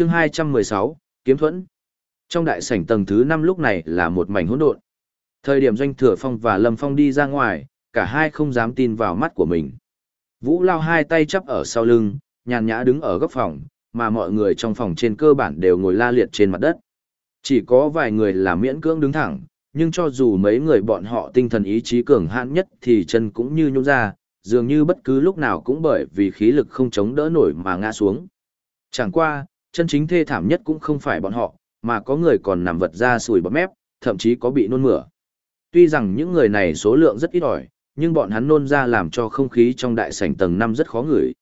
chương 216, Kiếm Thuẫn. Trong đại sảnh tầng thứ 5 lúc này là một mảnh hỗn độn. Thời điểm Doanh Thừa Phong và Lâm Phong đi ra ngoài, cả hai không dám tin vào mắt của mình. Vũ Lao hai tay chắp ở sau lưng, nhàn nhã đứng ở góc phòng, mà mọi người trong phòng trên cơ bản đều ngồi la liệt trên mặt đất. Chỉ có vài người là miễn cưỡng đứng thẳng, nhưng cho dù mấy người bọn họ tinh thần ý chí cường hãn nhất thì chân cũng như nhũ ra, dường như bất cứ lúc nào cũng bởi vì khí lực không chống đỡ nổi mà ngã xuống. Chẳng qua, chân chính thê thảm nhất cũng không phải bọn họ, mà có người còn nằm vật ra sùi bọt mép, thậm chí có bị nôn mửa. Tuy rằng những người này số lượng rất ít ỏi, nhưng bọn hắn nôn ra làm cho không khí trong đại sảnh tầng 5 rất khó ngửi.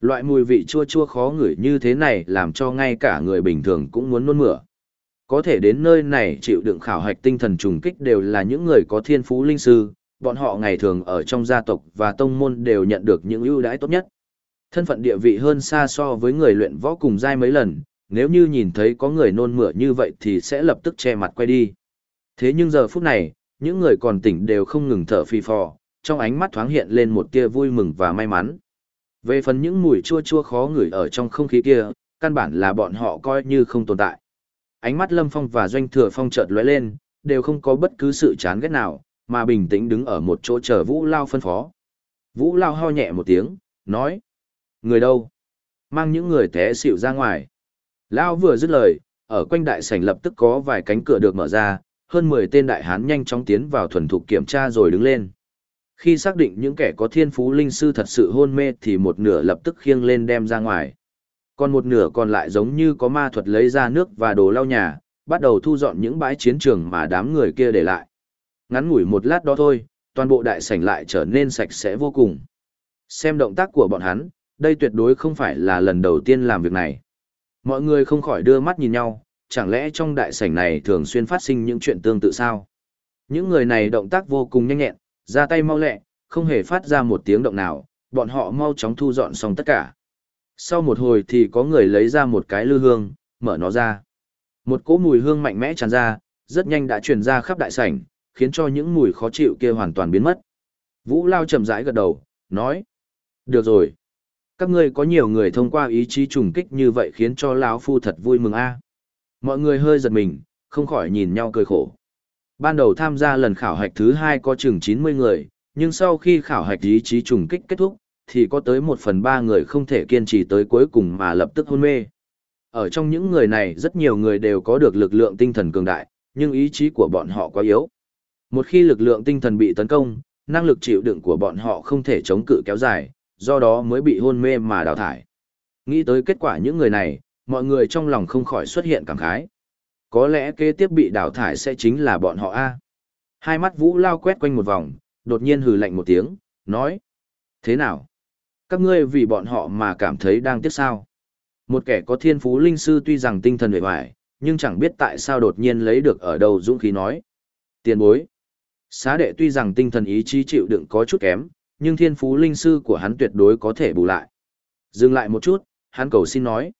Loại mùi vị chua chua khó ngửi như thế này làm cho ngay cả người bình thường cũng muốn nôn mửa. Có thể đến nơi này chịu đựng khảo hạch tinh thần trùng kích đều là những người có thiên phú linh sư, bọn họ ngày thường ở trong gia tộc và tông môn đều nhận được những ưu đãi tốt nhất. Thân phận địa vị hơn xa so với người luyện võ cùng giai mấy lần, nếu như nhìn thấy có người nôn mửa như vậy thì sẽ lập tức che mặt quay đi. Thế nhưng giờ phút này, những người còn tỉnh đều không ngừng thở phì phò, trong ánh mắt thoáng hiện lên một tia vui mừng và may mắn. Về phần những mùi chua chua khó ngửi ở trong không khí kia, căn bản là bọn họ coi như không tồn tại. Ánh mắt Lâm Phong và Doanh Thừa Phong chợt lóe lên, đều không có bất cứ sự chán ghét nào, mà bình tĩnh đứng ở một chỗ chờ Vũ Lao phân phó. Vũ Lao ho nhẹ một tiếng, nói. Người đâu? Mang những người té xỉu ra ngoài. Lao vừa dứt lời, ở quanh đại sảnh lập tức có vài cánh cửa được mở ra, hơn 10 tên đại hán nhanh chóng tiến vào thuần thục kiểm tra rồi đứng lên. Khi xác định những kẻ có thiên phú linh sư thật sự hôn mê thì một nửa lập tức khiêng lên đem ra ngoài. Còn một nửa còn lại giống như có ma thuật lấy ra nước và đồ lau nhà, bắt đầu thu dọn những bãi chiến trường mà đám người kia để lại. Ngắn ngủi một lát đó thôi, toàn bộ đại sảnh lại trở nên sạch sẽ vô cùng. Xem động tác của bọn hắn, đây tuyệt đối không phải là lần đầu tiên làm việc này. Mọi người không khỏi đưa mắt nhìn nhau, chẳng lẽ trong đại sảnh này thường xuyên phát sinh những chuyện tương tự sao? Những người này động tác vô cùng nhanh nhẹn, ra tay mau lẹ, không hề phát ra một tiếng động nào, bọn họ mau chóng thu dọn xong tất cả. Sau một hồi thì có người lấy ra một cái lư hương, mở nó ra. Một cỗ mùi hương mạnh mẽ tràn ra, rất nhanh đã truyền ra khắp đại sảnh, khiến cho những mùi khó chịu kia hoàn toàn biến mất. Vũ Lao chậm rãi gật đầu, nói: "Được rồi, các ngươi có nhiều người thông qua ý chí trùng kích như vậy khiến cho lão phu thật vui mừng a." À? Mọi người hơi giật mình, không khỏi nhìn nhau cười khổ. Ban đầu tham gia lần khảo hạch thứ hai có chừng 90 người, nhưng sau khi khảo hạch ý chí trùng kích kết thúc, thì có tới một phần ba người không thể kiên trì tới cuối cùng mà lập tức hôn mê. Ở trong những người này rất nhiều người đều có được lực lượng tinh thần cường đại, nhưng ý chí của bọn họ quá yếu. Một khi lực lượng tinh thần bị tấn công, năng lực chịu đựng của bọn họ không thể chống cự kéo dài, do đó mới bị hôn mê mà đào thải. Nghĩ tới kết quả những người này, mọi người trong lòng không khỏi xuất hiện cảm khái. Có lẽ kế tiếp bị đào thải sẽ chính là bọn họ A. Hai mắt vũ lao quét quanh một vòng, đột nhiên hừ lạnh một tiếng, nói. Thế nào? Các ngươi vì bọn họ mà cảm thấy đang tiếc sao? Một kẻ có thiên phú linh sư tuy rằng tinh thần vệ hoài, nhưng chẳng biết tại sao đột nhiên lấy được ở đâu dũng khí nói. Tiền bối. Xá đệ tuy rằng tinh thần ý chí chịu đựng có chút kém, nhưng thiên phú linh sư của hắn tuyệt đối có thể bù lại. Dừng lại một chút, hắn cầu xin nói.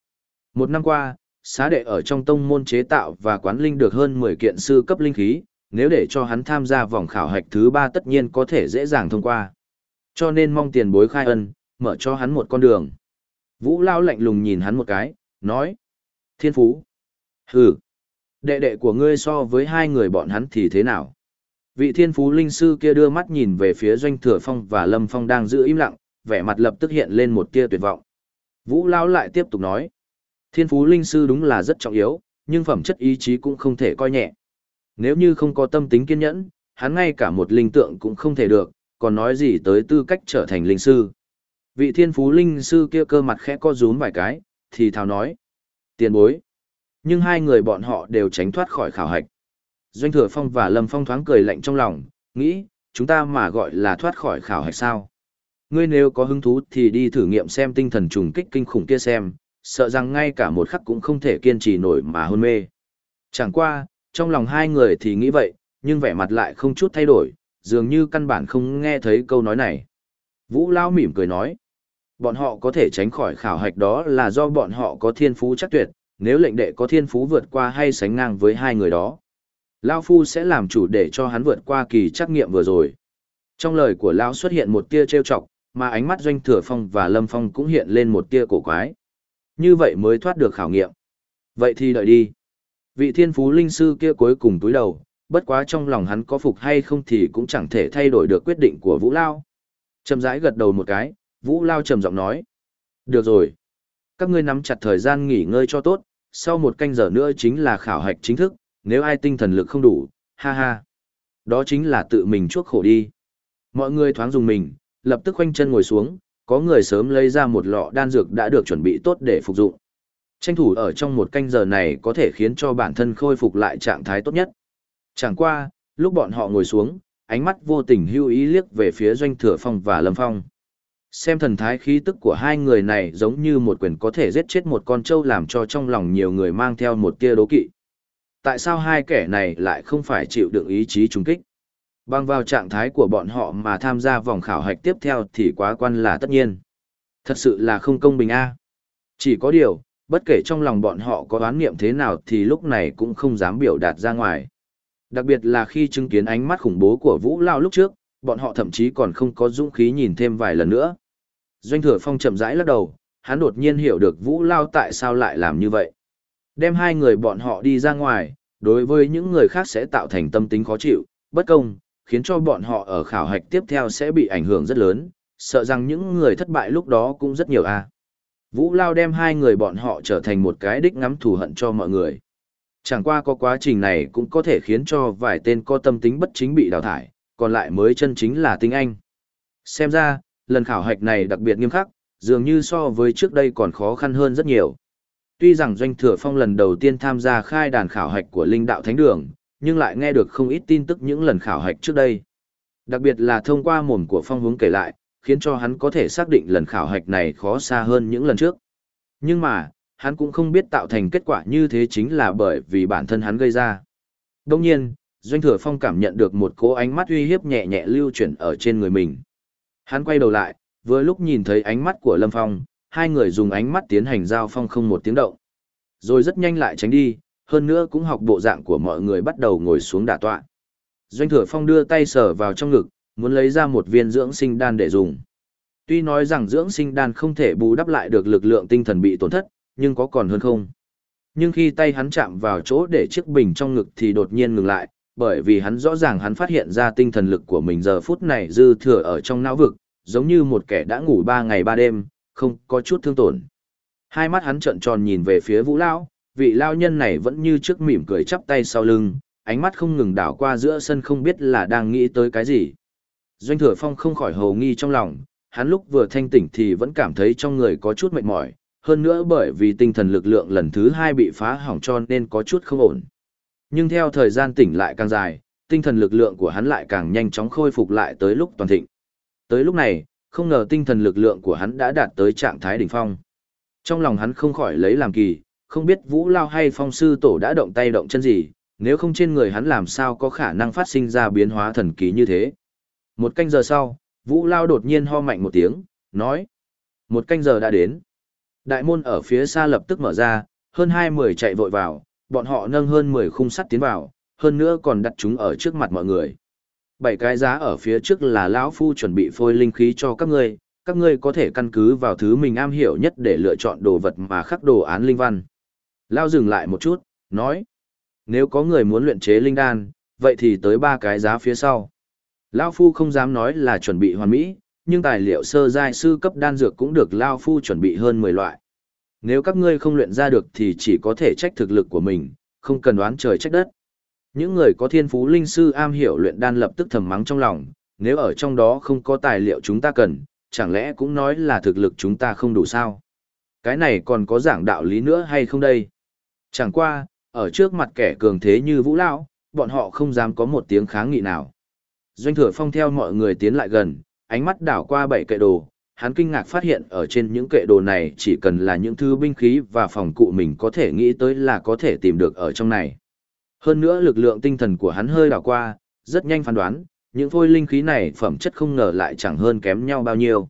Một năm qua, xá đệ ở trong tông môn chế tạo và quán linh được hơn 10 kiện sư cấp linh khí, nếu để cho hắn tham gia vòng khảo hạch thứ ba tất nhiên có thể dễ dàng thông qua. Cho nên mong tiền bối khai ân, mở cho hắn một con đường. Vũ Lao lạnh lùng nhìn hắn một cái, nói. Thiên phú. Hừ. Đệ đệ của ngươi so với hai người bọn hắn thì thế nào? Vị thiên phú linh sư kia đưa mắt nhìn về phía doanh thừa phong và lâm phong đang giữ im lặng, vẻ mặt lập tức hiện lên một tia tuyệt vọng. Vũ Lao lại tiếp tục nói. Thiên phú linh sư đúng là rất trọng yếu, nhưng phẩm chất ý chí cũng không thể coi nhẹ. Nếu như không có tâm tính kiên nhẫn, hắn ngay cả một linh tượng cũng không thể được, còn nói gì tới tư cách trở thành linh sư. Vị thiên phú linh sư kia cơ mặt khẽ co rúm vài cái, thì thào nói. Tiền bối. Nhưng hai người bọn họ đều tránh thoát khỏi khảo hạch. Doanh thừa phong và lâm phong thoáng cười lạnh trong lòng, nghĩ, chúng ta mà gọi là thoát khỏi khảo hạch sao. Ngươi nếu có hứng thú thì đi thử nghiệm xem tinh thần trùng kích kinh khủng kia xem, sợ rằng ngay cả một khắc cũng không thể kiên trì nổi mà hôn mê. Chẳng qua, trong lòng hai người thì nghĩ vậy, nhưng vẻ mặt lại không chút thay đổi, dường như căn bản không nghe thấy câu nói này. Vũ Lao mỉm cười nói, bọn họ có thể tránh khỏi khảo hạch đó là do bọn họ có thiên phú chắc tuyệt, nếu lệnh đệ có thiên phú vượt qua hay sánh ngang với hai người đó. Lao Phu sẽ làm chủ để cho hắn vượt qua kỳ trắc nghiệm vừa rồi. Trong lời của Lao xuất hiện một tia trêu chọc, mà ánh mắt Doanh Thừa Phong và Lâm Phong cũng hiện lên một tia cổ quái. Như vậy mới thoát được khảo nghiệm. Vậy thì đợi đi. Vị thiên phú linh sư kia cuối cùng túi đầu, bất quá trong lòng hắn có phục hay không thì cũng chẳng thể thay đổi được quyết định của Vũ Lao. Chầm rãi gật đầu một cái, Vũ Lao trầm giọng nói. Được rồi. Các ngươi nắm chặt thời gian nghỉ ngơi cho tốt, sau một canh giờ nữa chính là khảo hạch chính thức, nếu ai tinh thần lực không đủ, ha ha. Đó chính là tự mình chuốc khổ đi. Mọi người thoáng dùng mình, lập tức khoanh chân ngồi xuống, có người sớm lấy ra một lọ đan dược đã được chuẩn bị tốt để phục dụng. Tranh thủ ở trong một canh giờ này có thể khiến cho bản thân khôi phục lại trạng thái tốt nhất. Chẳng qua, lúc bọn họ ngồi xuống, ánh mắt vô tình hưu ý liếc về phía doanh thừa phong và lâm phong. Xem thần thái khí tức của hai người này giống như một quyền có thể giết chết một con trâu làm cho trong lòng nhiều người mang theo một tia đố kỵ. Tại sao hai kẻ này lại không phải chịu đựng ý chí trùng kích? Bằng vào trạng thái của bọn họ mà tham gia vòng khảo hạch tiếp theo thì quá quan là tất nhiên. Thật sự là không công bình a. Chỉ có điều, bất kể trong lòng bọn họ có đoán niệm thế nào thì lúc này cũng không dám biểu đạt ra ngoài. Đặc biệt là khi chứng kiến ánh mắt khủng bố của Vũ Lao lúc trước, bọn họ thậm chí còn không có dũng khí nhìn thêm vài lần nữa. Doanh thừa phong chậm rãi lắc đầu, hắn đột nhiên hiểu được Vũ Lao tại sao lại làm như vậy. Đem hai người bọn họ đi ra ngoài, đối với những người khác sẽ tạo thành tâm tính khó chịu, bất công, khiến cho bọn họ ở khảo hạch tiếp theo sẽ bị ảnh hưởng rất lớn, sợ rằng những người thất bại lúc đó cũng rất nhiều a. Vũ Lao đem hai người bọn họ trở thành một cái đích ngắm thù hận cho mọi người. Chẳng qua có quá trình này cũng có thể khiến cho vài tên có tâm tính bất chính bị đào thải, còn lại mới chân chính là tinh anh. Xem ra, lần khảo hạch này đặc biệt nghiêm khắc, dường như so với trước đây còn khó khăn hơn rất nhiều. Tuy rằng Doanh Thừa Phong lần đầu tiên tham gia khai đàn khảo hạch của Linh Đạo Thánh Đường, nhưng lại nghe được không ít tin tức những lần khảo hạch trước đây. Đặc biệt là thông qua mồm của Phong hướng kể lại, khiến cho hắn có thể xác định lần khảo hạch này khó xa hơn những lần trước. Nhưng mà, hắn cũng không biết tạo thành kết quả như thế chính là bởi vì bản thân hắn gây ra. Đồng nhiên, Doanh Thừa Phong cảm nhận được một cỗ ánh mắt uy hiếp nhẹ nhẹ lưu chuyển ở trên người mình. Hắn quay đầu lại, vừa lúc nhìn thấy ánh mắt của Lâm Phong, hai người dùng ánh mắt tiến hành giao phong không một tiếng động. Rồi rất nhanh lại tránh đi, hơn nữa cũng học bộ dạng của mọi người bắt đầu ngồi xuống đả tọa. Doanh Thừa Phong đưa tay sờ vào trong ngực, muốn lấy ra một viên dưỡng sinh đan để dùng. Tuy nói rằng dưỡng sinh đan không thể bù đắp lại được lực lượng tinh thần bị tổn thất, nhưng có còn hơn không. Nhưng khi tay hắn chạm vào chỗ để chiếc bình trong ngực thì đột nhiên ngừng lại, bởi vì hắn rõ ràng hắn phát hiện ra tinh thần lực của mình giờ phút này dư thừa ở trong não vực, giống như một kẻ đã ngủ ba ngày ba đêm, không có chút thương tổn. Hai mắt hắn trợn tròn nhìn về phía Vũ Lão, vị lao nhân này vẫn như trước mỉm cười chắp tay sau lưng, ánh mắt không ngừng đảo qua giữa sân không biết là đang nghĩ tới cái gì. Doanh Thừa Phong không khỏi hồ nghi trong lòng, hắn lúc vừa thanh tỉnh thì vẫn cảm thấy trong người có chút mệt mỏi, hơn nữa bởi vì tinh thần lực lượng lần thứ hai bị phá hỏng cho nên có chút không ổn. Nhưng theo thời gian tỉnh lại càng dài, tinh thần lực lượng của hắn lại càng nhanh chóng khôi phục lại tới lúc toàn thịnh. Tới lúc này, không ngờ tinh thần lực lượng của hắn đã đạt tới trạng thái đỉnh phong. Trong lòng hắn không khỏi lấy làm kỳ, không biết Vũ Lao hay Phong Sư Tổ đã động tay động chân gì, nếu không trên người hắn làm sao có khả năng phát sinh ra biến hóa thần kỳ như thế. Một canh giờ sau, Vũ Lao đột nhiên ho mạnh một tiếng, nói. Một canh giờ đã đến. Đại môn ở phía xa lập tức mở ra, hơn hai mươi chạy vội vào, bọn họ nâng hơn mười khung sắt tiến vào, hơn nữa còn đặt chúng ở trước mặt mọi người. Bảy cái giá ở phía trước là lão phu chuẩn bị phôi linh khí cho các ngươi, các ngươi có thể căn cứ vào thứ mình am hiểu nhất để lựa chọn đồ vật mà khắc đồ án linh văn. Lao dừng lại một chút, nói. Nếu có người muốn luyện chế linh đan, vậy thì tới ba cái giá phía sau. Lao Phu không dám nói là chuẩn bị hoàn mỹ, nhưng tài liệu sơ giai sư cấp đan dược cũng được Lao Phu chuẩn bị hơn 10 loại. Nếu các ngươi không luyện ra được thì chỉ có thể trách thực lực của mình, không cần đoán trời trách đất. Những người có thiên phú linh sư am hiểu luyện đan lập tức thầm mắng trong lòng, nếu ở trong đó không có tài liệu chúng ta cần, chẳng lẽ cũng nói là thực lực chúng ta không đủ sao? Cái này còn có giảng đạo lý nữa hay không đây? Chẳng qua, ở trước mặt kẻ cường thế như Vũ Lão, bọn họ không dám có một tiếng kháng nghị nào. Doanh thừa phong theo mọi người tiến lại gần, ánh mắt đảo qua bảy kệ đồ, hắn kinh ngạc phát hiện ở trên những kệ đồ này chỉ cần là những thứ binh khí và phòng cụ mình có thể nghĩ tới là có thể tìm được ở trong này. Hơn nữa lực lượng tinh thần của hắn hơi đảo qua, rất nhanh phán đoán, những phôi linh khí này phẩm chất không ngờ lại chẳng hơn kém nhau bao nhiêu.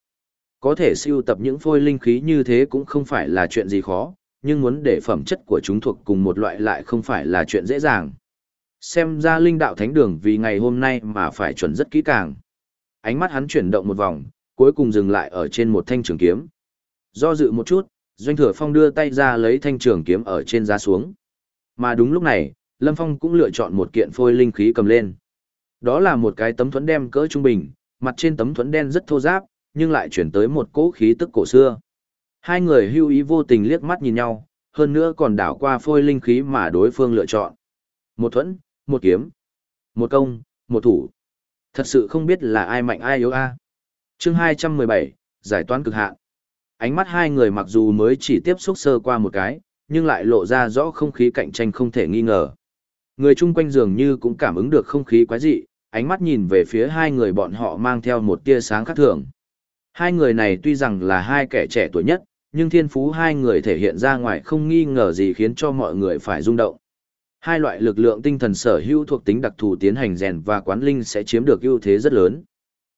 Có thể siêu tập những phôi linh khí như thế cũng không phải là chuyện gì khó, nhưng muốn để phẩm chất của chúng thuộc cùng một loại lại không phải là chuyện dễ dàng. Xem ra linh đạo thánh đường vì ngày hôm nay mà phải chuẩn rất kỹ càng. Ánh mắt hắn chuyển động một vòng, cuối cùng dừng lại ở trên một thanh trường kiếm. Do dự một chút, Doanh Thừa Phong đưa tay ra lấy thanh trường kiếm ở trên giá xuống. Mà đúng lúc này, Lâm Phong cũng lựa chọn một kiện phôi linh khí cầm lên. Đó là một cái tấm thuẫn đem cỡ trung bình, mặt trên tấm thuẫn đen rất thô ráp, nhưng lại chuyển tới một cỗ khí tức cổ xưa. Hai người hưu ý vô tình liếc mắt nhìn nhau, hơn nữa còn đảo qua phôi linh khí mà đối phương lựa chọn. Một thuẫn, một kiếm, một công, một thủ. Thật sự không biết là ai mạnh ai yếu a. Chương 217, giải toán cực hạn. Ánh mắt hai người mặc dù mới chỉ tiếp xúc sơ qua một cái, nhưng lại lộ ra rõ không khí cạnh tranh không thể nghi ngờ. Người chung quanh dường như cũng cảm ứng được không khí quái dị, ánh mắt nhìn về phía hai người bọn họ mang theo một tia sáng khác thường. Hai người này tuy rằng là hai kẻ trẻ tuổi nhất, nhưng thiên phú hai người thể hiện ra ngoài không nghi ngờ gì khiến cho mọi người phải rung động. Hai loại lực lượng tinh thần sở hữu thuộc tính đặc thù tiến hành rèn và quán linh sẽ chiếm được ưu thế rất lớn.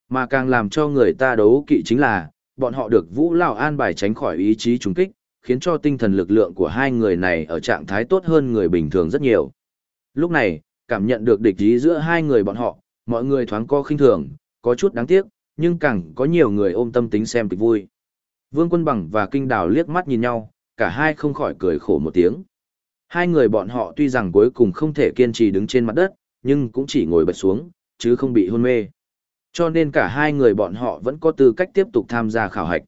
Mà càng làm cho người ta đấu kỵ chính là, bọn họ được Vũ Lão an bài tránh khỏi ý chí trùng kích, khiến cho tinh thần lực lượng của hai người này ở trạng thái tốt hơn người bình thường rất nhiều. Lúc này, cảm nhận được địch ý giữa hai người bọn họ, mọi người thoáng co khinh thường, có chút đáng tiếc, nhưng càng có nhiều người ôm tâm tính xem kịch vui. Vương Quân Bằng và Kinh Đào liếc mắt nhìn nhau, cả hai không khỏi cười khổ một tiếng. Hai người bọn họ tuy rằng cuối cùng không thể kiên trì đứng trên mặt đất, nhưng cũng chỉ ngồi bật xuống, chứ không bị hôn mê. Cho nên cả hai người bọn họ vẫn có tư cách tiếp tục tham gia khảo hạch.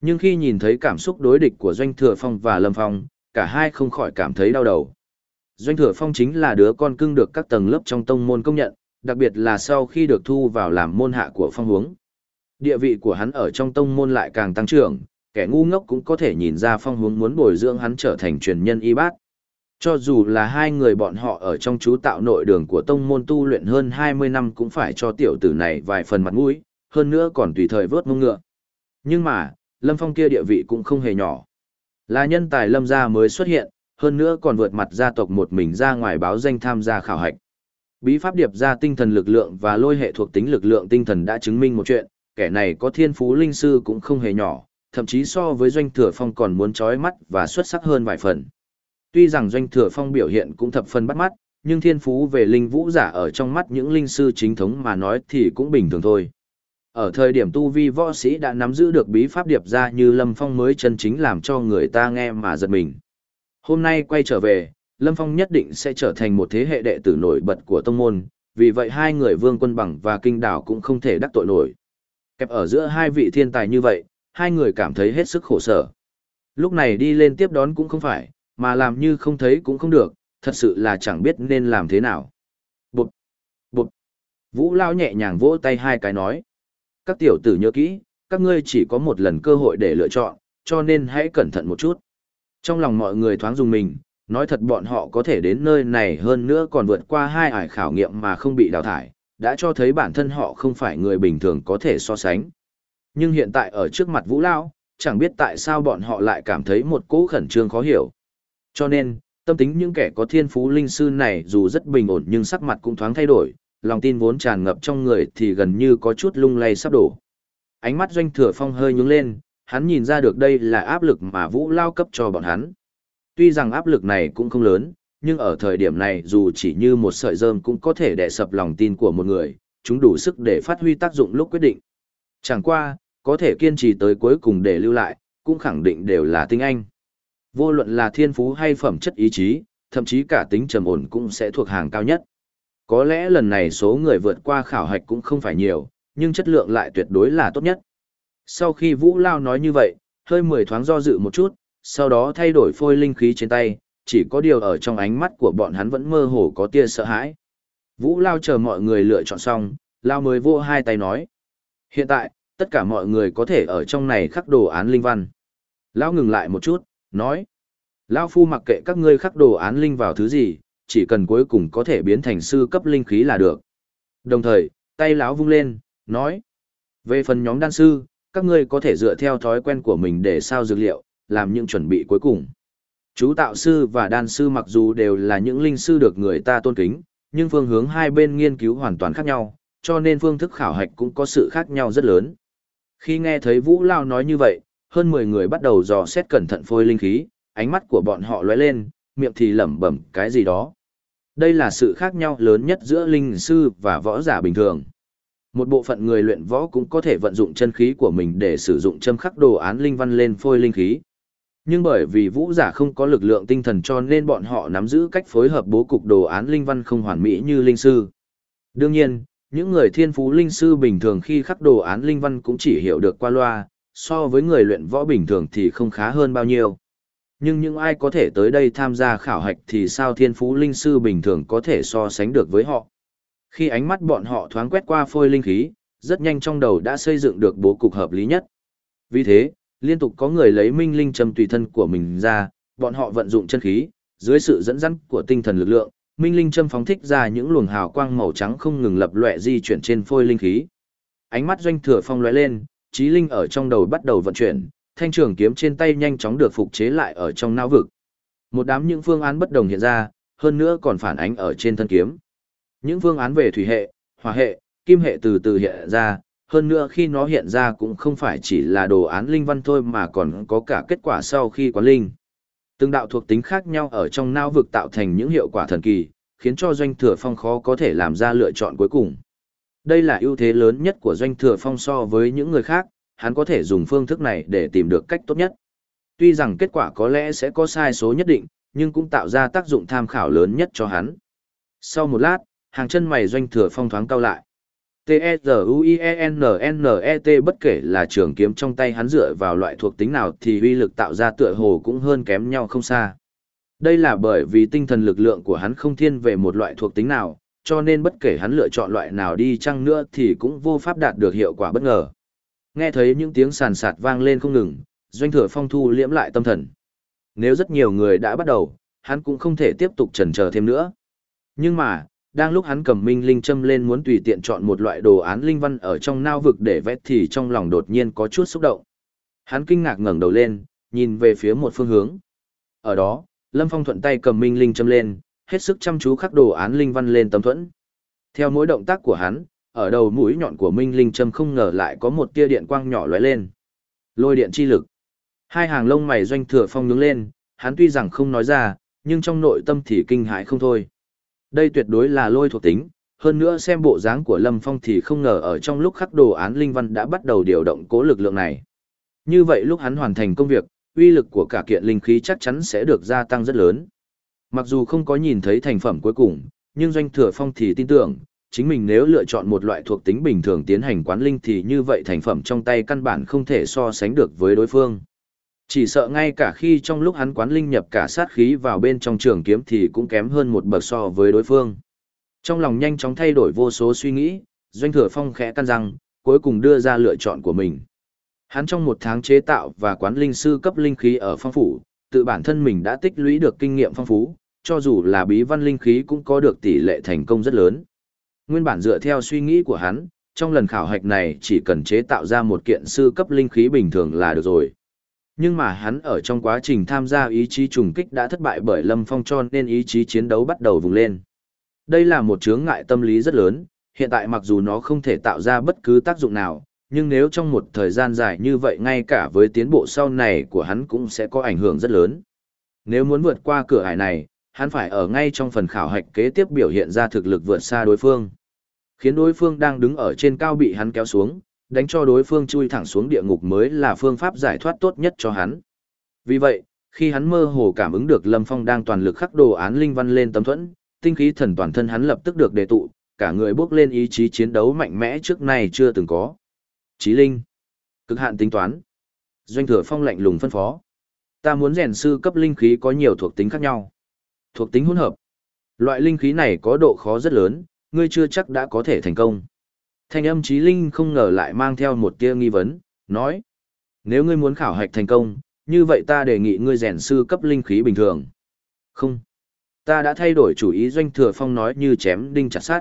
Nhưng khi nhìn thấy cảm xúc đối địch của Doanh Thừa Phong và Lâm Phong, cả hai không khỏi cảm thấy đau đầu. Doanh Thừa Phong chính là đứa con cưng được các tầng lớp trong tông môn công nhận, đặc biệt là sau khi được thu vào làm môn hạ của Phong Huống. Địa vị của hắn ở trong tông môn lại càng tăng trưởng, kẻ ngu ngốc cũng có thể nhìn ra Phong Huống muốn bồi dưỡng hắn trở thành truyền nhân y bát. Cho dù là hai người bọn họ ở trong chú tạo nội đường của tông môn tu luyện hơn 20 năm cũng phải cho tiểu tử này vài phần mặt mũi, hơn nữa còn tùy thời vớt mông ngựa. Nhưng mà, Lâm Phong kia địa vị cũng không hề nhỏ. Là nhân tài Lâm gia mới xuất hiện, hơn nữa còn vượt mặt gia tộc một mình ra ngoài báo danh tham gia khảo hạch. Bí pháp điệp ra tinh thần lực lượng và lôi hệ thuộc tính lực lượng tinh thần đã chứng minh một chuyện, kẻ này có thiên phú linh sư cũng không hề nhỏ, thậm chí so với doanh thừa phong còn muốn trói mắt và xuất sắc hơn vài phần. Tuy rằng doanh thừa phong biểu hiện cũng thập phần bắt mắt, nhưng thiên phú về linh vũ giả ở trong mắt những linh sư chính thống mà nói thì cũng bình thường thôi. Ở thời điểm tu vi võ sĩ đã nắm giữ được bí pháp điệp ra như Lâm Phong mới chân chính làm cho người ta nghe mà giật mình. Hôm nay quay trở về, Lâm Phong nhất định sẽ trở thành một thế hệ đệ tử nổi bật của tông môn, vì vậy hai người Vương Quân Bằng và Kinh Đảo cũng không thể đắc tội nổi. Kẹp ở giữa hai vị thiên tài như vậy, hai người cảm thấy hết sức khổ sở. Lúc này đi lên tiếp đón cũng không phải, mà làm như không thấy cũng không được, thật sự là chẳng biết nên làm thế nào. Bụt! Bụt! Vũ Lao nhẹ nhàng vỗ tay hai cái nói. Các tiểu tử nhớ kỹ, các ngươi chỉ có một lần cơ hội để lựa chọn, cho nên hãy cẩn thận một chút. Trong lòng mọi người thoáng dùng mình, nói thật bọn họ có thể đến nơi này hơn nữa còn vượt qua hai ải khảo nghiệm mà không bị đào thải, đã cho thấy bản thân họ không phải người bình thường có thể so sánh. Nhưng hiện tại ở trước mặt Vũ Lao, chẳng biết tại sao bọn họ lại cảm thấy một cỗ khẩn trương khó hiểu. Cho nên, tâm tính những kẻ có thiên phú linh sư này dù rất bình ổn nhưng sắc mặt cũng thoáng thay đổi, lòng tin vốn tràn ngập trong người thì gần như có chút lung lay sắp đổ. Ánh mắt doanh thừa phong hơi nhướng lên, hắn nhìn ra được đây là áp lực mà Vũ Lao cấp cho bọn hắn. Tuy rằng áp lực này cũng không lớn, nhưng ở thời điểm này dù chỉ như một sợi rơm cũng có thể đè sập lòng tin của một người, chúng đủ sức để phát huy tác dụng lúc quyết định. Chẳng qua, có thể kiên trì tới cuối cùng để lưu lại, cũng khẳng định đều là tinh anh. Vô luận là thiên phú hay phẩm chất ý chí, thậm chí cả tính trầm ổn cũng sẽ thuộc hàng cao nhất. Có lẽ lần này số người vượt qua khảo hạch cũng không phải nhiều, nhưng chất lượng lại tuyệt đối là tốt nhất. Sau khi Vũ Lao nói như vậy, hơi mười thoáng do dự một chút, sau đó thay đổi phôi linh khí trên tay, chỉ có điều ở trong ánh mắt của bọn hắn vẫn mơ hồ có tia sợ hãi. Vũ Lao chờ mọi người lựa chọn xong, Lao mới vô hai tay nói. Hiện tại, tất cả mọi người có thể ở trong này khắc đồ án linh văn. Lao ngừng lại một chút, nói. Lao Phu mặc kệ các ngươi khắc đồ án linh vào thứ gì, chỉ cần cuối cùng có thể biến thành sư cấp linh khí là được. Đồng thời, tay lão vung lên, nói. Về phần nhóm đan sư, các ngươi có thể dựa theo thói quen của mình để sao dược liệu, làm những chuẩn bị cuối cùng. Chú tạo sư và đan sư mặc dù đều là những linh sư được người ta tôn kính, nhưng phương hướng hai bên nghiên cứu hoàn toàn khác nhau, cho nên phương thức khảo hạch cũng có sự khác nhau rất lớn. Khi nghe thấy Vũ Lao nói như vậy, hơn 10 người bắt đầu dò xét cẩn thận phôi linh khí, ánh mắt của bọn họ lóe lên, miệng thì lẩm bẩm cái gì đó. Đây là sự khác nhau lớn nhất giữa linh sư và võ giả bình thường. Một bộ phận người luyện võ cũng có thể vận dụng chân khí của mình để sử dụng châm khắc đồ án linh văn lên phôi linh khí. Nhưng bởi vì vũ giả không có lực lượng tinh thần cho nên bọn họ nắm giữ cách phối hợp bố cục đồ án linh văn không hoàn mỹ như linh sư. Đương nhiên, những người thiên phú linh sư bình thường khi khắc đồ án linh văn cũng chỉ hiểu được qua loa, so với người luyện võ bình thường thì không khá hơn bao nhiêu. Nhưng những ai có thể tới đây tham gia khảo hạch thì sao thiên phú linh sư bình thường có thể so sánh được với họ. Khi ánh mắt bọn họ thoáng quét qua phôi linh khí, rất nhanh trong đầu đã xây dựng được bố cục hợp lý nhất. Vì thế, liên tục có người lấy minh linh châm tùy thân của mình ra, bọn họ vận dụng chân khí, dưới sự dẫn dắt của tinh thần lực lượng, minh linh châm phóng thích ra những luồng hào quang màu trắng không ngừng lập lòe di chuyển trên phôi linh khí. Ánh mắt doanh thừa phong lóe lên, trí linh ở trong đầu bắt đầu vận chuyển, thanh trường kiếm trên tay nhanh chóng được phục chế lại ở trong não vực. Một đám những phương án bất đồng hiện ra, hơn nữa còn phản ánh ở trên thân kiếm. Những phương án về thủy hệ, hỏa hệ, kim hệ từ từ hiện ra, hơn nữa khi nó hiện ra cũng không phải chỉ là đồ án linh văn thôi mà còn có cả kết quả sau khi quán linh. Từng đạo thuộc tính khác nhau ở trong não vực tạo thành những hiệu quả thần kỳ, khiến cho doanh thừa phong khó có thể làm ra lựa chọn cuối cùng. Đây là ưu thế lớn nhất của doanh thừa phong so với những người khác, hắn có thể dùng phương thức này để tìm được cách tốt nhất. Tuy rằng kết quả có lẽ sẽ có sai số nhất định, nhưng cũng tạo ra tác dụng tham khảo lớn nhất cho hắn. Sau một lát, hàng chân mày doanh thừa phong thoáng cao lại. T-E-Z-U-I-E-N-N-E-T bất kể là trường kiếm trong tay hắn dựa vào loại thuộc tính nào thì uy lực tạo ra tựa hồ cũng hơn kém nhau không xa. Đây là bởi vì tinh thần lực lượng của hắn không thiên về một loại thuộc tính nào, cho nên bất kể hắn lựa chọn loại nào đi chăng nữa thì cũng vô pháp đạt được hiệu quả bất ngờ. Nghe thấy những tiếng sàn sạt vang lên không ngừng, doanh thừa phong thu liễm lại tâm thần. Nếu rất nhiều người đã bắt đầu, hắn cũng không thể tiếp tục chần chờ thêm nữa. Nhưng mà, đang lúc hắn cầm minh linh châm lên muốn tùy tiện chọn một loại đồ án linh văn ở trong nao vực để vẽ thì trong lòng đột nhiên có chút xúc động. Hắn kinh ngạc ngẩng đầu lên, nhìn về phía một phương hướng. Ở đó, Lâm Phong thuận tay cầm minh linh châm lên, hết sức chăm chú khắc đồ án linh văn lên tấm thuẫn. Theo mỗi động tác của hắn, ở đầu mũi nhọn của minh linh châm không ngờ lại có một tia điện quang nhỏ lóe lên. Lôi điện chi lực. Hai hàng lông mày doanh thừa phong nhướng lên, hắn tuy rằng không nói ra, nhưng trong nội tâm thì kinh hãi không thôi. Đây tuyệt đối là lôi thuộc tính, hơn nữa xem bộ dáng của Lâm Phong thì không ngờ ở trong lúc khắc đồ án linh văn đã bắt đầu điều động cố lực lượng này. Như vậy lúc hắn hoàn thành công việc, uy lực của cả kiện linh khí chắc chắn sẽ được gia tăng rất lớn. Mặc dù không có nhìn thấy thành phẩm cuối cùng, nhưng Doanh Thừa Phong thì tin tưởng, chính mình nếu lựa chọn một loại thuộc tính bình thường tiến hành quán linh thì như vậy thành phẩm trong tay căn bản không thể so sánh được với đối phương. Chỉ sợ ngay cả khi trong lúc hắn quán linh nhập cả sát khí vào bên trong trường kiếm thì cũng kém hơn một bậc so với đối phương. Trong lòng nhanh chóng thay đổi vô số suy nghĩ, Doanh Thừa Phong khẽ căn răng, cuối cùng đưa ra lựa chọn của mình. Hắn trong một tháng chế tạo và quán linh sư cấp linh khí ở phong phủ, tự bản thân mình đã tích lũy được kinh nghiệm phong phú, cho dù là bí văn linh khí cũng có được tỷ lệ thành công rất lớn. Nguyên bản dựa theo suy nghĩ của hắn, trong lần khảo hạch này chỉ cần chế tạo ra một kiện sư cấp linh khí bình thường là được rồi. Nhưng mà hắn ở trong quá trình tham gia ý chí trùng kích đã thất bại bởi Lâm Phong cho nên ý chí chiến đấu bắt đầu vùng lên. Đây là một chướng ngại tâm lý rất lớn, hiện tại mặc dù nó không thể tạo ra bất cứ tác dụng nào, nhưng nếu trong một thời gian dài như vậy ngay cả với tiến bộ sau này của hắn cũng sẽ có ảnh hưởng rất lớn. Nếu muốn vượt qua cửa ải này, hắn phải ở ngay trong phần khảo hạch kế tiếp biểu hiện ra thực lực vượt xa đối phương. Khiến đối phương đang đứng ở trên cao bị hắn kéo xuống, đánh cho đối phương chui thẳng xuống địa ngục mới là phương pháp giải thoát tốt nhất cho hắn. Vì vậy, khi hắn mơ hồ cảm ứng được Lâm Phong đang toàn lực khắc đồ án linh văn lên tấm thuẫn, tinh khí thần toàn thân hắn lập tức được đề tụ, cả người bước lên ý chí chiến đấu mạnh mẽ trước nay chưa từng có. Chí linh, cực hạn tính toán. Doanh thừa phong lạnh lùng phân phó. Ta muốn rèn sư cấp linh khí có nhiều thuộc tính khác nhau. Thuộc tính hỗn hợp. Loại linh khí này có độ khó rất lớn, ngươi chưa chắc đã có thể thành công. Thanh âm trí linh không ngờ lại mang theo một tia nghi vấn, nói. Nếu ngươi muốn khảo hạch thành công, như vậy ta đề nghị ngươi rèn sư cấp linh khí bình thường. Không. Ta đã thay đổi chủ ý doanh thừa phong nói như chém đinh chặt sát.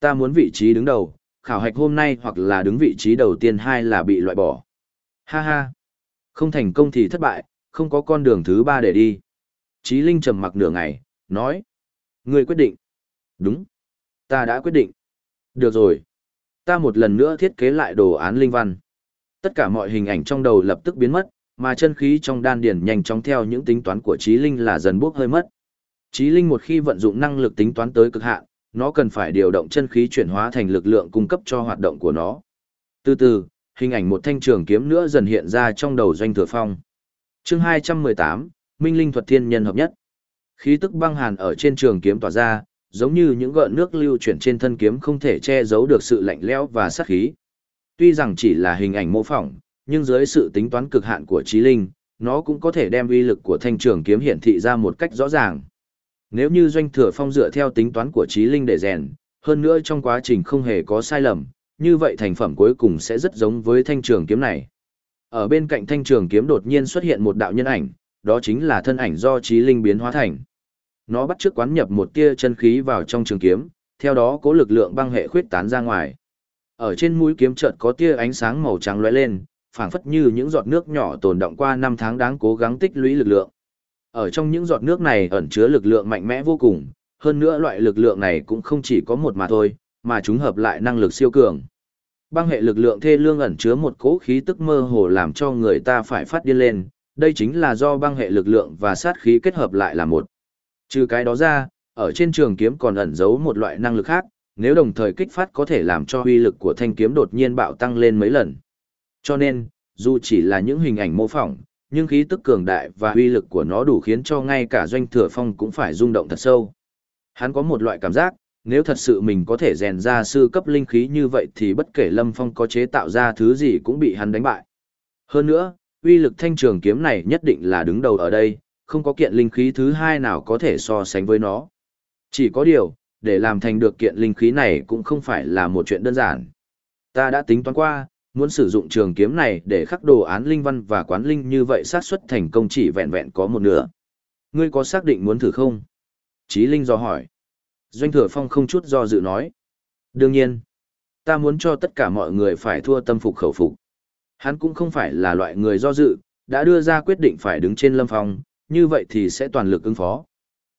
Ta muốn vị trí đứng đầu, khảo hạch hôm nay hoặc là đứng vị trí đầu tiên hai là bị loại bỏ. Ha ha. Không thành công thì thất bại, không có con đường thứ ba để đi. Chí Linh trầm mặc nửa ngày, nói. Ngươi quyết định. Đúng. Ta đã quyết định. Được rồi. Ta một lần nữa thiết kế lại đồ án linh văn. Tất cả mọi hình ảnh trong đầu lập tức biến mất, mà chân khí trong đan điển nhanh chóng theo những tính toán của trí Linh là dần bốc hơi mất. Trí Linh một khi vận dụng năng lực tính toán tới cực hạn, nó cần phải điều động chân khí chuyển hóa thành lực lượng cung cấp cho hoạt động của nó. Từ từ, hình ảnh một thanh trường kiếm nữa dần hiện ra trong đầu doanh thừa phong. chương 218, Minh Linh thuật thiên nhân hợp nhất. Khí tức băng hàn ở trên trường kiếm tỏa ra, giống như những gợn nước lưu chuyển trên thân kiếm không thể che giấu được sự lạnh lẽo và sát khí. Tuy rằng chỉ là hình ảnh mô phỏng, nhưng dưới sự tính toán cực hạn của trí linh, nó cũng có thể đem uy lực của thanh trường kiếm hiển thị ra một cách rõ ràng. Nếu như doanh thừa phong dựa theo tính toán của trí linh để rèn, hơn nữa trong quá trình không hề có sai lầm, như vậy thành phẩm cuối cùng sẽ rất giống với thanh trường kiếm này. Ở bên cạnh thanh trường kiếm đột nhiên xuất hiện một đạo nhân ảnh, đó chính là thân ảnh do trí linh biến hóa thành. Nó bắt trước quán nhập một tia chân khí vào trong trường kiếm, theo đó cố lực lượng băng hệ khuyết tán ra ngoài. Ở trên mũi kiếm chợt có tia ánh sáng màu trắng lóe lên, phảng phất như những giọt nước nhỏ tồn động qua năm tháng đáng cố gắng tích lũy lực lượng. Ở trong những giọt nước này ẩn chứa lực lượng mạnh mẽ vô cùng, hơn nữa loại lực lượng này cũng không chỉ có một mà thôi, mà chúng hợp lại năng lực siêu cường. Băng hệ lực lượng thê lương ẩn chứa một cỗ khí tức mơ hồ làm cho người ta phải phát điên lên, đây chính là do băng hệ lực lượng và sát khí kết hợp lại là một. Trừ cái đó ra, ở trên trường kiếm còn ẩn giấu một loại năng lực khác, nếu đồng thời kích phát có thể làm cho uy lực của thanh kiếm đột nhiên bạo tăng lên mấy lần. Cho nên, dù chỉ là những hình ảnh mô phỏng, nhưng khí tức cường đại và uy lực của nó đủ khiến cho ngay cả doanh thừa phong cũng phải rung động thật sâu. Hắn có một loại cảm giác, nếu thật sự mình có thể rèn ra sư cấp linh khí như vậy thì bất kể Lâm Phong có chế tạo ra thứ gì cũng bị hắn đánh bại. Hơn nữa, uy lực thanh trường kiếm này nhất định là đứng đầu ở đây, không có kiện linh khí thứ hai nào có thể so sánh với nó. Chỉ có điều, để làm thành được kiện linh khí này cũng không phải là một chuyện đơn giản. Ta đã tính toán qua, muốn sử dụng trường kiếm này để khắc đồ án linh văn và quán linh như vậy xác suất thành công chỉ vẹn vẹn có một nửa. Ngươi có xác định muốn thử không? Chí Linh do hỏi. Doanh thừa phong không chút do dự nói. Đương nhiên, ta muốn cho tất cả mọi người phải thua tâm phục khẩu phục. Hắn cũng không phải là loại người do dự, đã đưa ra quyết định phải đứng trên lâm phong, như vậy thì sẽ toàn lực ứng phó.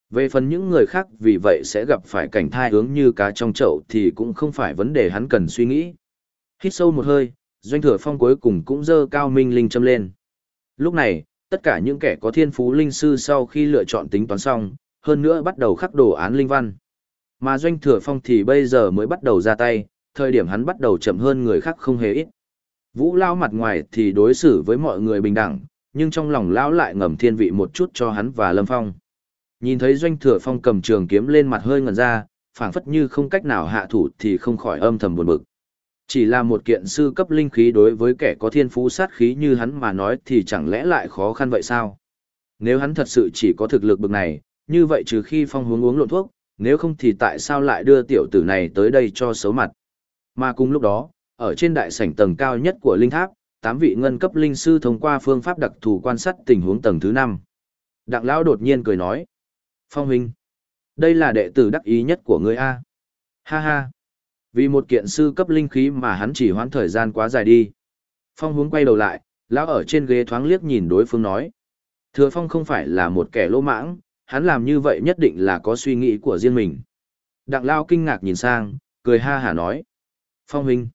Về phần những người khác vì vậy sẽ gặp phải cảnh thai hướng như cá trong chậu thì cũng không phải vấn đề hắn cần suy nghĩ. Hít sâu một hơi, doanh thừa phong cuối cùng cũng dơ cao minh linh châm lên. Lúc này, tất cả những kẻ có thiên phú linh sư sau khi lựa chọn tính toán xong, hơn nữa bắt đầu khắc đồ án linh văn. Mà doanh thừa phong thì bây giờ mới bắt đầu ra tay, thời điểm hắn bắt đầu chậm hơn người khác không hề ít. Vũ lao mặt ngoài thì đối xử với mọi người bình đẳng, nhưng trong lòng lão lại ngầm thiên vị một chút cho hắn và Lâm Phong. Nhìn thấy doanh thừa phong cầm trường kiếm lên mặt hơi ngẩn ra, phảng phất như không cách nào hạ thủ thì không khỏi âm thầm buồn bực. Chỉ là một kiện sư cấp linh khí đối với kẻ có thiên phú sát khí như hắn mà nói thì chẳng lẽ lại khó khăn vậy sao? Nếu hắn thật sự chỉ có thực lực bực này, như vậy trừ khi phong hướng uống lộn thuốc, nếu không thì tại sao lại đưa tiểu tử này tới đây cho xấu mặt. Mà cùng lúc đó, ở trên đại sảnh tầng cao nhất của linh tháp, tám vị ngân cấp linh sư thông qua phương pháp đặc thù quan sát tình huống tầng thứ năm. Đặng lão đột nhiên cười nói: "Phong huynh, đây là đệ tử đắc ý nhất của ngươi a." Ha ha. Vì một kiện sư cấp linh khí mà hắn chỉ hoãn thời gian quá dài đi. Phong hướng quay đầu lại, lão ở trên ghế thoáng liếc nhìn đối phương nói: "Thừa Phong không phải là một kẻ lỗ mãng, hắn làm như vậy nhất định là có suy nghĩ của riêng mình. Đặng lao kinh ngạc nhìn sang, cười ha hả nói. Phong huynh,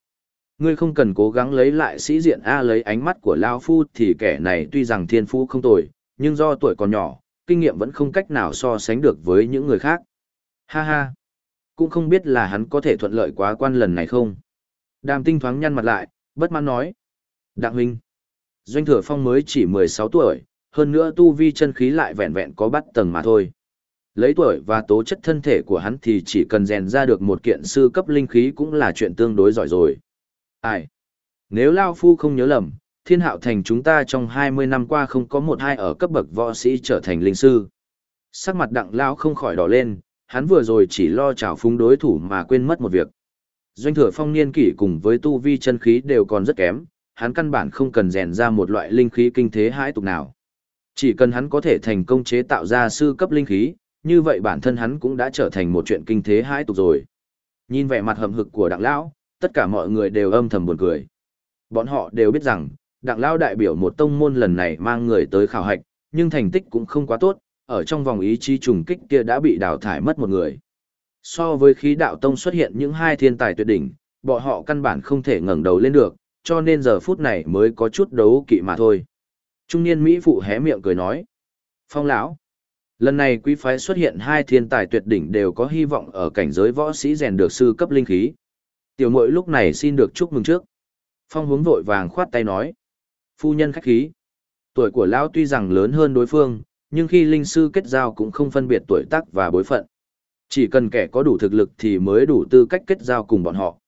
ngươi không cần cố gắng lấy lại sĩ diện A lấy ánh mắt của Lao Phu thì kẻ này tuy rằng thiên phu không tồi, nhưng do tuổi còn nhỏ, kinh nghiệm vẫn không cách nào so sánh được với những người khác. Ha ha, cũng không biết là hắn có thể thuận lợi quá quan lần này không. Đàm tinh thoáng nhăn mặt lại, bất mãn nói. Đặng huynh, doanh thừa phong mới chỉ 16 tuổi, hơn nữa tu vi chân khí lại vẹn vẹn có bắt tầng mà thôi. Lấy tuổi và tố chất thân thể của hắn thì chỉ cần rèn ra được một kiện sư cấp linh khí cũng là chuyện tương đối giỏi rồi. Ai? Nếu Lao Phu không nhớ lầm, thiên hạo thành chúng ta trong 20 năm qua không có một hai ở cấp bậc võ sĩ trở thành linh sư. Sắc mặt đặng Lao không khỏi đỏ lên, hắn vừa rồi chỉ lo trào phúng đối thủ mà quên mất một việc. Doanh thừa phong niên kỷ cùng với tu vi chân khí đều còn rất kém, hắn căn bản không cần rèn ra một loại linh khí kinh thế hãi tục nào. Chỉ cần hắn có thể thành công chế tạo ra sư cấp linh khí, như vậy bản thân hắn cũng đã trở thành một chuyện kinh thế hãi tục rồi. Nhìn vẻ mặt hầm hực của đặng lão, tất cả mọi người đều âm thầm buồn cười. Bọn họ đều biết rằng, đặng lao đại biểu một tông môn lần này mang người tới khảo hạch, nhưng thành tích cũng không quá tốt, ở trong vòng ý chí trùng kích kia đã bị đào thải mất một người. So với khí đạo tông xuất hiện những hai thiên tài tuyệt đỉnh, bọn họ căn bản không thể ngẩng đầu lên được, cho nên giờ phút này mới có chút đấu kỵ mà thôi. Trung niên Mỹ phụ hé miệng cười nói. Phong lão, lần này quý phái xuất hiện hai thiên tài tuyệt đỉnh đều có hy vọng ở cảnh giới võ sĩ rèn được sư cấp linh khí. Tiểu mội lúc này xin được chúc mừng trước. Phong hướng vội vàng khoát tay nói. Phu nhân khách khí. Tuổi của lão tuy rằng lớn hơn đối phương, nhưng khi linh sư kết giao cũng không phân biệt tuổi tác và bối phận. Chỉ cần kẻ có đủ thực lực thì mới đủ tư cách kết giao cùng bọn họ.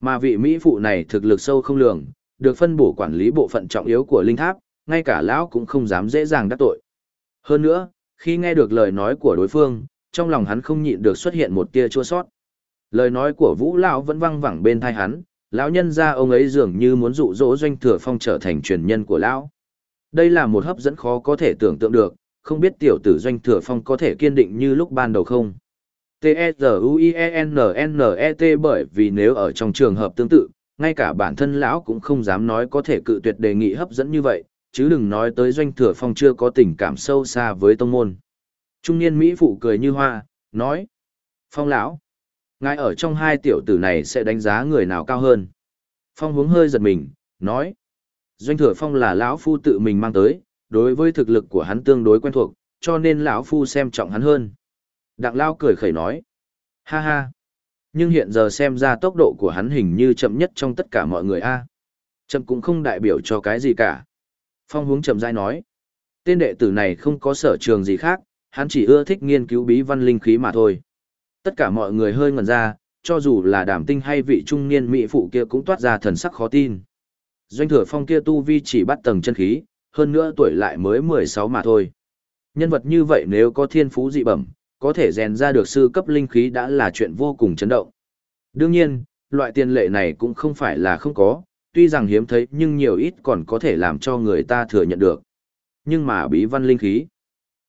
Mà vị Mỹ phụ này thực lực sâu không lường, được phân bổ quản lý bộ phận trọng yếu của linh tháp, ngay cả lão cũng không dám dễ dàng đắc tội. Hơn nữa, khi nghe được lời nói của đối phương, trong lòng hắn không nhịn được xuất hiện một tia chua sót. Lời nói của Vũ lão vẫn văng vẳng bên tai hắn, lão nhân gia ông ấy dường như muốn dụ dỗ doanh thừa phong trở thành truyền nhân của lão. Đây là một hấp dẫn khó có thể tưởng tượng được, không biết tiểu tử doanh thừa phong có thể kiên định như lúc ban đầu không. T-E-Z-U-I-E-N-N-E-T bởi vì nếu ở trong trường hợp tương tự, ngay cả bản thân lão cũng không dám nói có thể cự tuyệt đề nghị hấp dẫn như vậy, chứ đừng nói tới doanh thừa phong chưa có tình cảm sâu xa với tông môn. Trung niên Mỹ phụ cười như hoa, nói. Phong lão, ngài ở trong hai tiểu tử này sẽ đánh giá người nào cao hơn. Phong hướng hơi giật mình, nói. Doanh thừa phong là lão phu tự mình mang tới, đối với thực lực của hắn tương đối quen thuộc, cho nên lão phu xem trọng hắn hơn. Đặng lao cười khẩy nói. Ha ha. Nhưng hiện giờ xem ra tốc độ của hắn hình như chậm nhất trong tất cả mọi người a. Chậm cũng không đại biểu cho cái gì cả. Phong hướng chậm dai nói. Tên đệ tử này không có sở trường gì khác, hắn chỉ ưa thích nghiên cứu bí văn linh khí mà thôi. Tất cả mọi người hơi ngẩn ra, cho dù là đàm tinh hay vị trung niên mỹ phụ kia cũng toát ra thần sắc khó tin. Doanh thừa phong kia tu vi chỉ bắt tầng chân khí, hơn nữa tuổi lại mới 16 mà thôi. Nhân vật như vậy nếu có thiên phú dị bẩm, có thể rèn ra được sư cấp linh khí đã là chuyện vô cùng chấn động. Đương nhiên, loại tiền lệ này cũng không phải là không có, tuy rằng hiếm thấy nhưng nhiều ít còn có thể làm cho người ta thừa nhận được. Nhưng mà bí văn linh khí,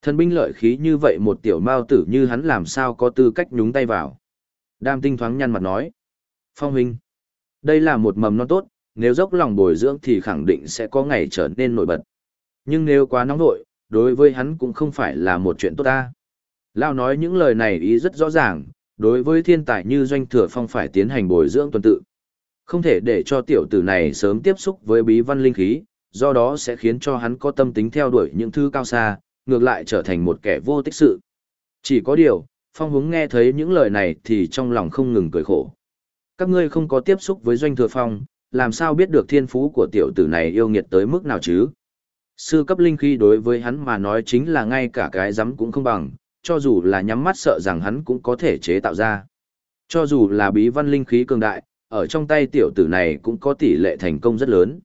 thần binh lợi khí như vậy một tiểu mao tử như hắn làm sao có tư cách nhúng tay vào. Đam tinh thoáng nhăn mặt nói. Phong huynh, đây là một mầm non tốt, nếu dốc lòng bồi dưỡng thì khẳng định sẽ có ngày trở nên nổi bật. Nhưng nếu quá nóng nội, đối với hắn cũng không phải là một chuyện tốt ta. Lao nói những lời này ý rất rõ ràng, đối với thiên tài như doanh thừa phong phải tiến hành bồi dưỡng tuần tự. Không thể để cho tiểu tử này sớm tiếp xúc với bí văn linh khí, do đó sẽ khiến cho hắn có tâm tính theo đuổi những thứ cao xa, ngược lại trở thành một kẻ vô tích sự. Chỉ có điều, phong hướng nghe thấy những lời này thì trong lòng không ngừng cười khổ. Các ngươi không có tiếp xúc với doanh thừa phong, làm sao biết được thiên phú của tiểu tử này yêu nghiệt tới mức nào chứ? Sư cấp linh khí đối với hắn mà nói chính là ngay cả cái rắm cũng không bằng, cho dù là nhắm mắt sợ rằng hắn cũng có thể chế tạo ra. Cho dù là bí văn linh khí cường đại, ở trong tay tiểu tử này cũng có tỷ lệ thành công rất lớn.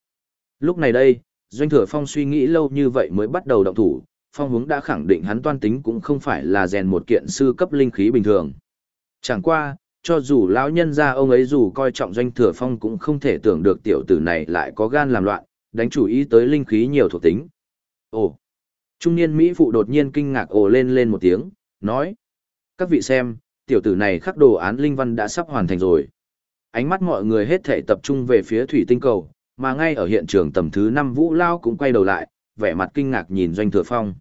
Lúc này đây, Doanh Thừa Phong suy nghĩ lâu như vậy mới bắt đầu động thủ, Phong hướng đã khẳng định hắn toan tính cũng không phải là rèn một kiện sư cấp linh khí bình thường. Chẳng qua, cho dù lão nhân gia ông ấy dù coi trọng Doanh Thừa Phong cũng không thể tưởng được tiểu tử này lại có gan làm loạn, đánh chủ ý tới linh khí nhiều thuộc tính. Ồ! Trung niên Mỹ phụ đột nhiên kinh ngạc ồ lên lên một tiếng, nói. Các vị xem, tiểu tử này khắc đồ án linh văn đã sắp hoàn thành rồi. Ánh mắt mọi người hết thể tập trung về phía thủy tinh cầu, mà ngay ở hiện trường tầm thứ 5 Vũ Lao cũng quay đầu lại, vẻ mặt kinh ngạc nhìn Doanh Thừa Phong.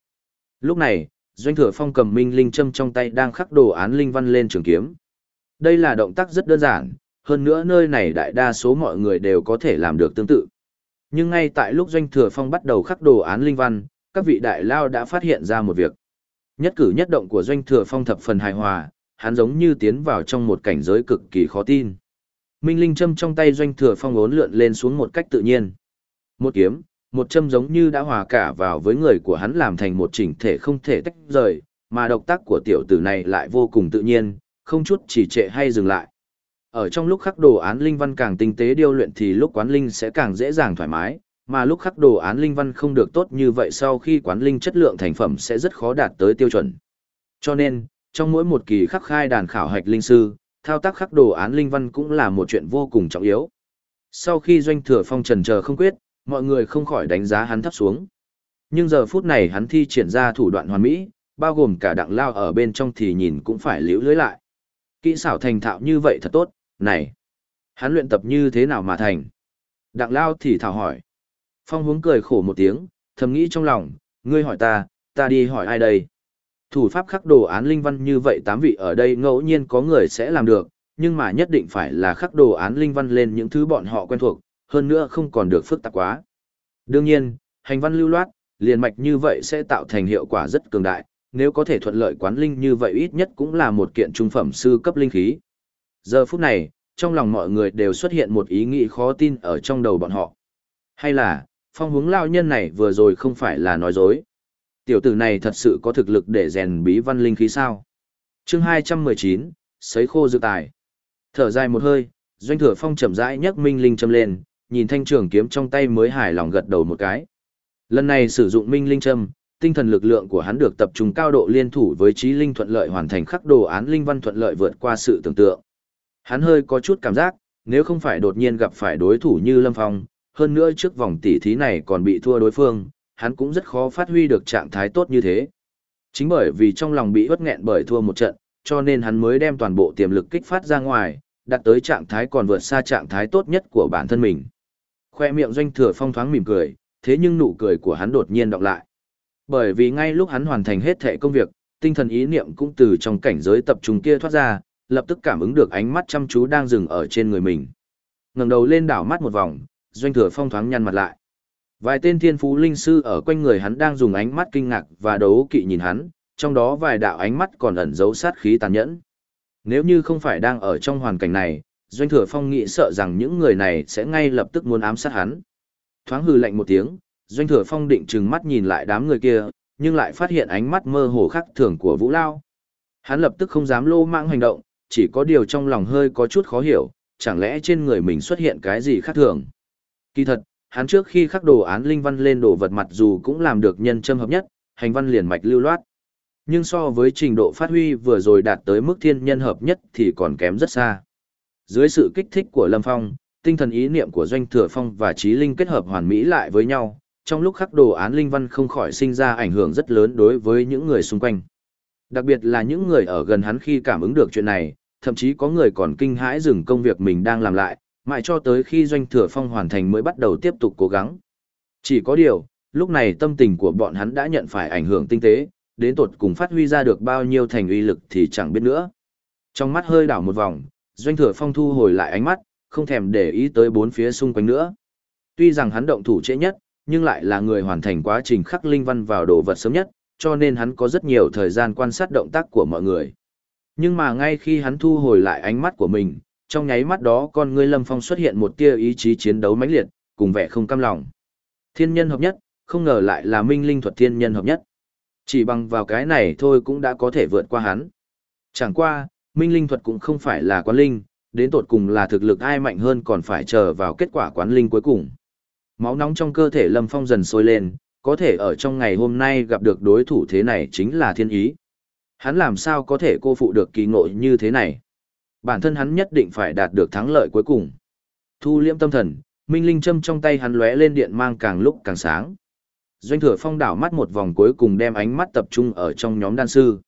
Lúc này, Doanh Thừa Phong cầm minh linh châm trong tay đang khắc đồ án linh văn lên trường kiếm. Đây là động tác rất đơn giản, hơn nữa nơi này đại đa số mọi người đều có thể làm được tương tự. Nhưng ngay tại lúc Doanh Thừa Phong bắt đầu khắc đồ án linh văn, các vị đại lao đã phát hiện ra một việc. Nhất cử nhất động của Doanh Thừa Phong thập phần hài hòa, hắn giống như tiến vào trong một cảnh giới cực kỳ khó tin. Minh Linh châm trong tay Doanh Thừa Phong ốn lượn lên xuống một cách tự nhiên. Một kiếm, một châm giống như đã hòa cả vào với người của hắn làm thành một chỉnh thể không thể tách rời, mà động tác của tiểu tử này lại vô cùng tự nhiên, không chút chỉ trệ hay dừng lại. Ở trong lúc khắc đồ án linh văn càng tinh tế điêu luyện thì lúc quán linh sẽ càng dễ dàng thoải mái, mà lúc khắc đồ án linh văn không được tốt như vậy sau khi quán linh chất lượng thành phẩm sẽ rất khó đạt tới tiêu chuẩn. Cho nên, trong mỗi một kỳ khắc khai đàn khảo hạch linh sư, thao tác khắc đồ án linh văn cũng là một chuyện vô cùng trọng yếu. Sau khi doanh thừa phong trần chờ không quyết, mọi người không khỏi đánh giá hắn thấp xuống. Nhưng giờ phút này hắn thi triển ra thủ đoạn hoàn mỹ, bao gồm cả đặng lao ở bên trong thì nhìn cũng phải liễu lưới lại. Kỹ xảo thành thạo như vậy thật tốt, này. Hắn luyện tập như thế nào mà thành? Đặng lao thì thảo hỏi. Phong hướng cười khổ một tiếng, thầm nghĩ trong lòng, ngươi hỏi ta, ta đi hỏi ai đây? Thủ pháp khắc đồ án linh văn như vậy tám vị ở đây ngẫu nhiên có người sẽ làm được, nhưng mà nhất định phải là khắc đồ án linh văn lên những thứ bọn họ quen thuộc, hơn nữa không còn được phức tạp quá. Đương nhiên, hành văn lưu loát, liền mạch như vậy sẽ tạo thành hiệu quả rất cường đại, nếu có thể thuận lợi quán linh như vậy ít nhất cũng là một kiện trung phẩm sư cấp linh khí. Giờ phút này, trong lòng mọi người đều xuất hiện một ý nghĩ khó tin ở trong đầu bọn họ. Hay là, phong hướng lao nhân này vừa rồi không phải là nói dối. Tiểu tử này thật sự có thực lực để rèn bí văn linh khí sao? chương 219, sấy khô dự tài. Thở dài một hơi, doanh thừa phong chậm rãi nhấc minh linh châm lên, nhìn thanh trường kiếm trong tay mới hài lòng gật đầu một cái. Lần này sử dụng minh linh châm, tinh thần lực lượng của hắn được tập trung cao độ liên thủ với trí linh thuận lợi hoàn thành khắc đồ án linh văn thuận lợi vượt qua sự tưởng tượng. Hắn hơi có chút cảm giác, nếu không phải đột nhiên gặp phải đối thủ như Lâm Phong, hơn nữa trước vòng tỷ thí này còn bị thua đối phương, hắn cũng rất khó phát huy được trạng thái tốt như thế. Chính bởi vì trong lòng bị uất nghẹn bởi thua một trận, cho nên hắn mới đem toàn bộ tiềm lực kích phát ra ngoài, đạt tới trạng thái còn vượt xa trạng thái tốt nhất của bản thân mình. Khoe miệng doanh thừa phong thoáng mỉm cười, thế nhưng nụ cười của hắn đột nhiên đọc lại. Bởi vì ngay lúc hắn hoàn thành hết thể công việc, tinh thần ý niệm cũng từ trong cảnh giới tập trung kia thoát ra, lập tức cảm ứng được ánh mắt chăm chú đang dừng ở trên người mình. ngẩng đầu lên đảo mắt một vòng, doanh thừa phong thoáng nhăn mặt lại. Vài tên thiên phú linh sư ở quanh người hắn đang dùng ánh mắt kinh ngạc và đấu kỵ nhìn hắn, trong đó vài đạo ánh mắt còn ẩn giấu sát khí tàn nhẫn. Nếu như không phải đang ở trong hoàn cảnh này, Doanh Thừa Phong nghĩ sợ rằng những người này sẽ ngay lập tức muốn ám sát hắn. Thoáng hừ lạnh một tiếng, Doanh Thừa Phong định trừng mắt nhìn lại đám người kia, nhưng lại phát hiện ánh mắt mơ hồ khác thường của Vũ Lao. Hắn lập tức không dám lô mạng hành động, chỉ có điều trong lòng hơi có chút khó hiểu, chẳng lẽ trên người mình xuất hiện cái gì khác thường. Kỳ thật, hắn trước khi khắc đồ án linh văn lên đồ vật mặt dù cũng làm được nhân châm hợp nhất, hành văn liền mạch lưu loát. Nhưng so với trình độ phát huy vừa rồi đạt tới mức thiên nhân hợp nhất thì còn kém rất xa. Dưới sự kích thích của Lâm Phong, tinh thần ý niệm của Doanh Thừa Phong và Trí Linh kết hợp hoàn mỹ lại với nhau, trong lúc khắc đồ án linh văn không khỏi sinh ra ảnh hưởng rất lớn đối với những người xung quanh. Đặc biệt là những người ở gần hắn khi cảm ứng được chuyện này, thậm chí có người còn kinh hãi dừng công việc mình đang làm lại, mãi cho tới khi Doanh Thừa Phong hoàn thành mới bắt đầu tiếp tục cố gắng. Chỉ có điều, lúc này tâm tình của bọn hắn đã nhận phải ảnh hưởng tinh tế, đến tột cùng phát huy ra được bao nhiêu thành uy lực thì chẳng biết nữa. Trong mắt hơi đảo một vòng, Doanh Thừa Phong thu hồi lại ánh mắt, không thèm để ý tới bốn phía xung quanh nữa. Tuy rằng hắn động thủ trễ nhất, nhưng lại là người hoàn thành quá trình khắc linh văn vào đồ vật sớm nhất, cho nên hắn có rất nhiều thời gian quan sát động tác của mọi người. Nhưng mà ngay khi hắn thu hồi lại ánh mắt của mình, trong nháy mắt đó con ngươi Lâm Phong xuất hiện một tia ý chí chiến đấu mãnh liệt, cùng vẻ không cam lòng. Thiên nhân hợp nhất, không ngờ lại là minh linh thuật thiên nhân hợp nhất. Chỉ bằng vào cái này thôi cũng đã có thể vượt qua hắn. Chẳng qua, minh linh thuật cũng không phải là quán linh, đến tột cùng là thực lực ai mạnh hơn còn phải chờ vào kết quả quán linh cuối cùng. Máu nóng trong cơ thể Lâm Phong dần sôi lên, có thể ở trong ngày hôm nay gặp được đối thủ thế này chính là thiên ý. Hắn làm sao có thể cô phụ được kỳ ngộ như thế này? Bản thân hắn nhất định phải đạt được thắng lợi cuối cùng. Thu liễm tâm thần, minh linh châm trong tay hắn lóe lên điện mang càng lúc càng sáng. Doanh thừa phong đảo mắt một vòng cuối cùng đem ánh mắt tập trung ở trong nhóm đan sư.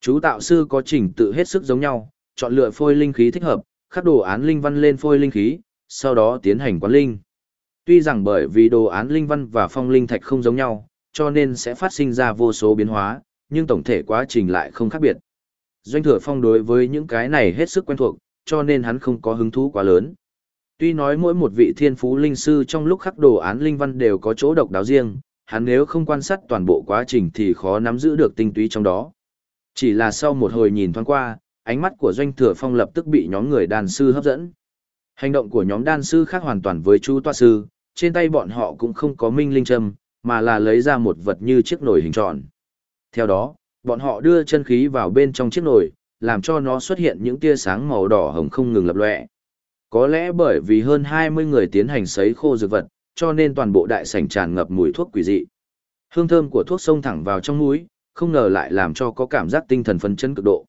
Chú tạo sư có trình tự hết sức giống nhau, chọn lựa phôi linh khí thích hợp, khắc đồ án linh văn lên phôi linh khí, sau đó tiến hành quán linh. Tuy rằng bởi vì đồ án linh văn và phong linh thạch không giống nhau, cho nên sẽ phát sinh ra vô số biến hóa, nhưng tổng thể quá trình lại không khác biệt. Doanh thừa phong đối với những cái này hết sức quen thuộc, cho nên hắn không có hứng thú quá lớn. Tuy nói mỗi một vị thiên phú linh sư trong lúc khắc đồ án linh văn đều có chỗ độc đáo riêng, hắn nếu không quan sát toàn bộ quá trình thì khó nắm giữ được tinh túy trong đó. Chỉ là sau một hồi nhìn thoáng qua, ánh mắt của doanh thừa phong lập tức bị nhóm người đàn sư hấp dẫn. Hành động của nhóm đan sư khác hoàn toàn với chú toa sư, trên tay bọn họ cũng không có minh linh châm, mà là lấy ra một vật như chiếc nồi hình tròn. Theo đó, bọn họ đưa chân khí vào bên trong chiếc nồi, làm cho nó xuất hiện những tia sáng màu đỏ hồng không ngừng lập lòe. Có lẽ bởi vì hơn 20 người tiến hành sấy khô dược vật, cho nên toàn bộ đại sảnh tràn ngập mùi thuốc quỷ dị. Hương thơm của thuốc xông thẳng vào trong mũi, không ngờ lại làm cho có cảm giác tinh thần phấn chấn cực độ.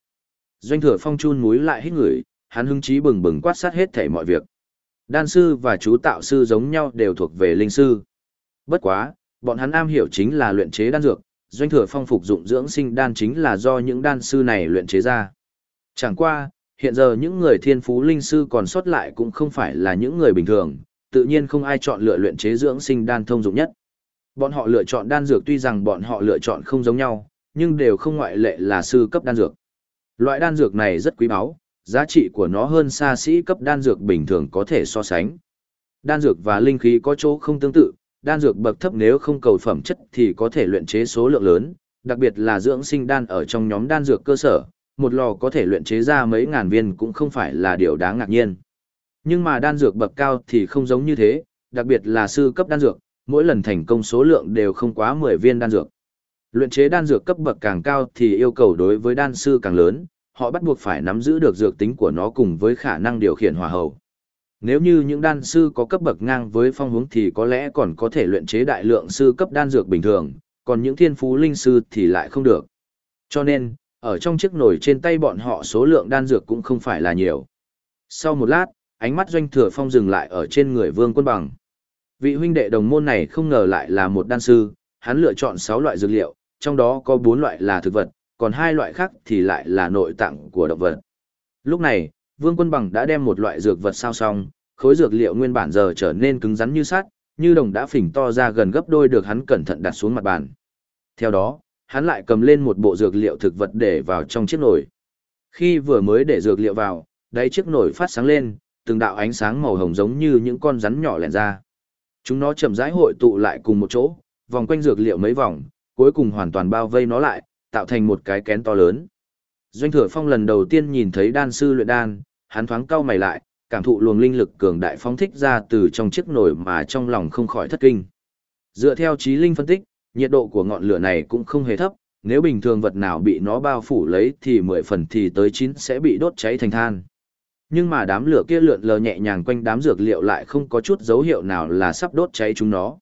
Doanh thừa phong chun múi lại hít người, hắn hứng chí bừng bừng quát sát hết thảy mọi việc. Đan sư và chú tạo sư giống nhau đều thuộc về linh sư. Bất quá, bọn hắn am hiểu chính là luyện chế đan dược, doanh thừa phong phục dụng dưỡng sinh đan chính là do những đan sư này luyện chế ra. Chẳng qua, hiện giờ những người thiên phú linh sư còn sót lại cũng không phải là những người bình thường, tự nhiên không ai chọn lựa luyện chế dưỡng sinh đan thông dụng nhất. Bọn họ lựa chọn đan dược tuy rằng bọn họ lựa chọn không giống nhau, nhưng đều không ngoại lệ là sư cấp đan dược. Loại đan dược này rất quý báu, giá trị của nó hơn xa sĩ cấp đan dược bình thường có thể so sánh. Đan dược và linh khí có chỗ không tương tự, đan dược bậc thấp nếu không cầu phẩm chất thì có thể luyện chế số lượng lớn, đặc biệt là dưỡng sinh đan ở trong nhóm đan dược cơ sở, một lò có thể luyện chế ra mấy ngàn viên cũng không phải là điều đáng ngạc nhiên. Nhưng mà đan dược bậc cao thì không giống như thế, đặc biệt là sư cấp đan dược, mỗi lần thành công số lượng đều không quá 10 viên đan dược. Luyện chế đan dược cấp bậc càng cao thì yêu cầu đối với đan sư càng lớn, họ bắt buộc phải nắm giữ được dược tính của nó cùng với khả năng điều khiển hỏa hậu. Nếu như những đan sư có cấp bậc ngang với phong hướng thì có lẽ còn có thể luyện chế đại lượng sư cấp đan dược bình thường, còn những thiên phú linh sư thì lại không được. Cho nên, ở trong chiếc nồi trên tay bọn họ số lượng đan dược cũng không phải là nhiều. Sau một lát, ánh mắt doanh thừa phong dừng lại ở trên người vương quân bằng. Vị huynh đệ đồng môn này không ngờ lại là một đan sư, hắn lựa chọn 6 loại dược liệu, trong đó có bốn loại là thực vật, còn hai loại khác thì lại là nội tạng của động vật. Lúc này, Vương Quân Bằng đã đem một loại dược vật sao xong, khối dược liệu nguyên bản giờ trở nên cứng rắn như sắt, như đồng đã phình to ra gần gấp đôi được hắn cẩn thận đặt xuống mặt bàn. Theo đó, hắn lại cầm lên một bộ dược liệu thực vật để vào trong chiếc nồi. Khi vừa mới để dược liệu vào, đáy chiếc nồi phát sáng lên, từng đạo ánh sáng màu hồng giống như những con rắn nhỏ lẻn ra. Chúng nó chậm rãi hội tụ lại cùng một chỗ, vòng quanh dược liệu mấy vòng, cuối cùng hoàn toàn bao vây nó lại, tạo thành một cái kén to lớn. Doanh Thừa Phong lần đầu tiên nhìn thấy đan sư luyện đan, hắn thoáng cau mày lại, cảm thụ luồng linh lực cường đại phóng thích ra từ trong chiếc nồi mà trong lòng không khỏi thất kinh. Dựa theo trí linh phân tích, nhiệt độ của ngọn lửa này cũng không hề thấp, nếu bình thường vật nào bị nó bao phủ lấy thì 10 phần thì tới 9 sẽ bị đốt cháy thành than. Nhưng mà đám lửa kia lượn lờ nhẹ nhàng quanh đám dược liệu lại không có chút dấu hiệu nào là sắp đốt cháy chúng nó.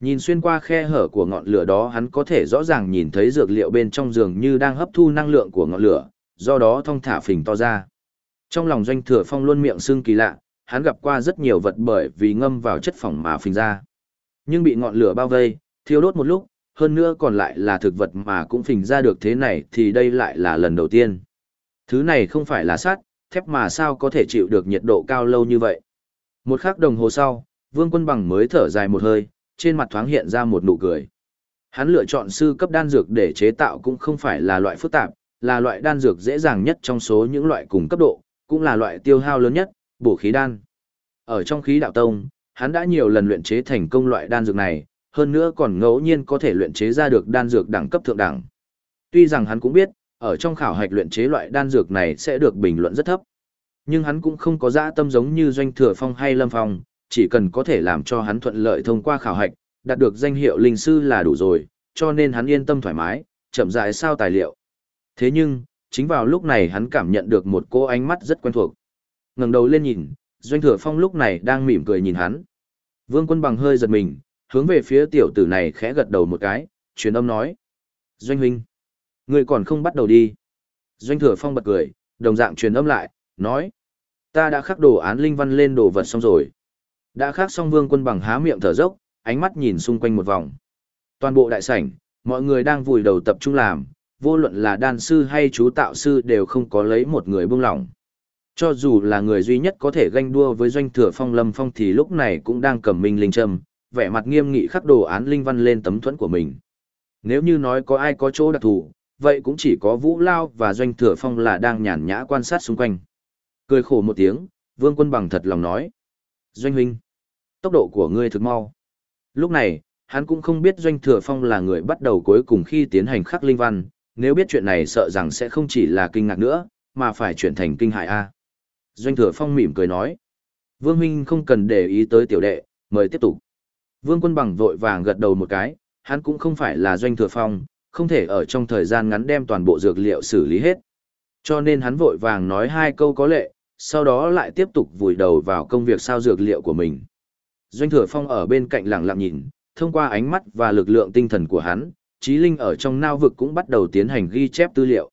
Nhìn xuyên qua khe hở của ngọn lửa đó hắn có thể rõ ràng nhìn thấy dược liệu bên trong giường như đang hấp thu năng lượng của ngọn lửa, do đó thong thả phình to ra. Trong lòng doanh thừa phong luôn miệng xương kỳ lạ, hắn gặp qua rất nhiều vật bởi vì ngâm vào chất phỏng mà phình ra. Nhưng bị ngọn lửa bao vây, thiêu đốt một lúc, hơn nữa còn lại là thực vật mà cũng phình ra được thế này thì đây lại là lần đầu tiên. Thứ này không phải là sắt, thép mà sao có thể chịu được nhiệt độ cao lâu như vậy. Một khắc đồng hồ sau, Vương Quân Bằng mới thở dài một hơi, trên mặt thoáng hiện ra một nụ cười. Hắn lựa chọn sư cấp đan dược để chế tạo cũng không phải là loại phức tạp, là loại đan dược dễ dàng nhất trong số những loại cùng cấp độ, cũng là loại tiêu hao lớn nhất, bổ khí đan. Ở trong khí đạo tông, hắn đã nhiều lần luyện chế thành công loại đan dược này, hơn nữa còn ngẫu nhiên có thể luyện chế ra được đan dược đẳng cấp thượng đẳng. Tuy rằng hắn cũng biết, ở trong khảo hạch luyện chế loại đan dược này sẽ được bình luận rất thấp. Nhưng hắn cũng không có dã tâm giống như Doanh Thừa Phong hay Lâm Phong, chỉ cần có thể làm cho hắn thuận lợi thông qua khảo hạch, đạt được danh hiệu linh sư là đủ rồi, cho nên hắn yên tâm thoải mái, chậm rãi sao tài liệu. Thế nhưng, chính vào lúc này hắn cảm nhận được một cô ánh mắt rất quen thuộc. ngẩng đầu lên nhìn, Doanh Thừa Phong lúc này đang mỉm cười nhìn hắn. Vương Quân Bằng hơi giật mình, hướng về phía tiểu tử này khẽ gật đầu một cái, truyền âm nói. Doanh huynh, người còn không bắt đầu đi. Doanh Thừa Phong bật cười, đồng dạng truyền âm lại, nói. Ta đã khắc đồ án linh văn lên đồ vật xong rồi. Đã khác xong Vương Quân Bằng há miệng thở dốc, ánh mắt nhìn xung quanh một vòng. Toàn bộ đại sảnh, mọi người đang vùi đầu tập trung làm, vô luận là đan sư hay chú tạo sư đều không có lấy một người buông lỏng. Cho dù là người duy nhất có thể ganh đua với doanh thừa phong lâm phong thì lúc này cũng đang cầm minh linh trâm, vẻ mặt nghiêm nghị khắc đồ án linh văn lên tấm thuẫn của mình. Nếu như nói có ai có chỗ đặc thù, vậy cũng chỉ có Vũ Lao và Doanh Thừa Phong là đang nhàn nhã quan sát xung quanh. Cười khổ một tiếng, Vương Quân Bằng thật lòng nói. Doanh huynh, tốc độ của ngươi thực mau. Lúc này, hắn cũng không biết Doanh Thừa Phong là người bắt đầu cuối cùng khi tiến hành khắc linh văn, nếu biết chuyện này sợ rằng sẽ không chỉ là kinh ngạc nữa, mà phải chuyển thành kinh hại a. Doanh Thừa Phong mỉm cười nói. Vương Minh không cần để ý tới tiểu đệ, mời tiếp tục. Vương Quân Bằng vội vàng gật đầu một cái, hắn cũng không phải là Doanh Thừa Phong, không thể ở trong thời gian ngắn đem toàn bộ dược liệu xử lý hết. Cho nên hắn vội vàng nói hai câu có lệ, sau đó lại tiếp tục vùi đầu vào công việc sao dược liệu của mình. Doanh Thừa Phong ở bên cạnh lặng lặng nhìn, thông qua ánh mắt và lực lượng tinh thần của hắn, trí linh ở trong nao vực cũng bắt đầu tiến hành ghi chép tư liệu.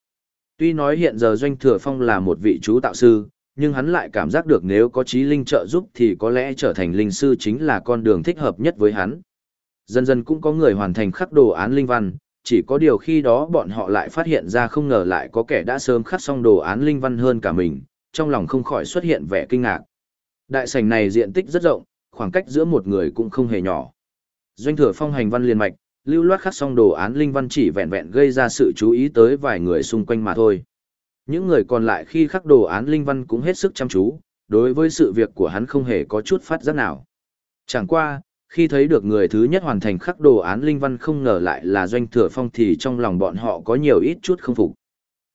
Tuy nói hiện giờ Doanh Thừa Phong là một vị chú tạo sư, nhưng hắn lại cảm giác được nếu có trí linh trợ giúp thì có lẽ trở thành linh sư chính là con đường thích hợp nhất với hắn. Dần dần cũng có người hoàn thành khắc đồ án linh văn, chỉ có điều khi đó bọn họ lại phát hiện ra không ngờ lại có kẻ đã sớm khắc xong đồ án linh văn hơn cả mình, trong lòng không khỏi xuất hiện vẻ kinh ngạc. Đại sảnh này diện tích rất rộng, khoảng cách giữa một người cũng không hề nhỏ. Doanh thừa phong hành văn liên mạch, lưu loát khắc xong đồ án linh văn chỉ vẹn vẹn gây ra sự chú ý tới vài người xung quanh mà thôi. Những người còn lại khi khắc đồ án linh văn cũng hết sức chăm chú, đối với sự việc của hắn không hề có chút phát giác nào. Chẳng qua, khi thấy được người thứ nhất hoàn thành khắc đồ án linh văn không ngờ lại là Doanh Thừa Phong thì trong lòng bọn họ có nhiều ít chút không phục.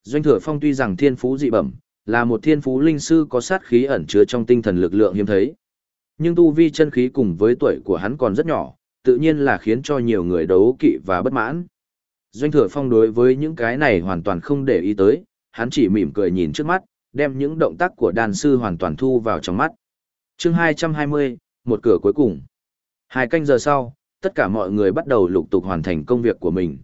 Doanh Thừa Phong tuy rằng thiên phú dị bẩm, là một thiên phú linh sư có sát khí ẩn chứa trong tinh thần lực lượng hiếm thấy. Nhưng tu vi chân khí cùng với tuổi của hắn còn rất nhỏ, tự nhiên là khiến cho nhiều người đấu kỵ và bất mãn. Doanh thừa phong đối với những cái này hoàn toàn không để ý tới, hắn chỉ mỉm cười nhìn trước mắt, đem những động tác của đàn sư hoàn toàn thu vào trong mắt. chương 220, một cửa cuối cùng. Hai canh giờ sau, tất cả mọi người bắt đầu lục tục hoàn thành công việc của mình.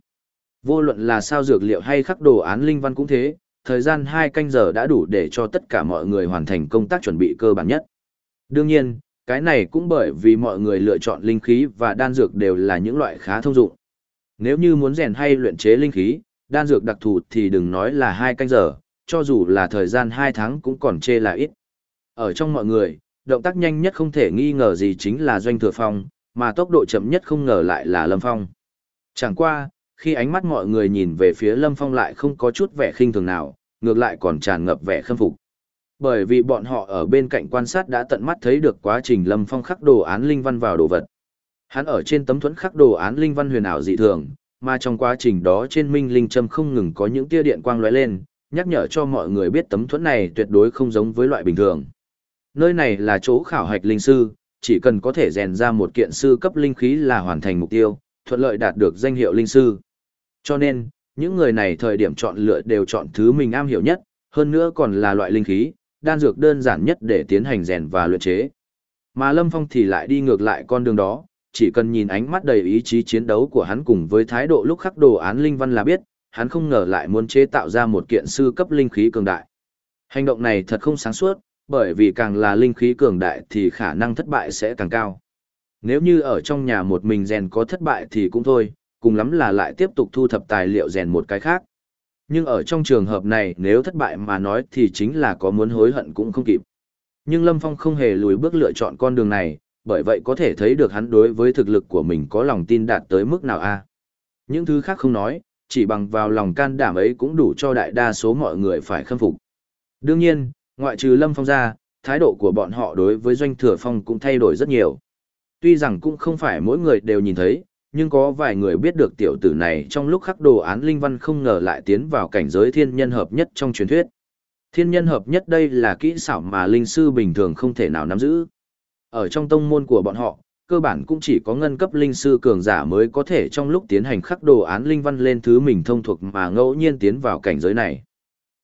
Vô luận là sao dược liệu hay khắc đồ án linh văn cũng thế, thời gian hai canh giờ đã đủ để cho tất cả mọi người hoàn thành công tác chuẩn bị cơ bản nhất. Đương nhiên, cái này cũng bởi vì mọi người lựa chọn linh khí và đan dược đều là những loại khá thông dụng. Nếu như muốn rèn hay luyện chế linh khí, đan dược đặc thù thì đừng nói là hai canh giờ, cho dù là thời gian hai tháng cũng còn chê là ít. Ở trong mọi người, động tác nhanh nhất không thể nghi ngờ gì chính là doanh thừa phong, mà tốc độ chậm nhất không ngờ lại là lâm phong. Chẳng qua, khi ánh mắt mọi người nhìn về phía lâm phong lại không có chút vẻ khinh thường nào, ngược lại còn tràn ngập vẻ khâm phục. Bởi vì bọn họ ở bên cạnh quan sát đã tận mắt thấy được quá trình lâm phong khắc đồ án linh văn vào đồ vật. Hắn ở trên tấm thuẫn khắc đồ án linh văn huyền ảo dị thường, mà trong quá trình đó trên minh linh châm không ngừng có những tia điện quang lóe lên, nhắc nhở cho mọi người biết tấm thuẫn này tuyệt đối không giống với loại bình thường. Nơi này là chỗ khảo hạch linh sư, chỉ cần có thể rèn ra một kiện sư cấp linh khí là hoàn thành mục tiêu, thuận lợi đạt được danh hiệu linh sư. Cho nên, những người này thời điểm chọn lựa đều chọn thứ mình am hiểu nhất, hơn nữa còn là loại linh khí, đan dược đơn giản nhất để tiến hành rèn và luyện chế. Mà Lâm Phong thì lại đi ngược lại con đường đó, chỉ cần nhìn ánh mắt đầy ý chí chiến đấu của hắn cùng với thái độ lúc khắc đồ án linh văn là biết, hắn không ngờ lại muốn chế tạo ra một kiện sư cấp linh khí cường đại. Hành động này thật không sáng suốt, bởi vì càng là linh khí cường đại thì khả năng thất bại sẽ càng cao. Nếu như ở trong nhà một mình rèn có thất bại thì cũng thôi, cùng lắm là lại tiếp tục thu thập tài liệu rèn một cái khác. Nhưng ở trong trường hợp này nếu thất bại mà nói thì chính là có muốn hối hận cũng không kịp. Nhưng Lâm Phong không hề lùi bước lựa chọn con đường này, bởi vậy có thể thấy được hắn đối với thực lực của mình có lòng tin đạt tới mức nào a. Những thứ khác không nói, chỉ bằng vào lòng can đảm ấy cũng đủ cho đại đa số mọi người phải khâm phục. Đương nhiên, ngoại trừ Lâm Phong ra, thái độ của bọn họ đối với Doanh Thừa Phong cũng thay đổi rất nhiều. Tuy rằng cũng không phải mỗi người đều nhìn thấy, nhưng có vài người biết được tiểu tử này trong lúc khắc đồ án linh văn không ngờ lại tiến vào cảnh giới thiên nhân hợp nhất trong truyền thuyết. Thiên nhân hợp nhất đây là kỹ xảo mà linh sư bình thường không thể nào nắm giữ. Ở trong tông môn của bọn họ, cơ bản cũng chỉ có ngân cấp linh sư cường giả mới có thể trong lúc tiến hành khắc đồ án linh văn lên thứ mình thông thuộc mà ngẫu nhiên tiến vào cảnh giới này.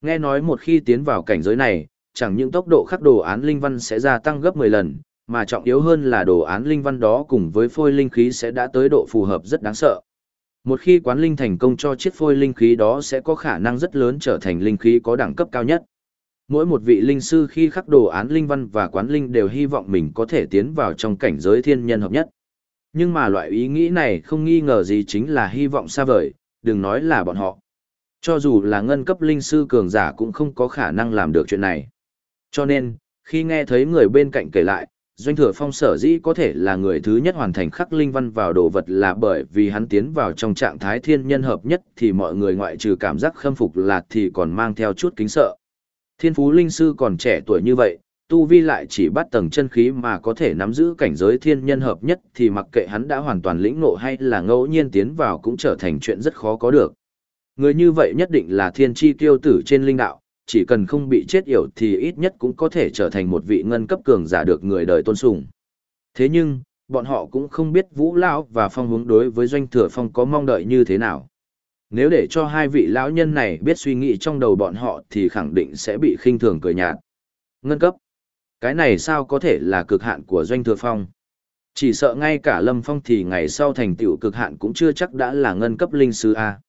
Nghe nói một khi tiến vào cảnh giới này, chẳng những tốc độ khắc đồ án linh văn sẽ gia tăng gấp 10 lần, mà trọng yếu hơn là đồ án linh văn đó cùng với phôi linh khí sẽ đã tới độ phù hợp rất đáng sợ. Một khi quán linh thành công cho chiếc phôi linh khí đó sẽ có khả năng rất lớn trở thành linh khí có đẳng cấp cao nhất. Mỗi một vị linh sư khi khắc đồ án linh văn và quán linh đều hy vọng mình có thể tiến vào trong cảnh giới thiên nhân hợp nhất. Nhưng mà loại ý nghĩ này không nghi ngờ gì chính là hy vọng xa vời, đừng nói là bọn họ. Cho dù là ngân cấp linh sư cường giả cũng không có khả năng làm được chuyện này. Cho nên, khi nghe thấy người bên cạnh kể lại, Doanh Thừa Phong sở dĩ có thể là người thứ nhất hoàn thành khắc linh văn vào đồ vật là bởi vì hắn tiến vào trong trạng thái thiên nhân hợp nhất thì mọi người ngoại trừ cảm giác khâm phục là thì còn mang theo chút kính sợ. Thiên phú linh sư còn trẻ tuổi như vậy, tu vi lại chỉ bắt tầng chân khí mà có thể nắm giữ cảnh giới thiên nhân hợp nhất thì mặc kệ hắn đã hoàn toàn lĩnh ngộ hay là ngẫu nhiên tiến vào cũng trở thành chuyện rất khó có được. Người như vậy nhất định là thiên chi tiêu tử trên linh đạo, chỉ cần không bị chết yểu thì ít nhất cũng có thể trở thành một vị ngân cấp cường giả được người đời tôn sùng. Thế nhưng, bọn họ cũng không biết Vũ Lão và Phong hướng đối với Doanh Thừa Phong có mong đợi như thế nào. Nếu để cho hai vị lão nhân này biết suy nghĩ trong đầu bọn họ thì khẳng định sẽ bị khinh thường cười nhạt. Ngân cấp. Cái này sao có thể là cực hạn của Doanh Thừa Phong? Chỉ sợ ngay cả Lâm Phong thì ngày sau thành tựu cực hạn cũng chưa chắc đã là ngân cấp linh sư A.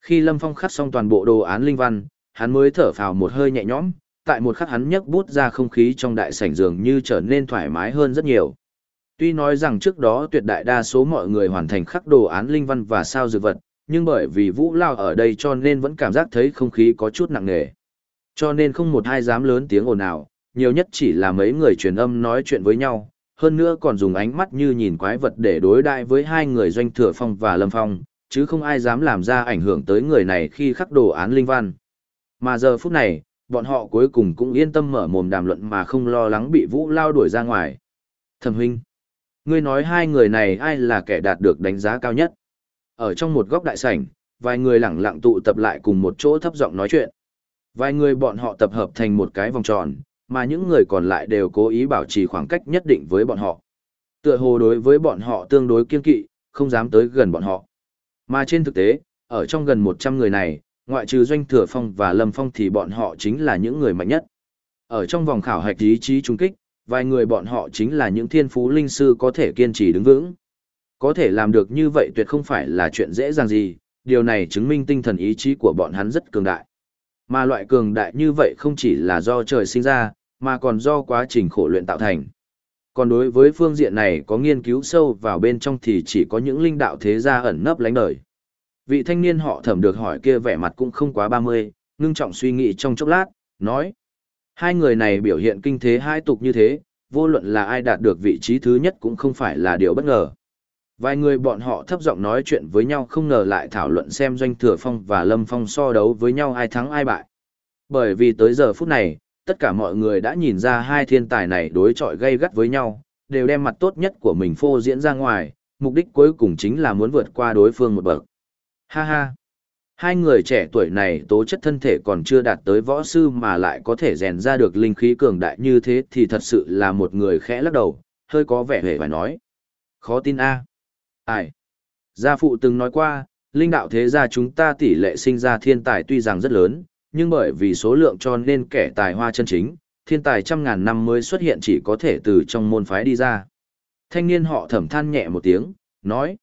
Khi Lâm Phong khắc xong toàn bộ đồ án linh văn, hắn mới thở phào một hơi nhẹ nhõm, tại một khắc hắn nhấc bút ra không khí trong đại sảnh dường như trở nên thoải mái hơn rất nhiều. Tuy nói rằng trước đó tuyệt đại đa số mọi người hoàn thành khắc đồ án linh văn và sao dược vật, nhưng bởi vì Vũ Lao ở đây cho nên vẫn cảm giác thấy không khí có chút nặng nề. Cho nên không một ai dám lớn tiếng ồn ào, nhiều nhất chỉ là mấy người truyền âm nói chuyện với nhau, hơn nữa còn dùng ánh mắt như nhìn quái vật để đối đại với hai người doanh thừa phong và lâm phong, chứ không ai dám làm ra ảnh hưởng tới người này khi khắc đồ án linh văn. Mà giờ phút này, bọn họ cuối cùng cũng yên tâm mở mồm đàm luận mà không lo lắng bị Vũ Lao đuổi ra ngoài. Thẩm huynh, ngươi nói hai người này ai là kẻ đạt được đánh giá cao nhất? Ở trong một góc đại sảnh, vài người lẳng lặng tụ tập lại cùng một chỗ thấp giọng nói chuyện. Vài người bọn họ tập hợp thành một cái vòng tròn, mà những người còn lại đều cố ý bảo trì khoảng cách nhất định với bọn họ. Tựa hồ đối với bọn họ tương đối kiên kỵ, không dám tới gần bọn họ. Mà trên thực tế, ở trong gần 100 người này, ngoại trừ Doanh Thừa Phong và Lâm Phong thì bọn họ chính là những người mạnh nhất. Ở trong vòng khảo hạch ý chí trung kích, vài người bọn họ chính là những thiên phú linh sư có thể kiên trì đứng vững. Có thể làm được như vậy tuyệt không phải là chuyện dễ dàng gì, điều này chứng minh tinh thần ý chí của bọn hắn rất cường đại. Mà loại cường đại như vậy không chỉ là do trời sinh ra, mà còn do quá trình khổ luyện tạo thành. Còn đối với phương diện này có nghiên cứu sâu vào bên trong thì chỉ có những linh đạo thế gia ẩn nấp lánh đời. Vị thanh niên họ thẩm được hỏi kia vẻ mặt cũng không quá 30, ngưng trọng suy nghĩ trong chốc lát, nói. Hai người này biểu hiện kinh thế hai tục như thế, vô luận là ai đạt được vị trí thứ nhất cũng không phải là điều bất ngờ. Vài người bọn họ thấp giọng nói chuyện với nhau không ngờ lại thảo luận xem Doanh Thừa Phong và Lâm Phong so đấu với nhau ai thắng ai bại. Bởi vì tới giờ phút này, tất cả mọi người đã nhìn ra hai thiên tài này đối chọi gây gắt với nhau, đều đem mặt tốt nhất của mình phô diễn ra ngoài, mục đích cuối cùng chính là muốn vượt qua đối phương một bậc. Ha ha! Hai người trẻ tuổi này tố chất thân thể còn chưa đạt tới võ sư mà lại có thể rèn ra được linh khí cường đại như thế thì thật sự là một người khẽ lắc đầu, hơi có vẻ hề phải nói. Khó tin a Ai? Gia phụ từng nói qua, linh đạo thế gia chúng ta tỷ lệ sinh ra thiên tài tuy rằng rất lớn, nhưng bởi vì số lượng cho nên kẻ tài hoa chân chính, thiên tài trăm ngàn năm mới xuất hiện chỉ có thể từ trong môn phái đi ra. Thanh niên họ thẩm than nhẹ một tiếng, nói.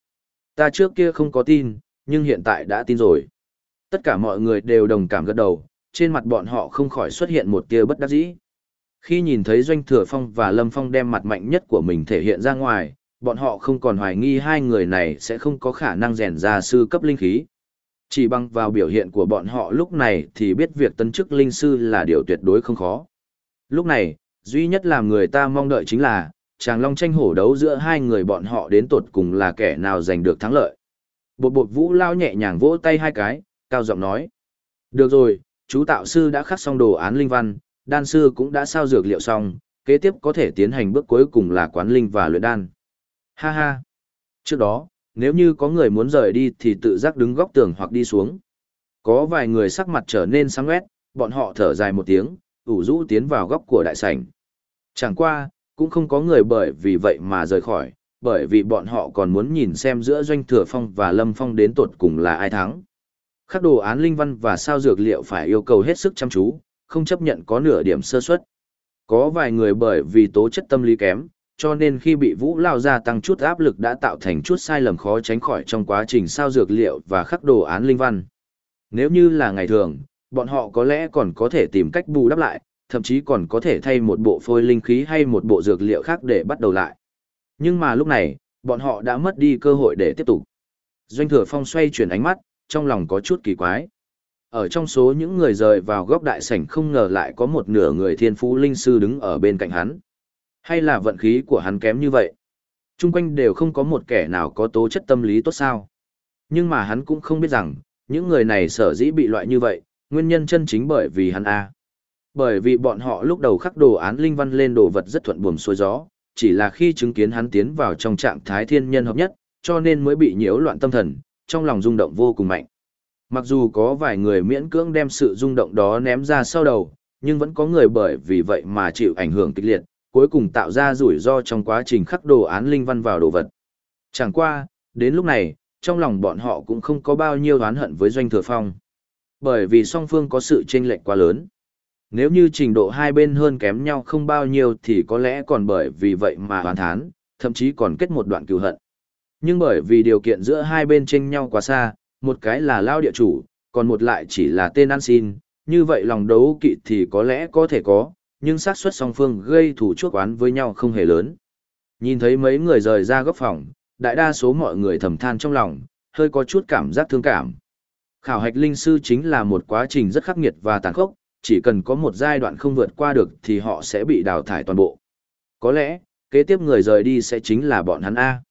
Ta trước kia không có tin, nhưng hiện tại đã tin rồi. Tất cả mọi người đều đồng cảm gật đầu, trên mặt bọn họ không khỏi xuất hiện một tia bất đắc dĩ. Khi nhìn thấy Doanh Thừa Phong và Lâm Phong đem mặt mạnh nhất của mình thể hiện ra ngoài, bọn họ không còn hoài nghi hai người này sẽ không có khả năng rèn ra sư cấp linh khí. Chỉ bằng vào biểu hiện của bọn họ lúc này thì biết việc tấn chức linh sư là điều tuyệt đối không khó. Lúc này, duy nhất làm người ta mong đợi chính là, chàng long tranh hổ đấu giữa hai người bọn họ đến tột cùng là kẻ nào giành được thắng lợi. Bột bột vũ lao nhẹ nhàng vỗ tay hai cái, cao giọng nói. Được rồi, chú tạo sư đã khắc xong đồ án linh văn, đan sư cũng đã sao dược liệu xong, kế tiếp có thể tiến hành bước cuối cùng là quán linh và luyện đan. Ha ha. Trước đó, nếu như có người muốn rời đi thì tự giác đứng góc tường hoặc đi xuống. Có vài người sắc mặt trở nên sáng quét, bọn họ thở dài một tiếng, ủ rũ tiến vào góc của đại sảnh. Chẳng qua, cũng không có người bởi vì vậy mà rời khỏi, bởi vì bọn họ còn muốn nhìn xem giữa Doanh Thừa Phong và Lâm Phong đến tột cùng là ai thắng. Khắc đồ án linh văn và sao dược liệu phải yêu cầu hết sức chăm chú, không chấp nhận có nửa điểm sơ suất. Có vài người bởi vì tố chất tâm lý kém, cho nên khi bị vũ lao ra tăng chút áp lực đã tạo thành chút sai lầm khó tránh khỏi trong quá trình sao dược liệu và khắc đồ án linh văn. Nếu như là ngày thường, bọn họ có lẽ còn có thể tìm cách bù đắp lại, thậm chí còn có thể thay một bộ phôi linh khí hay một bộ dược liệu khác để bắt đầu lại. Nhưng mà lúc này, bọn họ đã mất đi cơ hội để tiếp tục. Doanh thừa phong xoay chuyển ánh mắt, trong lòng có chút kỳ quái. Ở trong số những người rời vào góc đại sảnh không ngờ lại có một nửa người thiên phú linh sư đứng ở bên cạnh hắn. Hay là vận khí của hắn kém như vậy? Trung quanh đều không có một kẻ nào có tố chất tâm lý tốt sao. Nhưng mà hắn cũng không biết rằng, những người này sở dĩ bị loại như vậy, nguyên nhân chân chính bởi vì hắn A. Bởi vì bọn họ lúc đầu khắc đồ án linh văn lên đồ vật rất thuận buồm xuôi gió, chỉ là khi chứng kiến hắn tiến vào trong trạng thái thiên nhân hợp nhất, cho nên mới bị nhiễu loạn tâm thần, trong lòng rung động vô cùng mạnh. Mặc dù có vài người miễn cưỡng đem sự rung động đó ném ra sau đầu, nhưng vẫn có người bởi vì vậy mà chịu ảnh hưởng kịch liệt, cuối cùng tạo ra rủi ro trong quá trình khắc đồ án linh văn vào đồ vật. Chẳng qua, đến lúc này, trong lòng bọn họ cũng không có bao nhiêu oán hận với Doanh Thừa Phong. Bởi vì song phương có sự chênh lệch quá lớn. Nếu như trình độ hai bên hơn kém nhau không bao nhiêu thì có lẽ còn bởi vì vậy mà hoàn thán, thậm chí còn kết một đoạn cừu hận. Nhưng bởi vì điều kiện giữa hai bên tranh nhau quá xa, một cái là lao địa chủ, còn một lại chỉ là tên ăn xin, như vậy lòng đấu kỵ thì có lẽ có thể có, nhưng xác suất song phương gây thủ chuốc oán với nhau không hề lớn. Nhìn thấy mấy người rời ra góc phòng, đại đa số mọi người thầm than trong lòng, hơi có chút cảm giác thương cảm. Khảo hạch linh sư chính là một quá trình rất khắc nghiệt và tàn khốc, chỉ cần có một giai đoạn không vượt qua được thì họ sẽ bị đào thải toàn bộ. Có lẽ, kế tiếp người rời đi sẽ chính là bọn hắn A.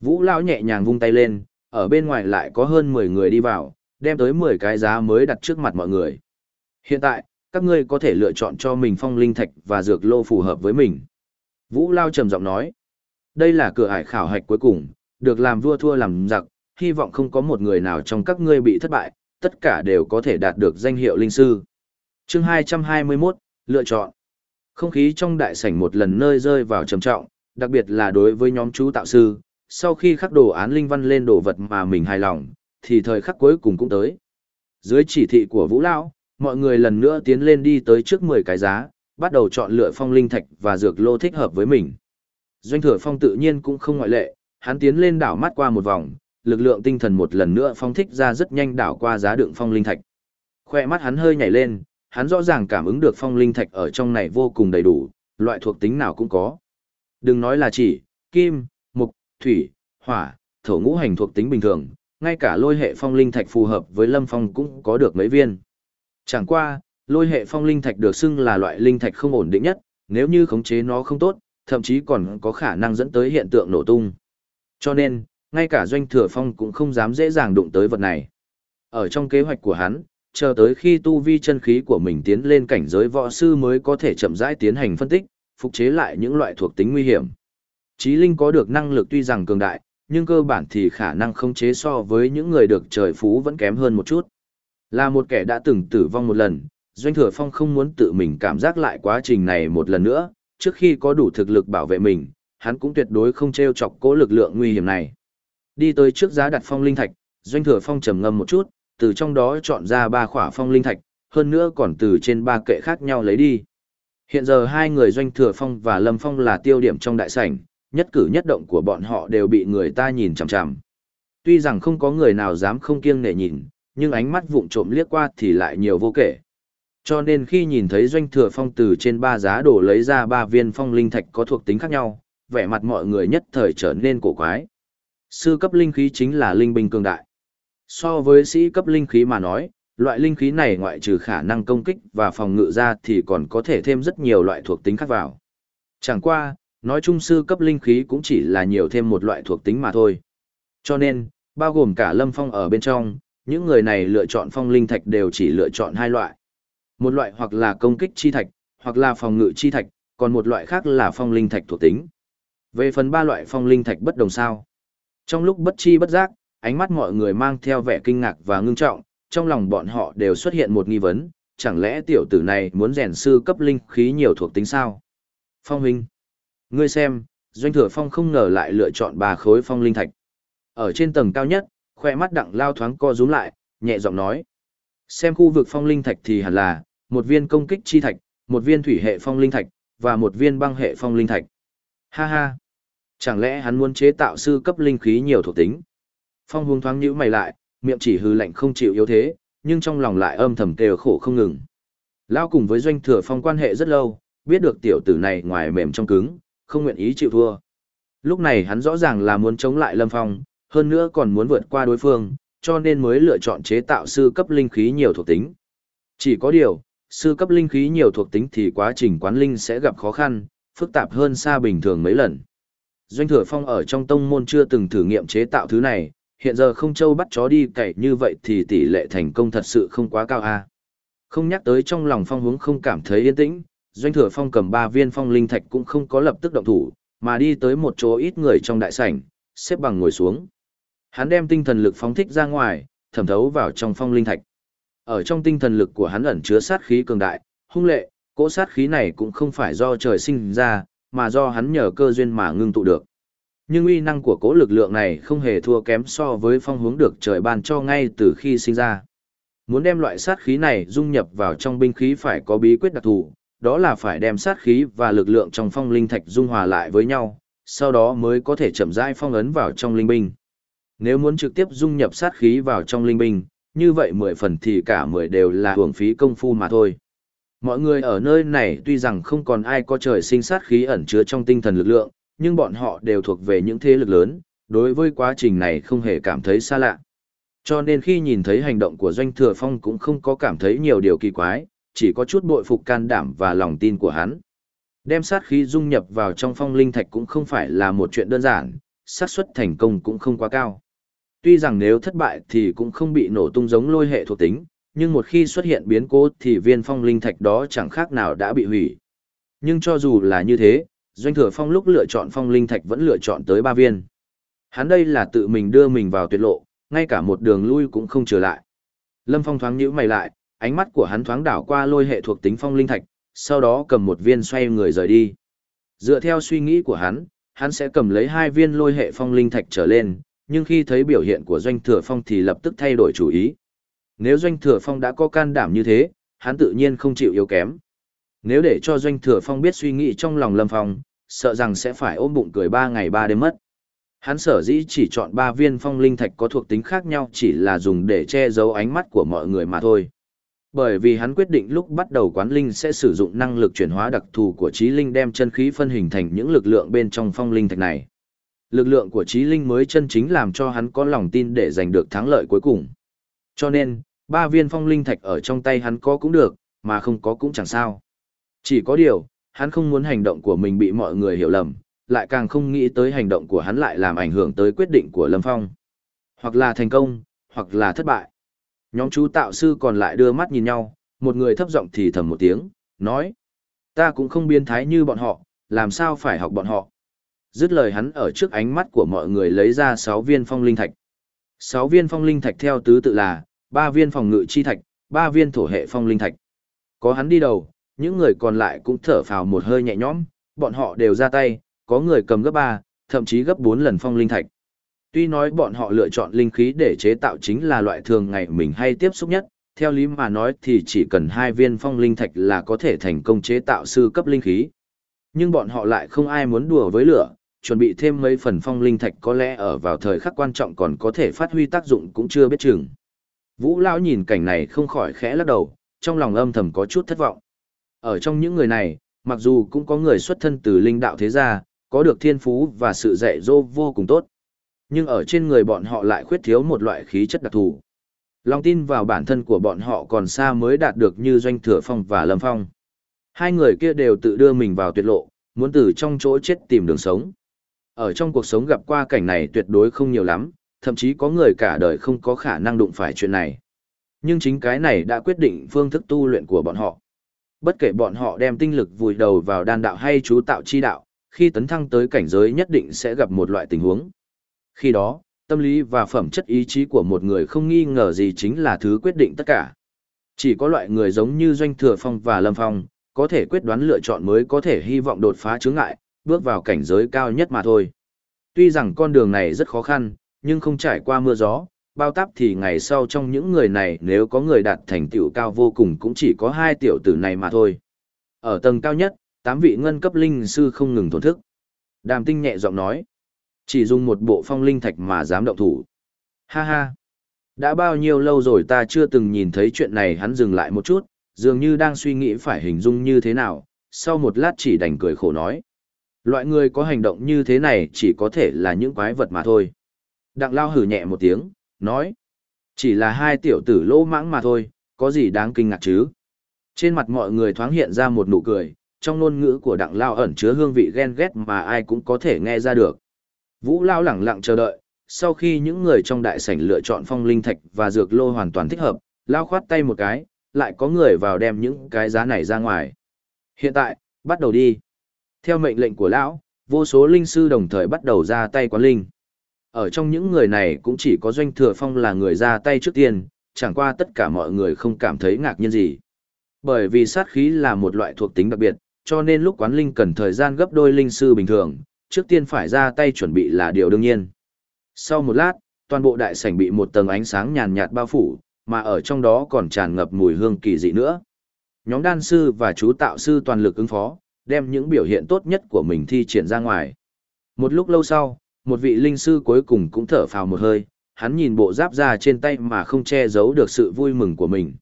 Vũ Lão nhẹ nhàng vung tay lên, ở bên ngoài lại có hơn 10 người đi vào, đem tới 10 cái giá mới đặt trước mặt mọi người. Hiện tại, các ngươi có thể lựa chọn cho mình phong linh thạch và dược lô phù hợp với mình. Vũ Lao trầm giọng nói, đây là cửa ải khảo hạch cuối cùng, được làm vua thua làm giặc, hy vọng không có một người nào trong các ngươi bị thất bại, tất cả đều có thể đạt được danh hiệu linh sư. Chương 221, lựa chọn. Không khí trong đại sảnh một lần nơi rơi vào trầm trọng, đặc biệt là đối với nhóm chú tạo sư, sau khi khắc đồ án linh văn lên đồ vật mà mình hài lòng, thì thời khắc cuối cùng cũng tới. Dưới chỉ thị của Vũ Lão, mọi người lần nữa tiến lên đi tới trước 10 cái giá, bắt đầu chọn lựa phong linh thạch và dược lô thích hợp với mình. Doanh thừa phong tự nhiên cũng không ngoại lệ, hắn tiến lên đảo mắt qua một vòng, lực lượng tinh thần một lần nữa phong thích ra rất nhanh đảo qua giá đựng phong linh thạch. Khoe mắt hắn hơi nhảy lên, hắn rõ ràng cảm ứng được phong linh thạch ở trong này vô cùng đầy đủ, loại thuộc tính nào cũng có. Đừng nói là chỉ, kim, mục, thủy, hỏa, thổ ngũ hành thuộc tính bình thường, ngay cả lôi hệ phong linh thạch phù hợp với lâm phong cũng có được mấy viên. Chẳng qua, lôi hệ phong linh thạch được xưng là loại linh thạch không ổn định nhất, nếu như khống chế nó không tốt, thậm chí còn có khả năng dẫn tới hiện tượng nổ tung. Cho nên, ngay cả doanh thừa phong cũng không dám dễ dàng đụng tới vật này. Ở trong kế hoạch của hắn, chờ tới khi tu vi chân khí của mình tiến lên cảnh giới võ sư mới có thể chậm rãi tiến hành phân tích, phục chế lại những loại thuộc tính nguy hiểm. Chí linh có được năng lực tuy rằng cường đại, nhưng cơ bản thì khả năng khống chế so với những người được trời phú vẫn kém hơn một chút. Là một kẻ đã từng tử vong một lần, Doanh Thừa Phong không muốn tự mình cảm giác lại quá trình này một lần nữa, trước khi có đủ thực lực bảo vệ mình, hắn cũng tuyệt đối không treo chọc cố lực lượng nguy hiểm này. Đi tới trước giá đặt phong linh thạch, Doanh Thừa Phong trầm ngâm một chút, từ trong đó chọn ra ba khỏa phong linh thạch, hơn nữa còn từ trên ba kệ khác nhau lấy đi. Hiện giờ hai người Doanh Thừa Phong và Lâm Phong là tiêu điểm trong đại sảnh, nhất cử nhất động của bọn họ đều bị người ta nhìn chằm chằm. Tuy rằng không có người nào dám không kiêng nể nhìn, nhưng ánh mắt vụng trộm liếc qua thì lại nhiều vô kể. Cho nên khi nhìn thấy Doanh Thừa Phong từ trên ba giá đổ lấy ra ba viên phong linh thạch có thuộc tính khác nhau, vẻ mặt mọi người nhất thời trở nên cổ quái. Sư cấp linh khí chính là linh binh cường đại. So với sĩ cấp linh khí mà nói, loại linh khí này ngoại trừ khả năng công kích và phòng ngự ra thì còn có thể thêm rất nhiều loại thuộc tính khác vào. Chẳng qua, nói chung sư cấp linh khí cũng chỉ là nhiều thêm một loại thuộc tính mà thôi. Cho nên, bao gồm cả lâm phong ở bên trong, những người này lựa chọn phong linh thạch đều chỉ lựa chọn hai loại. Một loại hoặc là công kích chi thạch, hoặc là phòng ngự chi thạch, còn một loại khác là phong linh thạch thuộc tính. Về phần ba loại phong linh thạch bất đồng sao. Trong lúc bất chi bất giác, ánh mắt mọi người mang theo vẻ kinh ngạc và ngưng trọng, trong lòng bọn họ đều xuất hiện một nghi vấn, chẳng lẽ tiểu tử này muốn rèn sư cấp linh khí nhiều thuộc tính sao? Phong huynh, ngươi xem, doanh thừa phong không ngờ lại lựa chọn ba khối phong linh thạch. Ở trên tầng cao nhất, khoe mắt đặng lao thoáng co rúm lại, nhẹ giọng nói. Xem khu vực phong linh thạch thì hẳn là, một viên công kích chi thạch, một viên thủy hệ phong linh thạch, và một viên băng hệ phong linh thạch. Ha ha! Chẳng lẽ hắn muốn chế tạo sư cấp linh khí nhiều thuộc tính? Phong hùng thoáng nhíu mày lại, miệng chỉ hư lạnh không chịu yếu thế, nhưng trong lòng lại âm thầm kêu khổ không ngừng. Lao cùng với doanh thừa phong quan hệ rất lâu, biết được tiểu tử này ngoài mềm trong cứng, không nguyện ý chịu thua. Lúc này hắn rõ ràng là muốn chống lại Lâm Phong, hơn nữa còn muốn vượt qua đối phương, cho nên mới lựa chọn chế tạo sư cấp linh khí nhiều thuộc tính. Chỉ có điều, sư cấp linh khí nhiều thuộc tính thì quá trình quán linh sẽ gặp khó khăn, phức tạp hơn xa bình thường mấy lần. Doanh thừa phong ở trong tông môn chưa từng thử nghiệm chế tạo thứ này, hiện giờ không châu bắt chó đi cậy như vậy thì tỷ lệ thành công thật sự không quá cao a. Không nhắc tới trong lòng phong hướng không cảm thấy yên tĩnh, doanh thừa phong cầm ba viên phong linh thạch cũng không có lập tức động thủ, mà đi tới một chỗ ít người trong đại sảnh, xếp bằng ngồi xuống. Hắn đem tinh thần lực phóng thích ra ngoài, thẩm thấu vào trong phong linh thạch. Ở trong tinh thần lực của hắn ẩn chứa sát khí cường đại, hung lệ, cỗ sát khí này cũng không phải do trời sinh ra, mà do hắn nhờ cơ duyên mà ngưng tụ được. Nhưng uy năng của cỗ lực lượng này không hề thua kém so với phong hướng được trời ban cho ngay từ khi sinh ra. Muốn đem loại sát khí này dung nhập vào trong binh khí phải có bí quyết đặc thù, đó là phải đem sát khí và lực lượng trong phong linh thạch dung hòa lại với nhau, sau đó mới có thể chậm rãi phong ấn vào trong linh binh. Nếu muốn trực tiếp dung nhập sát khí vào trong linh binh, như vậy mười phần thì cả mười đều là hưởng phí công phu mà thôi. Mọi người ở nơi này tuy rằng không còn ai có trời sinh sát khí ẩn chứa trong tinh thần lực lượng, nhưng bọn họ đều thuộc về những thế lực lớn, đối với quá trình này không hề cảm thấy xa lạ. Cho nên khi nhìn thấy hành động của Doanh Thừa Phong cũng không có cảm thấy nhiều điều kỳ quái, chỉ có chút bội phục can đảm và lòng tin của hắn. Đem sát khí dung nhập vào trong phong linh thạch cũng không phải là một chuyện đơn giản, xác suất thành công cũng không quá cao. Tuy rằng nếu thất bại thì cũng không bị nổ tung giống lôi hệ thuộc tính, nhưng một khi xuất hiện biến cố thì viên phong linh thạch đó chẳng khác nào đã bị hủy. Nhưng cho dù là như thế, Doanh Thừa Phong lúc lựa chọn phong linh thạch vẫn lựa chọn tới ba viên. Hắn đây là tự mình đưa mình vào tuyệt lộ, ngay cả một đường lui cũng không trở lại. Lâm Phong thoáng nhíu mày lại, ánh mắt của hắn thoáng đảo qua lôi hệ thuộc tính phong linh thạch, sau đó cầm một viên xoay người rời đi. Dựa theo suy nghĩ của hắn, hắn sẽ cầm lấy hai viên lôi hệ phong linh thạch trở lên, nhưng khi thấy biểu hiện của Doanh Thừa Phong thì lập tức thay đổi chủ ý. Nếu Doanh Thừa Phong đã có can đảm như thế, hắn tự nhiên không chịu yếu kém. Nếu để cho Doanh Thừa Phong biết suy nghĩ trong lòng Lâm Phong, sợ rằng sẽ phải ôm bụng cười ba ngày ba đêm mất. Hắn sở dĩ chỉ chọn ba viên phong linh thạch có thuộc tính khác nhau chỉ là dùng để che giấu ánh mắt của mọi người mà thôi. Bởi vì hắn quyết định lúc bắt đầu quán linh sẽ sử dụng năng lực chuyển hóa đặc thù của trí linh đem chân khí phân hình thành những lực lượng bên trong phong linh thạch này. Lực lượng của trí linh mới chân chính làm cho hắn có lòng tin để giành được thắng lợi cuối cùng. Cho nên, ba viên phong linh thạch ở trong tay hắn có cũng được, mà không có cũng chẳng sao. Chỉ có điều, hắn không muốn hành động của mình bị mọi người hiểu lầm, lại càng không nghĩ tới hành động của hắn lại làm ảnh hưởng tới quyết định của Lâm Phong. Hoặc là thành công, hoặc là thất bại. Nhóm chú tạo sư còn lại đưa mắt nhìn nhau, một người thấp giọng thì thầm một tiếng, nói. Ta cũng không biến thái như bọn họ, làm sao phải học bọn họ. Dứt lời hắn ở trước ánh mắt của mọi người lấy ra 6 viên phong linh thạch. 6 viên phong linh thạch theo tứ tự là, 3 viên phòng ngự chi thạch, 3 viên thổ hệ phong linh thạch. Có hắn đi đầu, những người còn lại cũng thở phào một hơi nhẹ nhõm, bọn họ đều ra tay, có người cầm gấp 3, thậm chí gấp 4 lần phong linh thạch. Tuy nói bọn họ lựa chọn linh khí để chế tạo chính là loại thường ngày mình hay tiếp xúc nhất, theo lý mà nói thì chỉ cần hai viên phong linh thạch là có thể thành công chế tạo sư cấp linh khí. Nhưng bọn họ lại không ai muốn đùa với lửa, chuẩn bị thêm mấy phần phong linh thạch có lẽ ở vào thời khắc quan trọng còn có thể phát huy tác dụng cũng chưa biết chừng. Vũ Lão nhìn cảnh này không khỏi khẽ lắc đầu, trong lòng âm thầm có chút thất vọng. Ở trong những người này, mặc dù cũng có người xuất thân từ linh đạo thế gia, có được thiên phú và sự dạy dỗ vô cùng tốt. Nhưng ở trên người bọn họ lại khuyết thiếu một loại khí chất đặc thù. Lòng tin vào bản thân của bọn họ còn xa mới đạt được như Doanh Thừa Phong và Lâm Phong. Hai người kia đều tự đưa mình vào tuyệt lộ, muốn từ trong chỗ chết tìm đường sống. Ở trong cuộc sống gặp qua cảnh này tuyệt đối không nhiều lắm, thậm chí có người cả đời không có khả năng đụng phải chuyện này. Nhưng chính cái này đã quyết định phương thức tu luyện của bọn họ. Bất kể bọn họ đem tinh lực vùi đầu vào đan đạo hay chú tạo chi đạo, khi tấn thăng tới cảnh giới nhất định sẽ gặp một loại tình huống. Khi đó, tâm lý và phẩm chất ý chí của một người không nghi ngờ gì chính là thứ quyết định tất cả. Chỉ có loại người giống như Doanh Thừa Phong và Lâm Phong, có thể quyết đoán lựa chọn mới có thể hy vọng đột phá chướng ngại, bước vào cảnh giới cao nhất mà thôi. Tuy rằng con đường này rất khó khăn, nhưng không trải qua mưa gió, bao táp thì ngày sau trong những người này nếu có người đạt thành tựu cao vô cùng cũng chỉ có hai tiểu tử này mà thôi. Ở tầng cao nhất, tám vị ngân cấp linh sư không ngừng thổn thức. Đàm tinh nhẹ giọng nói, chỉ dùng một bộ phong linh thạch mà dám động thủ. Ha ha, đã bao nhiêu lâu rồi ta chưa từng nhìn thấy chuyện này hắn dừng lại một chút, dường như đang suy nghĩ phải hình dung như thế nào, sau một lát chỉ đành cười khổ nói. Loại người có hành động như thế này chỉ có thể là những quái vật mà thôi. Đặng lao hử nhẹ một tiếng, nói. Chỉ là hai tiểu tử lỗ mãng mà thôi, có gì đáng kinh ngạc chứ? Trên mặt mọi người thoáng hiện ra một nụ cười, trong ngôn ngữ của đặng lao ẩn chứa hương vị ghen ghét mà ai cũng có thể nghe ra được. Vũ lao lẳng lặng chờ đợi, sau khi những người trong đại sảnh lựa chọn phong linh thạch và dược lô hoàn toàn thích hợp, lao khoát tay một cái, lại có người vào đem những cái giá này ra ngoài. Hiện tại, bắt đầu đi. Theo mệnh lệnh của lão, vô số linh sư đồng thời bắt đầu ra tay quán linh. Ở trong những người này cũng chỉ có doanh thừa phong là người ra tay trước tiên, chẳng qua tất cả mọi người không cảm thấy ngạc nhiên gì. Bởi vì sát khí là một loại thuộc tính đặc biệt, cho nên lúc quán linh cần thời gian gấp đôi linh sư bình thường, trước tiên phải ra tay chuẩn bị là điều đương nhiên. Sau một lát, toàn bộ đại sảnh bị một tầng ánh sáng nhàn nhạt bao phủ, mà ở trong đó còn tràn ngập mùi hương kỳ dị nữa. Nhóm đan sư và chú tạo sư toàn lực ứng phó, đem những biểu hiện tốt nhất của mình thi triển ra ngoài. Một lúc lâu sau, một vị linh sư cuối cùng cũng thở phào một hơi, hắn nhìn bộ giáp ra trên tay mà không che giấu được sự vui mừng của mình.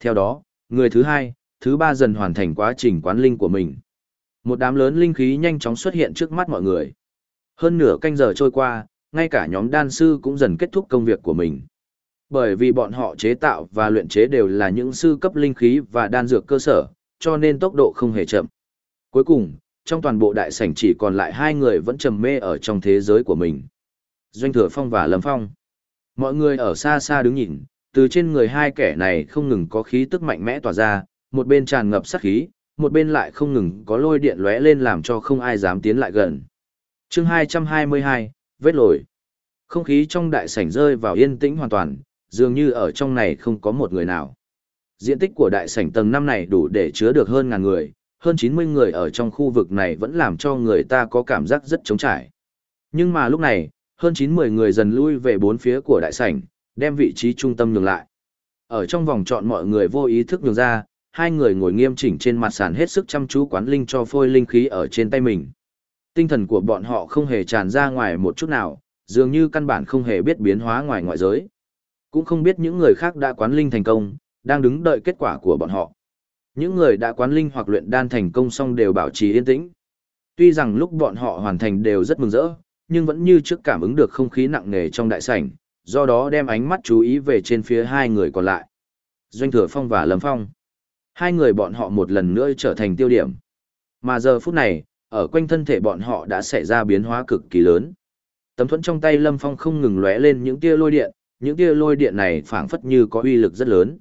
Theo đó, người thứ hai, thứ ba dần hoàn thành quá trình quán linh của mình. Một đám lớn linh khí nhanh chóng xuất hiện trước mắt mọi người. Hơn nửa canh giờ trôi qua, ngay cả nhóm đan sư cũng dần kết thúc công việc của mình. Bởi vì bọn họ chế tạo và luyện chế đều là những sư cấp linh khí và đan dược cơ sở, cho nên tốc độ không hề chậm. Cuối cùng, trong toàn bộ đại sảnh chỉ còn lại hai người vẫn trầm mê ở trong thế giới của mình. Doanh Thừa Phong và Lâm Phong. Mọi người ở xa xa đứng nhìn, từ trên người hai kẻ này không ngừng có khí tức mạnh mẽ tỏa ra, một bên tràn ngập sát khí, một bên lại không ngừng có lôi điện lóe lên làm cho không ai dám tiến lại gần. Chương 222, vết lồi. Không khí trong đại sảnh rơi vào yên tĩnh hoàn toàn, dường như ở trong này không có một người nào. Diện tích của đại sảnh tầng 5 này đủ để chứa được hơn ngàn người, hơn 90 người ở trong khu vực này vẫn làm cho người ta có cảm giác rất trống trải. Nhưng mà lúc này, hơn 90 người dần lui về bốn phía của đại sảnh, đem vị trí trung tâm nhường lại. Ở trong vòng chọn mọi người vô ý thức nhường ra, hai người ngồi nghiêm chỉnh trên mặt sàn hết sức chăm chú quán linh cho phôi linh khí ở trên tay mình. Tinh thần của bọn họ không hề tràn ra ngoài một chút nào, dường như căn bản không hề biết biến hóa ngoài ngoại giới. Cũng không biết những người khác đã quán linh thành công, đang đứng đợi kết quả của bọn họ. Những người đã quán linh hoặc luyện đan thành công xong đều bảo trì yên tĩnh. Tuy rằng lúc bọn họ hoàn thành đều rất mừng rỡ, nhưng vẫn như trước cảm ứng được không khí nặng nề trong đại sảnh, do đó đem ánh mắt chú ý về trên phía hai người còn lại. Doanh Thừa Phong và Lâm Phong. Hai người bọn họ một lần nữa trở thành tiêu điểm. Mà giờ phút này, ở quanh thân thể bọn họ đã xảy ra biến hóa cực kỳ lớn. Tấm thuẫn trong tay Lâm Phong không ngừng lóe lên những tia lôi điện, những tia lôi điện này phảng phất như có uy lực rất lớn.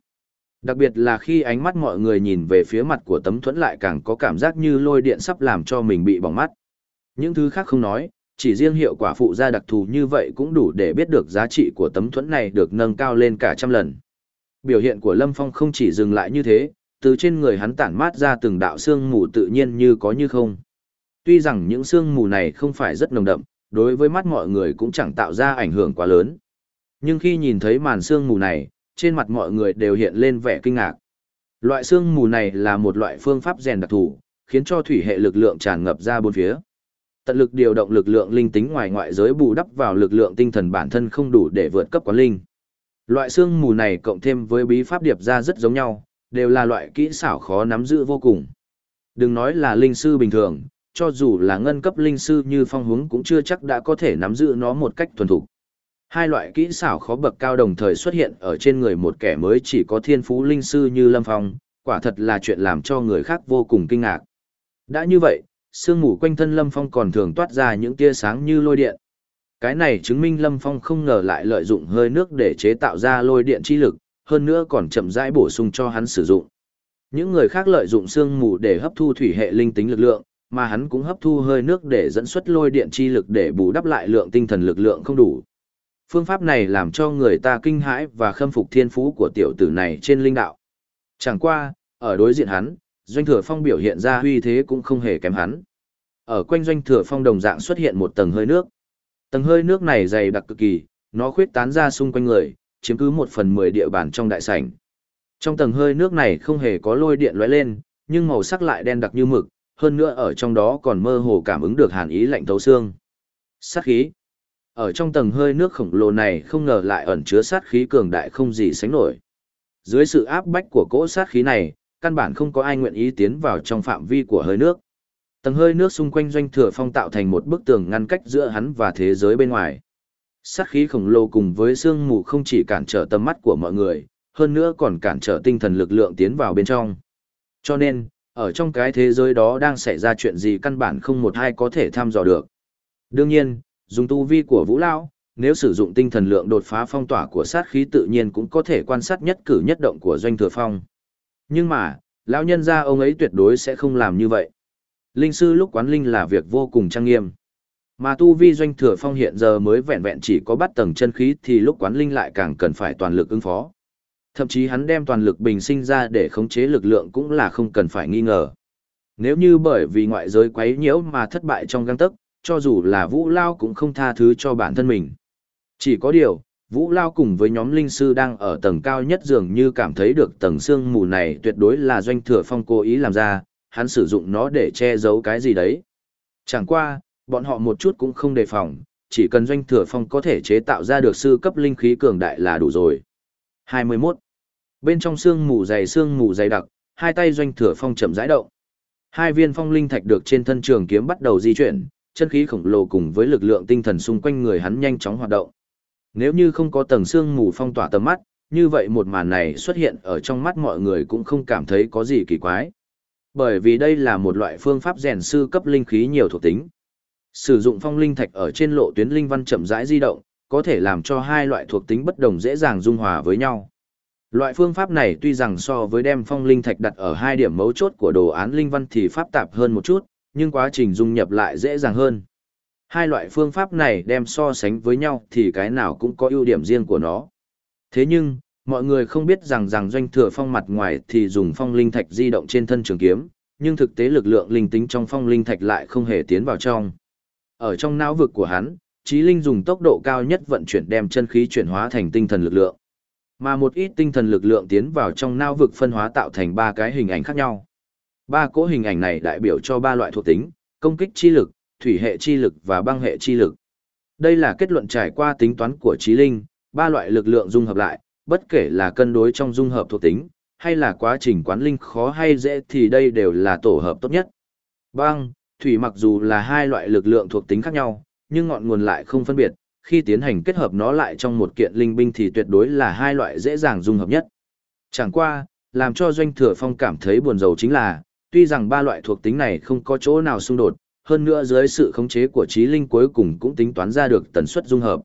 Đặc biệt là khi ánh mắt mọi người nhìn về phía mặt của tấm thuẫn lại càng có cảm giác như lôi điện sắp làm cho mình bị bỏng mắt. Những thứ khác không nói, chỉ riêng hiệu quả phụ gia đặc thù như vậy cũng đủ để biết được giá trị của tấm thuẫn này được nâng cao lên cả trăm lần. Biểu hiện của Lâm Phong không chỉ dừng lại như thế, từ trên người hắn tản mát ra từng đạo xương mù tự nhiên như có như không. Tuy rằng những xương mù này không phải rất nồng đậm, đối với mắt mọi người cũng chẳng tạo ra ảnh hưởng quá lớn. Nhưng khi nhìn thấy màn xương mù này, trên mặt mọi người đều hiện lên vẻ kinh ngạc. Loại xương mù này là một loại phương pháp rèn đặc thù, khiến cho thủy hệ lực lượng tràn ngập ra bốn phía. Tận lực điều động lực lượng linh tính ngoài ngoại giới bù đắp vào lực lượng tinh thần bản thân không đủ để vượt cấp quán linh. Loại xương mù này cộng thêm với bí pháp điệp ra rất giống nhau, đều là loại kỹ xảo khó nắm giữ vô cùng. Đừng nói là linh sư bình thường, cho dù là ngân cấp linh sư như phong hướng cũng chưa chắc đã có thể nắm giữ nó một cách thuần thục. Hai loại kỹ xảo khó bậc cao đồng thời xuất hiện ở trên người một kẻ mới chỉ có thiên phú linh sư như Lâm Phong, quả thật là chuyện làm cho người khác vô cùng kinh ngạc. Đã như vậy, sương mù quanh thân Lâm Phong còn thường toát ra những tia sáng như lôi điện. Cái này chứng minh Lâm Phong không ngờ lại lợi dụng hơi nước để chế tạo ra lôi điện chi lực, hơn nữa còn chậm rãi bổ sung cho hắn sử dụng. Những người khác lợi dụng sương mù để hấp thu thủy hệ linh tính lực lượng, mà hắn cũng hấp thu hơi nước để dẫn xuất lôi điện chi lực để bù đắp lại lượng tinh thần lực lượng không đủ. Phương pháp này làm cho người ta kinh hãi và khâm phục thiên phú của tiểu tử này trên linh đạo. Chẳng qua, ở đối diện hắn, Doanh Thừa Phong biểu hiện ra uy thế cũng không hề kém hắn. Ở quanh Doanh Thừa Phong đồng dạng xuất hiện một tầng hơi nước. Tầng hơi nước này dày đặc cực kỳ, nó khuyết tán ra xung quanh người, chiếm cứ một phần mười địa bàn trong đại sảnh. Trong tầng hơi nước này không hề có lôi điện lóe lên, nhưng màu sắc lại đen đặc như mực, hơn nữa ở trong đó còn mơ hồ cảm ứng được hàn ý lạnh thấu xương. Sát khí. Ở trong tầng hơi nước khổng lồ này không ngờ lại ẩn chứa sát khí cường đại không gì sánh nổi. Dưới sự áp bách của cỗ sát khí này, căn bản không có ai nguyện ý tiến vào trong phạm vi của hơi nước. Tầng hơi nước xung quanh doanh thừa phong tạo thành một bức tường ngăn cách giữa hắn và thế giới bên ngoài. Sát khí khổng lồ cùng với sương mù không chỉ cản trở tầm mắt của mọi người, hơn nữa còn cản trở tinh thần lực lượng tiến vào bên trong. Cho nên, ở trong cái thế giới đó đang xảy ra chuyện gì căn bản không một ai có thể thăm dò được. Đương nhiên, dùng tu vi của Vũ Lao, nếu sử dụng tinh thần lượng đột phá phong tỏa của sát khí tự nhiên cũng có thể quan sát nhất cử nhất động của doanh thừa phong. Nhưng mà, lão nhân gia ông ấy tuyệt đối sẽ không làm như vậy. Linh sư lúc quán linh là việc vô cùng trang nghiêm. Mà tu vi doanh thừa phong hiện giờ mới vẹn vẹn chỉ có bắt tầng chân khí thì lúc quán linh lại càng cần phải toàn lực ứng phó. Thậm chí hắn đem toàn lực bình sinh ra để khống chế lực lượng cũng là không cần phải nghi ngờ. Nếu như bởi vì ngoại giới quấy nhiễu mà thất bại trong găng tấc, cho dù là Vũ Lao cũng không tha thứ cho bản thân mình. Chỉ có điều, Vũ Lao cùng với nhóm linh sư đang ở tầng cao nhất dường như cảm thấy được tầng xương mù này tuyệt đối là doanh thừa phong cố ý làm ra, hắn sử dụng nó để che giấu cái gì đấy. Chẳng qua, bọn họ một chút cũng không đề phòng, chỉ cần doanh thừa phong có thể chế tạo ra được sư cấp linh khí cường đại là đủ rồi. 21. Bên trong xương mù dày xương mù dày đặc, hai tay doanh thừa phong chậm rãi động. Hai viên phong linh thạch được trên thân trường kiếm bắt đầu di chuyển, chân khí khổng lồ cùng với lực lượng tinh thần xung quanh người hắn nhanh chóng hoạt động. Nếu như không có tầng xương mù phong tỏa tầm mắt, như vậy một màn này xuất hiện ở trong mắt mọi người cũng không cảm thấy có gì kỳ quái. Bởi vì đây là một loại phương pháp rèn sư cấp linh khí nhiều thuộc tính. Sử dụng phong linh thạch ở trên lộ tuyến linh văn chậm rãi di động, có thể làm cho hai loại thuộc tính bất đồng dễ dàng dung hòa với nhau. Loại phương pháp này tuy rằng so với đem phong linh thạch đặt ở hai điểm mấu chốt của đồ án linh văn thì pháp tạp hơn một chút, nhưng quá trình dung nhập lại dễ dàng hơn. Hai loại phương pháp này đem so sánh với nhau thì cái nào cũng có ưu điểm riêng của nó. Thế nhưng, mọi người không biết rằng rằng doanh thừa phong mặt ngoài thì dùng phong linh thạch di động trên thân trường kiếm, nhưng thực tế lực lượng linh tính trong phong linh thạch lại không hề tiến vào trong. Ở trong não vực của hắn, trí linh dùng tốc độ cao nhất vận chuyển đem chân khí chuyển hóa thành tinh thần lực lượng. Mà một ít tinh thần lực lượng tiến vào trong não vực phân hóa tạo thành ba cái hình ảnh khác nhau. Ba cỗ hình ảnh này đại biểu cho ba loại thuộc tính, công kích chi lực, thủy hệ chi lực và băng hệ chi lực. Đây là kết luận trải qua tính toán của trí linh, ba loại lực lượng dung hợp lại, bất kể là cân đối trong dung hợp thuộc tính, hay là quá trình quán linh khó hay dễ thì đây đều là tổ hợp tốt nhất. Băng, thủy mặc dù là hai loại lực lượng thuộc tính khác nhau, nhưng ngọn nguồn lại không phân biệt, khi tiến hành kết hợp nó lại trong một kiện linh binh thì tuyệt đối là hai loại dễ dàng dung hợp nhất. Chẳng qua, làm cho doanh thừa phong cảm thấy buồn rầu chính là, tuy rằng ba loại thuộc tính này không có chỗ nào xung đột, hơn nữa dưới sự khống chế của trí linh cuối cùng cũng tính toán ra được tần suất dung hợp.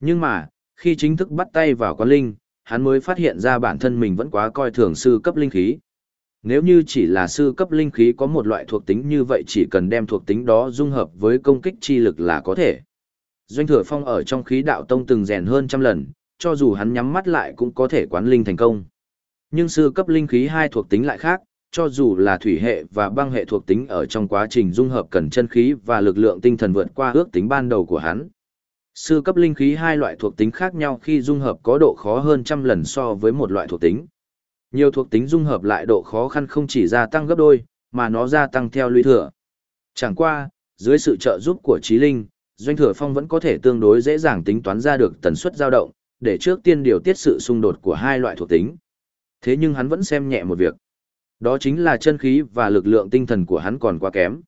Nhưng mà, khi chính thức bắt tay vào quán linh, hắn mới phát hiện ra bản thân mình vẫn quá coi thường sư cấp linh khí. Nếu như chỉ là sư cấp linh khí có một loại thuộc tính như vậy chỉ cần đem thuộc tính đó dung hợp với công kích chi lực là có thể. Doanh thừa phong ở trong khí đạo tông từng rèn hơn trăm lần, cho dù hắn nhắm mắt lại cũng có thể quán linh thành công. Nhưng sư cấp linh khí hai thuộc tính lại khác, cho dù là thủy hệ và băng hệ thuộc tính ở trong quá trình dung hợp cần chân khí và lực lượng tinh thần vượt qua ước tính ban đầu của hắn. Sư cấp linh khí hai loại thuộc tính khác nhau khi dung hợp có độ khó hơn trăm lần so với một loại thuộc tính. Nhiều thuộc tính dung hợp lại độ khó khăn không chỉ gia tăng gấp đôi, mà nó gia tăng theo lũy thừa. Chẳng qua, dưới sự trợ giúp của trí linh, Doanh Thừa Phong vẫn có thể tương đối dễ dàng tính toán ra được tần suất dao động, để trước tiên điều tiết sự xung đột của hai loại thuộc tính. Thế nhưng hắn vẫn xem nhẹ một việc. Đó chính là chân khí và lực lượng tinh thần của hắn còn quá kém.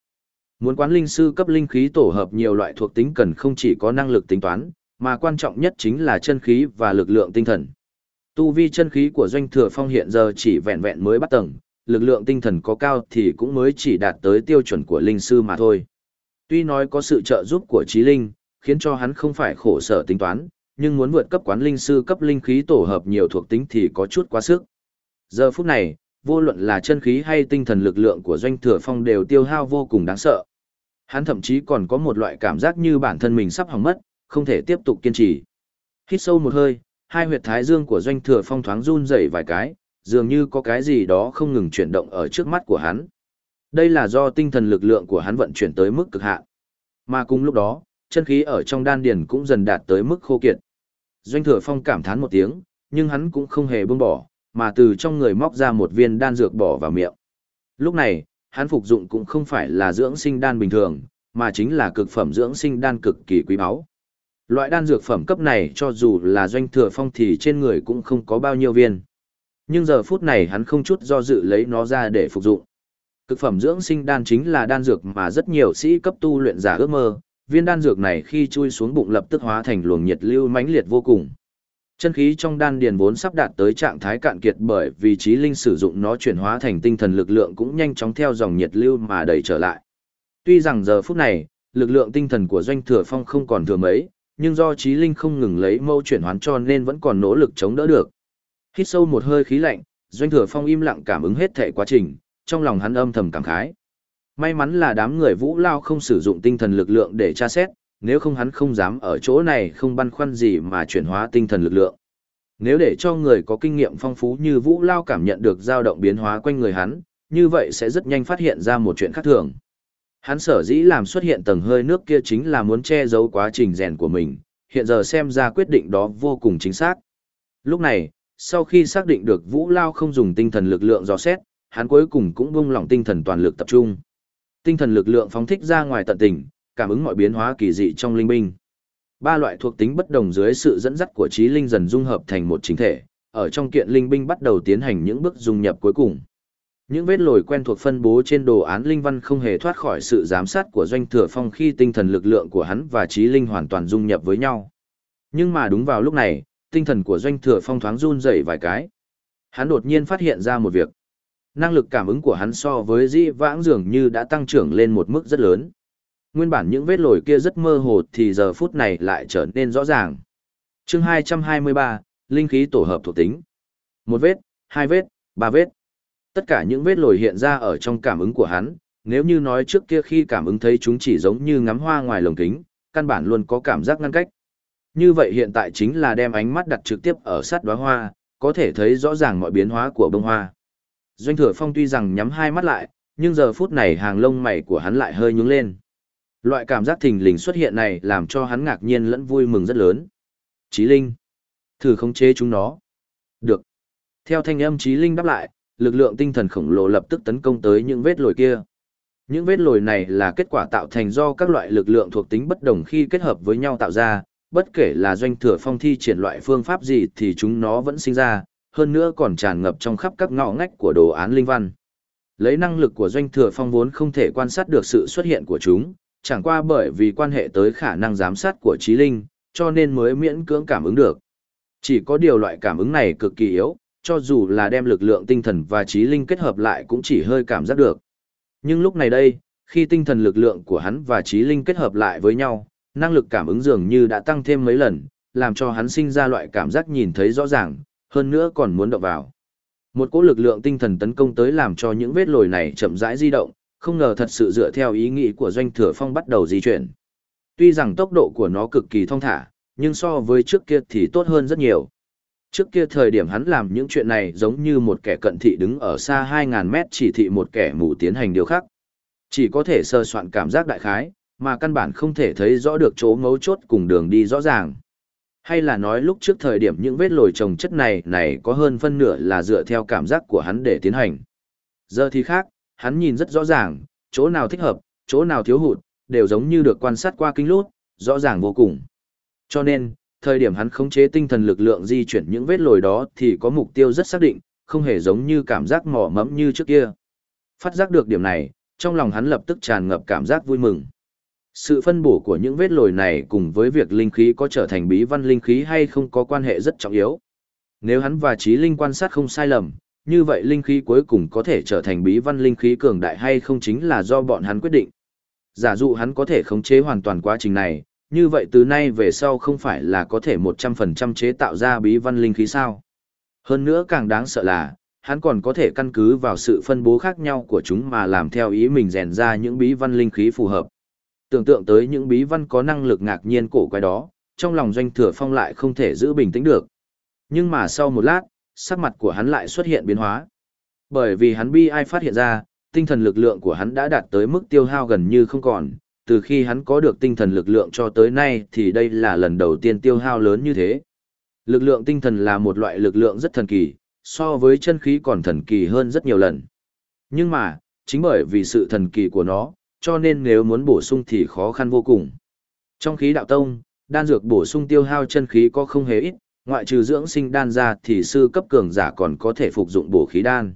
Muốn quán linh sư cấp linh khí tổ hợp nhiều loại thuộc tính cần không chỉ có năng lực tính toán, mà quan trọng nhất chính là chân khí và lực lượng tinh thần. Tu vi chân khí của doanh thừa phong hiện giờ chỉ vẹn vẹn mới bắt tầng, lực lượng tinh thần có cao thì cũng mới chỉ đạt tới tiêu chuẩn của linh sư mà thôi. Tuy nói có sự trợ giúp của trí linh, khiến cho hắn không phải khổ sở tính toán, nhưng muốn vượt cấp quán linh sư cấp linh khí tổ hợp nhiều thuộc tính thì có chút quá sức. Giờ phút này, vô luận là chân khí hay tinh thần lực lượng của doanh thừa phong đều tiêu hao vô cùng đáng sợ. Hắn thậm chí còn có một loại cảm giác như bản thân mình sắp hỏng mất, không thể tiếp tục kiên trì. Hít sâu một hơi, hai huyệt thái dương của doanh thừa phong thoáng run rẩy vài cái, dường như có cái gì đó không ngừng chuyển động ở trước mắt của hắn. Đây là do tinh thần lực lượng của hắn vận chuyển tới mức cực hạn. Mà cùng lúc đó, chân khí ở trong đan điền cũng dần đạt tới mức khô kiệt. Doanh thừa phong cảm thán một tiếng, nhưng hắn cũng không hề buông bỏ, mà từ trong người móc ra một viên đan dược bỏ vào miệng. Lúc này, hắn phục dụng cũng không phải là dưỡng sinh đan bình thường, mà chính là cực phẩm dưỡng sinh đan cực kỳ quý báu. Loại đan dược phẩm cấp này cho dù là doanh thừa phong thì trên người cũng không có bao nhiêu viên. Nhưng giờ phút này hắn không chút do dự lấy nó ra để phục dụng. Cực phẩm dưỡng sinh đan chính là đan dược mà rất nhiều sĩ cấp tu luyện giả ước mơ, viên đan dược này khi chui xuống bụng lập tức hóa thành luồng nhiệt lưu mãnh liệt vô cùng. Chân khí trong đan điền vốn sắp đạt tới trạng thái cạn kiệt bởi vì trí linh sử dụng nó chuyển hóa thành tinh thần lực lượng cũng nhanh chóng theo dòng nhiệt lưu mà đẩy trở lại. Tuy rằng giờ phút này, lực lượng tinh thần của doanh thừa phong không còn thừa mấy, nhưng do trí linh không ngừng lấy mâu chuyển hoán cho nên vẫn còn nỗ lực chống đỡ được. Hít sâu một hơi khí lạnh, doanh thừa phong im lặng cảm ứng hết thể quá trình, trong lòng hắn âm thầm cảm khái. May mắn là đám người vũ lao không sử dụng tinh thần lực lượng để tra xét, nếu không hắn không dám ở chỗ này không băn khoăn gì mà chuyển hóa tinh thần lực lượng. Nếu để cho người có kinh nghiệm phong phú như Vũ Lao cảm nhận được dao động biến hóa quanh người hắn, như vậy sẽ rất nhanh phát hiện ra một chuyện khác thường. Hắn sở dĩ làm xuất hiện tầng hơi nước kia chính là muốn che giấu quá trình rèn của mình, hiện giờ xem ra quyết định đó vô cùng chính xác. Lúc này, sau khi xác định được Vũ Lao không dùng tinh thần lực lượng dò xét, hắn cuối cùng cũng buông lỏng tinh thần toàn lực tập trung. Tinh thần lực lượng phóng thích ra ngoài tận tình, cảm ứng mọi biến hóa kỳ dị trong linh binh. Ba loại thuộc tính bất đồng dưới sự dẫn dắt của trí linh dần dung hợp thành một chính thể, ở trong kiện linh binh bắt đầu tiến hành những bước dung nhập cuối cùng. Những vết lồi quen thuộc phân bố trên đồ án linh văn không hề thoát khỏi sự giám sát của doanh thừa phong khi tinh thần lực lượng của hắn và trí linh hoàn toàn dung nhập với nhau. Nhưng mà đúng vào lúc này, tinh thần của doanh thừa phong thoáng run rẩy vài cái. Hắn đột nhiên phát hiện ra một việc. Năng lực cảm ứng của hắn so với dĩ vãng dường như đã tăng trưởng lên một mức rất lớn. Nguyên bản những vết lồi kia rất mơ hồ thì giờ phút này lại trở nên rõ ràng. chương 223, linh khí tổ hợp thuộc tính. Một vết, hai vết, ba vết. Tất cả những vết lồi hiện ra ở trong cảm ứng của hắn, nếu như nói trước kia khi cảm ứng thấy chúng chỉ giống như ngắm hoa ngoài lồng kính, căn bản luôn có cảm giác ngăn cách. Như vậy hiện tại chính là đem ánh mắt đặt trực tiếp ở sát đóa hoa, có thể thấy rõ ràng mọi biến hóa của bông hoa. Doanh thừa phong tuy rằng nhắm hai mắt lại, nhưng giờ phút này hàng lông mày của hắn lại hơi nhướng lên. Loại cảm giác thình lình xuất hiện này làm cho hắn ngạc nhiên lẫn vui mừng rất lớn. Chí Linh, thử khống chế chúng nó. Được. Theo thanh âm Chí Linh đáp lại, lực lượng tinh thần khổng lồ lập tức tấn công tới những vết lồi kia. Những vết lồi này là kết quả tạo thành do các loại lực lượng thuộc tính bất đồng khi kết hợp với nhau tạo ra, bất kể là doanh thừa phong thi triển loại phương pháp gì thì chúng nó vẫn sinh ra, hơn nữa còn tràn ngập trong khắp các ngõ ngách của đồ án linh văn. Lấy năng lực của doanh thừa phong vốn không thể quan sát được sự xuất hiện của chúng, chẳng qua bởi vì quan hệ tới khả năng giám sát của trí linh, cho nên mới miễn cưỡng cảm ứng được. Chỉ có điều loại cảm ứng này cực kỳ yếu, cho dù là đem lực lượng tinh thần và trí linh kết hợp lại cũng chỉ hơi cảm giác được. Nhưng lúc này đây, khi tinh thần lực lượng của hắn và trí linh kết hợp lại với nhau, năng lực cảm ứng dường như đã tăng thêm mấy lần, làm cho hắn sinh ra loại cảm giác nhìn thấy rõ ràng, hơn nữa còn muốn động vào. Một cỗ lực lượng tinh thần tấn công tới làm cho những vết lồi này chậm rãi di động, không ngờ thật sự dựa theo ý nghĩ của doanh thừa phong bắt đầu di chuyển. Tuy rằng tốc độ của nó cực kỳ thong thả, nhưng so với trước kia thì tốt hơn rất nhiều. Trước kia thời điểm hắn làm những chuyện này giống như một kẻ cận thị đứng ở xa 2.000 mét chỉ thị một kẻ mù tiến hành điều khác. Chỉ có thể sơ soạn cảm giác đại khái, mà căn bản không thể thấy rõ được chỗ ngấu chốt cùng đường đi rõ ràng. Hay là nói lúc trước thời điểm những vết lồi trồng chất này này có hơn phân nửa là dựa theo cảm giác của hắn để tiến hành. Giờ thì khác, hắn nhìn rất rõ ràng, chỗ nào thích hợp, chỗ nào thiếu hụt, đều giống như được quan sát qua kinh lút, rõ ràng vô cùng. Cho nên, thời điểm hắn khống chế tinh thần lực lượng di chuyển những vết lồi đó thì có mục tiêu rất xác định, không hề giống như cảm giác mỏ mẫm như trước kia. Phát giác được điểm này, trong lòng hắn lập tức tràn ngập cảm giác vui mừng. Sự phân bổ của những vết lồi này cùng với việc linh khí có trở thành bí văn linh khí hay không có quan hệ rất trọng yếu. Nếu hắn và trí linh quan sát không sai lầm, như vậy linh khí cuối cùng có thể trở thành bí văn linh khí cường đại hay không chính là do bọn hắn quyết định. Giả dụ hắn có thể khống chế hoàn toàn quá trình này, như vậy từ nay về sau không phải là có thể 100% chế tạo ra bí văn linh khí sao. Hơn nữa càng đáng sợ là, hắn còn có thể căn cứ vào sự phân bố khác nhau của chúng mà làm theo ý mình rèn ra những bí văn linh khí phù hợp. Tưởng tượng tới những bí văn có năng lực ngạc nhiên cổ quái đó, trong lòng doanh thừa phong lại không thể giữ bình tĩnh được. Nhưng mà sau một lát, sắc mặt của hắn lại xuất hiện biến hóa. Bởi vì hắn bi ai phát hiện ra, tinh thần lực lượng của hắn đã đạt tới mức tiêu hao gần như không còn, từ khi hắn có được tinh thần lực lượng cho tới nay thì đây là lần đầu tiên tiêu hao lớn như thế. Lực lượng tinh thần là một loại lực lượng rất thần kỳ, so với chân khí còn thần kỳ hơn rất nhiều lần. Nhưng mà, chính bởi vì sự thần kỳ của nó, cho nên nếu muốn bổ sung thì khó khăn vô cùng. Trong khí đạo tông, đan dược bổ sung tiêu hao chân khí có không hề ít, ngoại trừ dưỡng sinh đan ra thì sư cấp cường giả còn có thể phục dụng bổ khí đan.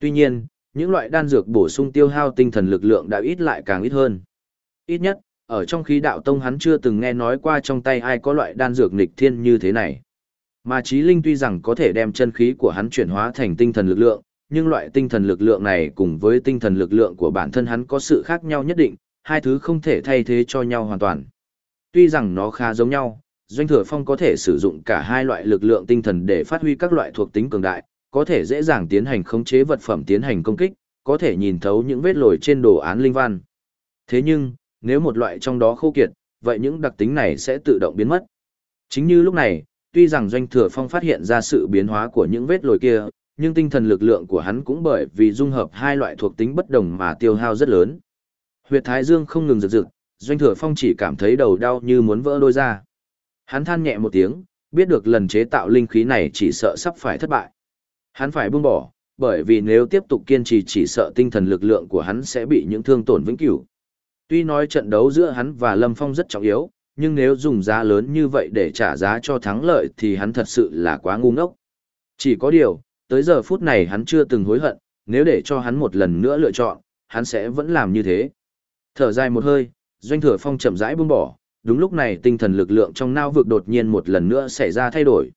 Tuy nhiên, những loại đan dược bổ sung tiêu hao tinh thần lực lượng đã ít lại càng ít hơn. Ít nhất, ở trong khí đạo tông hắn chưa từng nghe nói qua trong tay ai có loại đan dược nghịch thiên như thế này. Mà trí linh tuy rằng có thể đem chân khí của hắn chuyển hóa thành tinh thần lực lượng, nhưng loại tinh thần lực lượng này cùng với tinh thần lực lượng của bản thân hắn có sự khác nhau nhất định, hai thứ không thể thay thế cho nhau hoàn toàn. Tuy rằng nó khá giống nhau, Doanh Thừa Phong có thể sử dụng cả hai loại lực lượng tinh thần để phát huy các loại thuộc tính cường đại, có thể dễ dàng tiến hành khống chế vật phẩm tiến hành công kích, có thể nhìn thấu những vết lồi trên đồ án linh văn. Thế nhưng, nếu một loại trong đó khô kiệt, vậy những đặc tính này sẽ tự động biến mất. Chính như lúc này, tuy rằng Doanh Thừa Phong phát hiện ra sự biến hóa của những vết lồi kia, nhưng tinh thần lực lượng của hắn cũng bởi vì dung hợp hai loại thuộc tính bất đồng mà tiêu hao rất lớn. Huyệt Thái Dương không ngừng rực rực, Doanh Thừa Phong chỉ cảm thấy đầu đau như muốn vỡ đôi ra. Hắn than nhẹ một tiếng, biết được lần chế tạo linh khí này chỉ sợ sắp phải thất bại. Hắn phải buông bỏ, bởi vì nếu tiếp tục kiên trì chỉ sợ tinh thần lực lượng của hắn sẽ bị những thương tổn vĩnh cửu. Tuy nói trận đấu giữa hắn và Lâm Phong rất trọng yếu, nhưng nếu dùng giá lớn như vậy để trả giá cho thắng lợi thì hắn thật sự là quá ngu ngốc. Chỉ có điều, tới giờ phút này hắn chưa từng hối hận, nếu để cho hắn một lần nữa lựa chọn, hắn sẽ vẫn làm như thế. Thở dài một hơi, Doanh Thừa Phong chậm rãi buông bỏ, đúng lúc này tinh thần lực lượng trong não vực đột nhiên một lần nữa xảy ra thay đổi.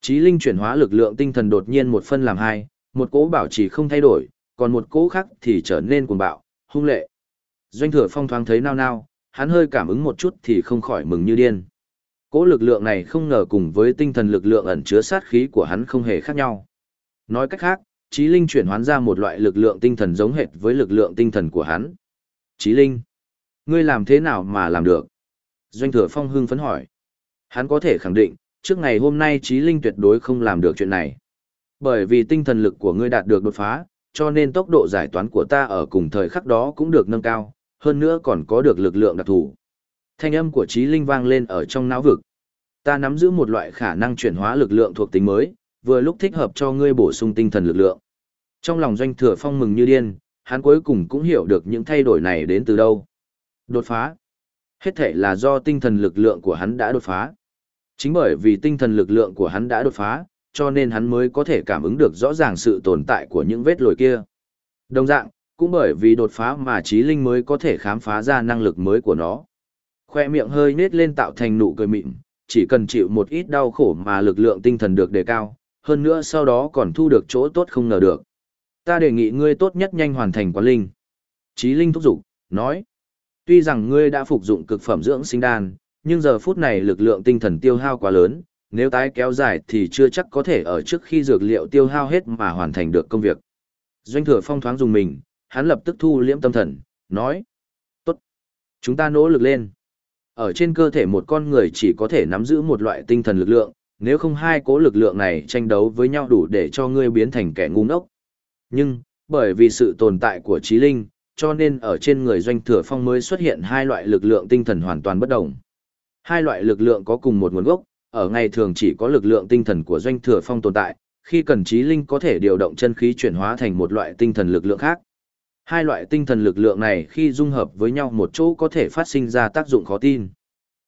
Chí linh chuyển hóa lực lượng tinh thần đột nhiên một phân làm hai, một cỗ bảo trì không thay đổi, còn một cỗ khác thì trở nên cuồng bạo, hung lệ. Doanh thừa phong thoáng thấy nao nao, hắn hơi cảm ứng một chút thì không khỏi mừng như điên. Cỗ lực lượng này không ngờ cùng với tinh thần lực lượng ẩn chứa sát khí của hắn không hề khác nhau. Nói cách khác, Chí Linh chuyển hóa ra một loại lực lượng tinh thần giống hệt với lực lượng tinh thần của hắn. Chí Linh, ngươi làm thế nào mà làm được? Doanh thừa phong hưng phấn hỏi. Hắn có thể khẳng định, trước ngày hôm nay trí linh tuyệt đối không làm được chuyện này. Bởi vì tinh thần lực của ngươi đạt được đột phá, cho nên tốc độ giải toán của ta ở cùng thời khắc đó cũng được nâng cao, hơn nữa còn có được lực lượng đặc thù. Thanh âm của trí linh vang lên ở trong não vực. Ta nắm giữ một loại khả năng chuyển hóa lực lượng thuộc tính mới, vừa lúc thích hợp cho ngươi bổ sung tinh thần lực lượng. Trong lòng doanh thừa phong mừng như điên, hắn cuối cùng cũng hiểu được những thay đổi này đến từ đâu. Đột phá. Hết thể là do tinh thần lực lượng của hắn đã đột phá. Chính bởi vì tinh thần lực lượng của hắn đã đột phá, cho nên hắn mới có thể cảm ứng được rõ ràng sự tồn tại của những vết lồi kia. Đồng dạng, cũng bởi vì đột phá mà trí linh mới có thể khám phá ra năng lực mới của nó. Khoe miệng hơi nết lên tạo thành nụ cười mịn, chỉ cần chịu một ít đau khổ mà lực lượng tinh thần được đề cao, hơn nữa sau đó còn thu được chỗ tốt không ngờ được. Ta đề nghị ngươi tốt nhất nhanh hoàn thành quán linh. Trí linh thúc giục, nói. Tuy rằng ngươi đã phục dụng cực phẩm dưỡng sinh đan, nhưng giờ phút này lực lượng tinh thần tiêu hao quá lớn, nếu tái kéo dài thì chưa chắc có thể ở trước khi dược liệu tiêu hao hết mà hoàn thành được công việc. Doanh thừa phong thoáng dùng mình, hắn lập tức thu liễm tâm thần, nói. Tốt. Chúng ta nỗ lực lên. Ở trên cơ thể một con người chỉ có thể nắm giữ một loại tinh thần lực lượng, nếu không hai cố lực lượng này tranh đấu với nhau đủ để cho ngươi biến thành kẻ ngu ngốc. Nhưng, bởi vì sự tồn tại của trí linh, cho nên ở trên người doanh thừa phong mới xuất hiện hai loại lực lượng tinh thần hoàn toàn bất đồng. Hai loại lực lượng có cùng một nguồn gốc, ở ngày thường chỉ có lực lượng tinh thần của doanh thừa phong tồn tại, khi cần trí linh có thể điều động chân khí chuyển hóa thành một loại tinh thần lực lượng khác. Hai loại tinh thần lực lượng này khi dung hợp với nhau một chỗ có thể phát sinh ra tác dụng khó tin.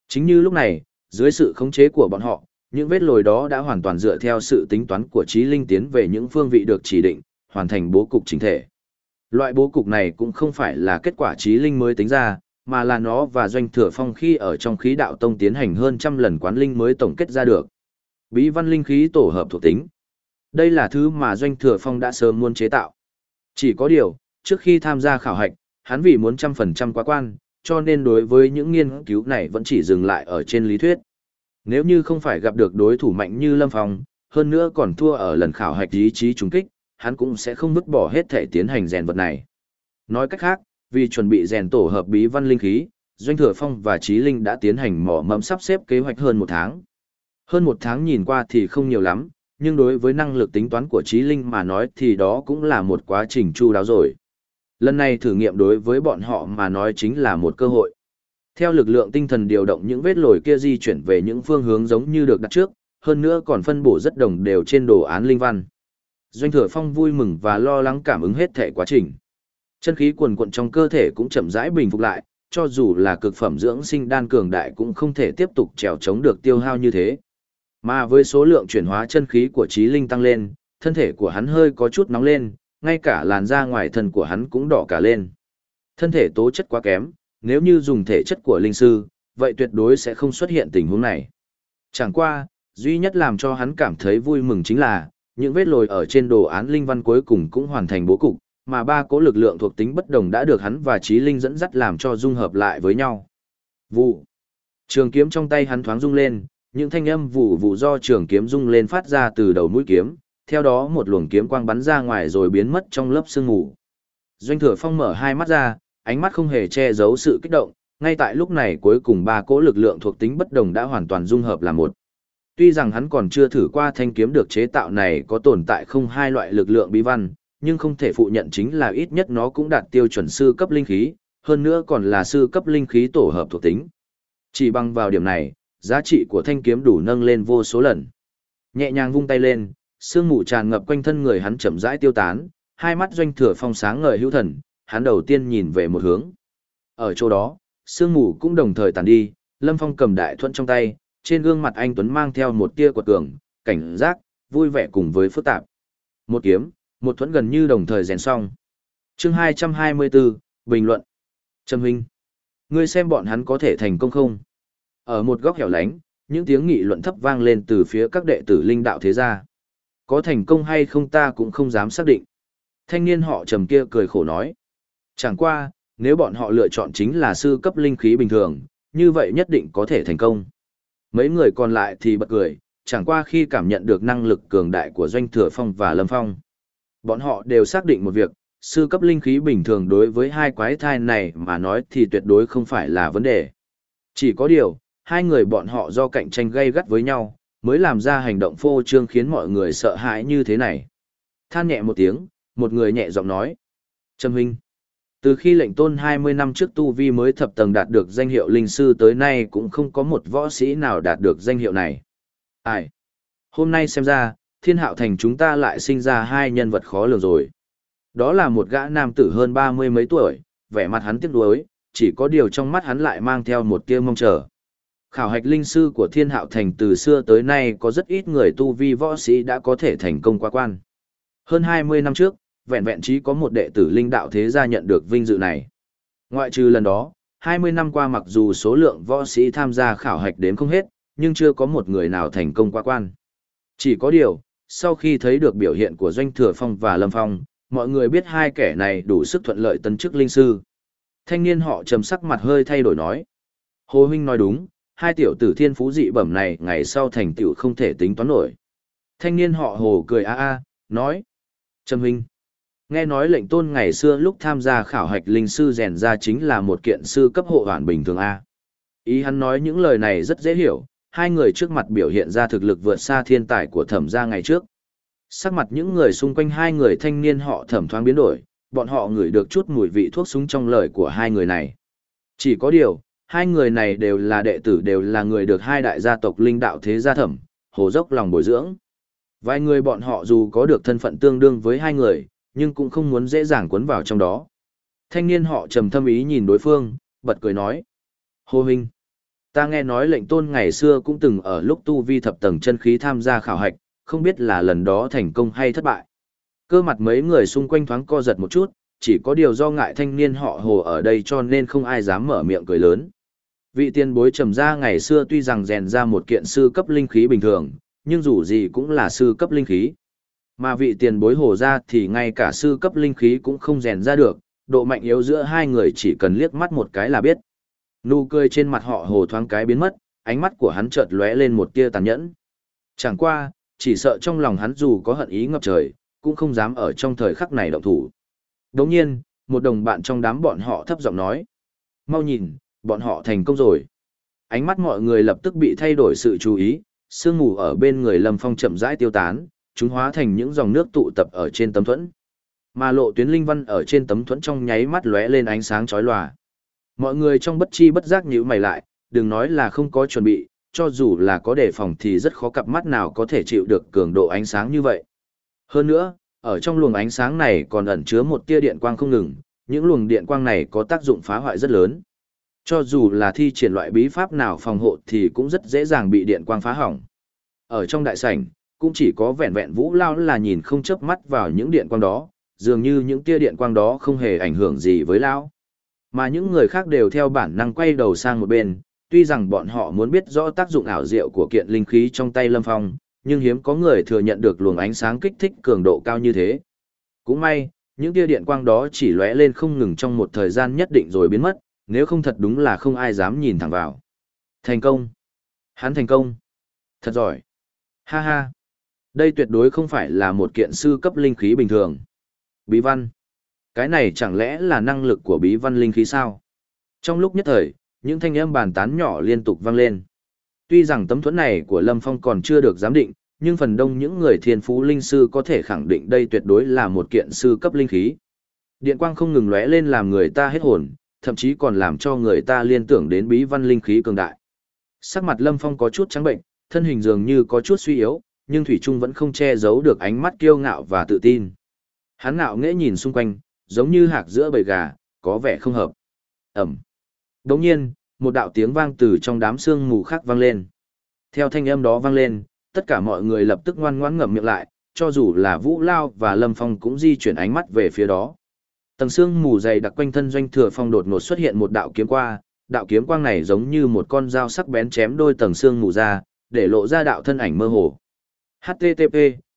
Chính như lúc này, dưới sự khống chế của bọn họ, những vết lồi đó đã hoàn toàn dựa theo sự tính toán của trí linh tiến về những phương vị được chỉ định, hoàn thành bố cục chính thể. Loại bố cục này cũng không phải là kết quả trí linh mới tính ra, mà là nó và doanh thừa phong khi ở trong khí đạo tông tiến hành hơn trăm lần quán linh mới tổng kết ra được. Bí văn linh khí tổ hợp thuộc tính. Đây là thứ mà doanh thừa phong đã sớm muốn chế tạo. Chỉ có điều, trước khi tham gia khảo hạch, hắn vì muốn trăm phần trăm quá quan, cho nên đối với những nghiên cứu này vẫn chỉ dừng lại ở trên lý thuyết. Nếu như không phải gặp được đối thủ mạnh như Lâm Phong, hơn nữa còn thua ở lần khảo hạch ý chí trùng kích, hắn cũng sẽ không vứt bỏ hết thể tiến hành rèn vật này. Nói cách khác, vì chuẩn bị rèn tổ hợp bí văn linh khí, Doanh Thừa Phong và Trí Linh đã tiến hành mỏ mẫm sắp xếp kế hoạch hơn một tháng. Hơn một tháng nhìn qua thì không nhiều lắm, nhưng đối với năng lực tính toán của Trí Linh mà nói thì đó cũng là một quá trình chu đáo rồi. Lần này thử nghiệm đối với bọn họ mà nói chính là một cơ hội. Theo lực lượng tinh thần điều động những vết lồi kia di chuyển về những phương hướng giống như được đặt trước, hơn nữa còn phân bổ rất đồng đều trên đồ án linh văn. Doanh Thừa Phong vui mừng và lo lắng cảm ứng hết thể quá trình. Chân khí quần quận trong cơ thể cũng chậm rãi bình phục lại, cho dù là cực phẩm dưỡng sinh đan cường đại cũng không thể tiếp tục trèo chống được tiêu hao như thế. Mà với số lượng chuyển hóa chân khí của trí linh tăng lên, thân thể của hắn hơi có chút nóng lên, ngay cả làn da ngoài thân của hắn cũng đỏ cả lên. Thân thể tố chất quá kém, nếu như dùng thể chất của linh sư, vậy tuyệt đối sẽ không xuất hiện tình huống này. Chẳng qua, duy nhất làm cho hắn cảm thấy vui mừng chính là, những vết lồi ở trên đồ án linh văn cuối cùng cũng hoàn thành bố cục, mà ba cố lực lượng thuộc tính bất đồng đã được hắn và trí linh dẫn dắt làm cho dung hợp lại với nhau. Vụ. Trường kiếm trong tay hắn thoáng rung lên, những thanh âm vụ vụ do trường kiếm rung lên phát ra từ đầu mũi kiếm, theo đó một luồng kiếm quang bắn ra ngoài rồi biến mất trong lớp sương mù. Doanh thừa phong mở hai mắt ra, ánh mắt không hề che giấu sự kích động, ngay tại lúc này cuối cùng ba cỗ lực lượng thuộc tính bất đồng đã hoàn toàn dung hợp là một. Tuy rằng hắn còn chưa thử qua thanh kiếm được chế tạo này có tồn tại không hai loại lực lượng bí văn, nhưng không thể phụ nhận chính là ít nhất nó cũng đạt tiêu chuẩn sư cấp linh khí, hơn nữa còn là sư cấp linh khí tổ hợp thuộc tính. Chỉ bằng vào điểm này, giá trị của thanh kiếm đủ nâng lên vô số lần. Nhẹ nhàng vung tay lên, sương mù tràn ngập quanh thân người hắn chậm rãi tiêu tán, hai mắt doanh thừa phong sáng ngời hữu thần, hắn đầu tiên nhìn về một hướng. Ở chỗ đó, sương mù cũng đồng thời tàn đi, Lâm Phong cầm đại thuận trong tay, trên gương mặt anh Tuấn mang theo một tia quật cường, cảnh giác, vui vẻ cùng với phức tạp. Một kiếm, một thuẫn gần như đồng thời rèn xong. chương 224, bình luận. Trầm huynh. Ngươi xem bọn hắn có thể thành công không? Ở một góc hẻo lánh, những tiếng nghị luận thấp vang lên từ phía các đệ tử linh đạo thế gia. Có thành công hay không ta cũng không dám xác định. Thanh niên họ trầm kia cười khổ nói. Chẳng qua, nếu bọn họ lựa chọn chính là sư cấp linh khí bình thường, như vậy nhất định có thể thành công. Mấy người còn lại thì bật cười, chẳng qua khi cảm nhận được năng lực cường đại của Doanh Thừa Phong và Lâm Phong. Bọn họ đều xác định một việc, sư cấp linh khí bình thường đối với hai quái thai này mà nói thì tuyệt đối không phải là vấn đề. Chỉ có điều, hai người bọn họ do cạnh tranh gây gắt với nhau, mới làm ra hành động phô trương khiến mọi người sợ hãi như thế này. Than nhẹ một tiếng, một người nhẹ giọng nói. Trâm huynh. Từ khi lệnh tôn 20 năm trước Tu Vi mới thập tầng đạt được danh hiệu linh sư tới nay cũng không có một võ sĩ nào đạt được danh hiệu này. Ai? Hôm nay xem ra, thiên hạo thành chúng ta lại sinh ra hai nhân vật khó lường rồi. Đó là một gã nam tử hơn ba mươi mấy tuổi, vẻ mặt hắn tiếc nuối, chỉ có điều trong mắt hắn lại mang theo một tia mong chờ. Khảo hạch linh sư của thiên hạo thành từ xưa tới nay có rất ít người tu vi võ sĩ đã có thể thành công qua quan. Hơn 20 năm trước, vẹn vẹn chỉ có một đệ tử linh đạo thế gia nhận được vinh dự này. Ngoại trừ lần đó, 20 năm qua mặc dù số lượng võ sĩ tham gia khảo hạch đếm không hết, nhưng chưa có một người nào thành công qua quan. Chỉ có điều, sau khi thấy được biểu hiện của Doanh Thừa Phong và Lâm Phong, mọi người biết hai kẻ này đủ sức thuận lợi tấn chức linh sư. Thanh niên họ trầm sắc mặt hơi thay đổi nói. Hồ Huynh nói đúng, hai tiểu tử thiên phú dị bẩm này ngày sau thành tựu không thể tính toán nổi. Thanh niên họ Hồ cười a a, nói. Trầm Huynh. Nghe nói lệnh tôn ngày xưa lúc tham gia khảo hạch linh sư rèn ra chính là một kiện sư cấp hộ hoàn bình thường A. Ý hắn nói những lời này rất dễ hiểu, hai người trước mặt biểu hiện ra thực lực vượt xa thiên tài của thẩm gia ngày trước. Sắc mặt những người xung quanh hai người thanh niên họ thẩm thoáng biến đổi, bọn họ ngửi được chút mùi vị thuốc súng trong lời của hai người này. Chỉ có điều, hai người này đều là đệ tử đều là người được hai đại gia tộc linh đạo thế gia thẩm, hồ dốc lòng bồi dưỡng. Vài người bọn họ dù có được thân phận tương đương với hai người, nhưng cũng không muốn dễ dàng cuốn vào trong đó. Thanh niên họ trầm thâm ý nhìn đối phương, bật cười nói. Hồ huynh, ta nghe nói lệnh tôn ngày xưa cũng từng ở lúc tu vi thập tầng chân khí tham gia khảo hạch, không biết là lần đó thành công hay thất bại. Cơ mặt mấy người xung quanh thoáng co giật một chút, chỉ có điều do ngại thanh niên họ hồ ở đây cho nên không ai dám mở miệng cười lớn. Vị tiên bối trầm ra ngày xưa tuy rằng rèn ra một kiện sư cấp linh khí bình thường, nhưng dù gì cũng là sư cấp linh khí. Mà vị tiền bối hồ ra thì ngay cả sư cấp linh khí cũng không rèn ra được, độ mạnh yếu giữa hai người chỉ cần liếc mắt một cái là biết. Nụ cười trên mặt họ hồ thoáng cái biến mất, ánh mắt của hắn chợt lóe lên một tia tàn nhẫn. Chẳng qua, chỉ sợ trong lòng hắn dù có hận ý ngập trời, cũng không dám ở trong thời khắc này động thủ. Đồng nhiên, một đồng bạn trong đám bọn họ thấp giọng nói. Mau nhìn, bọn họ thành công rồi. Ánh mắt mọi người lập tức bị thay đổi sự chú ý, sương mù ở bên người Lâm Phong chậm rãi tiêu tán, chúng hóa thành những dòng nước tụ tập ở trên tấm thuẫn. Mà lộ tuyến linh văn ở trên tấm thuẫn trong nháy mắt lóe lên ánh sáng chói lòa. Mọi người trong bất chi bất giác nhíu mày lại, đừng nói là không có chuẩn bị, cho dù là có đề phòng thì rất khó cặp mắt nào có thể chịu được cường độ ánh sáng như vậy. Hơn nữa, ở trong luồng ánh sáng này còn ẩn chứa một tia điện quang không ngừng, những luồng điện quang này có tác dụng phá hoại rất lớn. Cho dù là thi triển loại bí pháp nào phòng hộ thì cũng rất dễ dàng bị điện quang phá hỏng. Ở trong đại sảnh, cũng chỉ có vẹn vẹn vũ lao là nhìn không chớp mắt vào những điện quang đó, dường như những tia điện quang đó không hề ảnh hưởng gì với lão. Mà những người khác đều theo bản năng quay đầu sang một bên, tuy rằng bọn họ muốn biết rõ tác dụng ảo diệu của kiện linh khí trong tay Lâm Phong, nhưng hiếm có người thừa nhận được luồng ánh sáng kích thích cường độ cao như thế. Cũng may, những tia điện quang đó chỉ lóe lên không ngừng trong một thời gian nhất định rồi biến mất, nếu không thật đúng là không ai dám nhìn thẳng vào. Thành công! Hắn thành công! Thật giỏi! Ha ha! Đây tuyệt đối không phải là một kiện sư cấp linh khí bình thường. Bí văn. Cái này chẳng lẽ là năng lực của bí văn linh khí sao? Trong lúc nhất thời, những thanh âm bàn tán nhỏ liên tục vang lên. Tuy rằng tấm thuẫn này của Lâm Phong còn chưa được giám định, nhưng phần đông những người thiên phú linh sư có thể khẳng định đây tuyệt đối là một kiện sư cấp linh khí. Điện quang không ngừng lóe lên làm người ta hết hồn, thậm chí còn làm cho người ta liên tưởng đến bí văn linh khí cường đại. Sắc mặt Lâm Phong có chút trắng bệnh, thân hình dường như có chút suy yếu, nhưng Thủy Trung vẫn không che giấu được ánh mắt kiêu ngạo và tự tin. Hắn ngạo nghễ nhìn xung quanh, giống như hạc giữa bầy gà, có vẻ không hợp. Ẩm. Đồng nhiên, một đạo tiếng vang từ trong đám sương mù khác vang lên. Theo thanh âm đó vang lên, tất cả mọi người lập tức ngoan ngoãn ngậm miệng lại, cho dù là Vũ Lao và Lâm Phong cũng di chuyển ánh mắt về phía đó. Tầng sương mù dày đặc quanh thân doanh thừa phong đột ngột xuất hiện một đạo kiếm qua, đạo kiếm quang này giống như một con dao sắc bén chém đôi tầng xương mù ra, để lộ ra đạo thân ảnh mơ hồ. HTTP,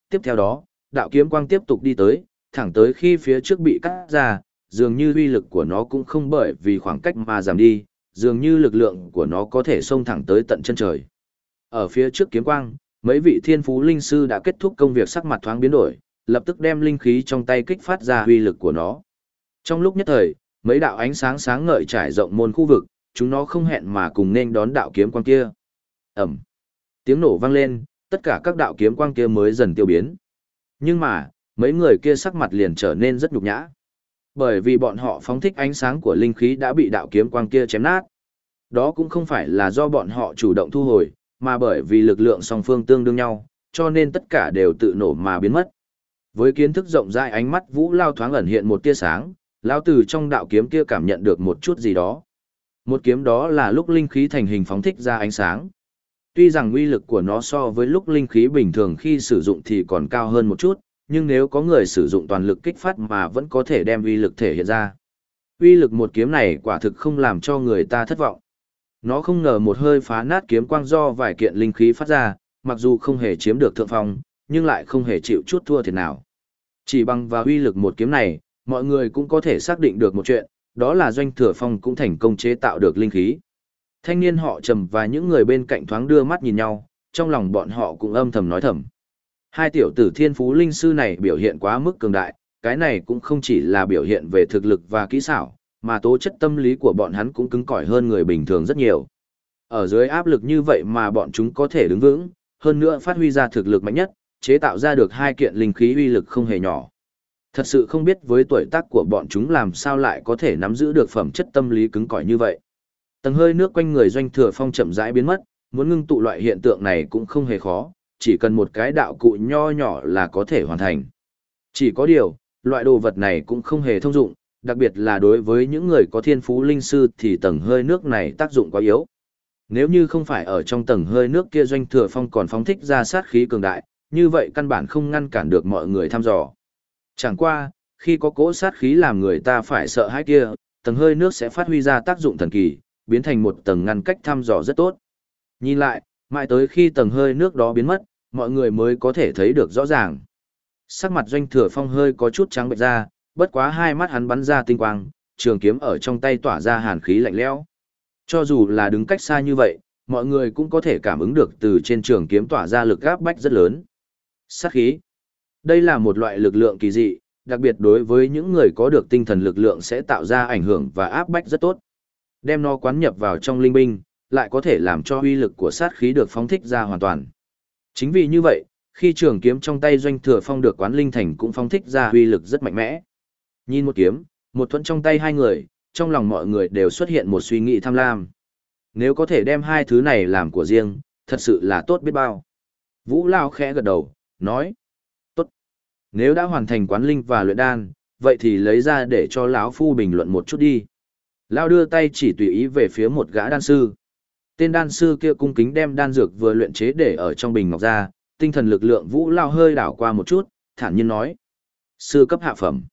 tiếp theo đó, đạo kiếm quang tiếp tục đi tới, thẳng tới khi phía trước bị cắt ra, dường như uy lực của nó cũng không bởi vì khoảng cách mà giảm đi, dường như lực lượng của nó có thể xông thẳng tới tận chân trời. Ở phía trước kiếm quang, mấy vị thiên phú linh sư đã kết thúc công việc sắc mặt thoáng biến đổi, lập tức đem linh khí trong tay kích phát ra uy lực của nó. Trong lúc nhất thời, mấy đạo ánh sáng sáng ngời trải rộng môn khu vực, chúng nó không hẹn mà cùng nên đón đạo kiếm quang kia. Ẩm. Tiếng nổ vang lên, tất cả các đạo kiếm quang kia mới dần tiêu biến. Nhưng mà, Mấy người kia sắc mặt liền trở nên rất nhục nhã. Bởi vì bọn họ phóng thích ánh sáng của linh khí đã bị đạo kiếm quang kia chém nát. Đó cũng không phải là do bọn họ chủ động thu hồi, mà bởi vì lực lượng song phương tương đương nhau, cho nên tất cả đều tự nổ mà biến mất. Với kiến thức rộng rãi ánh mắt Vũ Lao thoáng ẩn hiện một tia sáng, lão từ trong đạo kiếm kia cảm nhận được một chút gì đó. Một kiếm đó là lúc linh khí thành hình phóng thích ra ánh sáng. Tuy rằng uy lực của nó so với lúc linh khí bình thường khi sử dụng thì còn cao hơn một chút, nhưng nếu có người sử dụng toàn lực kích phát mà vẫn có thể đem uy lực thể hiện ra. Uy lực một kiếm này quả thực không làm cho người ta thất vọng. Nó không ngờ một hơi phá nát kiếm quang do vài kiện linh khí phát ra, mặc dù không hề chiếm được thượng phong, nhưng lại không hề chịu chút thua thiệt nào. Chỉ bằng vào uy lực một kiếm này, mọi người cũng có thể xác định được một chuyện, đó là doanh thừa phong cũng thành công chế tạo được linh khí. Thanh niên họ trầm và những người bên cạnh thoáng đưa mắt nhìn nhau, trong lòng bọn họ cũng âm thầm nói thầm. Hai tiểu tử thiên phú linh sư này biểu hiện quá mức cường đại, cái này cũng không chỉ là biểu hiện về thực lực và kỹ xảo, mà tố chất tâm lý của bọn hắn cũng cứng cỏi hơn người bình thường rất nhiều. Ở dưới áp lực như vậy mà bọn chúng có thể đứng vững, hơn nữa phát huy ra thực lực mạnh nhất, chế tạo ra được hai kiện linh khí uy lực không hề nhỏ. Thật sự không biết với tuổi tác của bọn chúng làm sao lại có thể nắm giữ được phẩm chất tâm lý cứng cỏi như vậy. Tầng hơi nước quanh người doanh thừa phong chậm rãi biến mất, muốn ngưng tụ loại hiện tượng này cũng không hề khó, chỉ cần một cái đạo cụ nho nhỏ là có thể hoàn thành. Chỉ có điều, loại đồ vật này cũng không hề thông dụng, đặc biệt là đối với những người có thiên phú linh sư thì tầng hơi nước này tác dụng quá yếu. Nếu như không phải ở trong tầng hơi nước kia doanh thừa phong còn phóng thích ra sát khí cường đại, như vậy căn bản không ngăn cản được mọi người thăm dò. Chẳng qua, khi có cỗ sát khí làm người ta phải sợ hãi kia, tầng hơi nước sẽ phát huy ra tác dụng thần kỳ, biến thành một tầng ngăn cách thăm dò rất tốt. Nhìn lại, mãi tới khi tầng hơi nước đó biến mất, mọi người mới có thể thấy được rõ ràng. Sắc mặt doanh thừa phong hơi có chút trắng bệch ra, bất quá hai mắt hắn bắn ra tinh quang, trường kiếm ở trong tay tỏa ra hàn khí lạnh lẽo. Cho dù là đứng cách xa như vậy, mọi người cũng có thể cảm ứng được từ trên trường kiếm tỏa ra lực áp bách rất lớn. Sát khí. Đây là một loại lực lượng kỳ dị, đặc biệt đối với những người có được tinh thần lực lượng sẽ tạo ra ảnh hưởng và áp bách rất tốt. Đem nó quán nhập vào trong linh binh, lại có thể làm cho uy lực của sát khí được phóng thích ra hoàn toàn. Chính vì như vậy, khi trường kiếm trong tay doanh thừa phong được quán linh thành cũng phóng thích ra uy lực rất mạnh mẽ. Nhìn một kiếm, một thuẫn trong tay hai người, trong lòng mọi người đều xuất hiện một suy nghĩ tham lam. Nếu có thể đem hai thứ này làm của riêng, thật sự là tốt biết bao. Vũ Lao khẽ gật đầu, nói. Tốt. Nếu đã hoàn thành quán linh và luyện đan, vậy thì lấy ra để cho lão phu bình luận một chút đi. Lao đưa tay chỉ tùy ý về phía một gã đan sư. Tên đan sư kia cung kính đem đan dược vừa luyện chế để ở trong bình ngọc ra, tinh thần lực lượng Vũ Lao hơi đảo qua một chút, thản nhiên nói. Sư cấp hạ phẩm.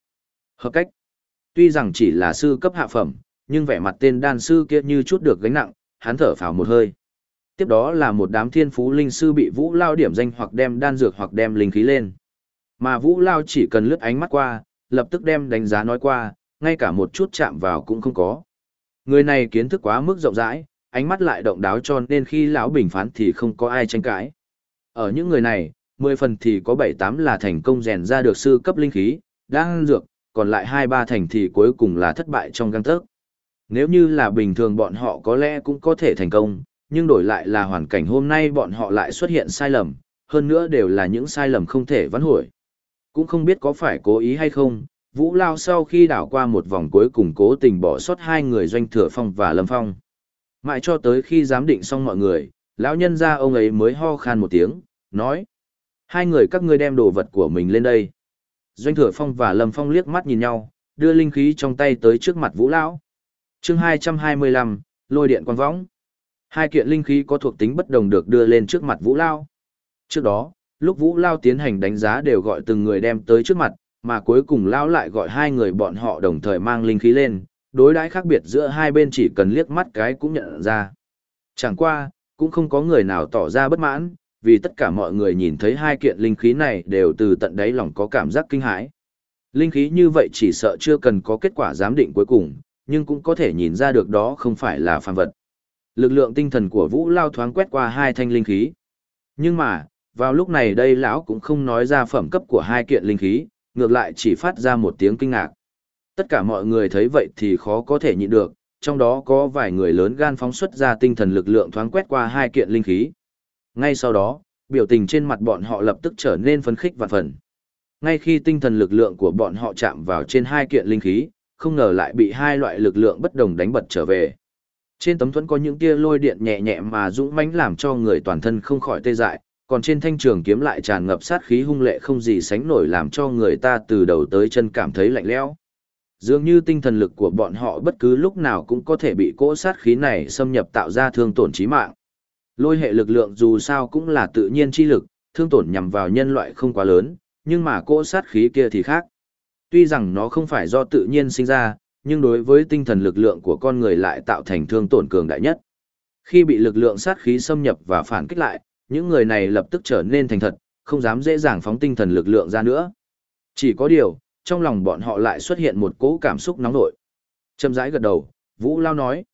Hợp cách. Tuy rằng chỉ là sư cấp hạ phẩm, nhưng vẻ mặt tên đan sư kia như chút được gánh nặng, hắn thở phào một hơi. Tiếp đó là một đám thiên phú linh sư bị Vũ Lao điểm danh hoặc đem đan dược hoặc đem linh khí lên. Mà Vũ Lao chỉ cần lướt ánh mắt qua, lập tức đem đánh giá nói qua, ngay cả một chút chạm vào cũng không có. Người này kiến thức quá mức rộng rãi, ánh mắt lại động đáo cho nên khi lão bình phán thì không có ai tranh cãi. Ở những người này, 10 phần thì có 7-8 là thành công rèn ra được sư cấp linh khí, đang dược, còn lại 2-3 thành thì cuối cùng là thất bại trong găng tớc. Nếu như là bình thường bọn họ có lẽ cũng có thể thành công, nhưng đổi lại là hoàn cảnh hôm nay bọn họ lại xuất hiện sai lầm, hơn nữa đều là những sai lầm không thể vãn hồi. Cũng không biết có phải cố ý hay không, Vũ Lao sau khi đảo qua một vòng cuối cùng cố tình bỏ sót hai người doanh thừa phong và lâm phong. Mãi cho tới khi giám định xong mọi người, lão nhân ra ông ấy mới ho khan một tiếng, nói. Hai người các ngươi đem đồ vật của mình lên đây. Doanh thừa phong và lâm phong liếc mắt nhìn nhau, đưa linh khí trong tay tới trước mặt Vũ Lão. chương 225, lôi điện quang võng. Hai kiện linh khí có thuộc tính bất đồng được đưa lên trước mặt Vũ Lao. Trước đó, lúc Vũ Lao tiến hành đánh giá đều gọi từng người đem tới trước mặt, mà cuối cùng lão lại gọi hai người bọn họ đồng thời mang linh khí lên, đối đãi khác biệt giữa hai bên chỉ cần liếc mắt cái cũng nhận ra. Chẳng qua, cũng không có người nào tỏ ra bất mãn, vì tất cả mọi người nhìn thấy hai kiện linh khí này đều từ tận đáy lòng có cảm giác kinh hãi. Linh khí như vậy chỉ sợ chưa cần có kết quả giám định cuối cùng, nhưng cũng có thể nhìn ra được đó không phải là phàm vật. Lực lượng tinh thần của Vũ Lao thoáng quét qua hai thanh linh khí. Nhưng mà, vào lúc này đây lão cũng không nói ra phẩm cấp của hai kiện linh khí, ngược lại chỉ phát ra một tiếng kinh ngạc. Tất cả mọi người thấy vậy thì khó có thể nhịn được, trong đó có vài người lớn gan phóng xuất ra tinh thần lực lượng thoáng quét qua hai kiện linh khí. Ngay sau đó, biểu tình trên mặt bọn họ lập tức trở nên phấn khích và phần. Ngay khi tinh thần lực lượng của bọn họ chạm vào trên hai kiện linh khí, không ngờ lại bị hai loại lực lượng bất đồng đánh bật trở về. Trên tấm thuẫn có những tia lôi điện nhẹ nhẹ mà dũng mãnh làm cho người toàn thân không khỏi tê dại, còn trên thanh trường kiếm lại tràn ngập sát khí hung lệ không gì sánh nổi làm cho người ta từ đầu tới chân cảm thấy lạnh lẽo. Dường như tinh thần lực của bọn họ bất cứ lúc nào cũng có thể bị cỗ sát khí này xâm nhập tạo ra thương tổn chí mạng. Lôi hệ lực lượng dù sao cũng là tự nhiên chi lực, thương tổn nhằm vào nhân loại không quá lớn, nhưng mà cỗ sát khí kia thì khác. Tuy rằng nó không phải do tự nhiên sinh ra, nhưng đối với tinh thần lực lượng của con người lại tạo thành thương tổn cường đại nhất. Khi bị lực lượng sát khí xâm nhập và phản kích lại, những người này lập tức trở nên thành thật, không dám dễ dàng phóng tinh thần lực lượng ra nữa. Chỉ có điều, trong lòng bọn họ lại xuất hiện một cỗ cảm xúc nóng nổi. Châm rãi gật đầu, Vũ Lao nói.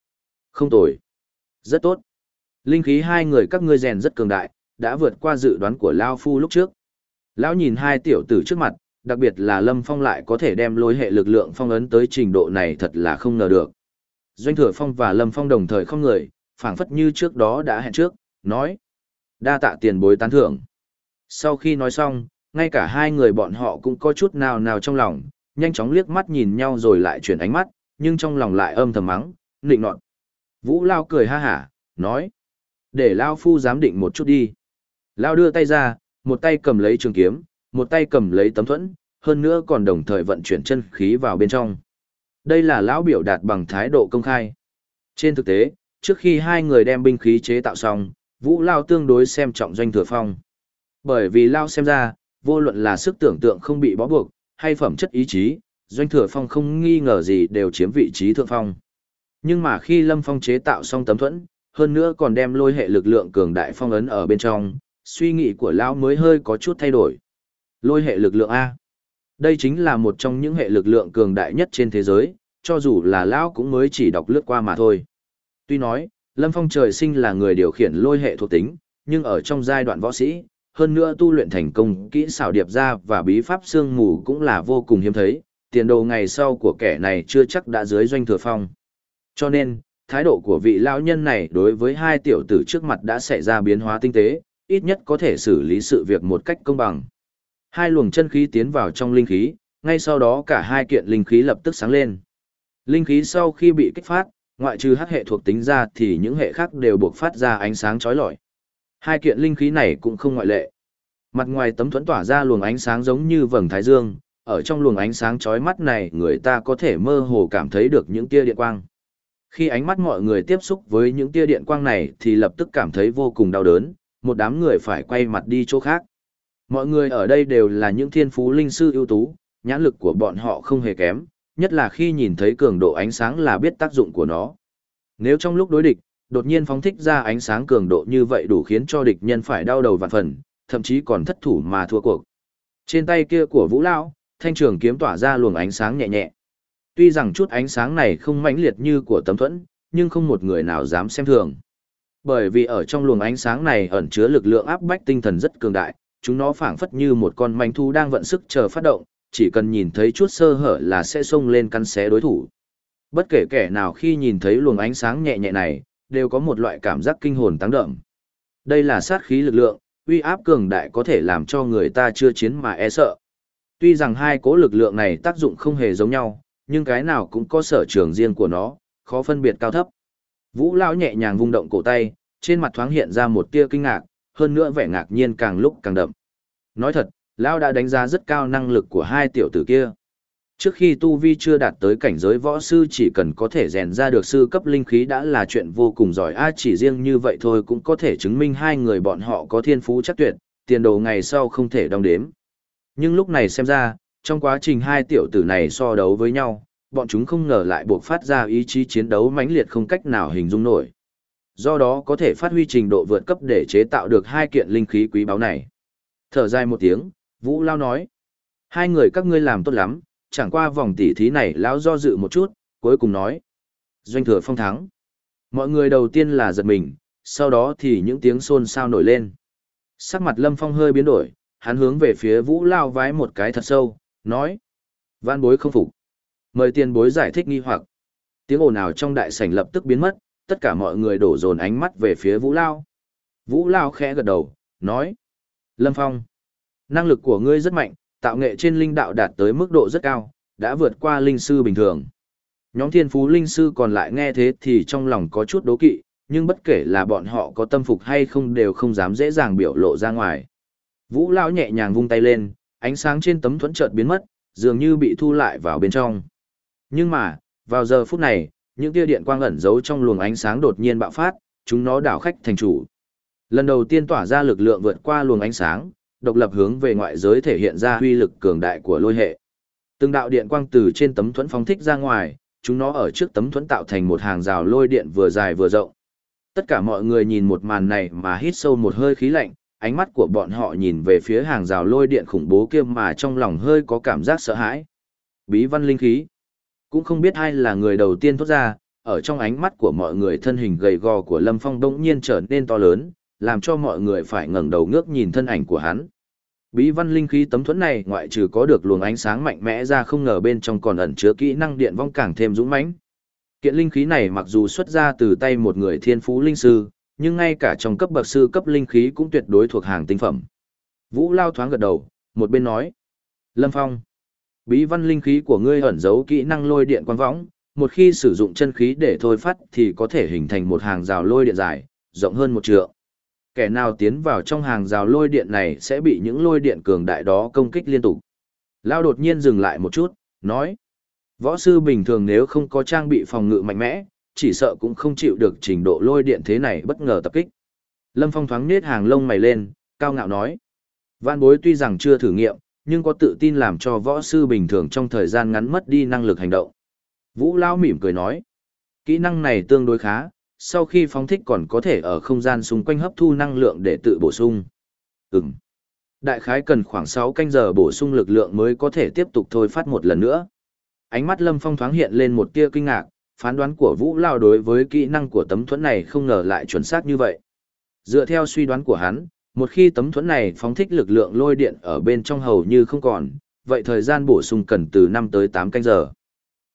Không tồi. Rất tốt. Linh khí hai người các ngươi rèn rất cường đại, đã vượt qua dự đoán của Lao Phu lúc trước. Lão nhìn hai tiểu tử trước mặt, đặc biệt là Lâm Phong lại có thể đem lối hệ lực lượng phong ấn tới trình độ này thật là không ngờ được. Doanh Thừa Phong và Lâm Phong đồng thời không người, phảng phất như trước đó đã hẹn trước, nói. Đa tạ tiền bối tán thưởng. Sau khi nói xong, ngay cả hai người bọn họ cũng có chút nào nào trong lòng, nhanh chóng liếc mắt nhìn nhau rồi lại chuyển ánh mắt, nhưng trong lòng lại âm thầm mắng, nịnh nọt. Vũ Lao cười ha hả, nói. Để Lao Phu giám định một chút đi. Lao đưa tay ra, một tay cầm lấy trường kiếm, một tay cầm lấy tấm thuẫn, hơn nữa còn đồng thời vận chuyển chân khí vào bên trong. Đây là lão biểu đạt bằng thái độ công khai. Trên thực tế, trước khi hai người đem binh khí chế tạo xong, Vũ Lao tương đối xem trọng doanh thừa phong. Bởi vì Lao xem ra, vô luận là sức tưởng tượng không bị bó buộc, hay phẩm chất ý chí, doanh thừa phong không nghi ngờ gì đều chiếm vị trí thượng phong. Nhưng mà khi Lâm Phong chế tạo xong tấm thuẫn, hơn nữa còn đem lôi hệ lực lượng cường đại phong ấn ở bên trong, suy nghĩ của Lão mới hơi có chút thay đổi. Lôi hệ lực lượng A. Đây chính là một trong những hệ lực lượng cường đại nhất trên thế giới, cho dù là Lão cũng mới chỉ đọc lướt qua mà thôi. Tuy nói, Lâm Phong trời sinh là người điều khiển lôi hệ thuộc tính, nhưng ở trong giai đoạn võ sĩ, hơn nữa tu luyện thành công kỹ xảo điệp ra và bí pháp xương mù cũng là vô cùng hiếm thấy, tiền đồ ngày sau của kẻ này chưa chắc đã dưới doanh thừa phong. Cho nên, thái độ của vị lão nhân này đối với hai tiểu tử trước mặt đã xảy ra biến hóa tinh tế, ít nhất có thể xử lý sự việc một cách công bằng. Hai luồng chân khí tiến vào trong linh khí, ngay sau đó cả hai kiện linh khí lập tức sáng lên. Linh khí sau khi bị kích phát, ngoại trừ hắc hệ thuộc tính ra thì những hệ khác đều buộc phát ra ánh sáng chói lọi. Hai kiện linh khí này cũng không ngoại lệ. Mặt ngoài tấm thuẫn tỏa ra luồng ánh sáng giống như vầng thái dương, ở trong luồng ánh sáng chói mắt này người ta có thể mơ hồ cảm thấy được những tia điện quang. Khi ánh mắt mọi người tiếp xúc với những tia điện quang này thì lập tức cảm thấy vô cùng đau đớn, một đám người phải quay mặt đi chỗ khác. Mọi người ở đây đều là những thiên phú linh sư ưu tú, nhãn lực của bọn họ không hề kém, nhất là khi nhìn thấy cường độ ánh sáng là biết tác dụng của nó. Nếu trong lúc đối địch, đột nhiên phóng thích ra ánh sáng cường độ như vậy đủ khiến cho địch nhân phải đau đầu vạn phần, thậm chí còn thất thủ mà thua cuộc. Trên tay kia của Vũ Lão, thanh trường kiếm tỏa ra luồng ánh sáng nhẹ nhẹ. Tuy rằng chút ánh sáng này không mãnh liệt như của tấm thuẫn, nhưng không một người nào dám xem thường. Bởi vì ở trong luồng ánh sáng này ẩn chứa lực lượng áp bách tinh thần rất cường đại, chúng nó phảng phất như một con manh thu đang vận sức chờ phát động, chỉ cần nhìn thấy chút sơ hở là sẽ xông lên căn xé đối thủ. Bất kể kẻ nào khi nhìn thấy luồng ánh sáng nhẹ nhẹ này, đều có một loại cảm giác kinh hồn tăng đậm. Đây là sát khí lực lượng, uy áp cường đại có thể làm cho người ta chưa chiến mà e sợ. Tuy rằng hai cố lực lượng này tác dụng không hề giống nhau, nhưng cái nào cũng có sở trường riêng của nó, khó phân biệt cao thấp. Vũ lão nhẹ nhàng vung động cổ tay, trên mặt thoáng hiện ra một tia kinh ngạc, hơn nữa vẻ ngạc nhiên càng lúc càng đậm. Nói thật, lão đã đánh giá rất cao năng lực của hai tiểu tử kia. Trước khi Tu Vi chưa đạt tới cảnh giới võ sư chỉ cần có thể rèn ra được sư cấp linh khí đã là chuyện vô cùng giỏi a chỉ riêng như vậy thôi cũng có thể chứng minh hai người bọn họ có thiên phú chắc tuyệt, tiền đồ ngày sau không thể đong đếm. Nhưng lúc này xem ra, trong quá trình hai tiểu tử này so đấu với nhau, bọn chúng không ngờ lại buộc phát ra ý chí chiến đấu mãnh liệt không cách nào hình dung nổi. Do đó có thể phát huy trình độ vượt cấp để chế tạo được hai kiện linh khí quý báu này. Thở dài một tiếng, Vũ Lao nói. Hai người các ngươi làm tốt lắm, chẳng qua vòng tỉ thí này lão do dự một chút, cuối cùng nói. Doanh thừa phong thắng. Mọi người đầu tiên là giật mình, sau đó thì những tiếng xôn xao nổi lên. Sắc mặt lâm phong hơi biến đổi, hắn hướng về phía vũ lao vái một cái thật sâu, nói. Văn bối không phục. Mời tiền bối giải thích nghi hoặc. Tiếng ồn ào trong đại sảnh lập tức biến mất, tất cả mọi người đổ dồn ánh mắt về phía vũ lao. Vũ lao khẽ gật đầu, nói. Lâm phong. Năng lực của ngươi rất mạnh, tạo nghệ trên linh đạo đạt tới mức độ rất cao, đã vượt qua linh sư bình thường. Nhóm thiên phú linh sư còn lại nghe thế thì trong lòng có chút đố kỵ, nhưng bất kể là bọn họ có tâm phục hay không đều không dám dễ dàng biểu lộ ra ngoài. Vũ Lão nhẹ nhàng vung tay lên, ánh sáng trên tấm thuẫn chợt biến mất, dường như bị thu lại vào bên trong. Nhưng mà, vào giờ phút này, những tia điện quang ẩn giấu trong luồng ánh sáng đột nhiên bạo phát, chúng nó đảo khách thành chủ. Lần đầu tiên tỏa ra lực lượng vượt qua luồng ánh sáng, độc lập hướng về ngoại giới thể hiện ra uy lực cường đại của lôi hệ. Từng đạo điện quang từ trên tấm thuẫn phóng thích ra ngoài, chúng nó ở trước tấm thuẫn tạo thành một hàng rào lôi điện vừa dài vừa rộng. Tất cả mọi người nhìn một màn này mà hít sâu một hơi khí lạnh, ánh mắt của bọn họ nhìn về phía hàng rào lôi điện khủng bố kia mà trong lòng hơi có cảm giác sợ hãi. Bí văn linh khí. Cũng không biết ai là người đầu tiên thốt ra, ở trong ánh mắt của mọi người thân hình gầy gò của Lâm Phong đông nhiên trở nên to lớn, làm cho mọi người phải ngẩng đầu ngước nhìn thân ảnh của hắn. Bí văn linh khí tấm thuẫn này ngoại trừ có được luồng ánh sáng mạnh mẽ ra không ngờ bên trong còn ẩn chứa kỹ năng điện vong càng thêm dũng mãnh. Kiện linh khí này mặc dù xuất ra từ tay một người thiên phú linh sư, nhưng ngay cả trong cấp bậc sư cấp linh khí cũng tuyệt đối thuộc hàng tinh phẩm. Vũ Lao thoáng gật đầu, một bên nói. Lâm Phong, bí văn linh khí của ngươi ẩn giấu kỹ năng lôi điện quang võng, một khi sử dụng chân khí để thôi phát thì có thể hình thành một hàng rào lôi điện dài, rộng hơn một trượng. Kẻ nào tiến vào trong hàng rào lôi điện này sẽ bị những lôi điện cường đại đó công kích liên tục. Lao đột nhiên dừng lại một chút, nói. Võ sư bình thường nếu không có trang bị phòng ngự mạnh mẽ, chỉ sợ cũng không chịu được trình độ lôi điện thế này bất ngờ tập kích. Lâm Phong thoáng nết hàng lông mày lên, cao ngạo nói. Vạn bối tuy rằng chưa thử nghiệm, nhưng có tự tin làm cho võ sư bình thường trong thời gian ngắn mất đi năng lực hành động. Vũ Lao mỉm cười nói. Kỹ năng này tương đối khá, sau khi phóng thích còn có thể ở không gian xung quanh hấp thu năng lượng để tự bổ sung. Ừm. Đại khái cần khoảng 6 canh giờ bổ sung lực lượng mới có thể tiếp tục thôi phát một lần nữa. Ánh mắt Lâm Phong thoáng hiện lên một tia kinh ngạc, phán đoán của Vũ Lao đối với kỹ năng của tấm thuẫn này không ngờ lại chuẩn xác như vậy. Dựa theo suy đoán của hắn, một khi tấm thuẫn này phóng thích lực lượng lôi điện ở bên trong hầu như không còn, vậy thời gian bổ sung cần từ 5 tới 8 canh giờ.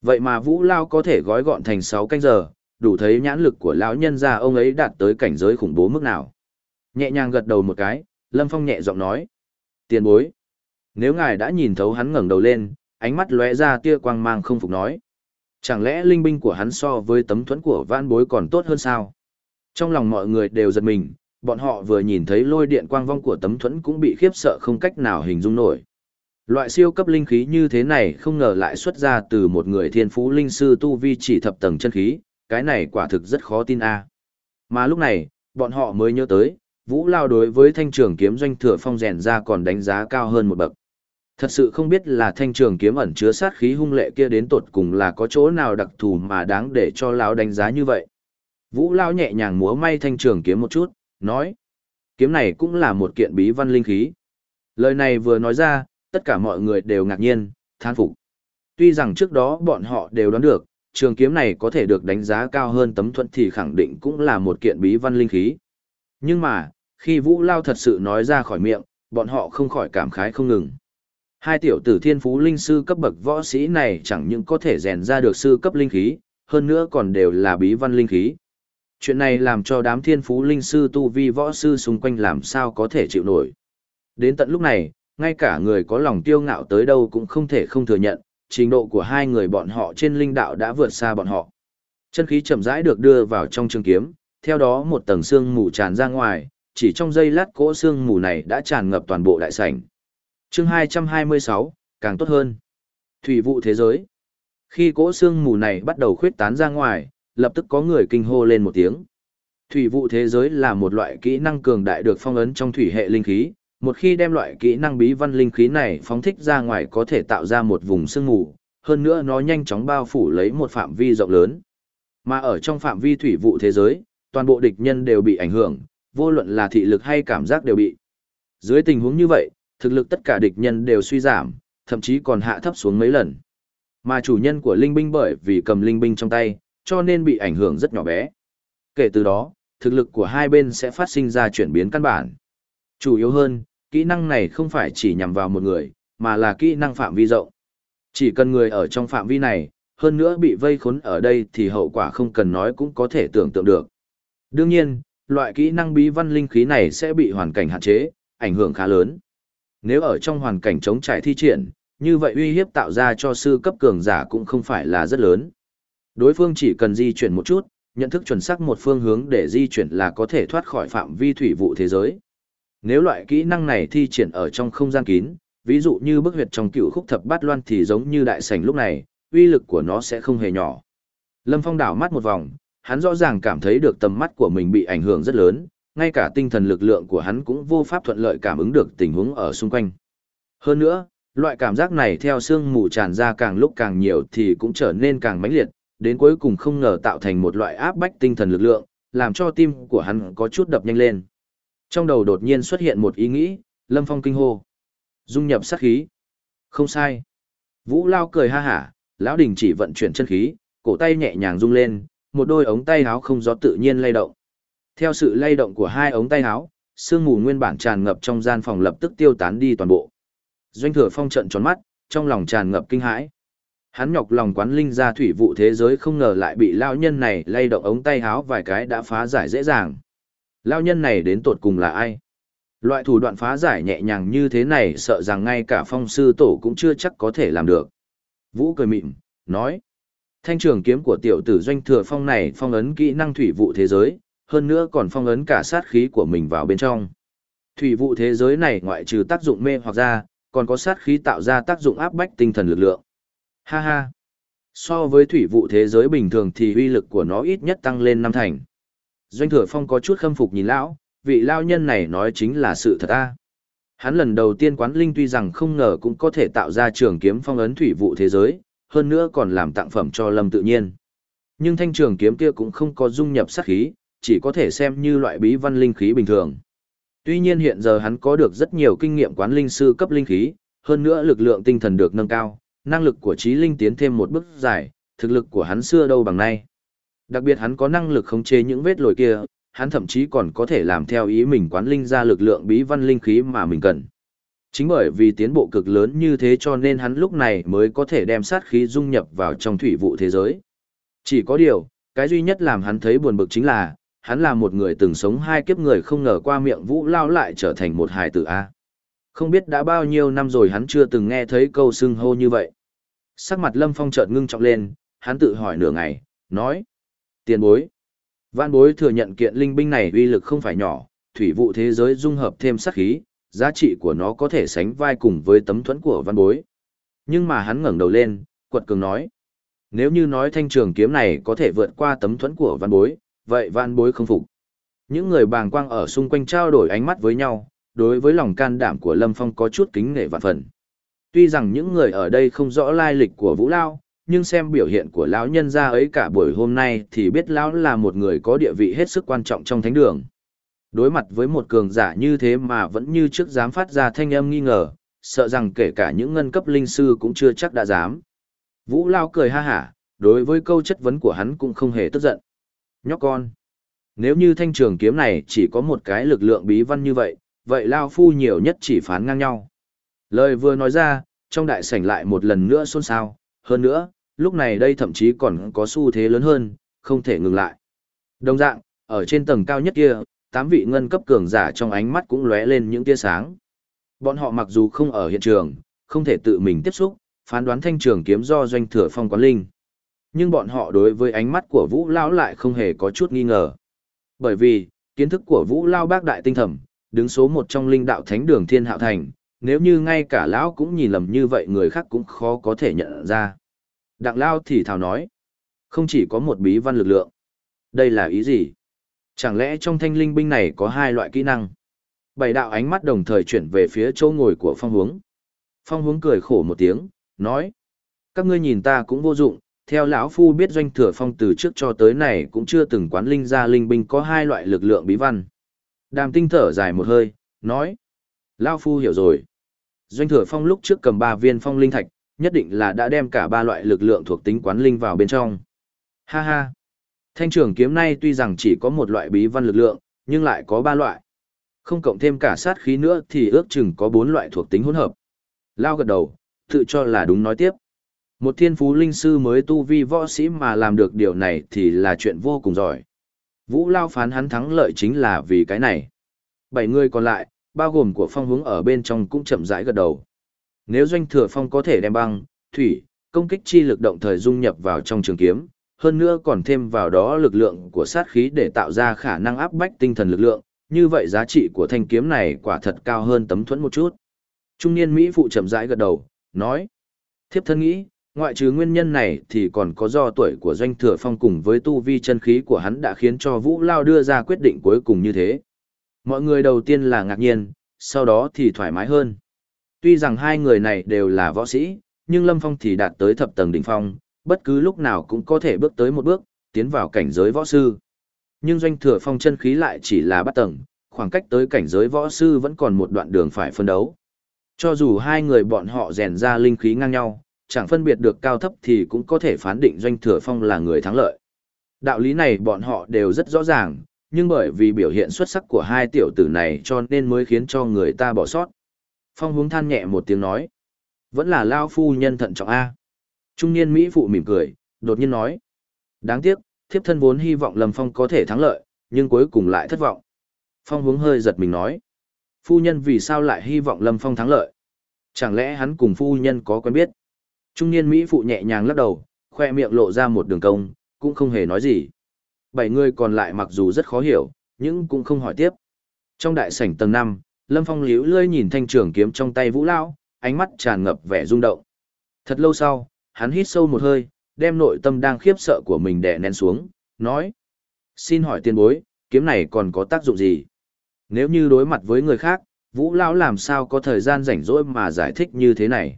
Vậy mà Vũ Lao có thể gói gọn thành 6 canh giờ, đủ thấy nhãn lực của lão nhân gia ông ấy đạt tới cảnh giới khủng bố mức nào. Nhẹ nhàng gật đầu một cái, Lâm Phong nhẹ giọng nói. Tiền bối. Nếu ngài đã nhìn thấu hắn ngẩng đầu lên, ánh mắt lóe ra tia quang mang không phục nói. Chẳng lẽ linh binh của hắn so với tấm thuẫn của vãn bối còn tốt hơn sao? Trong lòng mọi người đều giật mình, bọn họ vừa nhìn thấy lôi điện quang vong của tấm thuẫn cũng bị khiếp sợ không cách nào hình dung nổi. Loại siêu cấp linh khí như thế này không ngờ lại xuất ra từ một người thiên phú linh sư tu vi chỉ thập tầng chân khí, cái này quả thực rất khó tin a. Mà lúc này, bọn họ mới nhớ tới, Vũ Lao đối với thanh trường kiếm doanh thừa phong rèn ra còn đánh giá cao hơn một bậc. Thật sự không biết là thanh trường kiếm ẩn chứa sát khí hung lệ kia đến tột cùng là có chỗ nào đặc thù mà đáng để cho lão đánh giá như vậy. Vũ Lao nhẹ nhàng múa may thanh trường kiếm một chút, nói. Kiếm này cũng là một kiện bí văn linh khí. Lời này vừa nói ra, tất cả mọi người đều ngạc nhiên, thán phục. Tuy rằng trước đó bọn họ đều đoán được, trường kiếm này có thể được đánh giá cao hơn tấm thuận thì khẳng định cũng là một kiện bí văn linh khí. Nhưng mà, khi Vũ Lao thật sự nói ra khỏi miệng, bọn họ không khỏi cảm khái không ngừng. Hai tiểu tử thiên phú linh sư cấp bậc võ sĩ này chẳng những có thể rèn ra được sư cấp linh khí, hơn nữa còn đều là bí văn linh khí. Chuyện này làm cho đám thiên phú linh sư tu vi võ sư xung quanh làm sao có thể chịu nổi. Đến tận lúc này, ngay cả người có lòng tiêu ngạo tới đâu cũng không thể không thừa nhận, trình độ của hai người bọn họ trên linh đạo đã vượt xa bọn họ. Chân khí chậm rãi được đưa vào trong trường kiếm, theo đó một tầng xương mù tràn ra ngoài, chỉ trong giây lát cỗ xương mù này đã tràn ngập toàn bộ đại sảnh. Chương 226, càng tốt hơn. Thủy vụ thế giới. Khi cỗ xương mù này bắt đầu khuyết tán ra ngoài, lập tức có người kinh hô lên một tiếng. Thủy vụ thế giới là một loại kỹ năng cường đại được phong ấn trong thủy hệ linh khí, một khi đem loại kỹ năng bí văn linh khí này phóng thích ra ngoài có thể tạo ra một vùng sương mù, hơn nữa nó nhanh chóng bao phủ lấy một phạm vi rộng lớn. Mà ở trong phạm vi thủy vụ thế giới, toàn bộ địch nhân đều bị ảnh hưởng, vô luận là thị lực hay cảm giác đều bị. Dưới tình huống như vậy, thực lực tất cả địch nhân đều suy giảm, thậm chí còn hạ thấp xuống mấy lần. Mà chủ nhân của linh binh bởi vì cầm linh binh trong tay, cho nên bị ảnh hưởng rất nhỏ bé. Kể từ đó, thực lực của hai bên sẽ phát sinh ra chuyển biến căn bản. Chủ yếu hơn, kỹ năng này không phải chỉ nhằm vào một người, mà là kỹ năng phạm vi rộng. Chỉ cần người ở trong phạm vi này, hơn nữa bị vây khốn ở đây thì hậu quả không cần nói cũng có thể tưởng tượng được. Đương nhiên, loại kỹ năng bí văn linh khí này sẽ bị hoàn cảnh hạn chế, ảnh hưởng khá lớn. Nếu ở trong hoàn cảnh chống trải thi triển, như vậy uy hiếp tạo ra cho sư cấp cường giả cũng không phải là rất lớn. Đối phương chỉ cần di chuyển một chút, nhận thức chuẩn xác một phương hướng để di chuyển là có thể thoát khỏi phạm vi thủy vụ thế giới. Nếu loại kỹ năng này thi triển ở trong không gian kín, ví dụ như bức huyệt trong cựu khúc thập bát loan thì giống như đại sảnh lúc này, uy lực của nó sẽ không hề nhỏ. Lâm Phong đảo mắt một vòng, hắn rõ ràng cảm thấy được tầm mắt của mình bị ảnh hưởng rất lớn, ngay cả tinh thần lực lượng của hắn cũng vô pháp thuận lợi cảm ứng được tình huống ở xung quanh. Hơn nữa, loại cảm giác này theo sương mù tràn ra càng lúc càng nhiều thì cũng trở nên càng mãnh liệt, đến cuối cùng không ngờ tạo thành một loại áp bách tinh thần lực lượng, làm cho tim của hắn có chút đập nhanh lên. Trong đầu đột nhiên xuất hiện một ý nghĩ, Lâm Phong kinh hô. Dung nhập sát khí. Không sai. Vũ Lao cười ha hả, lão đình chỉ vận chuyển chân khí, cổ tay nhẹ nhàng rung lên, một đôi ống tay áo không gió tự nhiên lay động. Theo sự lay động của hai ống tay áo, sương mù nguyên bản tràn ngập trong gian phòng lập tức tiêu tán đi toàn bộ. Doanh thừa phong trợn tròn mắt, trong lòng tràn ngập kinh hãi. Hắn nhọc lòng quán linh ra thủy vụ thế giới không ngờ lại bị lao nhân này lay động ống tay áo vài cái đã phá giải dễ dàng. Lao nhân này đến tột cùng là ai? Loại thủ đoạn phá giải nhẹ nhàng như thế này sợ rằng ngay cả phong sư tổ cũng chưa chắc có thể làm được. Vũ cười mịn, nói. Thanh trường kiếm của tiểu tử doanh thừa phong này phong ấn kỹ năng thủy vụ thế giới, hơn nữa còn phong ấn cả sát khí của mình vào bên trong. Thủy vụ thế giới này ngoại trừ tác dụng mê hoặc ra, còn có sát khí tạo ra tác dụng áp bách tinh thần lực lượng. Ha ha! So với thủy vụ thế giới bình thường thì uy lực của nó ít nhất tăng lên năm thành. Doanh thừa phong có chút khâm phục nhìn lão, vị lao nhân này nói chính là sự thật ta. Hắn lần đầu tiên quán linh tuy rằng không ngờ cũng có thể tạo ra trường kiếm phong ấn thủy vụ thế giới, hơn nữa còn làm tặng phẩm cho lâm tự nhiên. Nhưng thanh trường kiếm kia cũng không có dung nhập sát khí, chỉ có thể xem như loại bí văn linh khí bình thường. Tuy nhiên hiện giờ hắn có được rất nhiều kinh nghiệm quán linh sư cấp linh khí, hơn nữa lực lượng tinh thần được nâng cao, năng lực của trí linh tiến thêm một bước dài, thực lực của hắn xưa đâu bằng nay. Đặc biệt hắn có năng lực khống chế những vết lồi kia, hắn thậm chí còn có thể làm theo ý mình quán linh ra lực lượng bí văn linh khí mà mình cần. Chính bởi vì tiến bộ cực lớn như thế cho nên hắn lúc này mới có thể đem sát khí dung nhập vào trong thủy vụ thế giới. Chỉ có điều, cái duy nhất làm hắn thấy buồn bực chính là, hắn là một người từng sống hai kiếp người không ngờ qua miệng vũ lao lại trở thành một hài tử A. Không biết đã bao nhiêu năm rồi hắn chưa từng nghe thấy câu xưng hô như vậy. Sắc mặt lâm phong chợt ngưng trọng lên, hắn tự hỏi nửa ngày, nói. Tiền bối. Vạn bối thừa nhận kiện linh binh này uy lực không phải nhỏ, thủy vụ thế giới dung hợp thêm sát khí, giá trị của nó có thể sánh vai cùng với tấm thuẫn của văn bối. Nhưng mà hắn ngẩng đầu lên, quật cường nói. Nếu như nói thanh trường kiếm này có thể vượt qua tấm thuẫn của văn bối, vậy văn bối không phục. Những người bàng quang ở xung quanh trao đổi ánh mắt với nhau, đối với lòng can đảm của Lâm Phong có chút kính nể vạn phần. Tuy rằng những người ở đây không rõ lai lịch của Vũ Lao, nhưng xem biểu hiện của lão nhân gia ấy cả buổi hôm nay thì biết lão là một người có địa vị hết sức quan trọng trong thánh đường. Đối mặt với một cường giả như thế mà vẫn như trước dám phát ra thanh âm nghi ngờ, sợ rằng kể cả những ngân cấp linh sư cũng chưa chắc đã dám. Vũ Lao cười ha hả, đối với câu chất vấn của hắn cũng không hề tức giận. Nhóc con, nếu như thanh trường kiếm này chỉ có một cái lực lượng bí văn như vậy, vậy Lao Phu nhiều nhất chỉ phán ngang nhau. Lời vừa nói ra, trong đại sảnh lại một lần nữa xôn xao, hơn nữa, lúc này đây thậm chí còn có xu thế lớn hơn, không thể ngừng lại. Đồng dạng, ở trên tầng cao nhất kia, tám vị ngân cấp cường giả trong ánh mắt cũng lóe lên những tia sáng. Bọn họ mặc dù không ở hiện trường, không thể tự mình tiếp xúc, phán đoán thanh trường kiếm do doanh thừa phong quán linh. Nhưng bọn họ đối với ánh mắt của Vũ Lao lại không hề có chút nghi ngờ. Bởi vì, kiến thức của Vũ Lao bác đại tinh thẩm, đứng số một trong linh đạo thánh đường thiên hạo thành, nếu như ngay cả lão cũng nhìn lầm như vậy người khác cũng khó có thể nhận ra. Đặng Lao thì thào nói, không chỉ có một bí văn lực lượng. Đây là ý gì? Chẳng lẽ trong thanh linh binh này có hai loại kỹ năng? Bảy đạo ánh mắt đồng thời chuyển về phía chỗ ngồi của phong hướng. Phong hướng cười khổ một tiếng, nói. Các ngươi nhìn ta cũng vô dụng, theo lão phu biết doanh thừa phong từ trước cho tới này cũng chưa từng quán linh ra linh binh có hai loại lực lượng bí văn. Đàm tinh thở dài một hơi, nói. Lão phu hiểu rồi. Doanh thừa phong lúc trước cầm ba viên phong linh thạch, nhất định là đã đem cả ba loại lực lượng thuộc tính quán linh vào bên trong. Ha ha. Thanh trường kiếm này tuy rằng chỉ có một loại bí văn lực lượng, nhưng lại có ba loại. Không cộng thêm cả sát khí nữa thì ước chừng có bốn loại thuộc tính hỗn hợp. Lao gật đầu, tự cho là đúng nói tiếp. Một thiên phú linh sư mới tu vi võ sĩ mà làm được điều này thì là chuyện vô cùng giỏi. Vũ Lao phán hắn thắng lợi chính là vì cái này. Bảy người còn lại, bao gồm của phong hướng ở bên trong cũng chậm rãi gật đầu. Nếu doanh thừa phong có thể đem băng, thủy, công kích chi lực động thời dung nhập vào trong trường kiếm, hơn nữa còn thêm vào đó lực lượng của sát khí để tạo ra khả năng áp bách tinh thần lực lượng, như vậy giá trị của thanh kiếm này quả thật cao hơn tấm thuẫn một chút. Trung niên Mỹ phụ chậm rãi gật đầu, nói. Thiếp thân nghĩ, ngoại trừ nguyên nhân này thì còn có do tuổi của doanh thừa phong cùng với tu vi chân khí của hắn đã khiến cho Vũ Lao đưa ra quyết định cuối cùng như thế. Mọi người đầu tiên là ngạc nhiên, sau đó thì thoải mái hơn. Tuy rằng hai người này đều là võ sĩ, nhưng Lâm Phong thì đạt tới thập tầng đỉnh phong, bất cứ lúc nào cũng có thể bước tới một bước, tiến vào cảnh giới võ sư. Nhưng doanh thừa phong chân khí lại chỉ là bắt tầng, khoảng cách tới cảnh giới võ sư vẫn còn một đoạn đường phải phân đấu. Cho dù hai người bọn họ rèn ra linh khí ngang nhau, chẳng phân biệt được cao thấp thì cũng có thể phán định doanh thừa phong là người thắng lợi. Đạo lý này bọn họ đều rất rõ ràng, nhưng bởi vì biểu hiện xuất sắc của hai tiểu tử này cho nên mới khiến cho người ta bỏ sót. Phong hướng than nhẹ một tiếng nói. Vẫn là lao phu nhân thận trọng A. Trung niên Mỹ phụ mỉm cười, đột nhiên nói. Đáng tiếc, thiếp thân vốn hy vọng Lâm Phong có thể thắng lợi, nhưng cuối cùng lại thất vọng. Phong hướng hơi giật mình nói. Phu nhân vì sao lại hy vọng Lâm Phong thắng lợi? Chẳng lẽ hắn cùng phu nhân có quen biết? Trung niên Mỹ phụ nhẹ nhàng lắc đầu, khoe miệng lộ ra một đường cong, cũng không hề nói gì. Bảy người còn lại mặc dù rất khó hiểu, nhưng cũng không hỏi tiếp. Trong đại sảnh tầng 5, Lâm Phong liễu lơi nhìn thanh trường kiếm trong tay Vũ Lao, ánh mắt tràn ngập vẻ rung động. Thật lâu sau, hắn hít sâu một hơi, đem nội tâm đang khiếp sợ của mình đè nén xuống, nói. Xin hỏi tiền bối, kiếm này còn có tác dụng gì? Nếu như đối mặt với người khác, Vũ Lão làm sao có thời gian rảnh rỗi mà giải thích như thế này?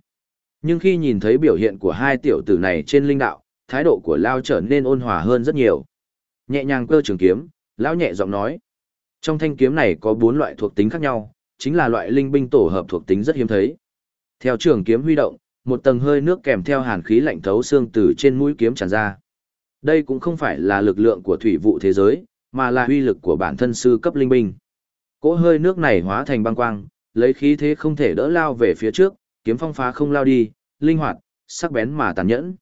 Nhưng khi nhìn thấy biểu hiện của hai tiểu tử này trên linh đạo, thái độ của Lao trở nên ôn hòa hơn rất nhiều. Nhẹ nhàng cơ trường kiếm, Lão nhẹ giọng nói. Trong thanh kiếm này có bốn loại thuộc tính khác nhau, chính là loại linh binh tổ hợp thuộc tính rất hiếm thấy. Theo trường kiếm huy động, một tầng hơi nước kèm theo hàn khí lạnh thấu xương từ trên mũi kiếm tràn ra. Đây cũng không phải là lực lượng của thủy vụ thế giới, mà là uy lực của bản thân sư cấp linh binh. Cỗ hơi nước này hóa thành băng quang, lấy khí thế không thể đỡ lao về phía trước, kiếm phong phá không lao đi, linh hoạt, sắc bén mà tàn nhẫn.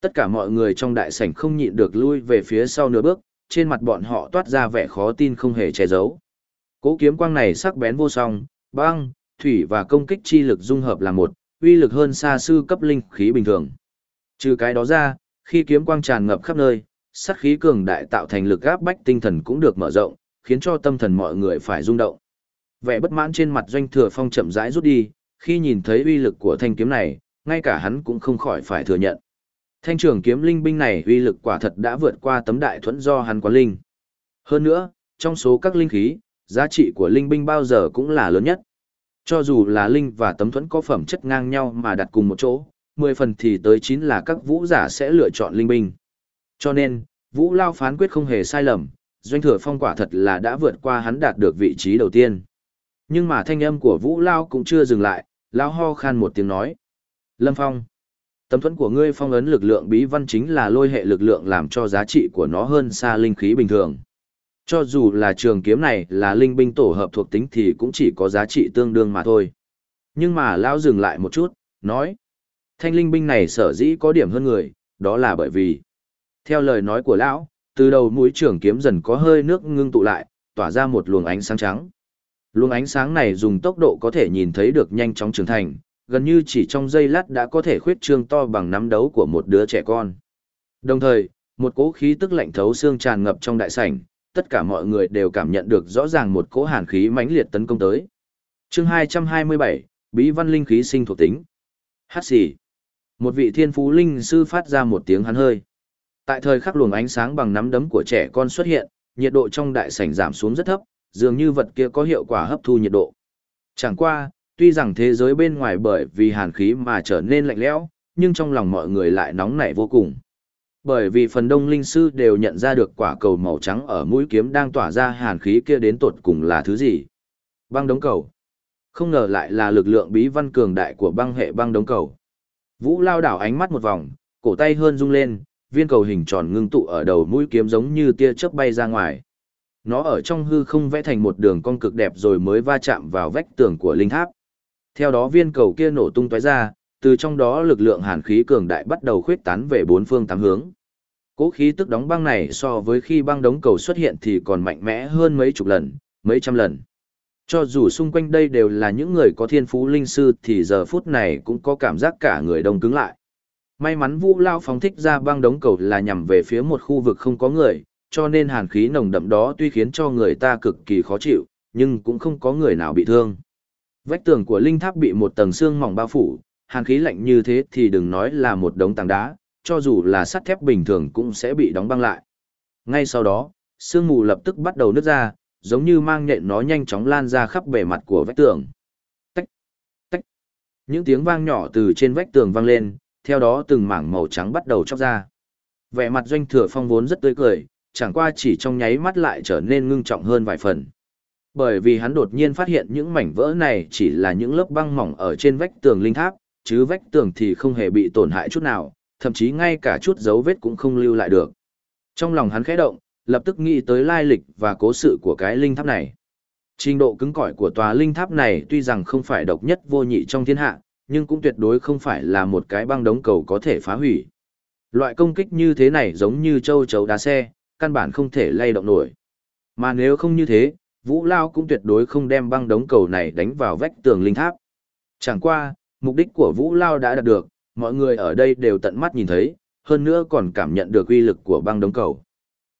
Tất cả mọi người trong đại sảnh không nhịn được lui về phía sau nửa bước, trên mặt bọn họ toát ra vẻ khó tin không hề che giấu. Cỗ kiếm quang này sắc bén vô song, băng, thủy và công kích chi lực dung hợp là một, uy lực hơn xa sư cấp linh khí bình thường. Trừ cái đó ra, khi kiếm quang tràn ngập khắp nơi, sát khí cường đại tạo thành lực áp bách tinh thần cũng được mở rộng, khiến cho tâm thần mọi người phải rung động. Vẻ bất mãn trên mặt doanh thừa phong chậm rãi rút đi, khi nhìn thấy uy lực của thanh kiếm này, ngay cả hắn cũng không khỏi phải thừa nhận. Thanh trường kiếm linh binh này uy lực quả thật đã vượt qua tấm đại thuẫn do hắn quán linh. Hơn nữa, trong số các linh khí, giá trị của linh binh bao giờ cũng là lớn nhất. Cho dù là linh và tấm thuẫn có phẩm chất ngang nhau mà đặt cùng một chỗ, 10 phần thì tới 9 là các vũ giả sẽ lựa chọn linh binh. Cho nên, vũ lao phán quyết không hề sai lầm, doanh thừa phong quả thật là đã vượt qua hắn đạt được vị trí đầu tiên. Nhưng mà thanh âm của vũ lao cũng chưa dừng lại, lao ho khan một tiếng nói. Lâm Phong, tấm thuẫn của ngươi phong ấn lực lượng bí văn chính là lôi hệ lực lượng làm cho giá trị của nó hơn xa linh khí bình thường. Cho dù là trường kiếm này là linh binh tổ hợp thuộc tính thì cũng chỉ có giá trị tương đương mà thôi. Nhưng mà Lão dừng lại một chút, nói. Thanh linh binh này sở dĩ có điểm hơn người, đó là bởi vì. Theo lời nói của Lão, từ đầu mũi trường kiếm dần có hơi nước ngưng tụ lại, tỏa ra một luồng ánh sáng trắng. Luồng ánh sáng này dùng tốc độ có thể nhìn thấy được nhanh chóng trưởng thành, gần như chỉ trong giây lát đã có thể khuyết trương to bằng nắm đấu của một đứa trẻ con. Đồng thời, một cỗ khí tức lạnh thấu xương tràn ngập trong đại sảnh, tất cả mọi người đều cảm nhận được rõ ràng một cỗ hàn khí mãnh liệt tấn công tới. Chương 227, Bí văn linh khí sinh thuộc tính. Hát xì. Một vị thiên phú linh sư phát ra một tiếng hắn hơi. Tại thời khắc luồng ánh sáng bằng nắm đấm của trẻ con xuất hiện, nhiệt độ trong đại sảnh giảm xuống rất thấp, dường như vật kia có hiệu quả hấp thu nhiệt độ. Chẳng qua, tuy rằng thế giới bên ngoài bởi vì hàn khí mà trở nên lạnh lẽo, nhưng trong lòng mọi người lại nóng nảy vô cùng. Bởi vì phần đông linh sư đều nhận ra được quả cầu màu trắng ở mũi kiếm đang tỏa ra hàn khí kia đến tột cùng là thứ gì. Băng đống cầu. Không ngờ lại là lực lượng bí văn cường đại của băng hệ băng đống cầu. Vũ lao đảo ánh mắt một vòng, cổ tay hơn rung lên, viên cầu hình tròn ngưng tụ ở đầu mũi kiếm giống như tia chớp bay ra ngoài. Nó ở trong hư không vẽ thành một đường cong cực đẹp rồi mới va chạm vào vách tường của linh tháp. Theo đó viên cầu kia nổ tung tóe ra, từ trong đó lực lượng hàn khí cường đại bắt đầu khuyết tán về bốn phương tám hướng. Cố khí tức đóng băng này so với khi băng đống cầu xuất hiện thì còn mạnh mẽ hơn mấy chục lần, mấy trăm lần. Cho dù xung quanh đây đều là những người có thiên phú linh sư thì giờ phút này cũng có cảm giác cả người đông cứng lại. May mắn Vũ Lao phóng thích ra băng đống cầu là nhằm về phía một khu vực không có người, cho nên hàn khí nồng đậm đó tuy khiến cho người ta cực kỳ khó chịu, nhưng cũng không có người nào bị thương. Vách tường của linh tháp bị một tầng xương mỏng bao phủ, hàn khí lạnh như thế thì đừng nói là một đống tảng đá, cho dù là sắt thép bình thường cũng sẽ bị đóng băng lại. Ngay sau đó, sương mù lập tức bắt đầu nứt ra, giống như mang nhện nó nhanh chóng lan ra khắp bề mặt của vách tường. Tách, tách. Những tiếng vang nhỏ từ trên vách tường vang lên, theo đó từng mảng màu trắng bắt đầu chóc ra. Vẻ mặt doanh thừa phong vốn rất tươi cười, chẳng qua chỉ trong nháy mắt lại trở nên ngưng trọng hơn vài phần. Bởi vì hắn đột nhiên phát hiện những mảnh vỡ này chỉ là những lớp băng mỏng ở trên vách tường linh tháp, chứ vách tường thì không hề bị tổn hại chút nào, thậm chí ngay cả chút dấu vết cũng không lưu lại được. Trong lòng hắn khẽ động, lập tức nghĩ tới lai lịch và cố sự của cái linh tháp này. Trình độ cứng cỏi của tòa linh tháp này tuy rằng không phải độc nhất vô nhị trong thiên hạ, nhưng cũng tuyệt đối không phải là một cái băng đống cầu có thể phá hủy. Loại công kích như thế này giống như châu chấu đá xe, căn bản không thể lay động nổi. Mà nếu không như thế, Vũ Lao cũng tuyệt đối không đem băng đống cầu này đánh vào vách tường linh tháp. Chẳng qua, mục đích của Vũ Lao đã đạt được, mọi người ở đây đều tận mắt nhìn thấy, hơn nữa còn cảm nhận được uy lực của băng đống cầu.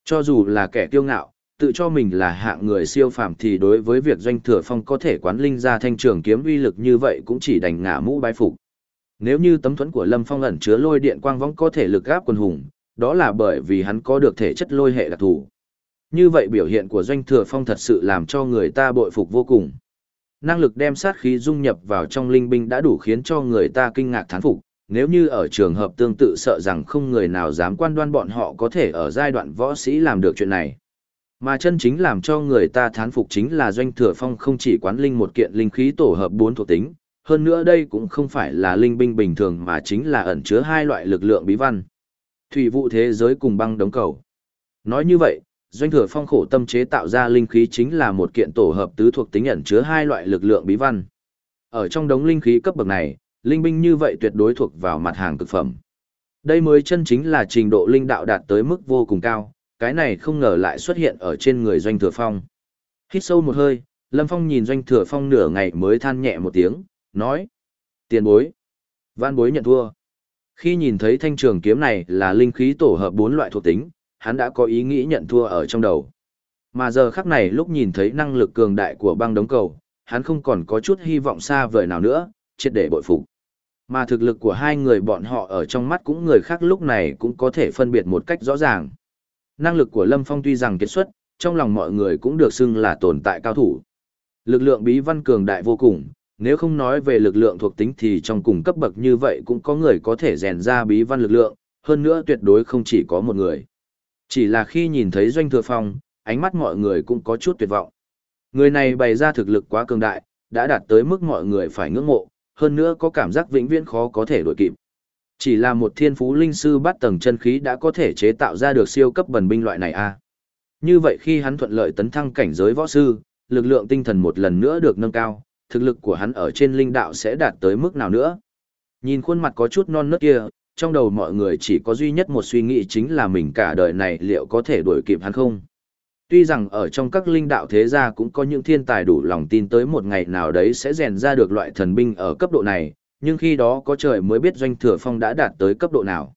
Cho dù là kẻ kiêu ngạo, tự cho mình là hạng người siêu phàm thì đối với việc doanh thừa phong có thể quán linh ra thanh trường kiếm uy lực như vậy cũng chỉ đành ngả mũ bái phục. Nếu như tấm thuẫn của Lâm Phong ẩn chứa lôi điện quang võng có thể lực gáp quân hùng, đó là bởi vì hắn có được thể chất lôi hệ đặc thù. Như vậy biểu hiện của doanh thừa phong thật sự làm cho người ta bội phục vô cùng. Năng lực đem sát khí dung nhập vào trong linh binh đã đủ khiến cho người ta kinh ngạc thán phục, nếu như ở trường hợp tương tự sợ rằng không người nào dám quan đoan bọn họ có thể ở giai đoạn võ sĩ làm được chuyện này. Mà chân chính làm cho người ta thán phục chính là doanh thừa phong không chỉ quán linh một kiện linh khí tổ hợp bốn thuộc tính, hơn nữa đây cũng không phải là linh binh bình thường mà chính là ẩn chứa hai loại lực lượng bí văn. Thủy vụ thế giới cùng băng đống cầu. Nói như vậy, doanh thừa phong khổ tâm chế tạo ra linh khí chính là một kiện tổ hợp tứ thuộc tính ẩn chứa hai loại lực lượng bí văn. Ở trong đống linh khí cấp bậc này, linh binh như vậy tuyệt đối thuộc vào mặt hàng cực phẩm. Đây mới chân chính là trình độ linh đạo đạt tới mức vô cùng cao, cái này không ngờ lại xuất hiện ở trên người doanh thừa phong. Hít sâu một hơi, Lâm Phong nhìn doanh thừa phong nửa ngày mới than nhẹ một tiếng, nói. Tiền bối. Văn bối nhận thua. Khi nhìn thấy thanh trường kiếm này là linh khí tổ hợp bốn loại thuộc tính, hắn đã có ý nghĩ nhận thua ở trong đầu. Mà giờ khắc này lúc nhìn thấy năng lực cường đại của băng đống cầu, hắn không còn có chút hy vọng xa vời nào nữa, triệt để bội phục. Mà thực lực của hai người bọn họ ở trong mắt cũng người khác lúc này cũng có thể phân biệt một cách rõ ràng. Năng lực của Lâm Phong tuy rằng kết xuất, trong lòng mọi người cũng được xưng là tồn tại cao thủ. Lực lượng bí văn cường đại vô cùng, nếu không nói về lực lượng thuộc tính thì trong cùng cấp bậc như vậy cũng có người có thể rèn ra bí văn lực lượng, hơn nữa tuyệt đối không chỉ có một người. Chỉ là khi nhìn thấy Doanh Thừa Phong, ánh mắt mọi người cũng có chút tuyệt vọng. Người này bày ra thực lực quá cường đại, đã đạt tới mức mọi người phải ngưỡng mộ, hơn nữa có cảm giác vĩnh viễn khó có thể đổi kịp. Chỉ là một thiên phú linh sư bắt tầng chân khí đã có thể chế tạo ra được siêu cấp bần binh loại này a. À? Như vậy khi hắn thuận lợi tấn thăng cảnh giới võ sư, lực lượng tinh thần một lần nữa được nâng cao, thực lực của hắn ở trên linh đạo sẽ đạt tới mức nào nữa. Nhìn khuôn mặt có chút non nớt kia, trong đầu mọi người chỉ có duy nhất một suy nghĩ chính là mình cả đời này liệu có thể đuổi kịp hắn không. Tuy rằng ở trong các linh đạo thế gia cũng có những thiên tài đủ lòng tin tới một ngày nào đấy sẽ rèn ra được loại thần binh ở cấp độ này, nhưng khi đó có trời mới biết doanh thừa phong đã đạt tới cấp độ nào.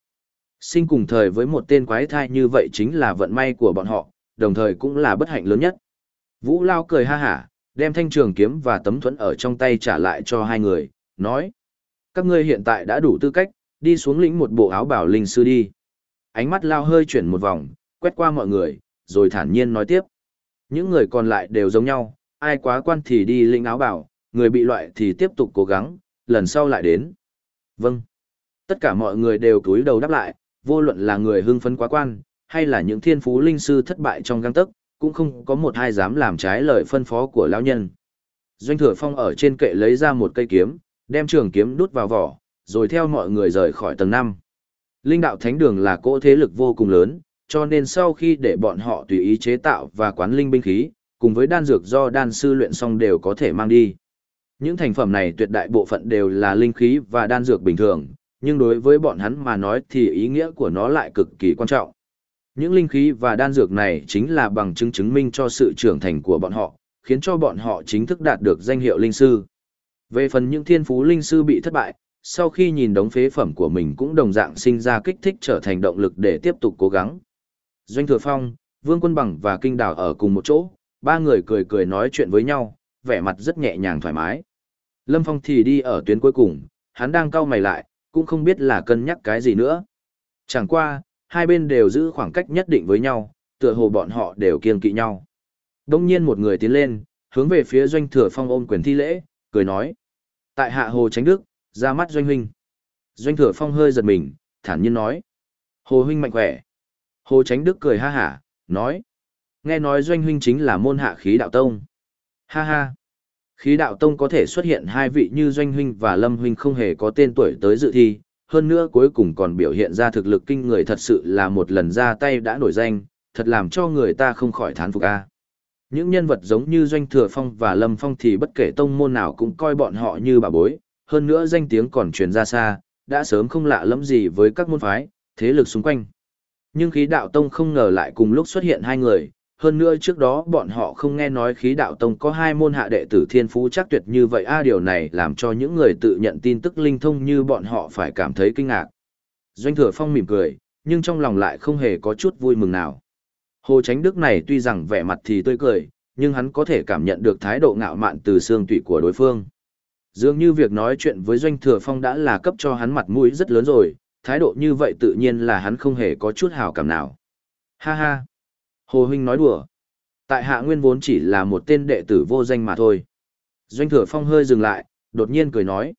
Sinh cùng thời với một tên quái thai như vậy chính là vận may của bọn họ, đồng thời cũng là bất hạnh lớn nhất. Vũ Lao cười ha hả, đem thanh trường kiếm và tấm thuẫn ở trong tay trả lại cho hai người, nói. Các ngươi hiện tại đã đủ tư cách, đi xuống lĩnh một bộ áo bảo linh sư đi. Ánh mắt Lao hơi chuyển một vòng, quét qua mọi người, rồi thản nhiên nói tiếp. Những người còn lại đều giống nhau, ai quá quan thì đi lĩnh áo bảo, người bị loại thì tiếp tục cố gắng, lần sau lại đến. Vâng. Tất cả mọi người đều cúi đầu đáp lại, vô luận là người hưng phấn quá quan, hay là những thiên phú linh sư thất bại trong găng tấc, cũng không có một ai dám làm trái lời phân phó của lão nhân. Doanh thừa phong ở trên kệ lấy ra một cây kiếm, đem trường kiếm đút vào vỏ, rồi theo mọi người rời khỏi tầng 5. Linh đạo thánh đường là cỗ thế lực vô cùng lớn, cho nên sau khi để bọn họ tùy ý chế tạo và quán linh binh khí, cùng với đan dược do đan sư luyện xong đều có thể mang đi. Những thành phẩm này tuyệt đại bộ phận đều là linh khí và đan dược bình thường, nhưng đối với bọn hắn mà nói thì ý nghĩa của nó lại cực kỳ quan trọng. Những linh khí và đan dược này chính là bằng chứng chứng minh cho sự trưởng thành của bọn họ, khiến cho bọn họ chính thức đạt được danh hiệu linh sư. Về phần những thiên phú linh sư bị thất bại, sau khi nhìn đống phế phẩm của mình cũng đồng dạng sinh ra kích thích trở thành động lực để tiếp tục cố gắng. Doanh Thừa Phong, Vương Quân Bằng và Kinh Đào ở cùng một chỗ, ba người cười cười nói chuyện với nhau, vẻ mặt rất nhẹ nhàng thoải mái. Lâm Phong thì đi ở tuyến cuối cùng, hắn đang cau mày lại, cũng không biết là cân nhắc cái gì nữa. Chẳng qua, hai bên đều giữ khoảng cách nhất định với nhau, tựa hồ bọn họ đều kiêng kỵ nhau. Đông nhiên một người tiến lên, hướng về phía Doanh Thừa Phong ôm quyền thi lễ, cười nói. Tại hạ Hồ Tránh Đức, ra mắt Doanh Huynh. Doanh Thừa Phong hơi giật mình, thản nhiên nói. Hồ Huynh mạnh khỏe. Hồ Tránh Đức cười ha hả, nói. Nghe nói Doanh Huynh chính là môn hạ khí đạo tông. Ha ha. Khí đạo tông có thể xuất hiện hai vị như Doanh Huynh và Lâm Huynh không hề có tên tuổi tới dự thi, hơn nữa cuối cùng còn biểu hiện ra thực lực kinh người thật sự là một lần ra tay đã nổi danh, thật làm cho người ta không khỏi thán phục a. Những nhân vật giống như Doanh Thừa Phong và Lâm Phong thì bất kể tông môn nào cũng coi bọn họ như bà bối, hơn nữa danh tiếng còn truyền ra xa, đã sớm không lạ lẫm gì với các môn phái, thế lực xung quanh. Nhưng khí đạo tông không ngờ lại cùng lúc xuất hiện hai người, hơn nữa trước đó bọn họ không nghe nói khí đạo tông có hai môn hạ đệ tử thiên phú chắc tuyệt như vậy a điều này làm cho những người tự nhận tin tức linh thông như bọn họ phải cảm thấy kinh ngạc. Doanh thừa phong mỉm cười, nhưng trong lòng lại không hề có chút vui mừng nào. Hồ Tránh Đức này tuy rằng vẻ mặt thì tươi cười, nhưng hắn có thể cảm nhận được thái độ ngạo mạn từ xương tủy của đối phương. Dường như việc nói chuyện với Doanh Thừa Phong đã là cấp cho hắn mặt mũi rất lớn rồi, thái độ như vậy tự nhiên là hắn không hề có chút hào cảm nào. Ha ha! Hồ Huynh nói đùa. Tại hạ nguyên vốn chỉ là một tên đệ tử vô danh mà thôi. Doanh Thừa Phong hơi dừng lại, đột nhiên cười nói.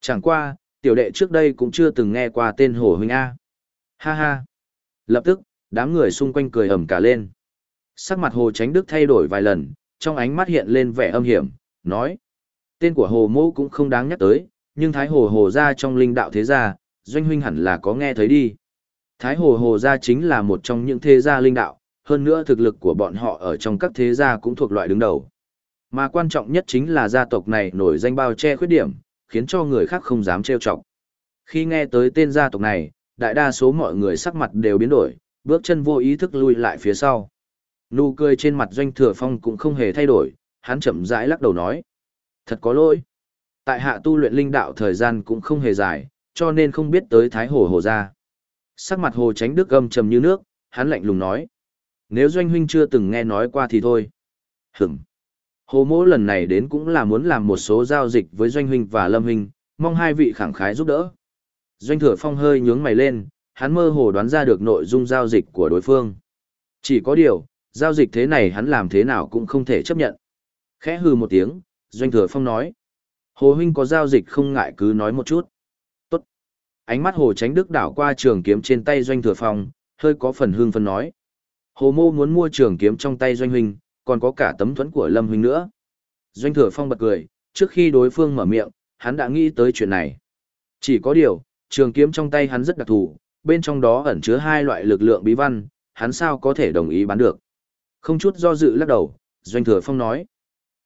Chẳng qua, tiểu đệ trước đây cũng chưa từng nghe qua tên Hồ Huynh A. Ha ha! Lập tức, đám người xung quanh cười ầm cả lên. Sắc mặt Hồ Tránh Đức thay đổi vài lần, trong ánh mắt hiện lên vẻ âm hiểm, nói. Tên của Hồ mẫu cũng không đáng nhắc tới, nhưng Thái Hồ Hồ gia trong linh đạo thế gia, doanh huynh hẳn là có nghe thấy đi. Thái Hồ Hồ gia chính là một trong những thế gia linh đạo, hơn nữa thực lực của bọn họ ở trong các thế gia cũng thuộc loại đứng đầu. Mà quan trọng nhất chính là gia tộc này nổi danh bao che khuyết điểm, khiến cho người khác không dám trêu chọc. Khi nghe tới tên gia tộc này, đại đa số mọi người sắc mặt đều biến đổi, bước chân vô ý thức lui lại phía sau. Nụ cười trên mặt doanh thừa phong cũng không hề thay đổi, hắn chậm rãi lắc đầu nói. Thật có lỗi. Tại hạ tu luyện linh đạo thời gian cũng không hề dài, cho nên không biết tới Thái Hồ Hồ ra. Sắc mặt Hồ Tránh Đức gầm trầm như nước, hắn lạnh lùng nói. Nếu doanh huynh chưa từng nghe nói qua thì thôi. Hửm. Hồ mỗ lần này đến cũng là muốn làm một số giao dịch với doanh huynh và lâm huynh, mong hai vị khẳng khái giúp đỡ. Doanh thừa phong hơi nhướng mày lên, hắn mơ hồ đoán ra được nội dung giao dịch của đối phương. Chỉ có điều, giao dịch thế này hắn làm thế nào cũng không thể chấp nhận. Khẽ hừ một tiếng, Doanh Thừa Phong nói. Hồ huynh có giao dịch không ngại cứ nói một chút. Tốt. Ánh mắt Hồ Tránh Đức đảo qua trường kiếm trên tay Doanh Thừa Phong, hơi có phần hương phân nói. Hồ mô muốn mua trường kiếm trong tay Doanh huynh, còn có cả tấm thuẫn của Lâm huynh nữa. Doanh Thừa Phong bật cười, trước khi đối phương mở miệng, hắn đã nghĩ tới chuyện này. Chỉ có điều, trường kiếm trong tay hắn rất đặc thù, bên trong đó ẩn chứa hai loại lực lượng bí văn, hắn sao có thể đồng ý bán được. Không chút do dự lắc đầu, Doanh Thừa Phong nói.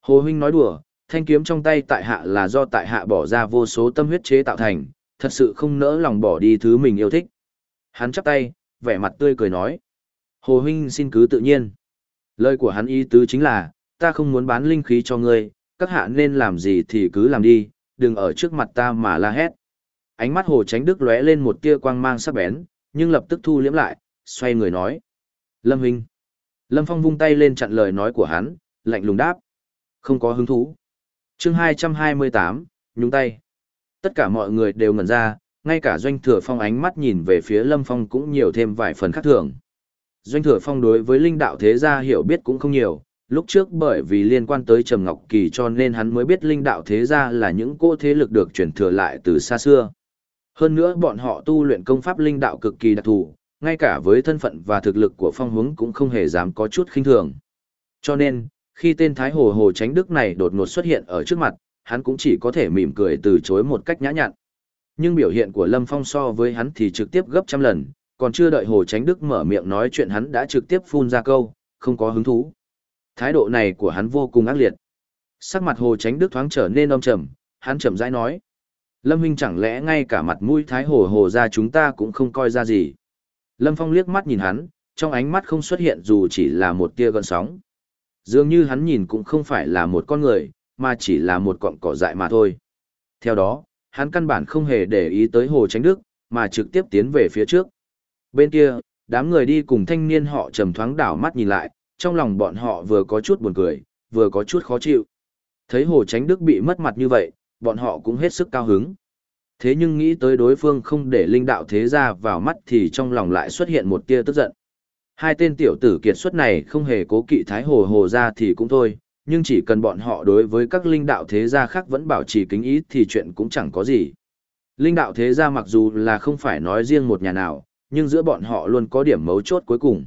Hồ huynh nói đùa, thanh kiếm trong tay tại hạ là do tại hạ bỏ ra vô số tâm huyết chế tạo thành, thật sự không nỡ lòng bỏ đi thứ mình yêu thích. Hắn chắp tay, vẻ mặt tươi cười nói. Hồ huynh xin cứ tự nhiên. Lời của hắn ý tứ chính là, ta không muốn bán linh khí cho ngươi, các hạ nên làm gì thì cứ làm đi, đừng ở trước mặt ta mà la hét. Ánh mắt Hồ Tránh Đức lóe lên một tia quang mang sắc bén, nhưng lập tức thu liễm lại, xoay người nói. Lâm huynh. Lâm Phong vung tay lên chặn lời nói của hắn, lạnh lùng đáp. Không có hứng thú chương 228, nhúng tay. Tất cả mọi người đều ngẩn ra, ngay cả doanh thừa phong ánh mắt nhìn về phía lâm phong cũng nhiều thêm vài phần khác thường. Doanh thừa phong đối với linh đạo thế gia hiểu biết cũng không nhiều, lúc trước bởi vì liên quan tới Trầm Ngọc Kỳ cho nên hắn mới biết linh đạo thế gia là những cô thế lực được truyền thừa lại từ xa xưa. Hơn nữa bọn họ tu luyện công pháp linh đạo cực kỳ đặc thù, ngay cả với thân phận và thực lực của phong hướng cũng không hề dám có chút khinh thường. Cho nên, khi tên Thái Hồ Hồ Tránh Đức này đột ngột xuất hiện ở trước mặt, hắn cũng chỉ có thể mỉm cười từ chối một cách nhã nhặn. Nhưng biểu hiện của Lâm Phong so với hắn thì trực tiếp gấp trăm lần, còn chưa đợi Hồ Tránh Đức mở miệng nói chuyện hắn đã trực tiếp phun ra câu, không có hứng thú. Thái độ này của hắn vô cùng ác liệt. Sắc mặt Hồ Tránh Đức thoáng trở nên âm trầm, hắn chậm rãi nói. Lâm Huynh chẳng lẽ ngay cả mặt mũi Thái Hồ Hồ ra chúng ta cũng không coi ra gì. Lâm Phong liếc mắt nhìn hắn, trong ánh mắt không xuất hiện dù chỉ là một tia gợn sóng. Dường như hắn nhìn cũng không phải là một con người, mà chỉ là một cọng cỏ dại mà thôi. Theo đó, hắn căn bản không hề để ý tới Hồ Tránh Đức, mà trực tiếp tiến về phía trước. Bên kia, đám người đi cùng thanh niên họ trầm thoáng đảo mắt nhìn lại, trong lòng bọn họ vừa có chút buồn cười, vừa có chút khó chịu. Thấy Hồ Tránh Đức bị mất mặt như vậy, bọn họ cũng hết sức cao hứng. Thế nhưng nghĩ tới đối phương không để linh đạo thế gia vào mắt thì trong lòng lại xuất hiện một tia tức giận. Hai tên tiểu tử kiệt xuất này không hề cố kỵ thái hồ hồ ra thì cũng thôi, nhưng chỉ cần bọn họ đối với các linh đạo thế gia khác vẫn bảo trì kính ý thì chuyện cũng chẳng có gì. Linh đạo thế gia mặc dù là không phải nói riêng một nhà nào, nhưng giữa bọn họ luôn có điểm mấu chốt cuối cùng.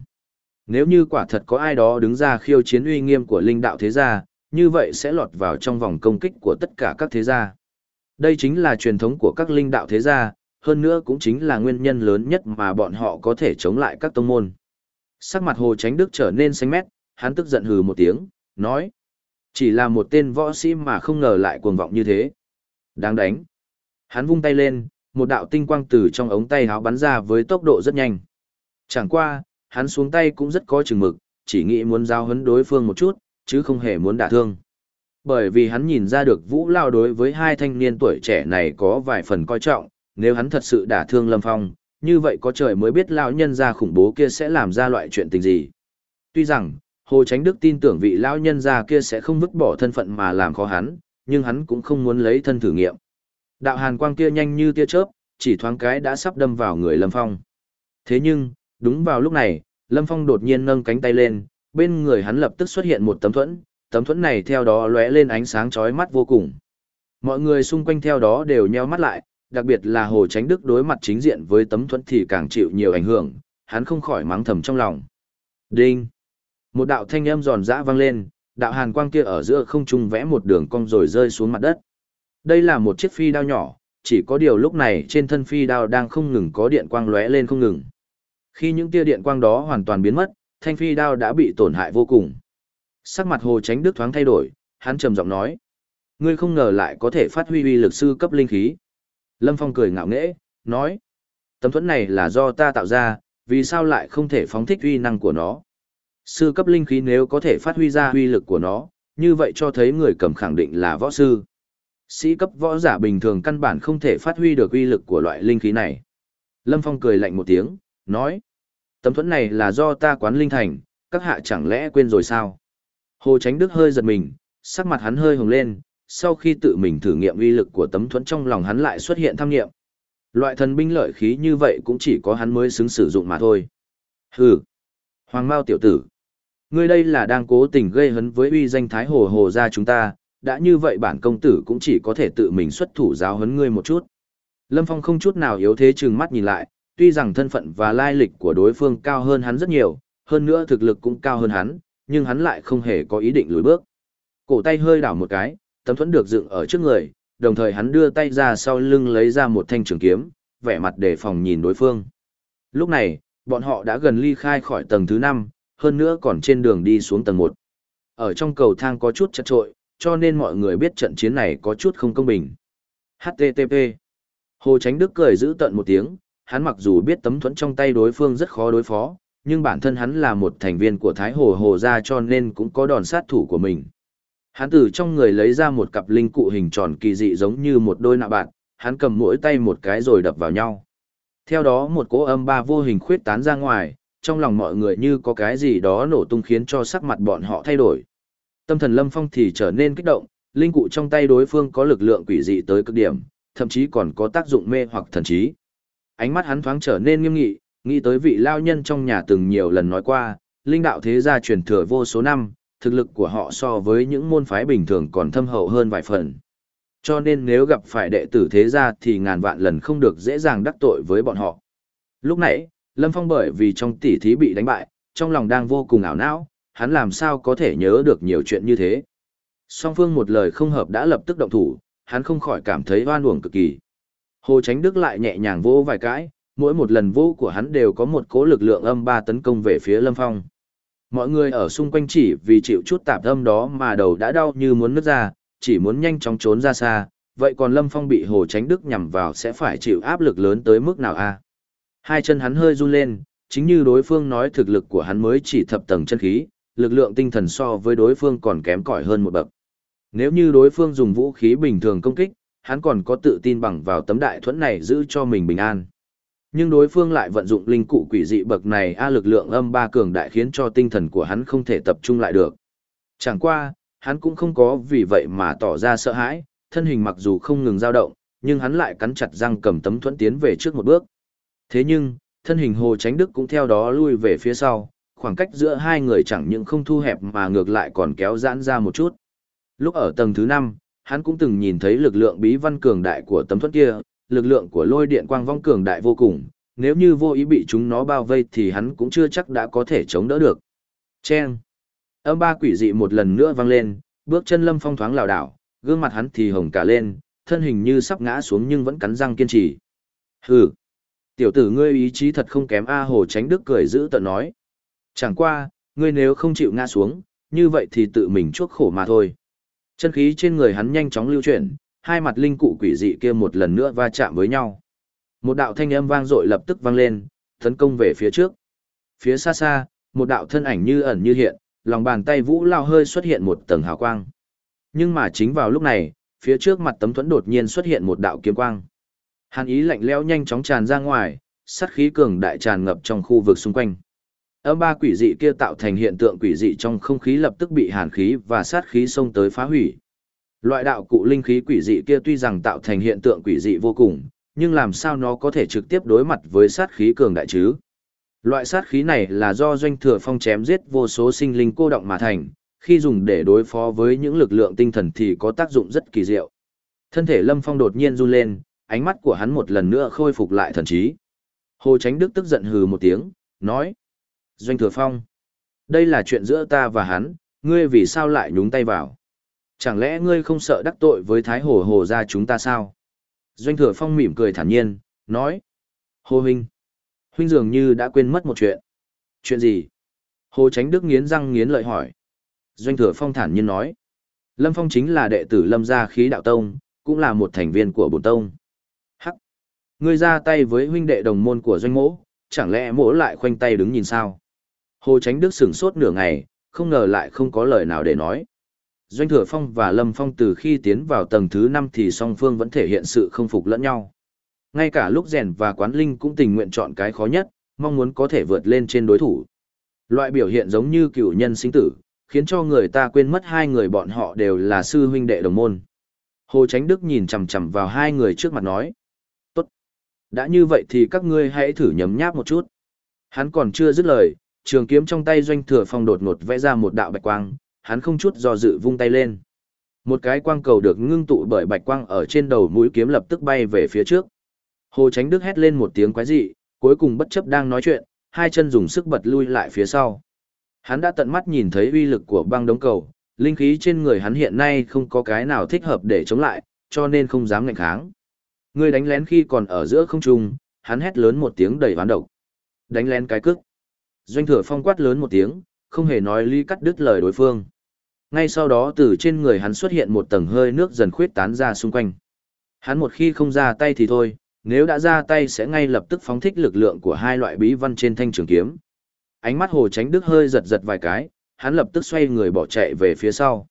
Nếu như quả thật có ai đó đứng ra khiêu chiến uy nghiêm của linh đạo thế gia, như vậy sẽ lọt vào trong vòng công kích của tất cả các thế gia. Đây chính là truyền thống của các linh đạo thế gia, hơn nữa cũng chính là nguyên nhân lớn nhất mà bọn họ có thể chống lại các tông môn. Sắc mặt Hồ Tránh Đức trở nên xanh mét, hắn tức giận hừ một tiếng, nói. Chỉ là một tên võ sĩ mà không ngờ lại cuồng vọng như thế. Đáng đánh. Hắn vung tay lên, một đạo tinh quang từ trong ống tay háo bắn ra với tốc độ rất nhanh. Chẳng qua, hắn xuống tay cũng rất có chừng mực, chỉ nghĩ muốn giao hấn đối phương một chút, chứ không hề muốn đả thương. Bởi vì hắn nhìn ra được Vũ Lao đối với hai thanh niên tuổi trẻ này có vài phần coi trọng, nếu hắn thật sự đả thương Lâm Phong, như vậy có trời mới biết lão nhân gia khủng bố kia sẽ làm ra loại chuyện tình gì. Tuy rằng, Hồ Tránh Đức tin tưởng vị lão nhân gia kia sẽ không vứt bỏ thân phận mà làm khó hắn, nhưng hắn cũng không muốn lấy thân thử nghiệm. Đạo hàn quang kia nhanh như tia chớp, chỉ thoáng cái đã sắp đâm vào người Lâm Phong. Thế nhưng, đúng vào lúc này, Lâm Phong đột nhiên nâng cánh tay lên, bên người hắn lập tức xuất hiện một tấm thuẫn, tấm thuẫn này theo đó lóe lên ánh sáng chói mắt vô cùng. Mọi người xung quanh theo đó đều nheo mắt lại, đặc biệt là Hồ Tránh Đức đối mặt chính diện với tấm thuẫn thì càng chịu nhiều ảnh hưởng, hắn không khỏi mắng thầm trong lòng. Đinh! Một đạo thanh âm giòn giã vang lên, đạo hàn quang kia ở giữa không trung vẽ một đường cong rồi rơi xuống mặt đất. Đây là một chiếc phi đao nhỏ, chỉ có điều lúc này trên thân phi đao đang không ngừng có điện quang lóe lên không ngừng. Khi những tia điện quang đó hoàn toàn biến mất, thanh phi đao đã bị tổn hại vô cùng. Sắc mặt Hồ Tránh Đức thoáng thay đổi, hắn trầm giọng nói: "Ngươi không ngờ lại có thể phát huy uy lực sư cấp linh khí." Lâm Phong cười ngạo nghễ, nói: "Tấm thuẫn này là do ta tạo ra, vì sao lại không thể phóng thích uy năng của nó?" Sư cấp linh khí nếu có thể phát huy ra uy lực của nó, như vậy cho thấy người cầm khẳng định là võ sư. Sĩ cấp võ giả bình thường căn bản không thể phát huy được uy lực của loại linh khí này. Lâm Phong cười lạnh một tiếng, nói. Tấm thuẫn này là do ta quán linh thành, các hạ chẳng lẽ quên rồi sao? Hồ Tránh Đức hơi giật mình, sắc mặt hắn hơi hồng lên, sau khi tự mình thử nghiệm uy lực của tấm thuẫn trong lòng hắn lại xuất hiện tham nghiệm. Loại thần binh lợi khí như vậy cũng chỉ có hắn mới xứng sử dụng mà thôi. Hừ! Hoàng Mao tiểu tử! Ngươi đây là đang cố tình gây hấn với uy danh Thái Hồ Hồ gia chúng ta, đã như vậy bản công tử cũng chỉ có thể tự mình xuất thủ giáo hấn ngươi một chút. Lâm Phong không chút nào yếu thế chừng mắt nhìn lại, tuy rằng thân phận và lai lịch của đối phương cao hơn hắn rất nhiều, hơn nữa thực lực cũng cao hơn hắn, nhưng hắn lại không hề có ý định lùi bước. Cổ tay hơi đảo một cái, tấm thuẫn được dựng ở trước người, đồng thời hắn đưa tay ra sau lưng lấy ra một thanh trường kiếm, vẻ mặt đề phòng nhìn đối phương. Lúc này, bọn họ đã gần ly khai khỏi tầng thứ 5, hơn nữa còn trên đường đi xuống tầng 1. Ở trong cầu thang có chút chật trội, cho nên mọi người biết trận chiến này có chút không công bình. HTTP Hồ Tránh Đức cười giữ tận một tiếng, hắn mặc dù biết tấm thuẫn trong tay đối phương rất khó đối phó, nhưng bản thân hắn là một thành viên của Thái Hồ Hồ gia cho nên cũng có đòn sát thủ của mình. Hắn từ trong người lấy ra một cặp linh cụ hình tròn kỳ dị giống như một đôi nạ bạn, hắn cầm mỗi tay một cái rồi đập vào nhau. Theo đó một cỗ âm ba vô hình khuyết tán ra ngoài, trong lòng mọi người như có cái gì đó nổ tung khiến cho sắc mặt bọn họ thay đổi. Tâm thần Lâm Phong thì trở nên kích động, linh cụ trong tay đối phương có lực lượng quỷ dị tới cực điểm, thậm chí còn có tác dụng mê hoặc thần trí. Ánh mắt hắn thoáng trở nên nghiêm nghị, nghĩ tới vị lao nhân trong nhà từng nhiều lần nói qua, linh đạo thế gia truyền thừa vô số năm, thực lực của họ so với những môn phái bình thường còn thâm hậu hơn vài phần. Cho nên nếu gặp phải đệ tử thế gia thì ngàn vạn lần không được dễ dàng đắc tội với bọn họ. Lúc nãy, Lâm Phong bởi vì trong tỉ thí bị đánh bại, trong lòng đang vô cùng ảo não, hắn làm sao có thể nhớ được nhiều chuyện như thế. Song phương một lời không hợp đã lập tức động thủ, hắn không khỏi cảm thấy oan uổng cực kỳ. Hồ Tránh Đức lại nhẹ nhàng vỗ vài cái, mỗi một lần vỗ của hắn đều có một cố lực lượng âm ba tấn công về phía Lâm Phong. Mọi người ở xung quanh chỉ vì chịu chút tạp âm đó mà đầu đã đau như muốn nứt ra, chỉ muốn nhanh chóng trốn ra xa, vậy còn Lâm Phong bị Hồ Tránh Đức nhằm vào sẽ phải chịu áp lực lớn tới mức nào a? Hai chân hắn hơi run lên, chính như đối phương nói thực lực của hắn mới chỉ thập tầng chân khí, lực lượng tinh thần so với đối phương còn kém cỏi hơn một bậc. Nếu như đối phương dùng vũ khí bình thường công kích, hắn còn có tự tin bằng vào tấm đại thuẫn này giữ cho mình bình an. Nhưng đối phương lại vận dụng linh cụ quỷ dị bậc này a lực lượng âm ba cường đại khiến cho tinh thần của hắn không thể tập trung lại được. Chẳng qua, hắn cũng không có vì vậy mà tỏ ra sợ hãi, thân hình mặc dù không ngừng dao động, nhưng hắn lại cắn chặt răng cầm tấm thuẫn tiến về trước một bước. Thế nhưng, thân hình Hồ Tránh Đức cũng theo đó lui về phía sau, khoảng cách giữa hai người chẳng những không thu hẹp mà ngược lại còn kéo giãn ra một chút. Lúc ở tầng thứ 5, hắn cũng từng nhìn thấy lực lượng bí văn cường đại của tấm thuẫn kia, lực lượng của lôi điện quang vong cường đại vô cùng, nếu như vô ý bị chúng nó bao vây thì hắn cũng chưa chắc đã có thể chống đỡ được. Chen! Âm ba quỷ dị một lần nữa vang lên, bước chân lâm phong thoáng lảo đảo, gương mặt hắn thì hồng cả lên, thân hình như sắp ngã xuống nhưng vẫn cắn răng kiên trì. Hừ! Tiểu tử ngươi ý chí thật không kém A Hồ Tránh Đức cười giữ tận nói. Chẳng qua, ngươi nếu không chịu ngã xuống, như vậy thì tự mình chuốc khổ mà thôi. Chân khí trên người hắn nhanh chóng lưu chuyển, hai mặt linh cụ quỷ dị kia một lần nữa va chạm với nhau. Một đạo thanh âm vang dội lập tức vang lên, tấn công về phía trước. Phía xa xa, một đạo thân ảnh như ẩn như hiện, lòng bàn tay Vũ Lao hơi xuất hiện một tầng hào quang. Nhưng mà chính vào lúc này, phía trước mặt tấm thuẫn đột nhiên xuất hiện một đạo kiếm quang. Hàn ý lạnh lẽo nhanh chóng tràn ra ngoài, sát khí cường đại tràn ngập trong khu vực xung quanh. Âm ba quỷ dị kia tạo thành hiện tượng quỷ dị trong không khí lập tức bị hàn khí và sát khí xông tới phá hủy. Loại đạo cụ linh khí quỷ dị kia tuy rằng tạo thành hiện tượng quỷ dị vô cùng, nhưng làm sao nó có thể trực tiếp đối mặt với sát khí cường đại chứ? Loại sát khí này là do doanh thừa phong chém giết vô số sinh linh cô động mà thành, khi dùng để đối phó với những lực lượng tinh thần thì có tác dụng rất kỳ diệu. Thân thể Lâm Phong đột nhiên run lên, ánh mắt của hắn một lần nữa khôi phục lại thần trí. Hồ Chánh Đức tức giận hừ một tiếng, nói. Doanh Thừa Phong, đây là chuyện giữa ta và hắn, ngươi vì sao lại nhúng tay vào? Chẳng lẽ ngươi không sợ đắc tội với Thái Hồ Hồ ra chúng ta sao? Doanh Thừa Phong mỉm cười thản nhiên, nói. Hồ Huynh, Huynh dường như đã quên mất một chuyện. Chuyện gì? Hồ Chánh Đức nghiến răng nghiến lợi hỏi. Doanh Thừa Phong thản nhiên nói. Lâm Phong chính là đệ tử Lâm gia khí đạo tông, cũng là một thành viên của bổn tông. Hắc! Ngươi ra tay với huynh đệ đồng môn của doanh mỗ, chẳng lẽ mỗ lại khoanh tay đứng nhìn sao? Hồ Chánh Đức sửng sốt nửa ngày, không ngờ lại không có lời nào để nói. Doanh Thừa Phong và Lâm Phong từ khi tiến vào tầng thứ 5 thì song phương vẫn thể hiện sự không phục lẫn nhau. Ngay cả lúc rèn và quán linh cũng tình nguyện chọn cái khó nhất, mong muốn có thể vượt lên trên đối thủ. Loại biểu hiện giống như cựu nhân sinh tử, khiến cho người ta quên mất hai người bọn họ đều là sư huynh đệ đồng môn. Hồ Chánh Đức nhìn chằm chằm vào hai người trước mặt nói. Tốt. Đã như vậy thì các ngươi hãy thử nhấm nháp một chút. Hắn còn chưa dứt lời, trường kiếm trong tay doanh thừa phong đột ngột vẽ ra một đạo bạch quang, hắn không chút do dự vung tay lên. Một cái quang cầu được ngưng tụ bởi bạch quang ở trên đầu mũi kiếm lập tức bay về phía trước. Hồ Chánh Đức hét lên một tiếng quái dị, cuối cùng bất chấp đang nói chuyện, hai chân dùng sức bật lui lại phía sau. Hắn đã tận mắt nhìn thấy uy lực của băng đống cầu, linh khí trên người hắn hiện nay không có cái nào thích hợp để chống lại, cho nên không dám ngạnh kháng. Người đánh lén khi còn ở giữa không trung, hắn hét lớn một tiếng đầy hoán độc. Đánh lén cái cước. Doanh thừa phong quát lớn một tiếng, không hề nói lý cắt đứt lời đối phương. Ngay sau đó từ trên người hắn xuất hiện một tầng hơi nước dần khuyết tán ra xung quanh. Hắn một khi không ra tay thì thôi, nếu đã ra tay sẽ ngay lập tức phóng thích lực lượng của hai loại bí văn trên thanh trường kiếm. Ánh mắt Hồ Tránh Đức hơi giật giật vài cái, hắn lập tức xoay người bỏ chạy về phía sau.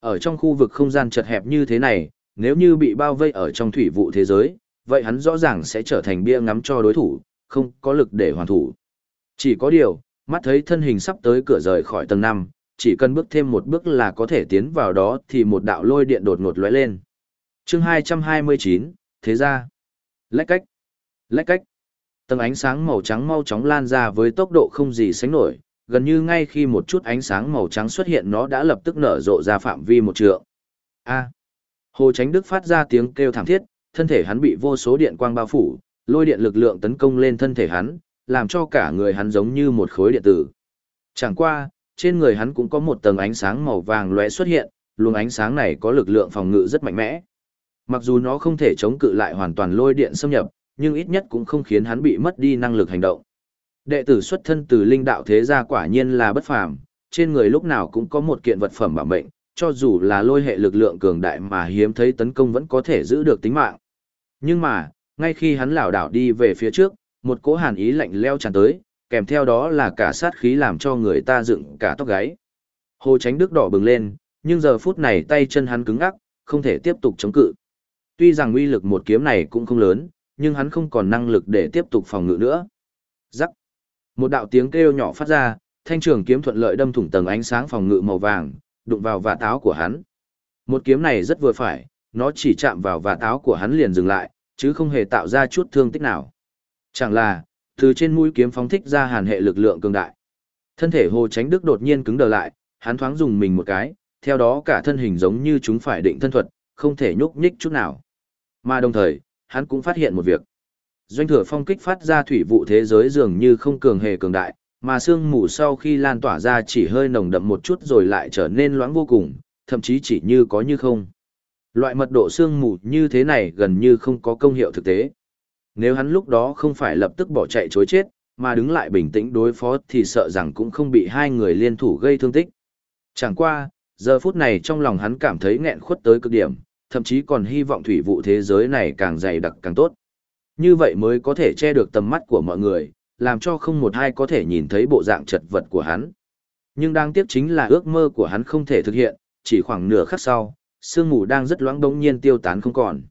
Ở trong khu vực không gian chật hẹp như thế này, nếu như bị bao vây ở trong thủy vụ thế giới, vậy hắn rõ ràng sẽ trở thành bia ngắm cho đối thủ, không có lực để hoàn thủ. Chỉ có điều, mắt thấy thân hình sắp tới cửa rời khỏi tầng 5, chỉ cần bước thêm một bước là có thể tiến vào đó thì một đạo lôi điện đột ngột lóe lên. chương 229, thế ra, lách cách, lách cách. Tầng ánh sáng màu trắng mau chóng lan ra với tốc độ không gì sánh nổi, gần như ngay khi một chút ánh sáng màu trắng xuất hiện nó đã lập tức nở rộ ra phạm vi một trượng. A. Hồ tránh Đức phát ra tiếng kêu thảm thiết, thân thể hắn bị vô số điện quang bao phủ, lôi điện lực lượng tấn công lên thân thể hắn, làm cho cả người hắn giống như một khối điện tử. Chẳng qua, trên người hắn cũng có một tầng ánh sáng màu vàng lóe xuất hiện, luồng ánh sáng này có lực lượng phòng ngự rất mạnh mẽ. Mặc dù nó không thể chống cự lại hoàn toàn lôi điện xâm nhập, nhưng ít nhất cũng không khiến hắn bị mất đi năng lực hành động. Đệ tử xuất thân từ linh đạo thế gia quả nhiên là bất phàm, trên người lúc nào cũng có một kiện vật phẩm bảo mệnh, cho dù là lôi hệ lực lượng cường đại mà hiếm thấy tấn công vẫn có thể giữ được tính mạng. Nhưng mà, ngay khi hắn lảo đảo đi về phía trước, một cỗ hàn ý lạnh leo tràn tới, kèm theo đó là cả sát khí làm cho người ta dựng cả tóc gáy. Hồ Tránh Đức đỏ bừng lên, nhưng giờ phút này tay chân hắn cứng ngắc, không thể tiếp tục chống cự. Tuy rằng uy lực một kiếm này cũng không lớn, nhưng hắn không còn năng lực để tiếp tục phòng ngự nữa. Rắc. Một đạo tiếng kêu nhỏ phát ra, thanh trường kiếm thuận lợi đâm thủng tầng ánh sáng phòng ngự màu vàng, đụng vào vạt áo của hắn. Một kiếm này rất vừa phải, nó chỉ chạm vào vạt áo của hắn liền dừng lại, chứ không hề tạo ra chút thương tích nào. Chẳng là, từ trên mũi kiếm phóng thích ra hàn hệ lực lượng cường đại. Thân thể Hồ tránh Đức đột nhiên cứng đờ lại, hắn thoáng dùng mình một cái, theo đó cả thân hình giống như chúng phải định thân thuật, không thể nhúc nhích chút nào. Mà đồng thời, hắn cũng phát hiện một việc. Doanh thừa phong kích phát ra thủy vụ thế giới dường như không cường hề cường đại, mà sương mù sau khi lan tỏa ra chỉ hơi nồng đậm một chút rồi lại trở nên loãng vô cùng, thậm chí chỉ như có như không. Loại mật độ sương mù như thế này gần như không có công hiệu thực tế. Nếu hắn lúc đó không phải lập tức bỏ chạy chối chết, mà đứng lại bình tĩnh đối phó thì sợ rằng cũng không bị hai người liên thủ gây thương tích. Chẳng qua, giờ phút này trong lòng hắn cảm thấy nghẹn khuất tới cực điểm, thậm chí còn hy vọng thủy vụ thế giới này càng dày đặc càng tốt. Như vậy mới có thể che được tầm mắt của mọi người, làm cho không một ai có thể nhìn thấy bộ dạng chật vật của hắn. Nhưng đáng tiếc chính là ước mơ của hắn không thể thực hiện, chỉ khoảng nửa khắc sau, sương mù đang rất loãng bỗng nhiên tiêu tán không còn.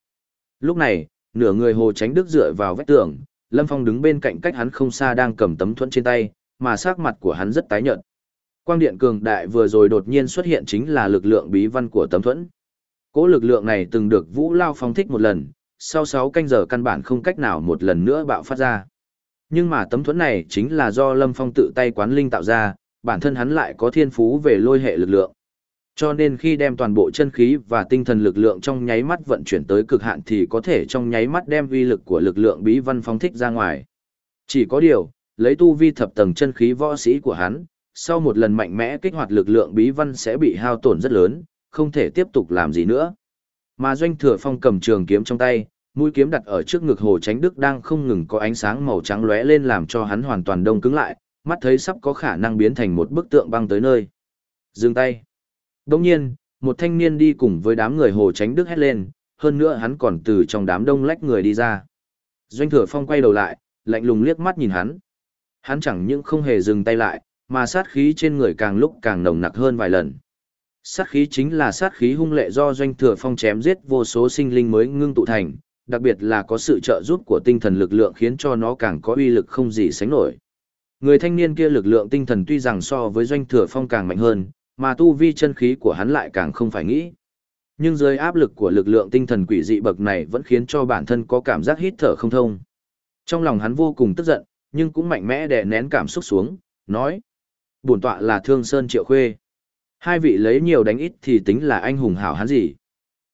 Lúc này, nửa người Hồ Tránh Đức dựa vào vách tường, Lâm Phong đứng bên cạnh cách hắn không xa đang cầm tấm thuẫn trên tay, mà sắc mặt của hắn rất tái nhợt. Quang điện cường đại vừa rồi đột nhiên xuất hiện chính là lực lượng bí văn của tấm thuẫn. Cố lực lượng này từng được Vũ Lao phong thích một lần, sau 6 canh giờ căn bản không cách nào một lần nữa bạo phát ra. Nhưng mà tấm thuẫn này chính là do Lâm Phong tự tay quán linh tạo ra, bản thân hắn lại có thiên phú về lôi hệ lực lượng. Cho nên khi đem toàn bộ chân khí và tinh thần lực lượng trong nháy mắt vận chuyển tới cực hạn thì có thể trong nháy mắt đem vi lực của lực lượng bí văn phóng thích ra ngoài. Chỉ có điều, lấy tu vi thập tầng chân khí võ sĩ của hắn, sau một lần mạnh mẽ kích hoạt lực lượng bí văn sẽ bị hao tổn rất lớn, không thể tiếp tục làm gì nữa. Mà doanh thừa phong cầm trường kiếm trong tay, mũi kiếm đặt ở trước ngực hồ tránh đức đang không ngừng có ánh sáng màu trắng lóe lên làm cho hắn hoàn toàn đông cứng lại, mắt thấy sắp có khả năng biến thành một bức tượng băng tới nơi. Dừng tay. Đông nhiên, một thanh niên đi cùng với đám người hồ tránh đức hét lên, hơn nữa hắn còn từ trong đám đông lách người đi ra. Doanh thừa phong quay đầu lại, lạnh lùng liếc mắt nhìn hắn. Hắn chẳng những không hề dừng tay lại, mà sát khí trên người càng lúc càng nồng nặc hơn vài lần. Sát khí chính là sát khí hung lệ do doanh thừa phong chém giết vô số sinh linh mới ngưng tụ thành, đặc biệt là có sự trợ giúp của tinh thần lực lượng khiến cho nó càng có uy lực không gì sánh nổi. Người thanh niên kia lực lượng tinh thần tuy rằng so với doanh thừa phong càng mạnh hơn, mà tu vi chân khí của hắn lại càng không phải nghĩ. Nhưng dưới áp lực của lực lượng tinh thần quỷ dị bậc này vẫn khiến cho bản thân có cảm giác hít thở không thông. Trong lòng hắn vô cùng tức giận, nhưng cũng mạnh mẽ đè nén cảm xúc xuống, nói. Bổn tọa là Thương Sơn Triệu Khuê. Hai vị lấy nhiều đánh ít thì tính là anh hùng hảo hắn gì.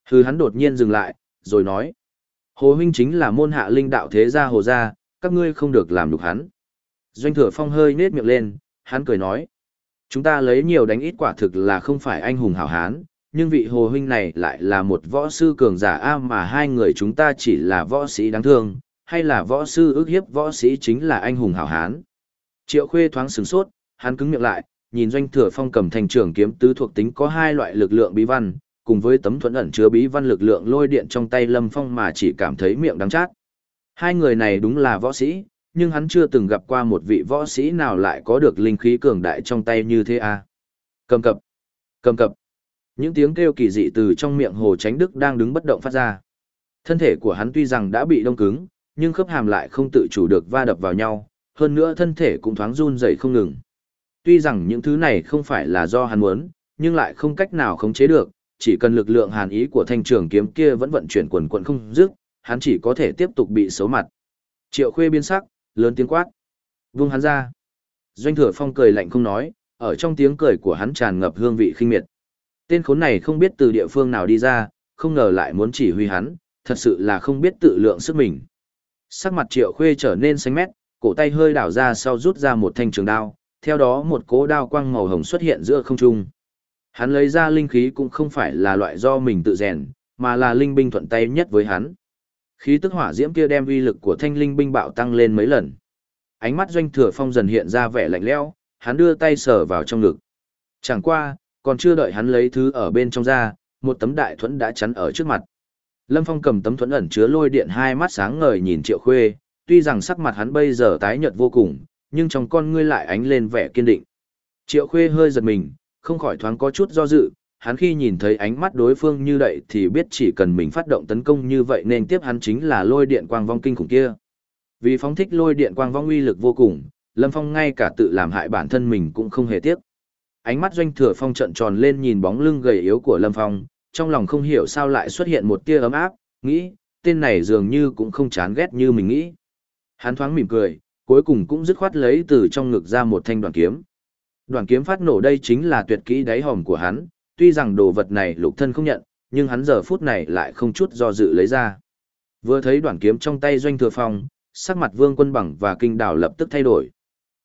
Hư hắn đột nhiên dừng lại, rồi nói. Hồ huynh chính là môn hạ linh đạo thế gia hồ gia, các ngươi không được làm nhục hắn. Doanh thừa phong hơi nhếch miệng lên, hắn cười nói. Chúng ta lấy nhiều đánh ít quả thực là không phải anh hùng hảo hán, nhưng vị hồ huynh này lại là một võ sư cường giả A mà hai người chúng ta chỉ là võ sĩ đáng thương, hay là võ sư ước hiếp võ sĩ chính là anh hùng hảo hán. Triệu khuê thoáng sửng sốt, hắn cứng miệng lại, nhìn doanh thừa phong cầm thành trường kiếm tứ thuộc tính có hai loại lực lượng bí văn, cùng với tấm thuẫn ẩn chứa bí văn lực lượng lôi điện trong tay lâm phong mà chỉ cảm thấy miệng đắng chát. Hai người này đúng là võ sĩ, nhưng hắn chưa từng gặp qua một vị võ sĩ nào lại có được linh khí cường đại trong tay như thế à. Cầm cập, cầm cập. Những tiếng kêu kỳ dị từ trong miệng Hồ Tránh Đức đang đứng bất động phát ra. Thân thể của hắn tuy rằng đã bị đông cứng, nhưng khớp hàm lại không tự chủ được va đập vào nhau, hơn nữa thân thể cũng thoáng run rẩy không ngừng. Tuy rằng những thứ này không phải là do hắn muốn, nhưng lại không cách nào khống chế được, chỉ cần lực lượng hàn ý của thanh trường kiếm kia vẫn vận chuyển quần quần không dứt, hắn chỉ có thể tiếp tục bị xấu mặt. Triệu Khuê biến sắc, lớn tiếng quát. Vung hắn ra. Doanh thừa phong cười lạnh không nói, ở trong tiếng cười của hắn tràn ngập hương vị khinh miệt. Tên khốn này không biết từ địa phương nào đi ra, không ngờ lại muốn chỉ huy hắn, thật sự là không biết tự lượng sức mình. Sắc mặt triệu khuê trở nên xanh mét, cổ tay hơi đảo ra sau rút ra một thanh trường đao, theo đó một cố đao quang màu hồng xuất hiện giữa không trung. Hắn lấy ra linh khí cũng không phải là loại do mình tự rèn, mà là linh binh thuận tay nhất với hắn. Khí tức hỏa diễm kia đem uy lực của thanh linh binh bạo tăng lên mấy lần. Ánh mắt doanh thừa phong dần hiện ra vẻ lạnh lẽo, hắn đưa tay sờ vào trong ngực. Chẳng qua, còn chưa đợi hắn lấy thứ ở bên trong ra, một tấm đại thuẫn đã chắn ở trước mặt. Lâm Phong cầm tấm thuẫn ẩn chứa lôi điện hai mắt sáng ngời nhìn Triệu Khuê, tuy rằng sắc mặt hắn bây giờ tái nhợt vô cùng, nhưng trong con ngươi lại ánh lên vẻ kiên định. Triệu Khuê hơi giật mình, không khỏi thoáng có chút do dự, hắn khi nhìn thấy ánh mắt đối phương như vậy thì biết chỉ cần mình phát động tấn công như vậy nên tiếp hắn chính là lôi điện quang vong kinh khủng kia. Vì phóng thích lôi điện quang vong uy lực vô cùng, Lâm Phong ngay cả tự làm hại bản thân mình cũng không hề tiếc. Ánh mắt doanh thừa phong trận tròn lên nhìn bóng lưng gầy yếu của Lâm Phong, trong lòng không hiểu sao lại xuất hiện một tia ấm áp, nghĩ, tên này dường như cũng không chán ghét như mình nghĩ. Hắn thoáng mỉm cười, cuối cùng cũng dứt khoát lấy từ trong ngực ra một thanh đoạn kiếm. Đoạn kiếm phát nổ đây chính là tuyệt kỹ đáy hòm của hắn, tuy rằng đồ vật này lục thân không nhận, nhưng hắn giờ phút này lại không chút do dự lấy ra. Vừa thấy đoạn kiếm trong tay doanh thừa phong, sắc mặt vương quân bằng và kinh đảo lập tức thay đổi.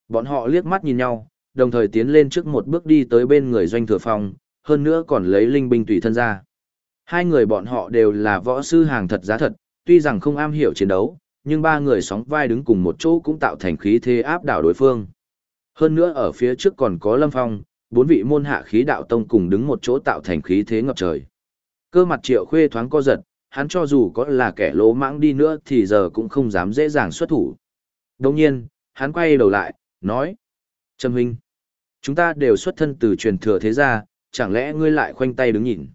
Bọn họ liếc mắt nhìn nhau, đồng thời tiến lên trước một bước đi tới bên người doanh thừa phong, hơn nữa còn lấy linh binh tùy thân ra. Hai người bọn họ đều là võ sư hàng thật giá thật, tuy rằng không am hiểu chiến đấu, nhưng ba người sóng vai đứng cùng một chỗ cũng tạo thành khí thế áp đảo đối phương. Hơn nữa ở phía trước còn có Lâm Phong, bốn vị môn hạ khí đạo tông cùng đứng một chỗ tạo thành khí thế ngập trời. Cơ mặt triệu khuê thoáng co giật, hắn cho dù có là kẻ lỗ mãng đi nữa thì giờ cũng không dám dễ dàng xuất thủ. Đồng nhiên, hắn quay đầu lại, nói. Trầm huynh, chúng ta đều xuất thân từ truyền thừa thế gia, chẳng lẽ ngươi lại khoanh tay đứng nhìn.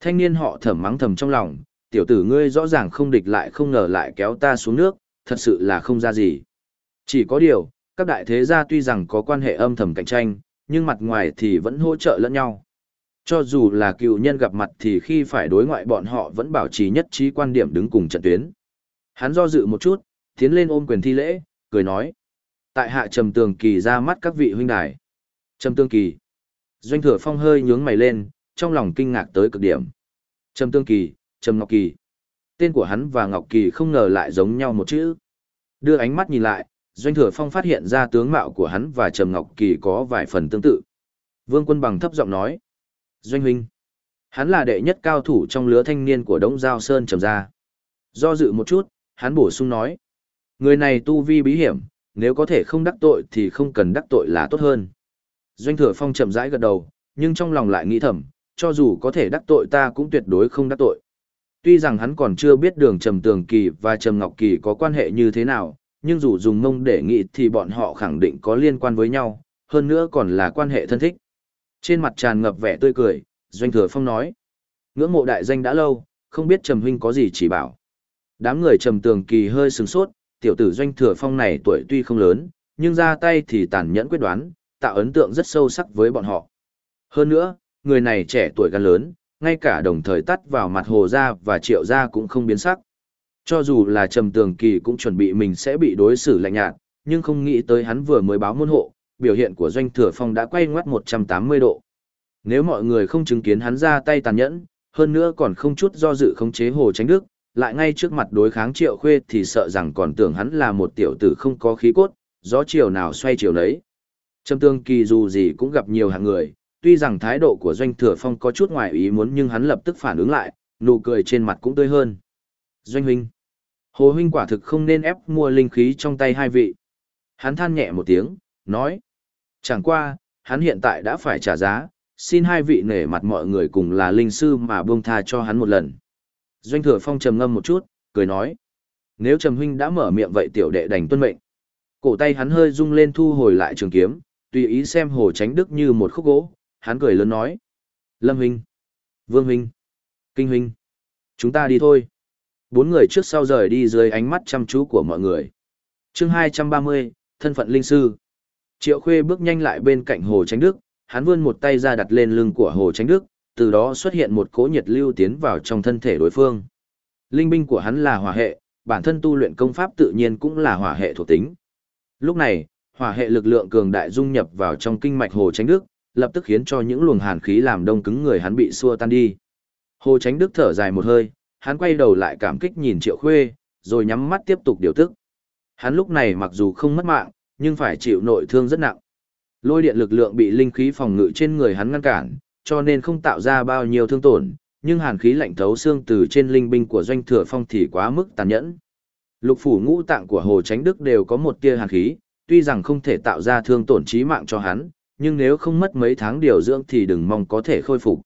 Thanh niên họ thầm mắng thầm trong lòng, tiểu tử ngươi rõ ràng không địch lại không ngờ lại kéo ta xuống nước, thật sự là không ra gì. Chỉ có điều, các đại thế gia tuy rằng có quan hệ âm thầm cạnh tranh, nhưng mặt ngoài thì vẫn hỗ trợ lẫn nhau. Cho dù là cựu nhân gặp mặt thì khi phải đối ngoại bọn họ vẫn bảo trì nhất trí quan điểm đứng cùng trận tuyến. Hắn do dự một chút, tiến lên ôm quyền thi lễ, cười nói. Tại hạ trầm tường kỳ ra mắt các vị huynh đài. Trầm tường kỳ. Doanh thừa phong hơi nhướng mày lên, trong lòng kinh ngạc tới cực điểm. Trầm tường kỳ, Trầm Ngọc Kỳ. Tên của hắn và Ngọc Kỳ không ngờ lại giống nhau một chữ. Đưa ánh mắt nhìn lại, Doanh Thừa Phong phát hiện ra tướng mạo của hắn và Trầm Ngọc Kỳ có vài phần tương tự. Vương Quân Bằng thấp giọng nói. Doanh huynh. Hắn là đệ nhất cao thủ trong lứa thanh niên của Đống Giao Sơn trầm gia. Do dự một chút, hắn bổ sung nói. Người này tu vi bí hiểm, nếu có thể không đắc tội thì không cần đắc tội là tốt hơn. Doanh Thừa Phong chậm rãi gật đầu, nhưng trong lòng lại nghĩ thầm, cho dù có thể đắc tội ta cũng tuyệt đối không đắc tội. Tuy rằng hắn còn chưa biết đường Trầm Tường Kỳ và Trầm Ngọc Kỳ có quan hệ như thế nào, nhưng dù dùng mông để nghị thì bọn họ khẳng định có liên quan với nhau, hơn nữa còn là quan hệ thân thích. Trên mặt tràn ngập vẻ tươi cười, Doanh Thừa Phong nói. Ngưỡng mộ đại danh đã lâu, không biết Trầm Huynh có gì chỉ bảo. Đám người Trầm Tường Kỳ hơi sừng sốt, tiểu tử Doanh Thừa Phong này tuổi tuy không lớn, nhưng ra tay thì tàn nhẫn quyết đoán, tạo ấn tượng rất sâu sắc với bọn họ. Hơn nữa, người này trẻ tuổi gan lớn, ngay cả đồng thời tắt vào mặt hồ Gia và triệu Gia cũng không biến sắc. Cho dù là trầm tường kỳ cũng chuẩn bị mình sẽ bị đối xử lạnh nhạt, nhưng không nghĩ tới hắn vừa mới báo môn hộ, biểu hiện của doanh thừa phong đã quay ngoắt 180 độ. Nếu mọi người không chứng kiến hắn ra tay tàn nhẫn, hơn nữa còn không chút do dự khống chế hồ tránh đức, lại ngay trước mặt đối kháng triệu khuê thì sợ rằng còn tưởng hắn là một tiểu tử không có khí cốt, gió chiều nào xoay chiều nấy. Trầm tương kỳ dù gì cũng gặp nhiều hạng người, tuy rằng thái độ của doanh thừa phong có chút ngoài ý muốn nhưng hắn lập tức phản ứng lại, nụ cười trên mặt cũng tươi hơn. Doanh huynh, hồ huynh quả thực không nên ép mua linh khí trong tay hai vị. Hắn than nhẹ một tiếng, nói. Chẳng qua, hắn hiện tại đã phải trả giá, xin hai vị nể mặt mọi người cùng là linh sư mà buông tha cho hắn một lần. Doanh thừa phong trầm ngâm một chút, cười nói. Nếu trầm huynh đã mở miệng vậy tiểu đệ đành tuân mệnh. Cổ tay hắn hơi rung lên thu hồi lại trường kiếm, tùy ý xem hồ tránh đức như một khúc gỗ, hắn cười lớn nói. Lâm huynh, Vương huynh, Kinh huynh, chúng ta đi thôi. Bốn người trước sau rời đi dưới ánh mắt chăm chú của mọi người. chương hai trăm ba mươi thân phận linh sư. Triệu Khuê bước nhanh lại bên cạnh Hồ Tránh Đức, hắn vươn một tay ra đặt lên lưng của Hồ Tránh Đức, từ đó xuất hiện một cỗ nhiệt lưu tiến vào trong thân thể đối phương. Linh binh của hắn là hỏa hệ, bản thân tu luyện công pháp tự nhiên cũng là hỏa hệ thuộc tính. Lúc này, hỏa hệ lực lượng cường đại dung nhập vào trong kinh mạch Hồ Tránh Đức, lập tức khiến cho những luồng hàn khí làm đông cứng người hắn bị xua tan đi. Hồ Tránh Đức thở dài một hơi, hắn quay đầu lại cảm kích nhìn Triệu Khuê, rồi nhắm mắt tiếp tục điều tức. Hắn lúc này mặc dù không mất mạng, nhưng phải chịu nội thương rất nặng. Lôi điện lực lượng bị linh khí phòng ngự trên người hắn ngăn cản, cho nên không tạo ra bao nhiêu thương tổn, nhưng hàn khí lạnh thấu xương từ trên linh binh của doanh thừa phong thì quá mức tàn nhẫn. Lục phủ ngũ tạng của Hồ Tránh Đức đều có một tia hàn khí, tuy rằng không thể tạo ra thương tổn chí mạng cho hắn, nhưng nếu không mất mấy tháng điều dưỡng thì đừng mong có thể khôi phục.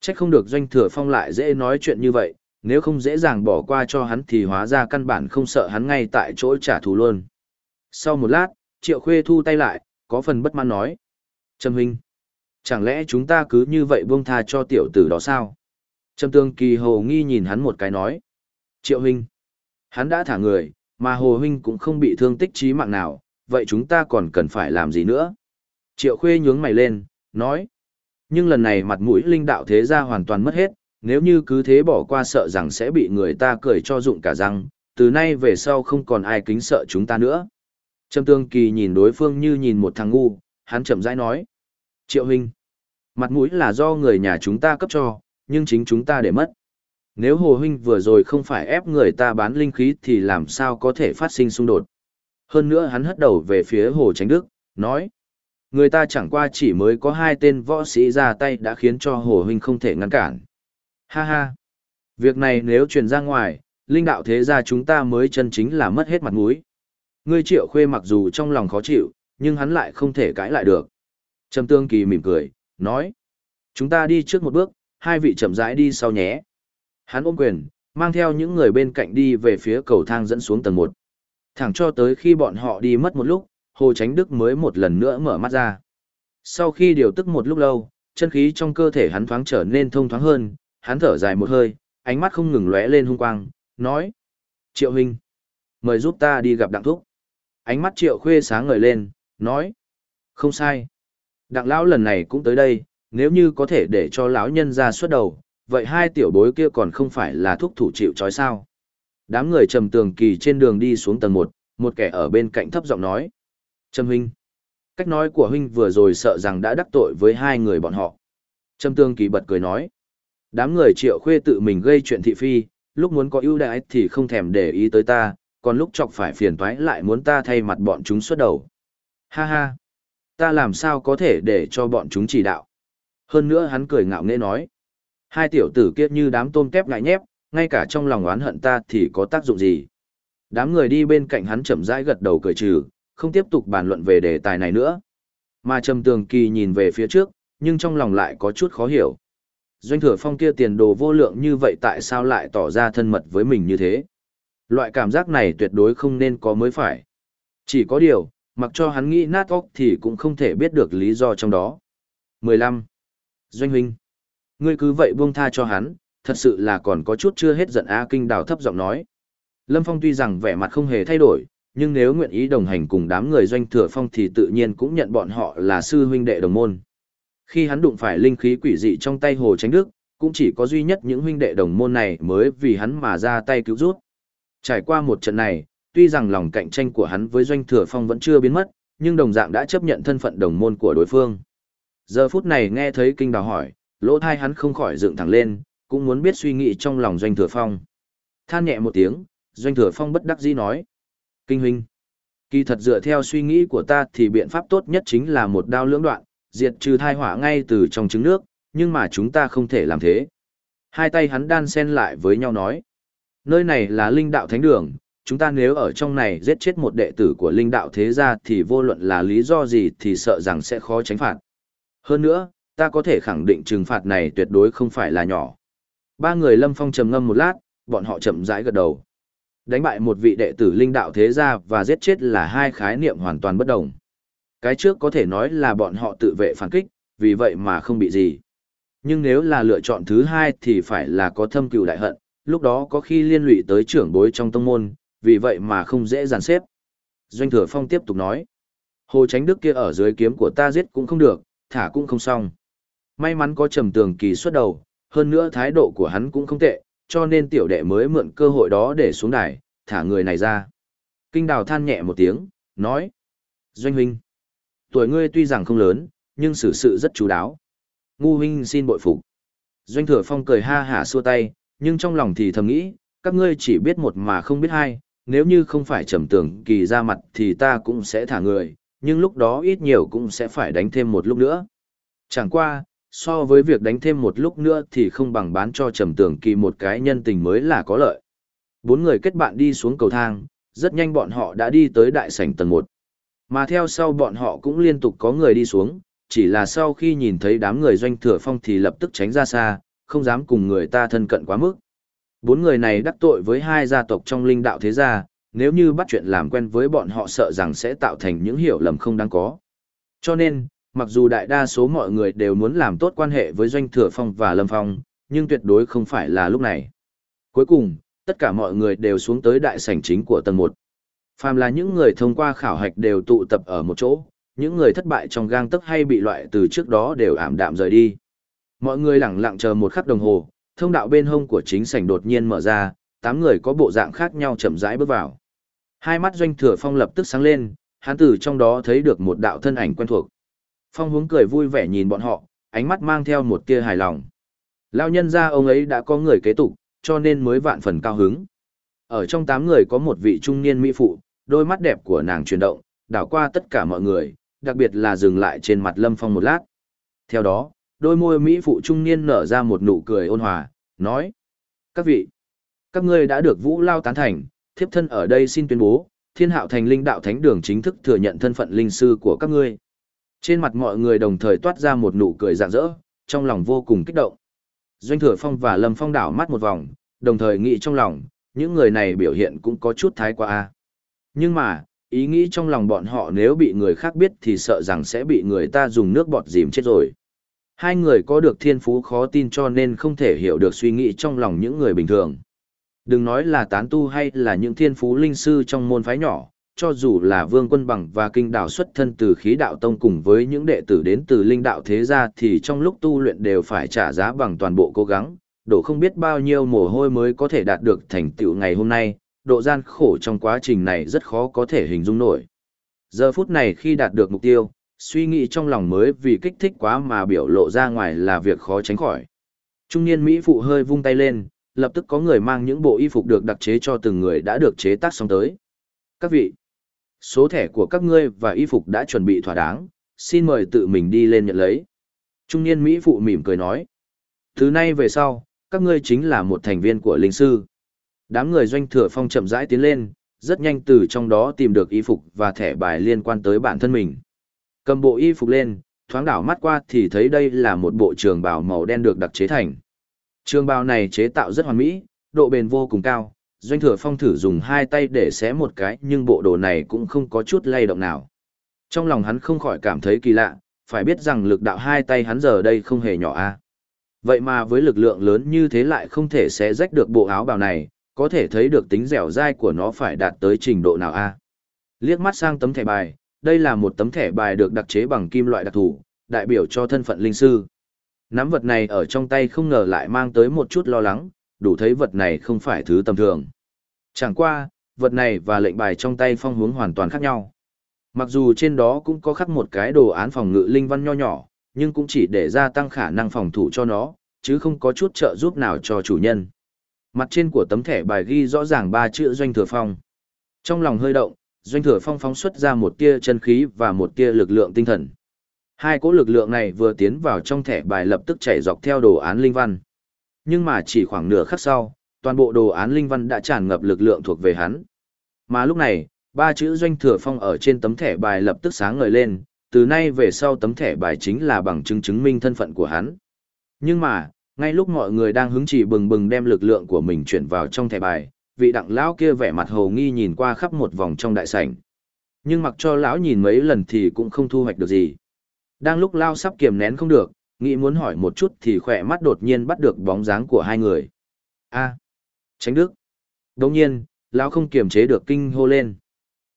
Chắc không được doanh thừa phong lại dễ nói chuyện như vậy, nếu không dễ dàng bỏ qua cho hắn thì hóa ra căn bản không sợ hắn ngay tại chỗ trả thù luôn. Sau một lát, Triệu Khuê thu tay lại, có phần bất mãn nói. Trầm huynh, chẳng lẽ chúng ta cứ như vậy buông tha cho tiểu tử đó sao? Trầm tương kỳ hồ nghi nhìn hắn một cái nói. Triệu huynh, hắn đã thả người, mà hồ huynh cũng không bị thương tích chí mạng nào, vậy chúng ta còn cần phải làm gì nữa? Triệu Khuê nhướng mày lên, nói. Nhưng lần này mặt mũi linh đạo thế gia hoàn toàn mất hết, nếu như cứ thế bỏ qua sợ rằng sẽ bị người ta cười cho dụng cả răng, từ nay về sau không còn ai kính sợ chúng ta nữa. Trầm Tương Kỳ nhìn đối phương như nhìn một thằng ngu, hắn chậm rãi nói. Triệu huynh, mặt mũi là do người nhà chúng ta cấp cho, nhưng chính chúng ta để mất. Nếu Hồ huynh vừa rồi không phải ép người ta bán linh khí thì làm sao có thể phát sinh xung đột. Hơn nữa hắn hất đầu về phía Hồ Tránh Đức, nói. Người ta chẳng qua chỉ mới có hai tên võ sĩ ra tay đã khiến cho Hồ huynh không thể ngăn cản. Ha ha. Việc này nếu truyền ra ngoài, linh đạo thế gia chúng ta mới chân chính là mất hết mặt mũi. Ngươi triệu khuê mặc dù trong lòng khó chịu, nhưng hắn lại không thể cãi lại được. Trầm tương kỳ mỉm cười, nói. Chúng ta đi trước một bước, hai vị chậm rãi đi sau nhé. Hắn ôm quyền, mang theo những người bên cạnh đi về phía cầu thang dẫn xuống tầng một. Thẳng cho tới khi bọn họ đi mất một lúc, Hồ Tránh Đức mới một lần nữa mở mắt ra. Sau khi điều tức một lúc lâu, chân khí trong cơ thể hắn thoáng trở nên thông thoáng hơn, hắn thở dài một hơi, ánh mắt không ngừng lóe lên hung quang, nói. Triệu huynh, mời giúp ta đi gặp đặng thúc. Ánh mắt triệu khuê sáng ngời lên, nói. Không sai. Đặng lão lần này cũng tới đây, nếu như có thể để cho lão nhân ra xuất đầu, vậy hai tiểu bối kia còn không phải là thúc thủ chịu trói sao. Đám người trầm tường kỳ trên đường đi xuống tầng một, một kẻ ở bên cạnh thấp giọng nói. Trầm huynh. Cách nói của huynh vừa rồi sợ rằng đã đắc tội với hai người bọn họ. Trầm tường kỳ bật cười nói. Đám người triệu khuê tự mình gây chuyện thị phi, lúc muốn có ưu đãi thì không thèm để ý tới ta, còn lúc chọc phải phiền toái lại muốn ta thay mặt bọn chúng xuất đầu. Ha ha, ta làm sao có thể để cho bọn chúng chỉ đạo. Hơn nữa hắn cười ngạo nghễ nói. Hai tiểu tử kiết như đám tôm kép ngại nhép, ngay cả trong lòng oán hận ta thì có tác dụng gì. Đám người đi bên cạnh hắn chậm rãi gật đầu cười trừ, không tiếp tục bàn luận về đề tài này nữa. Mà Trầm Tường Kỳ nhìn về phía trước, nhưng trong lòng lại có chút khó hiểu doanh thừa phong kia tiền đồ vô lượng như vậy tại sao lại tỏ ra thân mật với mình như thế? Loại cảm giác này tuyệt đối không nên có mới phải. Chỉ có điều, mặc cho hắn nghĩ nát óc thì cũng không thể biết được lý do trong đó. 15. Doanh huynh. Ngươi cứ vậy buông tha cho hắn, thật sự là còn có chút chưa hết giận A Kinh đào thấp giọng nói. Lâm Phong tuy rằng vẻ mặt không hề thay đổi, nhưng nếu nguyện ý đồng hành cùng đám người doanh thừa phong thì tự nhiên cũng nhận bọn họ là sư huynh đệ đồng môn. Khi hắn đụng phải linh khí quỷ dị trong tay Hồ Tránh Đức, cũng chỉ có duy nhất những huynh đệ đồng môn này mới vì hắn mà ra tay cứu rút. Trải qua một trận này, tuy rằng lòng cạnh tranh của hắn với Doanh Thừa Phong vẫn chưa biến mất, nhưng đồng dạng đã chấp nhận thân phận đồng môn của đối phương. Giờ phút này nghe thấy kinh đào hỏi, lỗ thai hắn không khỏi dựng thẳng lên, cũng muốn biết suy nghĩ trong lòng Doanh Thừa Phong. Than nhẹ một tiếng, Doanh Thừa Phong bất đắc dĩ nói. Kinh huynh, kỳ thật dựa theo suy nghĩ của ta thì biện pháp tốt nhất chính là một đao lưỡng đoạn, diệt trừ thai hỏa ngay từ trong trứng nước, nhưng mà chúng ta không thể làm thế. Hai tay hắn đan sen lại với nhau nói. Nơi này là linh đạo thánh đường, chúng ta nếu ở trong này giết chết một đệ tử của linh đạo thế gia thì vô luận là lý do gì thì sợ rằng sẽ khó tránh phạt. Hơn nữa, ta có thể khẳng định trừng phạt này tuyệt đối không phải là nhỏ. Ba người lâm phong trầm ngâm một lát, bọn họ chậm rãi gật đầu. Đánh bại một vị đệ tử linh đạo thế gia và giết chết là hai khái niệm hoàn toàn bất đồng. Cái trước có thể nói là bọn họ tự vệ phản kích, vì vậy mà không bị gì. Nhưng nếu là lựa chọn thứ hai thì phải là có thâm cừu đại hận, lúc đó có khi liên lụy tới trưởng bối trong tông môn, vì vậy mà không dễ dàn xếp. Doanh thừa phong tiếp tục nói. Hồ tránh đức kia ở dưới kiếm của ta giết cũng không được, thả cũng không xong. May mắn có trầm tường kỳ xuất đầu, hơn nữa thái độ của hắn cũng không tệ, cho nên tiểu đệ mới mượn cơ hội đó để xuống đài, thả người này ra. Kinh đào than nhẹ một tiếng, nói. Doanh huynh, tuổi ngươi tuy rằng không lớn, nhưng xử sự rất chú đáo. Ngu huynh xin bội phục. Doanh thừa phong cười ha hả xua tay, nhưng trong lòng thì thầm nghĩ, các ngươi chỉ biết một mà không biết hai, nếu như không phải trầm tưởng kỳ ra mặt thì ta cũng sẽ thả người, nhưng lúc đó ít nhiều cũng sẽ phải đánh thêm một lúc nữa. Chẳng qua, so với việc đánh thêm một lúc nữa thì không bằng bán cho trầm tưởng kỳ một cái nhân tình mới là có lợi. Bốn người kết bạn đi xuống cầu thang, rất nhanh bọn họ đã đi tới đại sảnh tầng 1. Mà theo sau bọn họ cũng liên tục có người đi xuống, chỉ là sau khi nhìn thấy đám người doanh thừa phong thì lập tức tránh ra xa, không dám cùng người ta thân cận quá mức. Bốn người này đắc tội với hai gia tộc trong linh đạo thế gia, nếu như bắt chuyện làm quen với bọn họ sợ rằng sẽ tạo thành những hiểu lầm không đáng có. Cho nên, mặc dù đại đa số mọi người đều muốn làm tốt quan hệ với Doanh Thừa Phong và Lâm Phong, nhưng tuyệt đối không phải là lúc này. Cuối cùng, tất cả mọi người đều xuống tới đại sảnh chính của tầng 1. Phàm là những người thông qua khảo hạch đều tụ tập ở một chỗ, những người thất bại trong gang tấc hay bị loại từ trước đó đều ảm đạm rời đi. Mọi người lặng lặng chờ một khắc đồng hồ, thông đạo bên hông của chính sảnh đột nhiên mở ra, tám người có bộ dạng khác nhau chậm rãi bước vào. Hai mắt doanh thừa phong lập tức sáng lên, hắn từ trong đó thấy được một đạo thân ảnh quen thuộc. Phong hướng cười vui vẻ nhìn bọn họ, ánh mắt mang theo một tia hài lòng. Lao nhân gia ông ấy đã có người kế tục, cho nên mới vạn phần cao hứng. Ở trong tám người có một vị trung niên mỹ phụ, đôi mắt đẹp của nàng chuyển động, đảo qua tất cả mọi người, đặc biệt là dừng lại trên mặt Lâm Phong một lát. Theo đó, đôi môi mỹ phụ trung niên nở ra một nụ cười ôn hòa, nói: "Các vị, các ngươi đã được Vũ Lao tán thành, thiếp thân ở đây xin tuyên bố, Thiên Hạo Thành Linh Đạo Thánh Đường chính thức thừa nhận thân phận linh sư của các ngươi." Trên mặt mọi người đồng thời toát ra một nụ cười rạng rỡ, trong lòng vô cùng kích động. Doanh Thừa Phong và Lâm Phong đảo mắt một vòng, đồng thời nghĩ trong lòng, những người này biểu hiện cũng có chút thái quá a. Nhưng mà, ý nghĩ trong lòng bọn họ nếu bị người khác biết thì sợ rằng sẽ bị người ta dùng nước bọt dìm chết rồi. Hai người có được thiên phú khó tin cho nên không thể hiểu được suy nghĩ trong lòng những người bình thường. Đừng nói là tán tu hay là những thiên phú linh sư trong môn phái nhỏ, cho dù là vương quân bằng và kinh đạo xuất thân từ khí đạo tông cùng với những đệ tử đến từ linh đạo thế gia thì trong lúc tu luyện đều phải trả giá bằng toàn bộ cố gắng, đổ không biết bao nhiêu mồ hôi mới có thể đạt được thành tựu ngày hôm nay, độ gian khổ trong quá trình này rất khó có thể hình dung nổi. Giờ phút này khi đạt được mục tiêu, suy nghĩ trong lòng mới vì kích thích quá mà biểu lộ ra ngoài là việc khó tránh khỏi. Trung niên Mỹ phụ hơi vung tay lên, lập tức có người mang những bộ y phục được đặc chế cho từng người đã được chế tác xong tới. Các vị, số thẻ của các ngươi và y phục đã chuẩn bị thỏa đáng, xin mời tự mình đi lên nhận lấy. Trung niên Mỹ phụ mỉm cười nói. Từ nay về sau, các ngươi chính là một thành viên của linh sư. Đám người doanh thừa phong chậm rãi tiến lên, rất nhanh từ trong đó tìm được y phục và thẻ bài liên quan tới bản thân mình. Cầm bộ y phục lên, thoáng đảo mắt qua thì thấy đây là một bộ trường bào màu đen được đặc chế thành. Trường bào này chế tạo rất hoàn mỹ, độ bền vô cùng cao, doanh thừa phong thử dùng hai tay để xé một cái nhưng bộ đồ này cũng không có chút lay động nào. Trong lòng hắn không khỏi cảm thấy kỳ lạ, phải biết rằng lực đạo hai tay hắn giờ đây không hề nhỏ a. Vậy mà với lực lượng lớn như thế lại không thể xé rách được bộ áo bào này, có thể thấy được tính dẻo dai của nó phải đạt tới trình độ nào a. Liếc mắt sang tấm thẻ bài, đây là một tấm thẻ bài được đặc chế bằng kim loại đặc thù, đại biểu cho thân phận linh sư. Nắm vật này ở trong tay không ngờ lại mang tới một chút lo lắng, đủ thấy vật này không phải thứ tầm thường. Chẳng qua, vật này và lệnh bài trong tay phong hướng hoàn toàn khác nhau. Mặc dù trên đó cũng có khắc một cái đồ án phòng ngự linh văn nho nhỏ, nhưng cũng chỉ để gia tăng khả năng phòng thủ cho nó, chứ không có chút trợ giúp nào cho chủ nhân. Mặt trên của tấm thẻ bài ghi rõ ràng ba chữ doanh thừa phong. Trong lòng hơi động, doanh thừa phong phóng xuất ra một tia chân khí và một tia lực lượng tinh thần. Hai cỗ lực lượng này vừa tiến vào trong thẻ bài lập tức chảy dọc theo đồ án linh văn. Nhưng mà chỉ khoảng nửa khắc sau, toàn bộ đồ án linh văn đã tràn ngập lực lượng thuộc về hắn. Mà lúc này, ba chữ doanh thừa phong ở trên tấm thẻ bài lập tức sáng ngời lên, từ nay về sau tấm thẻ bài chính là bằng chứng chứng minh thân phận của hắn. Nhưng mà, ngay lúc mọi người đang hứng chỉ bừng bừng đem lực lượng của mình chuyển vào trong thẻ bài, vị đặng lão kia vẻ mặt hồ nghi nhìn qua khắp một vòng trong đại sảnh. Nhưng mặc cho lão nhìn mấy lần thì cũng không thu hoạch được gì. Đang lúc lao sắp kiềm nén không được, nghĩ muốn hỏi một chút thì khỏe mắt đột nhiên bắt được bóng dáng của hai người. A, tránh đức. Đồng nhiên, lão không kiềm chế được kinh hô lên.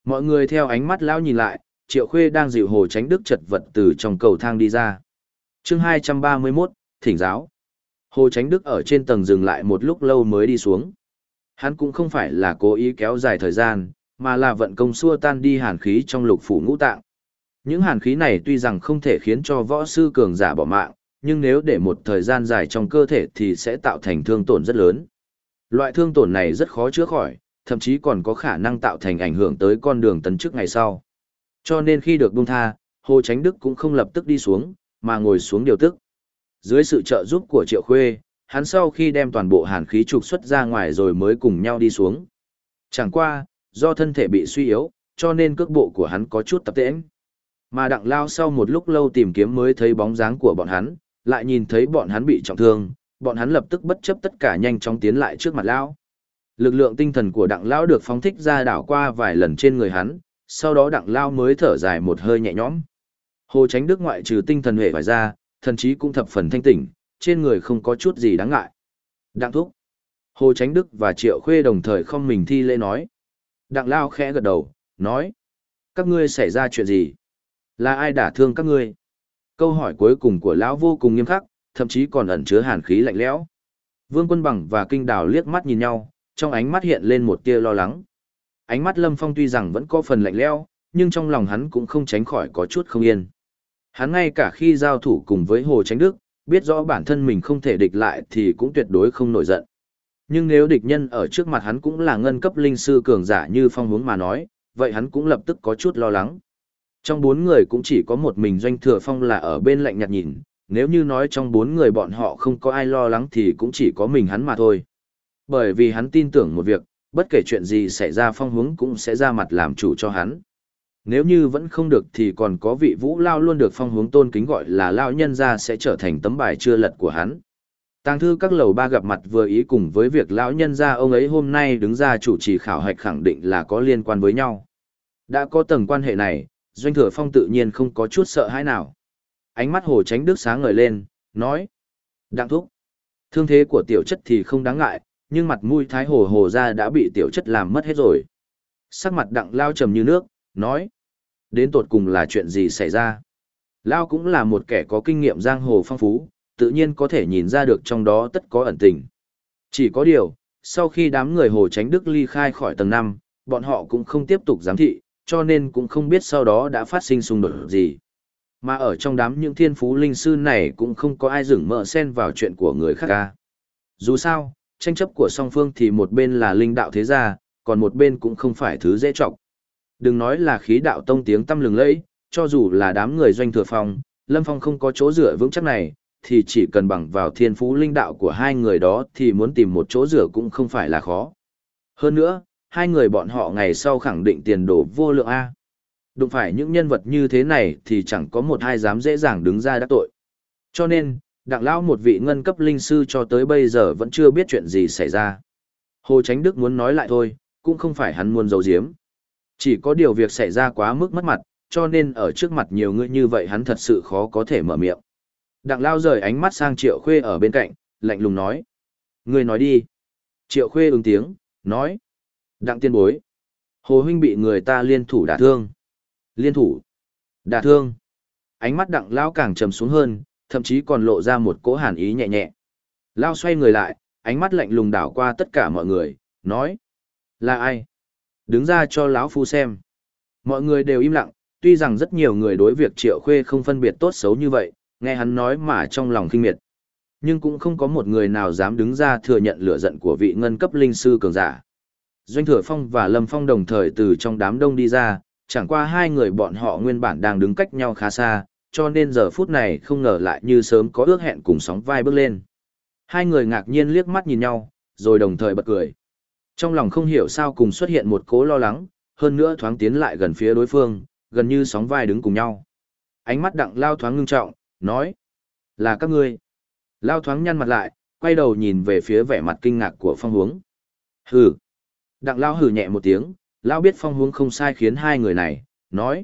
Mọi người theo ánh mắt lão nhìn lại, triệu khuê đang dịu hồ tránh đức chật vật từ trong cầu thang đi ra. chương 231, thỉnh giáo. Hồ tránh đức ở trên tầng dừng lại một lúc lâu mới đi xuống. Hắn cũng không phải là cố ý kéo dài thời gian, mà là vận công xua tan đi hàn khí trong lục phủ ngũ tạng. Những hàn khí này tuy rằng không thể khiến cho võ sư cường giả bỏ mạng, nhưng nếu để một thời gian dài trong cơ thể thì sẽ tạo thành thương tổn rất lớn. Loại thương tổn này rất khó chữa khỏi, thậm chí còn có khả năng tạo thành ảnh hưởng tới con đường tấn chức ngày sau. Cho nên khi được buông tha, Hồ Chánh Đức cũng không lập tức đi xuống, mà ngồi xuống điều tức. Dưới sự trợ giúp của Triệu Khuê, hắn sau khi đem toàn bộ hàn khí trục xuất ra ngoài rồi mới cùng nhau đi xuống. Chẳng qua, do thân thể bị suy yếu, cho nên cước bộ của hắn có chút tập tễnh. Mà đặng lao sau một lúc lâu tìm kiếm mới thấy bóng dáng của bọn hắn, lại nhìn thấy bọn hắn bị trọng thương, bọn hắn lập tức bất chấp tất cả nhanh chóng tiến lại trước mặt Lão. Lực lượng tinh thần của đặng lão được phóng thích ra đảo qua vài lần trên người hắn, sau đó đặng lao mới thở dài một hơi nhẹ nhõm. Hồ Tránh Đức ngoại trừ tinh thần hệ phải ra, thần chí cũng thập phần thanh tỉnh, trên người không có chút gì đáng ngại. Đặng thúc. Hồ Tránh Đức và Triệu Khuê đồng thời không mình thi lễ nói. Đặng lao khẽ gật đầu, nói. Các ngươi xảy ra chuyện gì? Là ai đả thương các ngươi? Câu hỏi cuối cùng của lão vô cùng nghiêm khắc, thậm chí còn ẩn chứa hàn khí lạnh lẽo. Vương Quân Bằng và Kinh Đào liếc mắt nhìn nhau, trong ánh mắt hiện lên một tia lo lắng. Ánh mắt Lâm Phong tuy rằng vẫn có phần lạnh lẽo, nhưng trong lòng hắn cũng không tránh khỏi có chút không yên. Hắn ngay cả khi giao thủ cùng với Hồ Tránh Đức, biết rõ bản thân mình không thể địch lại thì cũng tuyệt đối không nổi giận. Nhưng nếu địch nhân ở trước mặt hắn cũng là ngân cấp linh sư cường giả như phong hướng mà nói, vậy hắn cũng lập tức có chút lo lắng. Trong bốn người cũng chỉ có một mình doanh thừa phong là ở bên lạnh nhạt nhìn, nếu như nói trong bốn người bọn họ không có ai lo lắng thì cũng chỉ có mình hắn mà thôi. Bởi vì hắn tin tưởng một việc, bất kể chuyện gì xảy ra phong hướng cũng sẽ ra mặt làm chủ cho hắn. Nếu như vẫn không được thì còn có vị vũ lao luôn được phong hướng tôn kính gọi là lao nhân ra sẽ trở thành tấm bài chưa lật của hắn. Tàng thư các lầu ba gặp mặt vừa ý cùng với việc lão nhân gia ông ấy hôm nay đứng ra chủ trì khảo hạch khẳng định là có liên quan với nhau. Đã có tầng quan hệ này, Doanh Thừa Phong tự nhiên không có chút sợ hãi nào. Ánh mắt Hồ Tránh Đức sáng ngời lên, nói. Đặng thúc. Thương thế của tiểu chất thì không đáng ngại, nhưng mặt mũi thái hồ hồ ra đã bị tiểu chất làm mất hết rồi. Sắc mặt đặng lao trầm như nước, nói. Đến tột cùng là chuyện gì xảy ra? Lao cũng là một kẻ có kinh nghiệm giang hồ phong phú, tự nhiên có thể nhìn ra được trong đó tất có ẩn tình. Chỉ có điều, sau khi đám người Hồ Tránh Đức ly khai khỏi tầng 5, bọn họ cũng không tiếp tục giám thị, cho nên cũng không biết sau đó đã phát sinh xung đột gì. Mà ở trong đám những thiên phú linh sư này cũng không có ai dừng mỡ xen vào chuyện của người khác ca. Dù sao, tranh chấp của song phương thì một bên là linh đạo thế gia, còn một bên cũng không phải thứ dễ trọng. Đừng nói là khí đạo tông tiếng tâm lừng lẫy, cho dù là đám người doanh thừa phong, Lâm Phong không có chỗ dựa vững chắc này, thì chỉ cần bằng vào thiên phú linh đạo của hai người đó thì muốn tìm một chỗ rửa cũng không phải là khó. Hơn nữa, hai người bọn họ ngày sau khẳng định tiền đồ vô lượng A. Đụng phải những nhân vật như thế này thì chẳng có một ai dám dễ dàng đứng ra đắc tội. Cho nên, đặng lão một vị ngân cấp linh sư cho tới bây giờ vẫn chưa biết chuyện gì xảy ra. Hồ Tránh Đức muốn nói lại thôi, cũng không phải hắn muốn giấu giếm. Chỉ có điều việc xảy ra quá mức mất mặt, cho nên ở trước mặt nhiều người như vậy hắn thật sự khó có thể mở miệng. Đặng lao rời ánh mắt sang triệu khuê ở bên cạnh, lạnh lùng nói. Người nói đi. Triệu khuê ứng tiếng, nói. Đặng tiên bối. Hồ huynh bị người ta liên thủ đả thương. Liên thủ. Đả thương. Ánh mắt đặng lao càng trầm xuống hơn, thậm chí còn lộ ra một cỗ hàn ý nhẹ nhẹ. Lao xoay người lại, ánh mắt lạnh lùng đảo qua tất cả mọi người, nói. Là ai? Đứng ra cho lão phu xem. Mọi người đều im lặng, tuy rằng rất nhiều người đối việc triệu khuê không phân biệt tốt xấu như vậy, nghe hắn nói mà trong lòng kinh miệt. Nhưng cũng không có một người nào dám đứng ra thừa nhận lửa giận của vị ngân cấp linh sư cường giả. Doanh Thừa Phong và Lâm Phong đồng thời từ trong đám đông đi ra, chẳng qua hai người bọn họ nguyên bản đang đứng cách nhau khá xa, cho nên giờ phút này không ngờ lại như sớm có ước hẹn cùng sóng vai bước lên. Hai người ngạc nhiên liếc mắt nhìn nhau, rồi đồng thời bật cười. Trong lòng không hiểu sao cùng xuất hiện một cố lo lắng, hơn nữa thoáng tiến lại gần phía đối phương, gần như sóng vai đứng cùng nhau. Ánh mắt đặng lao thoáng ngưng trọng, nói. Là các ngươi. Lao thoáng nhăn mặt lại, quay đầu nhìn về phía vẻ mặt kinh ngạc của phong hướng. Hừ. Đặng lao hừ nhẹ một tiếng, lao biết phong hướng không sai khiến hai người này, nói.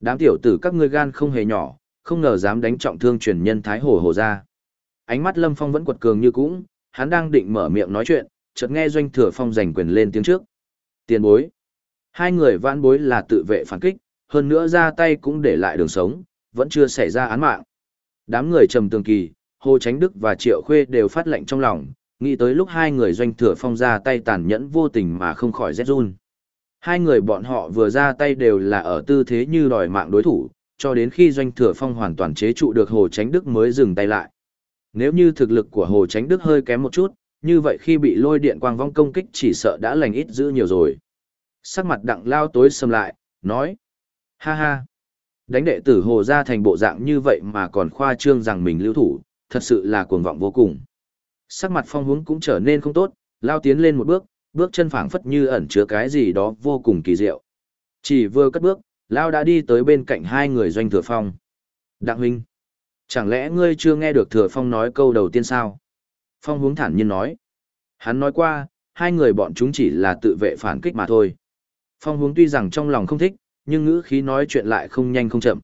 Đám tiểu tử các ngươi gan không hề nhỏ, không ngờ dám đánh trọng thương truyền nhân Thái Hồ Hồ ra. Ánh mắt Lâm Phong vẫn quật cường như cũ, hắn đang định mở miệng nói chuyện, chợt nghe Doanh Thừa Phong giành quyền lên tiếng trước. Tiền bối. Hai người vãn bối là tự vệ phản kích, hơn nữa ra tay cũng để lại đường sống, vẫn chưa xảy ra án mạng. Đám người trầm tường kỳ, Hồ Tránh Đức và Triệu Khuê đều phát lệnh trong lòng, nghĩ tới lúc hai người doanh thừa phong ra tay tàn nhẫn vô tình mà không khỏi rét run. Hai người bọn họ vừa ra tay đều là ở tư thế như đòi mạng đối thủ, cho đến khi doanh thừa phong hoàn toàn chế trụ được Hồ Tránh Đức mới dừng tay lại. Nếu như thực lực của Hồ Tránh Đức hơi kém một chút, như vậy khi bị lôi điện quang vong công kích chỉ sợ đã lành ít giữ nhiều rồi. Sắc mặt đặng lao tối sầm lại, nói. Ha ha. Đánh đệ tử hồ ra thành bộ dạng như vậy mà còn khoa trương rằng mình lưu thủ, thật sự là cuồng vọng vô cùng. Sắc mặt phong hướng cũng trở nên không tốt, lao tiến lên một bước, bước chân phảng phất như ẩn chứa cái gì đó vô cùng kỳ diệu. Chỉ vừa cất bước, lao đã đi tới bên cạnh hai người doanh thừa phong. Đặng huynh, chẳng lẽ ngươi chưa nghe được thừa phong nói câu đầu tiên sao? Phong hướng thản nhiên nói. Hắn nói qua, hai người bọn chúng chỉ là tự vệ phản kích mà thôi. Phong hướng tuy rằng trong lòng không thích, nhưng ngữ khí nói chuyện lại không nhanh không chậm.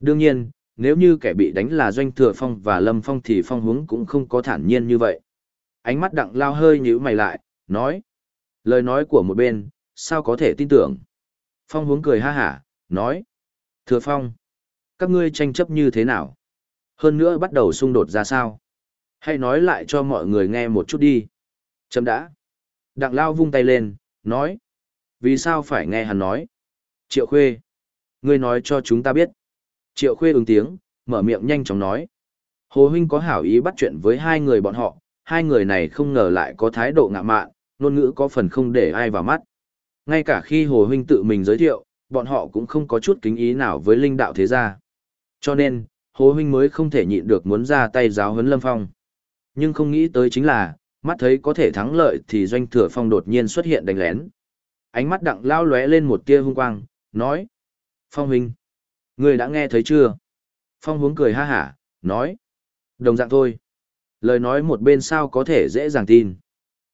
Đương nhiên, nếu như kẻ bị đánh là Doanh Thừa Phong và Lâm Phong thì Phong hướng cũng không có thản nhiên như vậy. Ánh mắt đặng lao hơi nhíu mày lại, nói. Lời nói của một bên, sao có thể tin tưởng. Phong hướng cười ha hả, nói. Thừa Phong, các ngươi tranh chấp như thế nào? Hơn nữa bắt đầu xung đột ra sao? Hãy nói lại cho mọi người nghe một chút đi. Chấm đã. Đặng lao vung tay lên, nói. Vì sao phải nghe hắn nói? Triệu Khuê. Ngươi nói cho chúng ta biết. Triệu Khuê ứng tiếng, mở miệng nhanh chóng nói. Hồ Huynh có hảo ý bắt chuyện với hai người bọn họ, hai người này không ngờ lại có thái độ ngạ mạn, ngôn ngữ có phần không để ai vào mắt. Ngay cả khi Hồ Huynh tự mình giới thiệu, bọn họ cũng không có chút kính ý nào với linh đạo thế gia. Cho nên, Hồ Huynh mới không thể nhịn được muốn ra tay giáo huấn Lâm Phong. Nhưng không nghĩ tới chính là, mắt thấy có thể thắng lợi thì Doanh Thừa Phong đột nhiên xuất hiện đánh lén. Ánh mắt đặng lao lóe lên một tia hung quang, nói. Phong Huynh, người đã nghe thấy chưa? Phong hướng cười ha hả, nói. Đồng dạng thôi. Lời nói một bên sao có thể dễ dàng tin.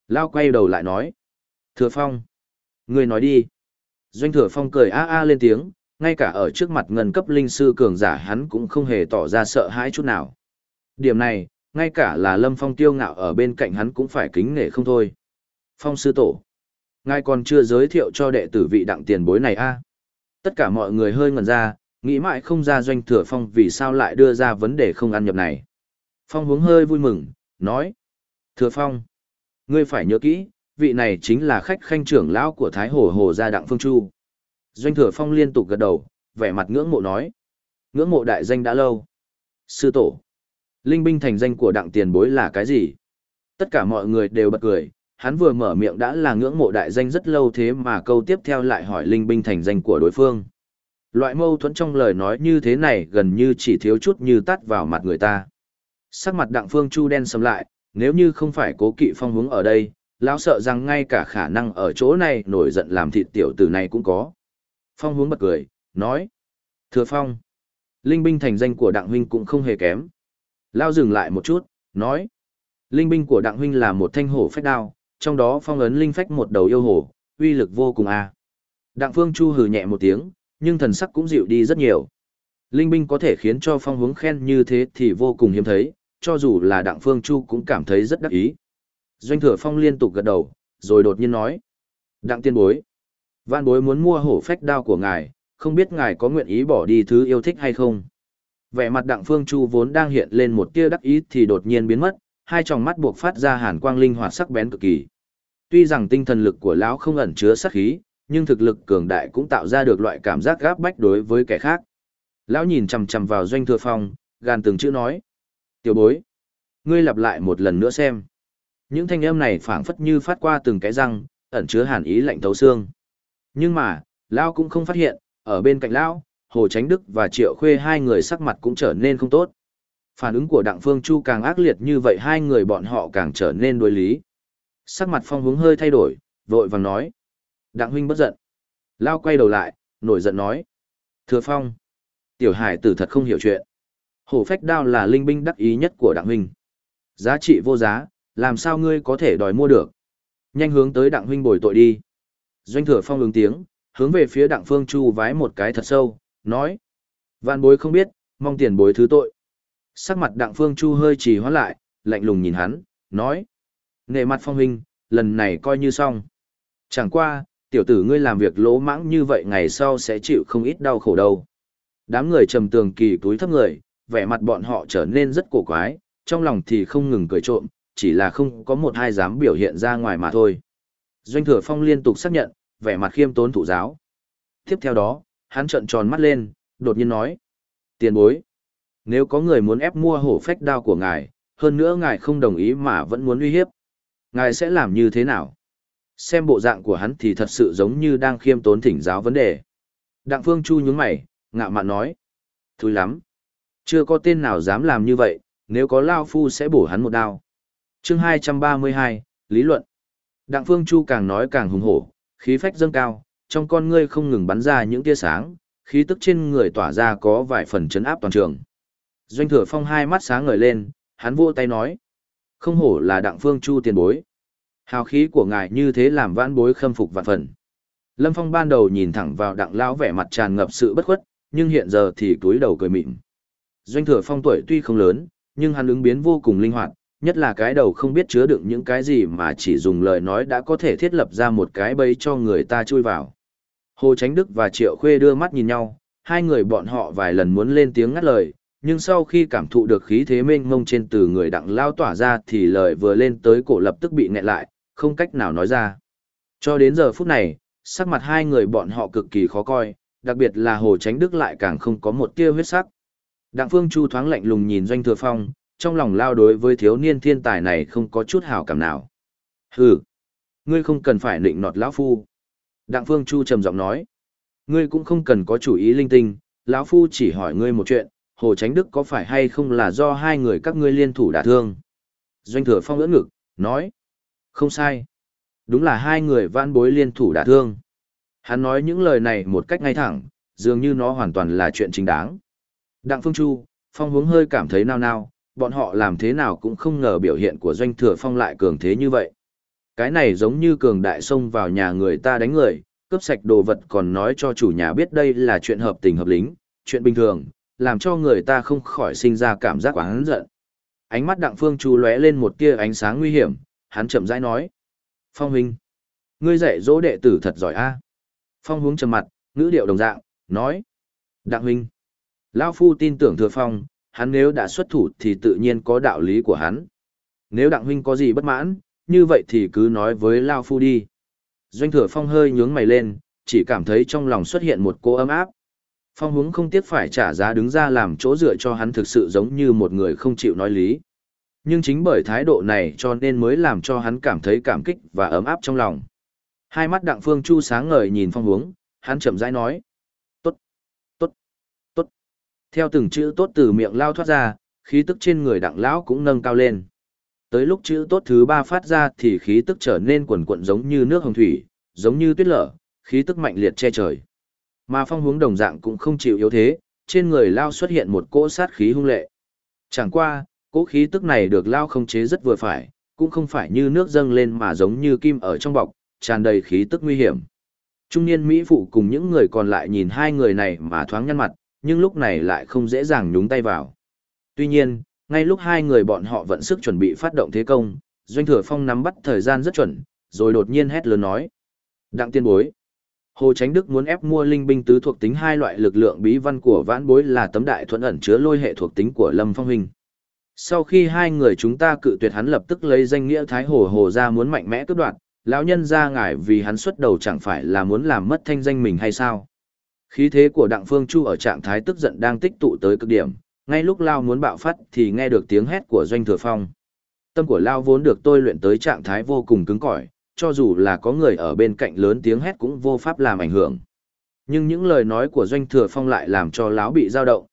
Lao quay đầu lại nói. Thừa Phong. Người nói đi. Doanh Thừa Phong cười a a lên tiếng, ngay cả ở trước mặt ngân cấp linh sư cường giả hắn cũng không hề tỏ ra sợ hãi chút nào. Điểm này, ngay cả là Lâm Phong tiêu ngạo ở bên cạnh hắn cũng phải kính nể không thôi. Phong sư tổ. Ngài còn chưa giới thiệu cho đệ tử vị đặng tiền bối này a Tất cả mọi người hơi ngẩn ra, nghĩ mãi không ra doanh thừa phong vì sao lại đưa ra vấn đề không ăn nhập này. Phong hướng hơi vui mừng, nói. Thừa phong, ngươi phải nhớ kỹ, vị này chính là khách khanh trưởng lão của Thái Hồ Hồ gia Đặng Phương Chu. Doanh thừa phong liên tục gật đầu, vẻ mặt ngưỡng mộ nói. Ngưỡng mộ đại danh đã lâu. Sư tổ. Linh binh thành danh của đặng tiền bối là cái gì? Tất cả mọi người đều bật cười, hắn vừa mở miệng đã là ngưỡng mộ đại danh rất lâu thế mà câu tiếp theo lại hỏi linh binh thành danh của đối phương. Loại mâu thuẫn trong lời nói như thế này gần như chỉ thiếu chút như tắt vào mặt người ta. Sắc mặt đặng phương chu đen sầm lại, nếu như không phải cố kỵ phong hướng ở đây, lão sợ rằng ngay cả khả năng ở chỗ này nổi giận làm thịt tiểu tử này cũng có. Phong hướng bật cười, nói. Thưa Phong, linh binh thành danh của đặng huynh cũng không hề kém. Lao dừng lại một chút, nói. Linh binh của đặng huynh là một thanh hổ phách đao, trong đó phong ấn linh phách một đầu yêu hổ, uy lực vô cùng a. À. Đặng Phương Chu hừ nhẹ một tiếng, nhưng thần sắc cũng dịu đi rất nhiều. Linh binh có thể khiến cho phong hướng khen như thế thì vô cùng hiếm thấy, cho dù là Đặng Phương Chu cũng cảm thấy rất đắc ý. Doanh thừa phong liên tục gật đầu, rồi đột nhiên nói. Đặng tiên bối. Vạn bối muốn mua hổ phách đao của ngài, không biết ngài có nguyện ý bỏ đi thứ yêu thích hay không. Vẻ mặt Đặng Phương Chu vốn đang hiện lên một tia đắc ý thì đột nhiên biến mất, hai tròng mắt buộc phát ra hàn quang linh hoạt sắc bén cực kỳ. Tuy rằng tinh thần lực của lão không ẩn chứa sắc khí, nhưng thực lực cường đại cũng tạo ra được loại cảm giác gáp bách đối với kẻ khác. Lão nhìn chằm chằm vào doanh thừa phong, gàn từng chữ nói. Tiểu bối, ngươi lặp lại một lần nữa xem. Những thanh âm này phảng phất như phát qua từng cái răng, ẩn chứa hàn ý lạnh thấu xương. Nhưng mà, Lão cũng không phát hiện, ở bên cạnh Lão, Hồ Tránh Đức và Triệu Khuê hai người sắc mặt cũng trở nên không tốt. Phản ứng của Đặng Phương Chu càng ác liệt như vậy hai người bọn họ càng trở nên đối lý. Sắc mặt phong hướng hơi thay đổi, vội vàng nói. Đặng huynh bất giận. Lao quay đầu lại, nổi giận nói. Thừa phong. Tiểu hải tử thật không hiểu chuyện. Hổ phách đao là linh binh đắc ý nhất của đặng huynh. Giá trị vô giá, làm sao ngươi có thể đòi mua được. Nhanh hướng tới đặng huynh bồi tội đi. Doanh thừa phong ứng tiếng, hướng về phía đặng phương chu vái một cái thật sâu, nói. Vạn bối không biết, mong tiền bối thứ tội. Sắc mặt đặng phương chu hơi trì hoãn lại, lạnh lùng nhìn hắn, nói. Nề mặt phong huynh, lần này coi như xong. Chẳng qua, tiểu tử ngươi làm việc lỗ mãng như vậy ngày sau sẽ chịu không ít đau khổ đâu. Đám người trầm tường kỳ túi thấp người, vẻ mặt bọn họ trở nên rất cổ quái, trong lòng thì không ngừng cười trộm, chỉ là không có một hai dám biểu hiện ra ngoài mà thôi. Doanh thừa phong liên tục xác nhận, vẻ mặt khiêm tốn thủ giáo. Tiếp theo đó, hắn trợn tròn mắt lên, đột nhiên nói. Tiền bối. Nếu có người muốn ép mua hổ phách đao của ngài, hơn nữa ngài không đồng ý mà vẫn muốn uy hiếp. Ngài sẽ làm như thế nào? Xem bộ dạng của hắn thì thật sự giống như đang khiêm tốn thỉnh giáo vấn đề. Đặng Phương Chu nhướng mày, ngạo mạn nói. Thôi lắm. Chưa có tên nào dám làm như vậy, nếu có Lao Phu sẽ bổ hắn một đao. chương 232, Lý luận. Đặng Phương Chu càng nói càng hùng hổ, khí phách dâng cao, trong con ngươi không ngừng bắn ra những tia sáng, khí tức trên người tỏa ra có vài phần chấn áp toàn trường. Doanh thừa phong hai mắt sáng ngời lên, hắn vỗ tay nói. Không hổ là Đặng Phương Chu tiền bối. Hào khí của ngài như thế làm vãn bối khâm phục vạn phần. Lâm Phong ban đầu nhìn thẳng vào đặng lão vẻ mặt tràn ngập sự bất khuất, nhưng hiện giờ thì túi đầu cười mịn. Doanh thừa phong tuổi tuy không lớn, nhưng hắn ứng biến vô cùng linh hoạt, nhất là cái đầu không biết chứa đựng những cái gì mà chỉ dùng lời nói đã có thể thiết lập ra một cái bẫy cho người ta chui vào. Hồ Tránh Đức và Triệu Khuê đưa mắt nhìn nhau, hai người bọn họ vài lần muốn lên tiếng ngắt lời, nhưng sau khi cảm thụ được khí thế mênh mông trên từ người đặng lao tỏa ra thì lời vừa lên tới cổ lập tức bị nghẹn lại, không cách nào nói ra. Cho đến giờ phút này, sắc mặt hai người bọn họ cực kỳ khó coi, đặc biệt là Hồ Tránh Đức lại càng không có một tia huyết sắc. Đặng Phương Chu thoáng lạnh lùng nhìn Doanh Thừa Phong, trong lòng lao đối với thiếu niên thiên tài này không có chút hảo cảm nào. Hừ, ngươi không cần phải nịnh nọt lão phu. Đặng Phương Chu trầm giọng nói, ngươi cũng không cần có chủ ý linh tinh, lão phu chỉ hỏi ngươi một chuyện, Hồ Tránh Đức có phải hay không là do hai người các ngươi liên thủ đả thương? Doanh Thừa Phong ưỡn ngực, nói, không sai. Đúng là hai người vãn bối liên thủ đả thương. Hắn nói những lời này một cách ngay thẳng, dường như nó hoàn toàn là chuyện chính đáng. Đặng Phương Chu, Phong hướng hơi cảm thấy nao nao, bọn họ làm thế nào cũng không ngờ biểu hiện của Doanh Thừa Phong lại cường thế như vậy. Cái này giống như cường đại xông vào nhà người ta đánh người, cướp sạch đồ vật còn nói cho chủ nhà biết đây là chuyện hợp tình hợp lính, chuyện bình thường, làm cho người ta không khỏi sinh ra cảm giác oán giận. Ánh mắt Đặng Phương Chu lóe lên một tia ánh sáng nguy hiểm, hắn chậm rãi nói: "Phong huynh, ngươi dạy dỗ đệ tử thật giỏi a." Phong hướng trầm mặt, ngữ điệu đồng dạng, nói: "Đặng huynh, lão phu tin tưởng Thừa Phong, hắn nếu đã xuất thủ thì tự nhiên có đạo lý của hắn. Nếu Đặng huynh có gì bất mãn, như vậy thì cứ nói với Lao phu đi." Doanh Thừa Phong hơi nhướng mày lên, chỉ cảm thấy trong lòng xuất hiện một cô ấm áp. Phong hướng không tiếc phải trả giá đứng ra làm chỗ dựa cho hắn thực sự giống như một người không chịu nói lý. Nhưng chính bởi thái độ này cho nên mới làm cho hắn cảm thấy cảm kích và ấm áp trong lòng. Hai mắt đặng phương chu sáng ngời nhìn phong hướng, hắn chậm rãi nói. Theo từng chữ tốt từ miệng lao thoát ra, khí tức trên người đặng lão cũng nâng cao lên. Tới lúc chữ tốt thứ ba phát ra thì khí tức trở nên quần quận giống như nước hồng thủy, giống như tuyết lở, khí tức mạnh liệt che trời. Mà phong hướng đồng dạng cũng không chịu yếu thế, trên người lao xuất hiện một cỗ sát khí hung lệ. Chẳng qua, cỗ khí tức này được lao không chế rất vừa phải, cũng không phải như nước dâng lên mà giống như kim ở trong bọc, tràn đầy khí tức nguy hiểm. Trung niên Mỹ phụ cùng những người còn lại nhìn hai người này mà thoáng nhăn mặt, nhưng lúc này lại không dễ dàng nhúng tay vào. Tuy nhiên, ngay lúc hai người bọn họ vận sức chuẩn bị phát động thế công, Doanh Thừa Phong nắm bắt thời gian rất chuẩn, rồi đột nhiên hét lớn nói. Đặng tiên bối. Hồ tránh Đức muốn ép mua linh binh tứ thuộc tính hai loại lực lượng bí văn của vãn bối là tấm đại thuẫn ẩn chứa lôi hệ thuộc tính của Lâm Phong Huynh. Sau khi hai người chúng ta cự tuyệt hắn lập tức lấy danh nghĩa Thái Hồ Hồ ra muốn mạnh mẽ cướp đoạt, lão nhân ra ngại vì hắn xuất đầu chẳng phải là muốn làm mất thanh danh mình hay sao. Khí thế của Đặng Phương Chu ở trạng thái tức giận đang tích tụ tới cực điểm, ngay lúc Lao muốn bạo phát thì nghe được tiếng hét của Doanh Thừa Phong. Tâm của Lao vốn được tôi luyện tới trạng thái vô cùng cứng cỏi, cho dù là có người ở bên cạnh lớn tiếng hét cũng vô pháp làm ảnh hưởng. Nhưng những lời nói của Doanh Thừa Phong lại làm cho lão bị dao động.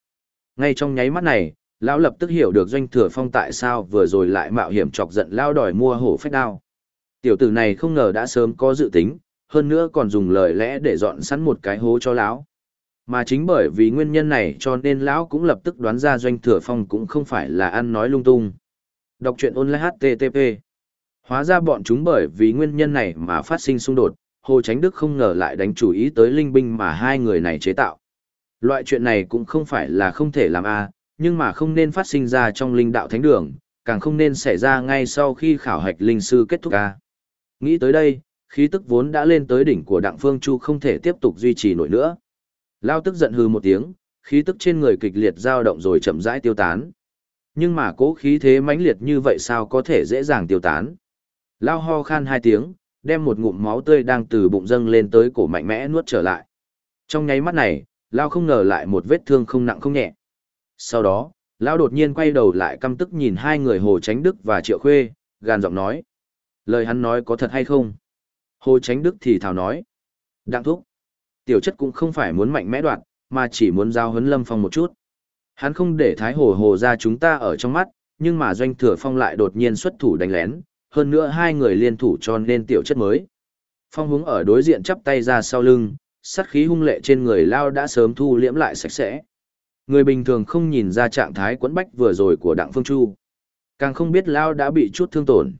Ngay trong nháy mắt này, lão lập tức hiểu được Doanh Thừa Phong tại sao vừa rồi lại mạo hiểm chọc giận lão đòi mua hổ phách đao. Tiểu tử này không ngờ đã sớm có dự tính, hơn nữa còn dùng lời lẽ để dọn sẵn một cái hố cho lão. Mà chính bởi vì nguyên nhân này cho nên lão cũng lập tức đoán ra Doanh Thừa Phong cũng không phải là ăn nói lung tung. Đọc truyện online HTTP Hóa ra bọn chúng bởi vì nguyên nhân này mà phát sinh xung đột, Hồ Chánh Đức không ngờ lại đánh chủ ý tới linh binh mà hai người này chế tạo. Loại chuyện này cũng không phải là không thể làm a, nhưng mà không nên phát sinh ra trong linh đạo thánh đường, càng không nên xảy ra ngay sau khi khảo hạch linh sư kết thúc a. Nghĩ tới đây, khí tức vốn đã lên tới đỉnh của Đặng Phương Chu không thể tiếp tục duy trì nổi nữa. Lao tức giận hừ một tiếng, khí tức trên người kịch liệt dao động rồi chậm rãi tiêu tán. Nhưng mà cố khí thế mãnh liệt như vậy sao có thể dễ dàng tiêu tán? Lao ho khan hai tiếng, đem một ngụm máu tươi đang từ bụng dâng lên tới cổ mạnh mẽ nuốt trở lại. Trong nháy mắt này, Lao không ngờ lại một vết thương không nặng không nhẹ. Sau đó, Lao đột nhiên quay đầu lại căm tức nhìn hai người Hồ Tránh Đức và Triệu Khuê, gàn giọng nói. Lời hắn nói có thật hay không? Hồ Tránh Đức thì thào nói. Đặng thúc. Tiểu chất cũng không phải muốn mạnh mẽ đoạt, mà chỉ muốn giao huấn Lâm Phong một chút. Hắn không để Thái Hồ Hồ ra chúng ta ở trong mắt, nhưng mà Doanh Thừa Phong lại đột nhiên xuất thủ đánh lén, hơn nữa hai người liên thủ cho nên tiểu chất mới. Phong hướng ở đối diện chắp tay ra sau lưng, sát khí hung lệ trên người Lao đã sớm thu liễm lại sạch sẽ. Người bình thường không nhìn ra trạng thái quẫn bách vừa rồi của Đặng Phương Chu. Càng không biết Lao đã bị chút thương tổn.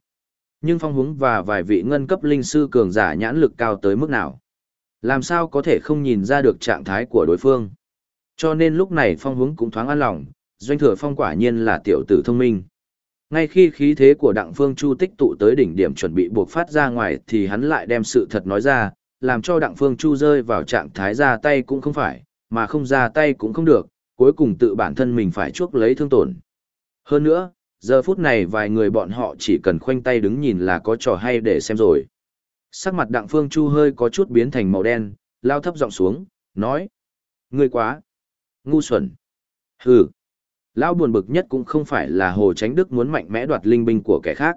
Nhưng phong hướng và vài vị ngân cấp linh sư cường giả nhãn lực cao tới mức nào? Làm sao có thể không nhìn ra được trạng thái của đối phương? Cho nên lúc này phong hướng cũng thoáng an lòng, doanh thừa phong quả nhiên là tiểu tử thông minh. Ngay khi khí thế của đặng phương chu tích tụ tới đỉnh điểm chuẩn bị buộc phát ra ngoài thì hắn lại đem sự thật nói ra, làm cho đặng phương chu rơi vào trạng thái ra tay cũng không phải, mà không ra tay cũng không được, cuối cùng tự bản thân mình phải chuốc lấy thương tổn. Hơn nữa, giờ phút này vài người bọn họ chỉ cần khoanh tay đứng nhìn là có trò hay để xem rồi. Sắc mặt đặng phương chu hơi có chút biến thành màu đen, lao thấp giọng xuống, nói. Ngươi quá. Ngu xuẩn. Hừ. Lão buồn bực nhất cũng không phải là Hồ Tránh Đức muốn mạnh mẽ đoạt linh binh của kẻ khác.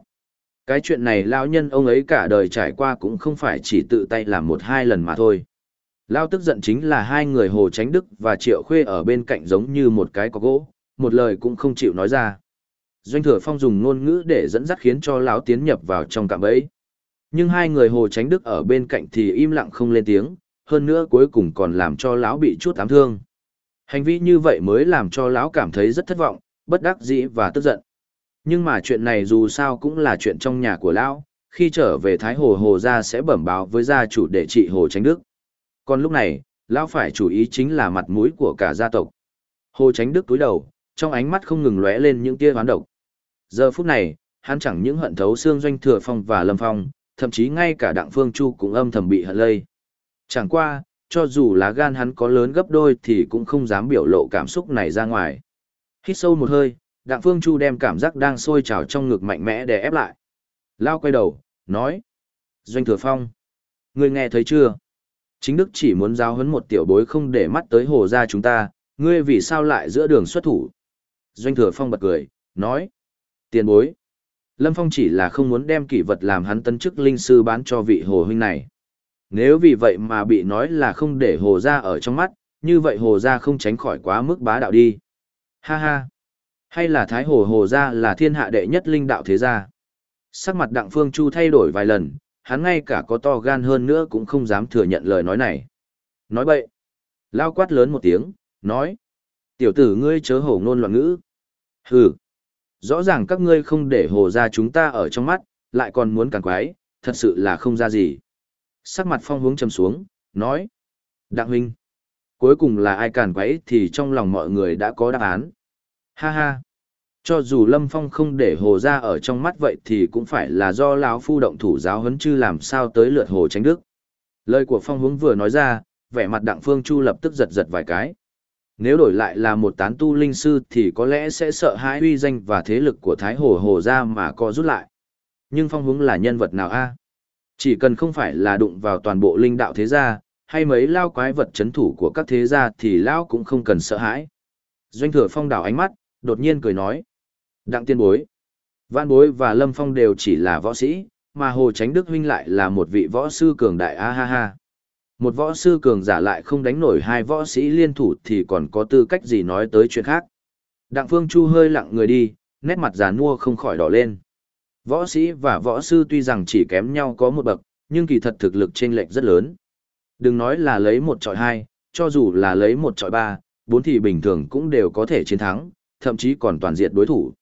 Cái chuyện này lão nhân ông ấy cả đời trải qua cũng không phải chỉ tự tay làm một hai lần mà thôi. Lão tức giận chính là hai người Hồ Tránh Đức và Triệu Khuê ở bên cạnh giống như một cái có gỗ, một lời cũng không chịu nói ra. Doanh Thừa Phong dùng ngôn ngữ để dẫn dắt khiến cho lão tiến nhập vào trong cạm bẫy. Nhưng hai người Hồ Tránh Đức ở bên cạnh thì im lặng không lên tiếng, hơn nữa cuối cùng còn làm cho lão bị chút ám thương. Hành vi như vậy mới làm cho lão cảm thấy rất thất vọng, bất đắc dĩ và tức giận. Nhưng mà chuyện này dù sao cũng là chuyện trong nhà của lão, khi trở về Thái Hồ Hồ gia sẽ bẩm báo với gia chủ để trị Hồ Tránh Đức. Còn lúc này, lão phải chú ý chính là mặt mũi của cả gia tộc. Hồ Tránh Đức túi đầu, trong ánh mắt không ngừng lóe lên những tia hoán độc. Giờ phút này, hắn chẳng những hận thấu xương doanh thừa phong và lâm phong, thậm chí ngay cả đặng phương chu cũng âm thầm bị hận lây. Chẳng qua, cho dù lá gan hắn có lớn gấp đôi thì cũng không dám biểu lộ cảm xúc này ra ngoài. Hít sâu một hơi, Đặng Phương Chu đem cảm giác đang sôi trào trong ngực mạnh mẽ để ép lại. Lao quay đầu, nói. Doanh Thừa Phong. Ngươi nghe thấy chưa? Chính Đức chỉ muốn giao hấn một tiểu bối không để mắt tới hồ ra chúng ta, ngươi vì sao lại giữa đường xuất thủ? Doanh Thừa Phong bật cười, nói. Tiền bối. Lâm Phong chỉ là không muốn đem kỷ vật làm hắn tân chức linh sư bán cho vị hồ huynh này. Nếu vì vậy mà bị nói là không để hồ ra ở trong mắt, như vậy hồ ra không tránh khỏi quá mức bá đạo đi. Ha ha! Hay là Thái Hồ Hồ ra là thiên hạ đệ nhất linh đạo thế gia? Sắc mặt Đặng Phương Chu thay đổi vài lần, hắn ngay cả có to gan hơn nữa cũng không dám thừa nhận lời nói này. Nói bậy! Lao quát lớn một tiếng, nói. Tiểu tử ngươi chớ hổ ngôn loạn ngữ. Hừ! Rõ ràng các ngươi không để hồ ra chúng ta ở trong mắt, lại còn muốn càng quái, thật sự là không ra gì sắc mặt phong hướng trầm xuống, nói. Đặng huynh, cuối cùng là ai cản quấy thì trong lòng mọi người đã có đáp án. Ha ha, cho dù Lâm Phong không để hồ ra ở trong mắt vậy thì cũng phải là do lão phu động thủ giáo huấn chư làm sao tới lượt hồ tránh đức. Lời của phong hướng vừa nói ra, vẻ mặt đặng phương chu lập tức giật giật vài cái. Nếu đổi lại là một tán tu linh sư thì có lẽ sẽ sợ hãi uy danh và thế lực của Thái Hồ Hồ ra mà co rút lại. Nhưng phong hướng là nhân vật nào a? Chỉ cần không phải là đụng vào toàn bộ linh đạo thế gia, hay mấy lao quái vật chấn thủ của các thế gia thì lao cũng không cần sợ hãi. Doanh thừa phong đảo ánh mắt, đột nhiên cười nói. Đặng tiên bối. Văn bối và Lâm Phong đều chỉ là võ sĩ, mà Hồ Tránh Đức huynh lại là một vị võ sư cường đại a ha ha. Một võ sư cường giả lại không đánh nổi hai võ sĩ liên thủ thì còn có tư cách gì nói tới chuyện khác. Đặng Phương Chu hơi lặng người đi, nét mặt già nua không khỏi đỏ lên. Võ sĩ và võ sư tuy rằng chỉ kém nhau có một bậc, nhưng kỳ thật thực lực chênh lệch rất lớn. Đừng nói là lấy một trọi hai, cho dù là lấy một trọi ba, bốn thì bình thường cũng đều có thể chiến thắng, thậm chí còn toàn diện đối thủ.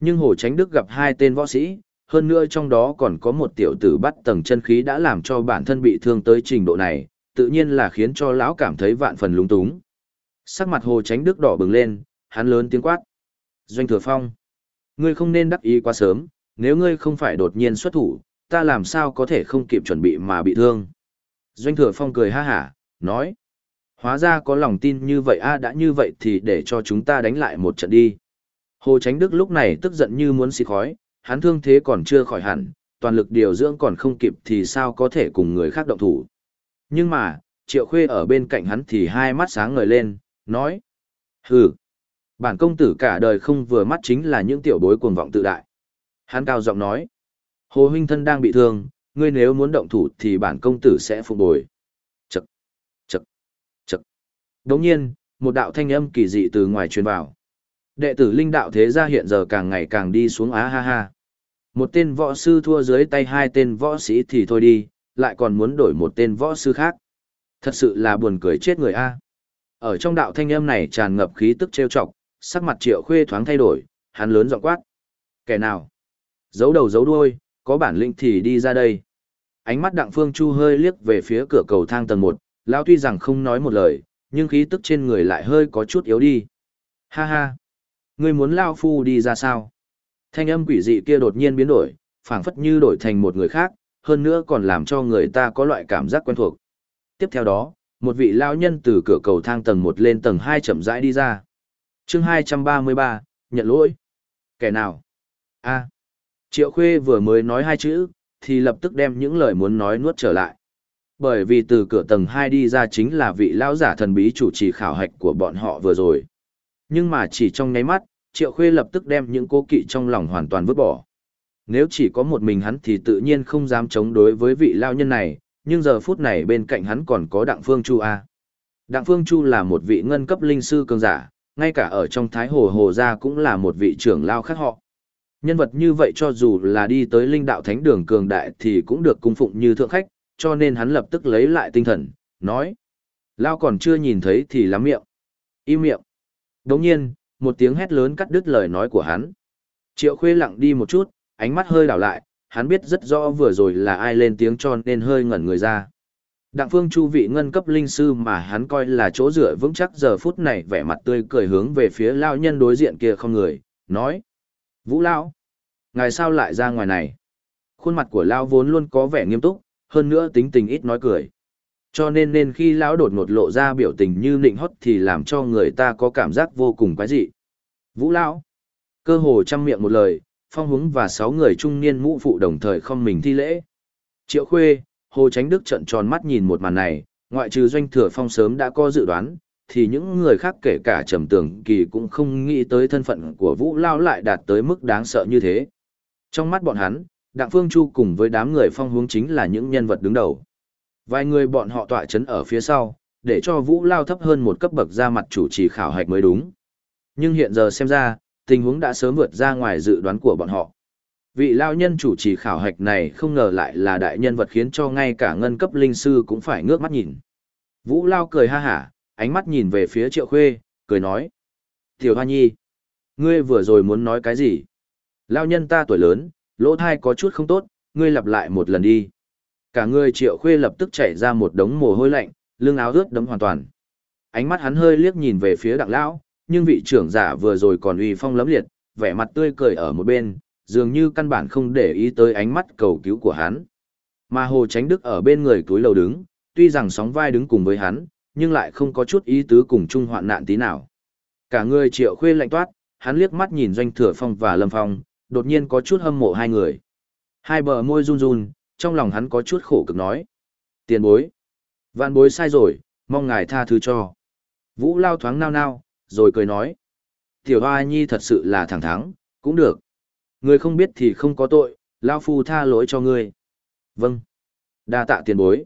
Nhưng Hồ Tránh Đức gặp hai tên võ sĩ, hơn nữa trong đó còn có một tiểu tử bắt tầng chân khí đã làm cho bản thân bị thương tới trình độ này, tự nhiên là khiến cho lão cảm thấy vạn phần lúng túng. Sắc mặt Hồ Tránh Đức đỏ bừng lên, hắn lớn tiếng quát. Doanh Thừa Phong, ngươi không nên đắc ý quá sớm, nếu ngươi không phải đột nhiên xuất thủ, ta làm sao có thể không kịp chuẩn bị mà bị thương. Doanh thừa phong cười ha hả, nói. Hóa ra có lòng tin như vậy a đã như vậy thì để cho chúng ta đánh lại một trận đi. Hồ Tránh Đức lúc này tức giận như muốn xì khói, hắn thương thế còn chưa khỏi hẳn, toàn lực điều dưỡng còn không kịp thì sao có thể cùng người khác động thủ. Nhưng mà, Triệu Khuê ở bên cạnh hắn thì hai mắt sáng ngời lên, nói. Hừ, bản công tử cả đời không vừa mắt chính là những tiểu bối cuồng vọng tự đại. Hắn cao giọng nói, Hồ huynh thân đang bị thương, ngươi nếu muốn động thủ thì bản công tử sẽ phục bồi. Chậc, chậc, chậc. Đồng nhiên, một đạo thanh âm kỳ dị từ ngoài truyền vào. Đệ tử linh đạo thế gia hiện giờ càng ngày càng đi xuống á ha ha. Một tên võ sư thua dưới tay hai tên võ sĩ thì thôi đi, lại còn muốn đổi một tên võ sư khác. Thật sự là buồn cười chết người a. Ở trong đạo thanh âm này tràn ngập khí tức trêu chọc, sắc mặt Triệu Khuê thoáng thay đổi, hắn lớn giọng quát. Kẻ nào? Giấu đầu giấu đuôi, có bản lĩnh thì đi ra đây. Ánh mắt Đặng Phương Chu hơi liếc về phía cửa cầu thang tầng 1, lão tuy rằng không nói một lời, nhưng khí tức trên người lại hơi có chút yếu đi. Ha ha! Ngươi muốn lao phu đi ra sao? Thanh âm quỷ dị kia đột nhiên biến đổi, phảng phất như đổi thành một người khác, hơn nữa còn làm cho người ta có loại cảm giác quen thuộc. Tiếp theo đó, một vị lao nhân từ cửa cầu thang tầng 1 lên tầng 2 chậm rãi đi ra. chương 233, nhận lỗi. Kẻ nào? a Triệu Khuê vừa mới nói hai chữ, thì lập tức đem những lời muốn nói nuốt trở lại. Bởi vì từ cửa tầng 2 đi ra chính là vị lão giả thần bí chủ trì khảo hạch của bọn họ vừa rồi. Nhưng mà chỉ trong nháy mắt, Triệu Khuê lập tức đem những cố kỵ trong lòng hoàn toàn vứt bỏ. Nếu chỉ có một mình hắn thì tự nhiên không dám chống đối với vị lao nhân này, nhưng giờ phút này bên cạnh hắn còn có Đặng Phương Chu A. Đặng Phương Chu là một vị ngân cấp linh sư cường giả, ngay cả ở trong Thái Hồ Hồ Gia cũng là một vị trưởng lao khác họ. Nhân vật như vậy cho dù là đi tới linh đạo thánh đường cường đại thì cũng được cung phụng như thượng khách, cho nên hắn lập tức lấy lại tinh thần, nói. Lao còn chưa nhìn thấy thì lắm miệng. Im miệng. Đồng nhiên, một tiếng hét lớn cắt đứt lời nói của hắn. Triệu khuê lặng đi một chút, ánh mắt hơi đảo lại, hắn biết rất rõ vừa rồi là ai lên tiếng cho nên hơi ngẩn người ra. Đặng phương chu vị ngân cấp linh sư mà hắn coi là chỗ dựa vững chắc giờ phút này vẻ mặt tươi cười hướng về phía lao nhân đối diện kia không người, nói. Vũ Lão, ngài sao lại ra ngoài này? Khuôn mặt của lao vốn luôn có vẻ nghiêm túc, hơn nữa tính tình ít nói cười. Cho nên nên khi Lão đột ngột lộ ra biểu tình như nịnh hót thì làm cho người ta có cảm giác vô cùng quái dị. Vũ Lão, cơ hồ chăm miệng một lời, phong húng và sáu người trung niên mũ phụ đồng thời không mình thi lễ. Triệu Khuê, Hồ Tránh Đức trận tròn mắt nhìn một màn này, ngoại trừ doanh thừa phong sớm đã có dự đoán, thì những người khác kể cả trầm tưởng kỳ cũng không nghĩ tới thân phận của Vũ Lao lại đạt tới mức đáng sợ như thế. Trong mắt bọn hắn, Đặng Phương Chu cùng với đám người phong hướng chính là những nhân vật đứng đầu. Vài người bọn họ tọa chấn ở phía sau, để cho Vũ Lao thấp hơn một cấp bậc ra mặt chủ trì khảo hạch mới đúng. Nhưng hiện giờ xem ra, tình huống đã sớm vượt ra ngoài dự đoán của bọn họ. Vị lao nhân chủ trì khảo hạch này không ngờ lại là đại nhân vật khiến cho ngay cả ngân cấp linh sư cũng phải ngước mắt nhìn. Vũ Lao cười ha hả, ánh mắt nhìn về phía triệu khuê, cười nói. Tiểu Hoa Nhi, ngươi vừa rồi muốn nói cái gì? Lao nhân ta tuổi lớn, lỗ thai có chút không tốt, ngươi lặp lại một lần đi. Cả người triệu khuê lập tức chảy ra một đống mồ hôi lạnh, lưng áo ướt đấm hoàn toàn. Ánh mắt hắn hơi liếc nhìn về phía đặng lão, nhưng vị trưởng giả vừa rồi còn uy phong lấm liệt, vẻ mặt tươi cười ở một bên, dường như căn bản không để ý tới ánh mắt cầu cứu của hắn. Mà Hồ Tránh Đức ở bên người túi lầu đứng, tuy rằng sóng vai đứng cùng với hắn, nhưng lại không có chút ý tứ cùng chung hoạn nạn tí nào. Cả người triệu khuê lạnh toát, hắn liếc mắt nhìn doanh thừa phong và lâm phong, đột nhiên có chút hâm mộ hai người. Hai bờ môi run run, trong lòng hắn có chút khổ cực nói. Tiền bối. Vạn bối sai rồi, mong ngài tha thứ cho. Vũ lao thoáng nao nao, rồi cười nói. Tiểu hoa nhi thật sự là thẳng thắng, cũng được. Người không biết thì không có tội, lao phu tha lỗi cho ngươi. Vâng. đa tạ tiền bối.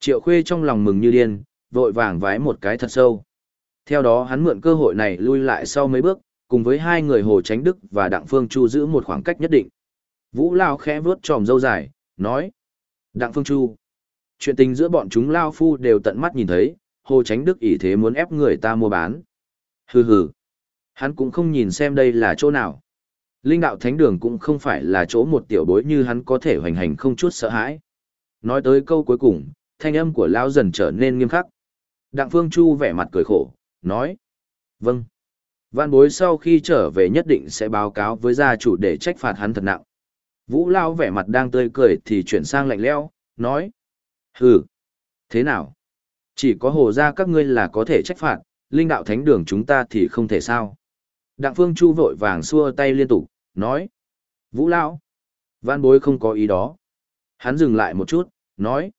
Triệu khuê trong lòng mừng như điên, vội vàng vái một cái thật sâu. Theo đó hắn mượn cơ hội này lui lại sau mấy bước, cùng với hai người Hồ Tránh Đức và Đặng Phương Chu giữ một khoảng cách nhất định. Vũ Lao khẽ vướt tròm dâu dài, nói. Đặng Phương Chu. Chuyện tình giữa bọn chúng Lao Phu đều tận mắt nhìn thấy, Hồ Tránh Đức ỷ thế muốn ép người ta mua bán. Hừ hừ. Hắn cũng không nhìn xem đây là chỗ nào. Linh đạo thánh đường cũng không phải là chỗ một tiểu bối như hắn có thể hoành hành không chút sợ hãi. Nói tới câu cuối cùng, thanh âm của lao dần trở nên nghiêm khắc. Đặng Phương Chu vẻ mặt cười khổ, nói. Vâng. Văn bối sau khi trở về nhất định sẽ báo cáo với gia chủ để trách phạt hắn thật nặng. Vũ Lao vẻ mặt đang tươi cười thì chuyển sang lạnh lẽo, nói. Hừ. Thế nào? Chỉ có hồ gia các ngươi là có thể trách phạt, linh đạo thánh đường chúng ta thì không thể sao. Đặng Phương Chu vội vàng xua tay liên tục, nói. Vũ Lao. Văn bối không có ý đó. Hắn dừng lại một chút, nói.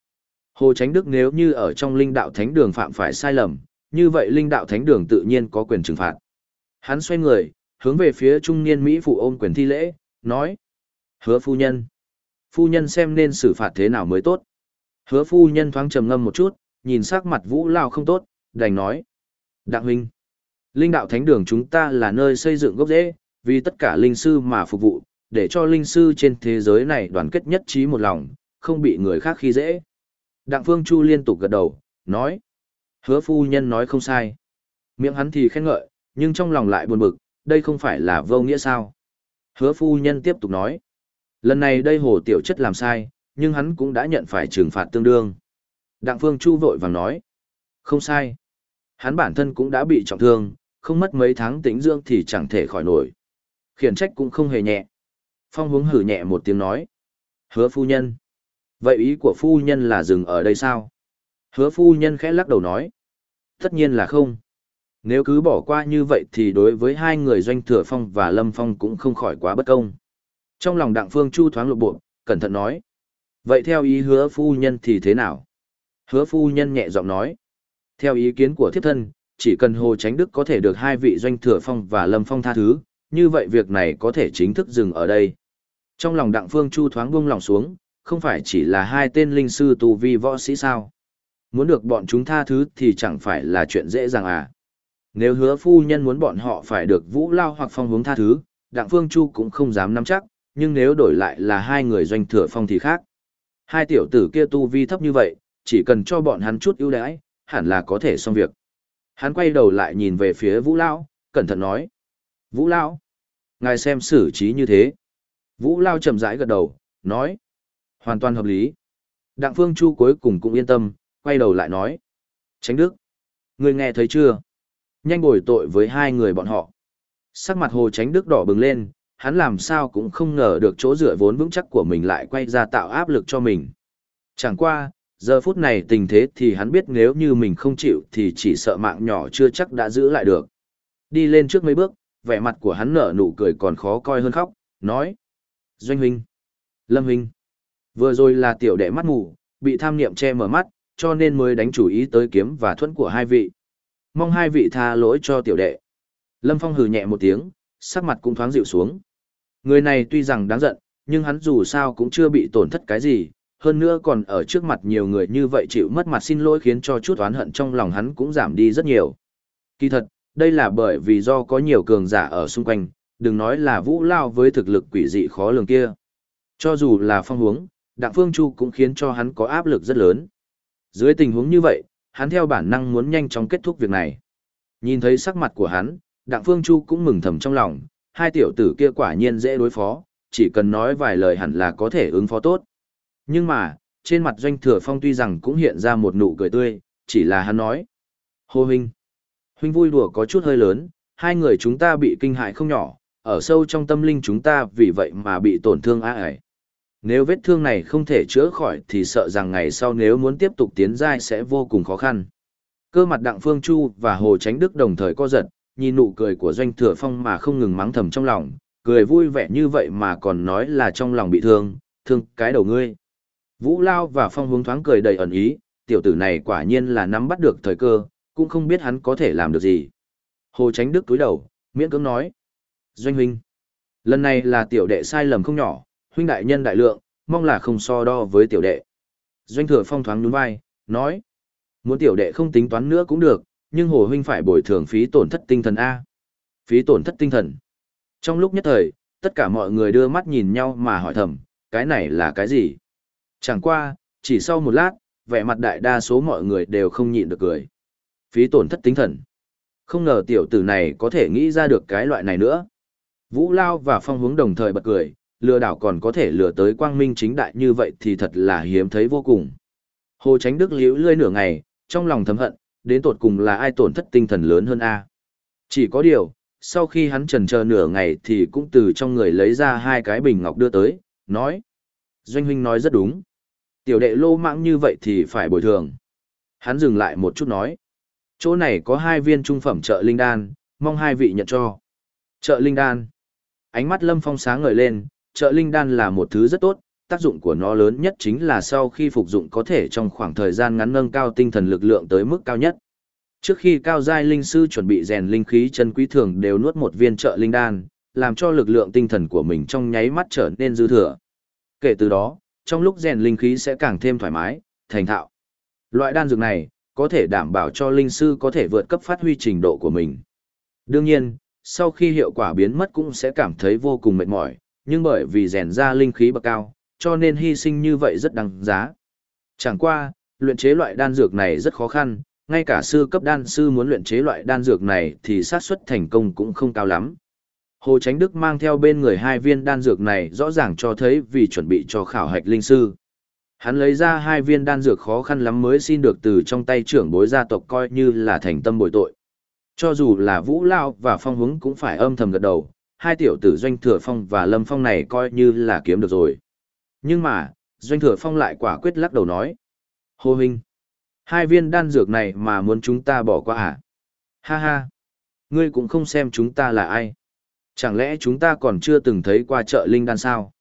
Hồ Tránh Đức nếu như ở trong linh đạo thánh đường phạm phải sai lầm, như vậy linh đạo thánh đường tự nhiên có quyền trừng phạt. Hắn xoay người, hướng về phía trung niên Mỹ phụ ôm quyền thi lễ, nói. Hứa phu nhân. Phu nhân xem nên xử phạt thế nào mới tốt. Hứa phu nhân thoáng trầm ngâm một chút, nhìn sắc mặt vũ lao không tốt, đành nói. Đặng huynh. Linh đạo thánh đường chúng ta là nơi xây dựng gốc rễ, vì tất cả linh sư mà phục vụ, để cho linh sư trên thế giới này đoàn kết nhất trí một lòng, không bị người khác khi dễ. Đặng Phương Chu liên tục gật đầu, nói. Hứa phu nhân nói không sai. Miệng hắn thì khen ngợi, nhưng trong lòng lại buồn bực, đây không phải là vô nghĩa sao. Hứa phu nhân tiếp tục nói. Lần này đây hồ tiểu chất làm sai, nhưng hắn cũng đã nhận phải trừng phạt tương đương. Đặng Phương Chu vội vàng nói. Không sai. Hắn bản thân cũng đã bị trọng thương, không mất mấy tháng tĩnh dưỡng thì chẳng thể khỏi nổi. Khiển trách cũng không hề nhẹ. Phong hướng hử nhẹ một tiếng nói. Hứa phu nhân. Vậy ý của phu nhân là dừng ở đây sao? Hứa phu nhân khẽ lắc đầu nói. Tất nhiên là không. Nếu cứ bỏ qua như vậy thì đối với hai người doanh thừa phong và lâm phong cũng không khỏi quá bất công. Trong lòng đặng phương chu thoáng lộ bộ, cẩn thận nói. Vậy theo ý hứa phu nhân thì thế nào? Hứa phu nhân nhẹ giọng nói. Theo ý kiến của thiếp thân, chỉ cần Hồ Tránh Đức có thể được hai vị doanh thừa phong và lâm phong tha thứ, như vậy việc này có thể chính thức dừng ở đây. Trong lòng đặng phương chu thoáng buông lòng xuống, không phải chỉ là hai tên linh sư tù vi võ sĩ sao. Muốn được bọn chúng tha thứ thì chẳng phải là chuyện dễ dàng à. Nếu hứa phu nhân muốn bọn họ phải được vũ lao hoặc phong hướng tha thứ, đặng phương chu cũng không dám nắm chắc, nhưng nếu đổi lại là hai người doanh thừa phong thì khác. Hai tiểu tử kia tu vi thấp như vậy, chỉ cần cho bọn hắn chút ưu đãi, hẳn là có thể xong việc. Hắn quay đầu lại nhìn về phía Vũ Lão, cẩn thận nói. Vũ Lão, ngài xem xử trí như thế. Vũ Lao chậm rãi gật đầu, nói. Hoàn toàn hợp lý. Đặng Phương Chu cuối cùng cũng yên tâm, quay đầu lại nói. Tránh Đức, người nghe thấy chưa? Nhanh bồi tội với hai người bọn họ. Sắc mặt Hồ Tránh Đức đỏ bừng lên, hắn làm sao cũng không ngờ được chỗ dựa vốn vững chắc của mình lại quay ra tạo áp lực cho mình. Chẳng qua, giờ phút này tình thế thì hắn biết nếu như mình không chịu thì chỉ sợ mạng nhỏ chưa chắc đã giữ lại được. Đi lên trước mấy bước, vẻ mặt của hắn nở nụ cười còn khó coi hơn khóc, nói. Doanh huynh, Lâm huynh, vừa rồi là tiểu đệ mắt mù, bị tham niệm che mở mắt, cho nên mới đánh chủ ý tới kiếm và thuẫn của hai vị. Mong hai vị tha lỗi cho tiểu đệ. Lâm Phong hừ nhẹ một tiếng, sắc mặt cũng thoáng dịu xuống. Người này tuy rằng đáng giận, nhưng hắn dù sao cũng chưa bị tổn thất cái gì, hơn nữa còn ở trước mặt nhiều người như vậy chịu mất mặt xin lỗi khiến cho chút oán hận trong lòng hắn cũng giảm đi rất nhiều. Kỳ thật, đây là bởi vì do có nhiều cường giả ở xung quanh, đừng nói là vũ lao với thực lực quỷ dị khó lường kia. Cho dù là phong hướng, Đặng Phương Chu cũng khiến cho hắn có áp lực rất lớn. Dưới tình huống như vậy, hắn theo bản năng muốn nhanh chóng kết thúc việc này. Nhìn thấy sắc mặt của hắn, Đặng Phương Chu cũng mừng thầm trong lòng, hai tiểu tử kia quả nhiên dễ đối phó, chỉ cần nói vài lời hẳn là có thể ứng phó tốt. Nhưng mà, trên mặt doanh thừa phong tuy rằng cũng hiện ra một nụ cười tươi, chỉ là hắn nói. Hô huynh, huynh vui đùa có chút hơi lớn, hai người chúng ta bị kinh hại không nhỏ, ở sâu trong tâm linh chúng ta vì vậy mà bị tổn thương á ải. Nếu vết thương này không thể chữa khỏi thì sợ rằng ngày sau nếu muốn tiếp tục tiến giai sẽ vô cùng khó khăn. Cơ mặt Đặng Phương Chu và Hồ Tránh Đức đồng thời co giật, nhìn nụ cười của Doanh Thừa Phong mà không ngừng mắng thầm trong lòng, cười vui vẻ như vậy mà còn nói là trong lòng bị thương, thương cái đầu ngươi. Vũ Lao và Phong hướng thoáng cười đầy ẩn ý, tiểu tử này quả nhiên là nắm bắt được thời cơ, cũng không biết hắn có thể làm được gì. Hồ Tránh Đức túi đầu, miễn cưỡng nói. Doanh huynh, lần này là tiểu đệ sai lầm không nhỏ, huynh đại nhân đại lượng, mong là không so đo với tiểu đệ. Doanh thừa phong thoáng nhún vai, nói. Muốn tiểu đệ không tính toán nữa cũng được, nhưng hồ huynh phải bồi thường phí tổn thất tinh thần A. Phí tổn thất tinh thần. Trong lúc nhất thời, tất cả mọi người đưa mắt nhìn nhau mà hỏi thầm, cái này là cái gì? Chẳng qua, chỉ sau một lát, vẻ mặt đại đa số mọi người đều không nhịn được cười. Phí tổn thất tinh thần. Không ngờ tiểu tử này có thể nghĩ ra được cái loại này nữa. Vũ Lao và Phong Hướng đồng thời bật cười, lừa đảo còn có thể lừa tới quang minh chính đại như vậy thì thật là hiếm thấy vô cùng. Hồ Tránh Đức liễu lơi nửa ngày, trong lòng thầm hận, đến tột cùng là ai tổn thất tinh thần lớn hơn a? Chỉ có điều, sau khi hắn trần chờ nửa ngày thì cũng từ trong người lấy ra hai cái bình ngọc đưa tới, nói. Doanh huynh nói rất đúng. Tiểu đệ lô mãng như vậy thì phải bồi thường. Hắn dừng lại một chút nói. Chỗ này có hai viên trung phẩm trợ linh đan, mong hai vị nhận cho. Trợ linh đan. Ánh mắt lâm phong sáng ngời lên, trợ linh đan là một thứ rất tốt, tác dụng của nó lớn nhất chính là sau khi phục dụng có thể trong khoảng thời gian ngắn nâng cao tinh thần lực lượng tới mức cao nhất. Trước khi cao giai linh sư chuẩn bị rèn linh khí chân quý thường đều nuốt một viên trợ linh đan, làm cho lực lượng tinh thần của mình trong nháy mắt trở nên dư thừa. Kể từ đó, trong lúc rèn linh khí sẽ càng thêm thoải mái, thành thạo. Loại đan dược này có thể đảm bảo cho linh sư có thể vượt cấp phát huy trình độ của mình. Đương nhiên, sau khi hiệu quả biến mất cũng sẽ cảm thấy vô cùng mệt mỏi, nhưng bởi vì rèn ra linh khí bậc cao, cho nên hy sinh như vậy rất đáng giá. Chẳng qua, luyện chế loại đan dược này rất khó khăn, ngay cả sư cấp đan sư muốn luyện chế loại đan dược này thì xác suất thành công cũng không cao lắm. Hồ Chánh Đức mang theo bên người hai viên đan dược này rõ ràng cho thấy vì chuẩn bị cho khảo hạch linh sư. Hắn lấy ra hai viên đan dược khó khăn lắm mới xin được từ trong tay trưởng bối gia tộc coi như là thành tâm bồi tội. Cho dù là Vũ Lao và Phong Hứng cũng phải âm thầm gật đầu, hai tiểu tử Doanh Thừa Phong và Lâm Phong này coi như là kiếm được rồi. Nhưng mà, Doanh Thừa Phong lại quả quyết lắc đầu nói. Hồ Huynh, hai viên đan dược này mà muốn chúng ta bỏ qua à? Ha ha, ngươi cũng không xem chúng ta là ai. Chẳng lẽ chúng ta còn chưa từng thấy qua chợ linh đan sao?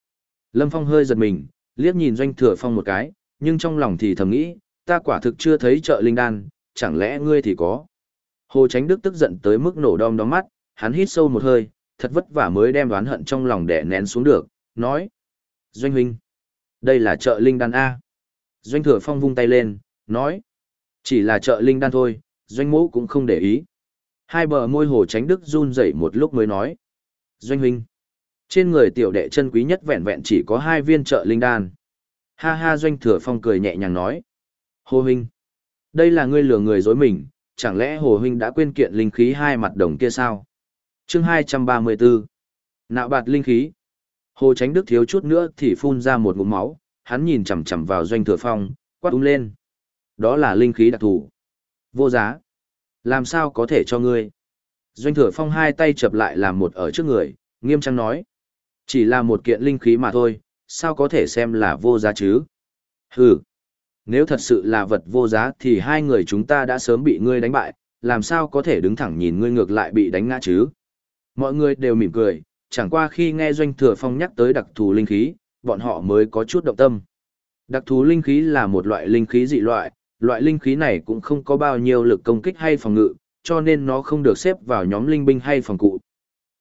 Lâm Phong hơi giật mình, liếc nhìn Doanh Thừa Phong một cái, nhưng trong lòng thì thầm nghĩ, ta quả thực chưa thấy chợ linh đan, chẳng lẽ ngươi thì có. Hồ Chánh Đức tức giận tới mức nổ đom đóm mắt, hắn hít sâu một hơi, thật vất vả mới đem đoán hận trong lòng đè nén xuống được, nói. Doanh huynh, đây là chợ linh đan A. Doanh Thừa Phong vung tay lên, nói. Chỉ là chợ linh đan thôi, Doanh mũ cũng không để ý. Hai bờ môi Hồ tránh Đức run rẩy một lúc mới nói. Doanh huynh, trên người tiểu đệ chân quý nhất vẹn vẹn chỉ có hai viên trợ linh đan. Ha ha doanh thừa phong cười nhẹ nhàng nói. Hồ huynh, đây là ngươi lừa người dối mình, chẳng lẽ hồ huynh đã quên kiện linh khí hai mặt đồng kia sao? chương hai trăm ba mươi 234. Nạo bạt linh khí. Hồ tránh đức thiếu chút nữa thì phun ra một ngụm máu, hắn nhìn chằm chằm vào doanh thừa phong, quát úng lên. Đó là linh khí đặc thù. Vô giá. Làm sao có thể cho ngươi? Doanh thừa phong hai tay chập lại làm một ở trước người, nghiêm trang nói. Chỉ là một kiện linh khí mà thôi, sao có thể xem là vô giá chứ? Hừ, nếu thật sự là vật vô giá thì hai người chúng ta đã sớm bị ngươi đánh bại, làm sao có thể đứng thẳng nhìn ngươi ngược lại bị đánh ngã chứ? Mọi người đều mỉm cười, chẳng qua khi nghe Doanh Thừa Phong nhắc tới đặc thù linh khí, bọn họ mới có chút động tâm. Đặc thù linh khí là một loại linh khí dị loại, loại linh khí này cũng không có bao nhiêu lực công kích hay phòng ngự, cho nên nó không được xếp vào nhóm linh binh hay phòng cụ.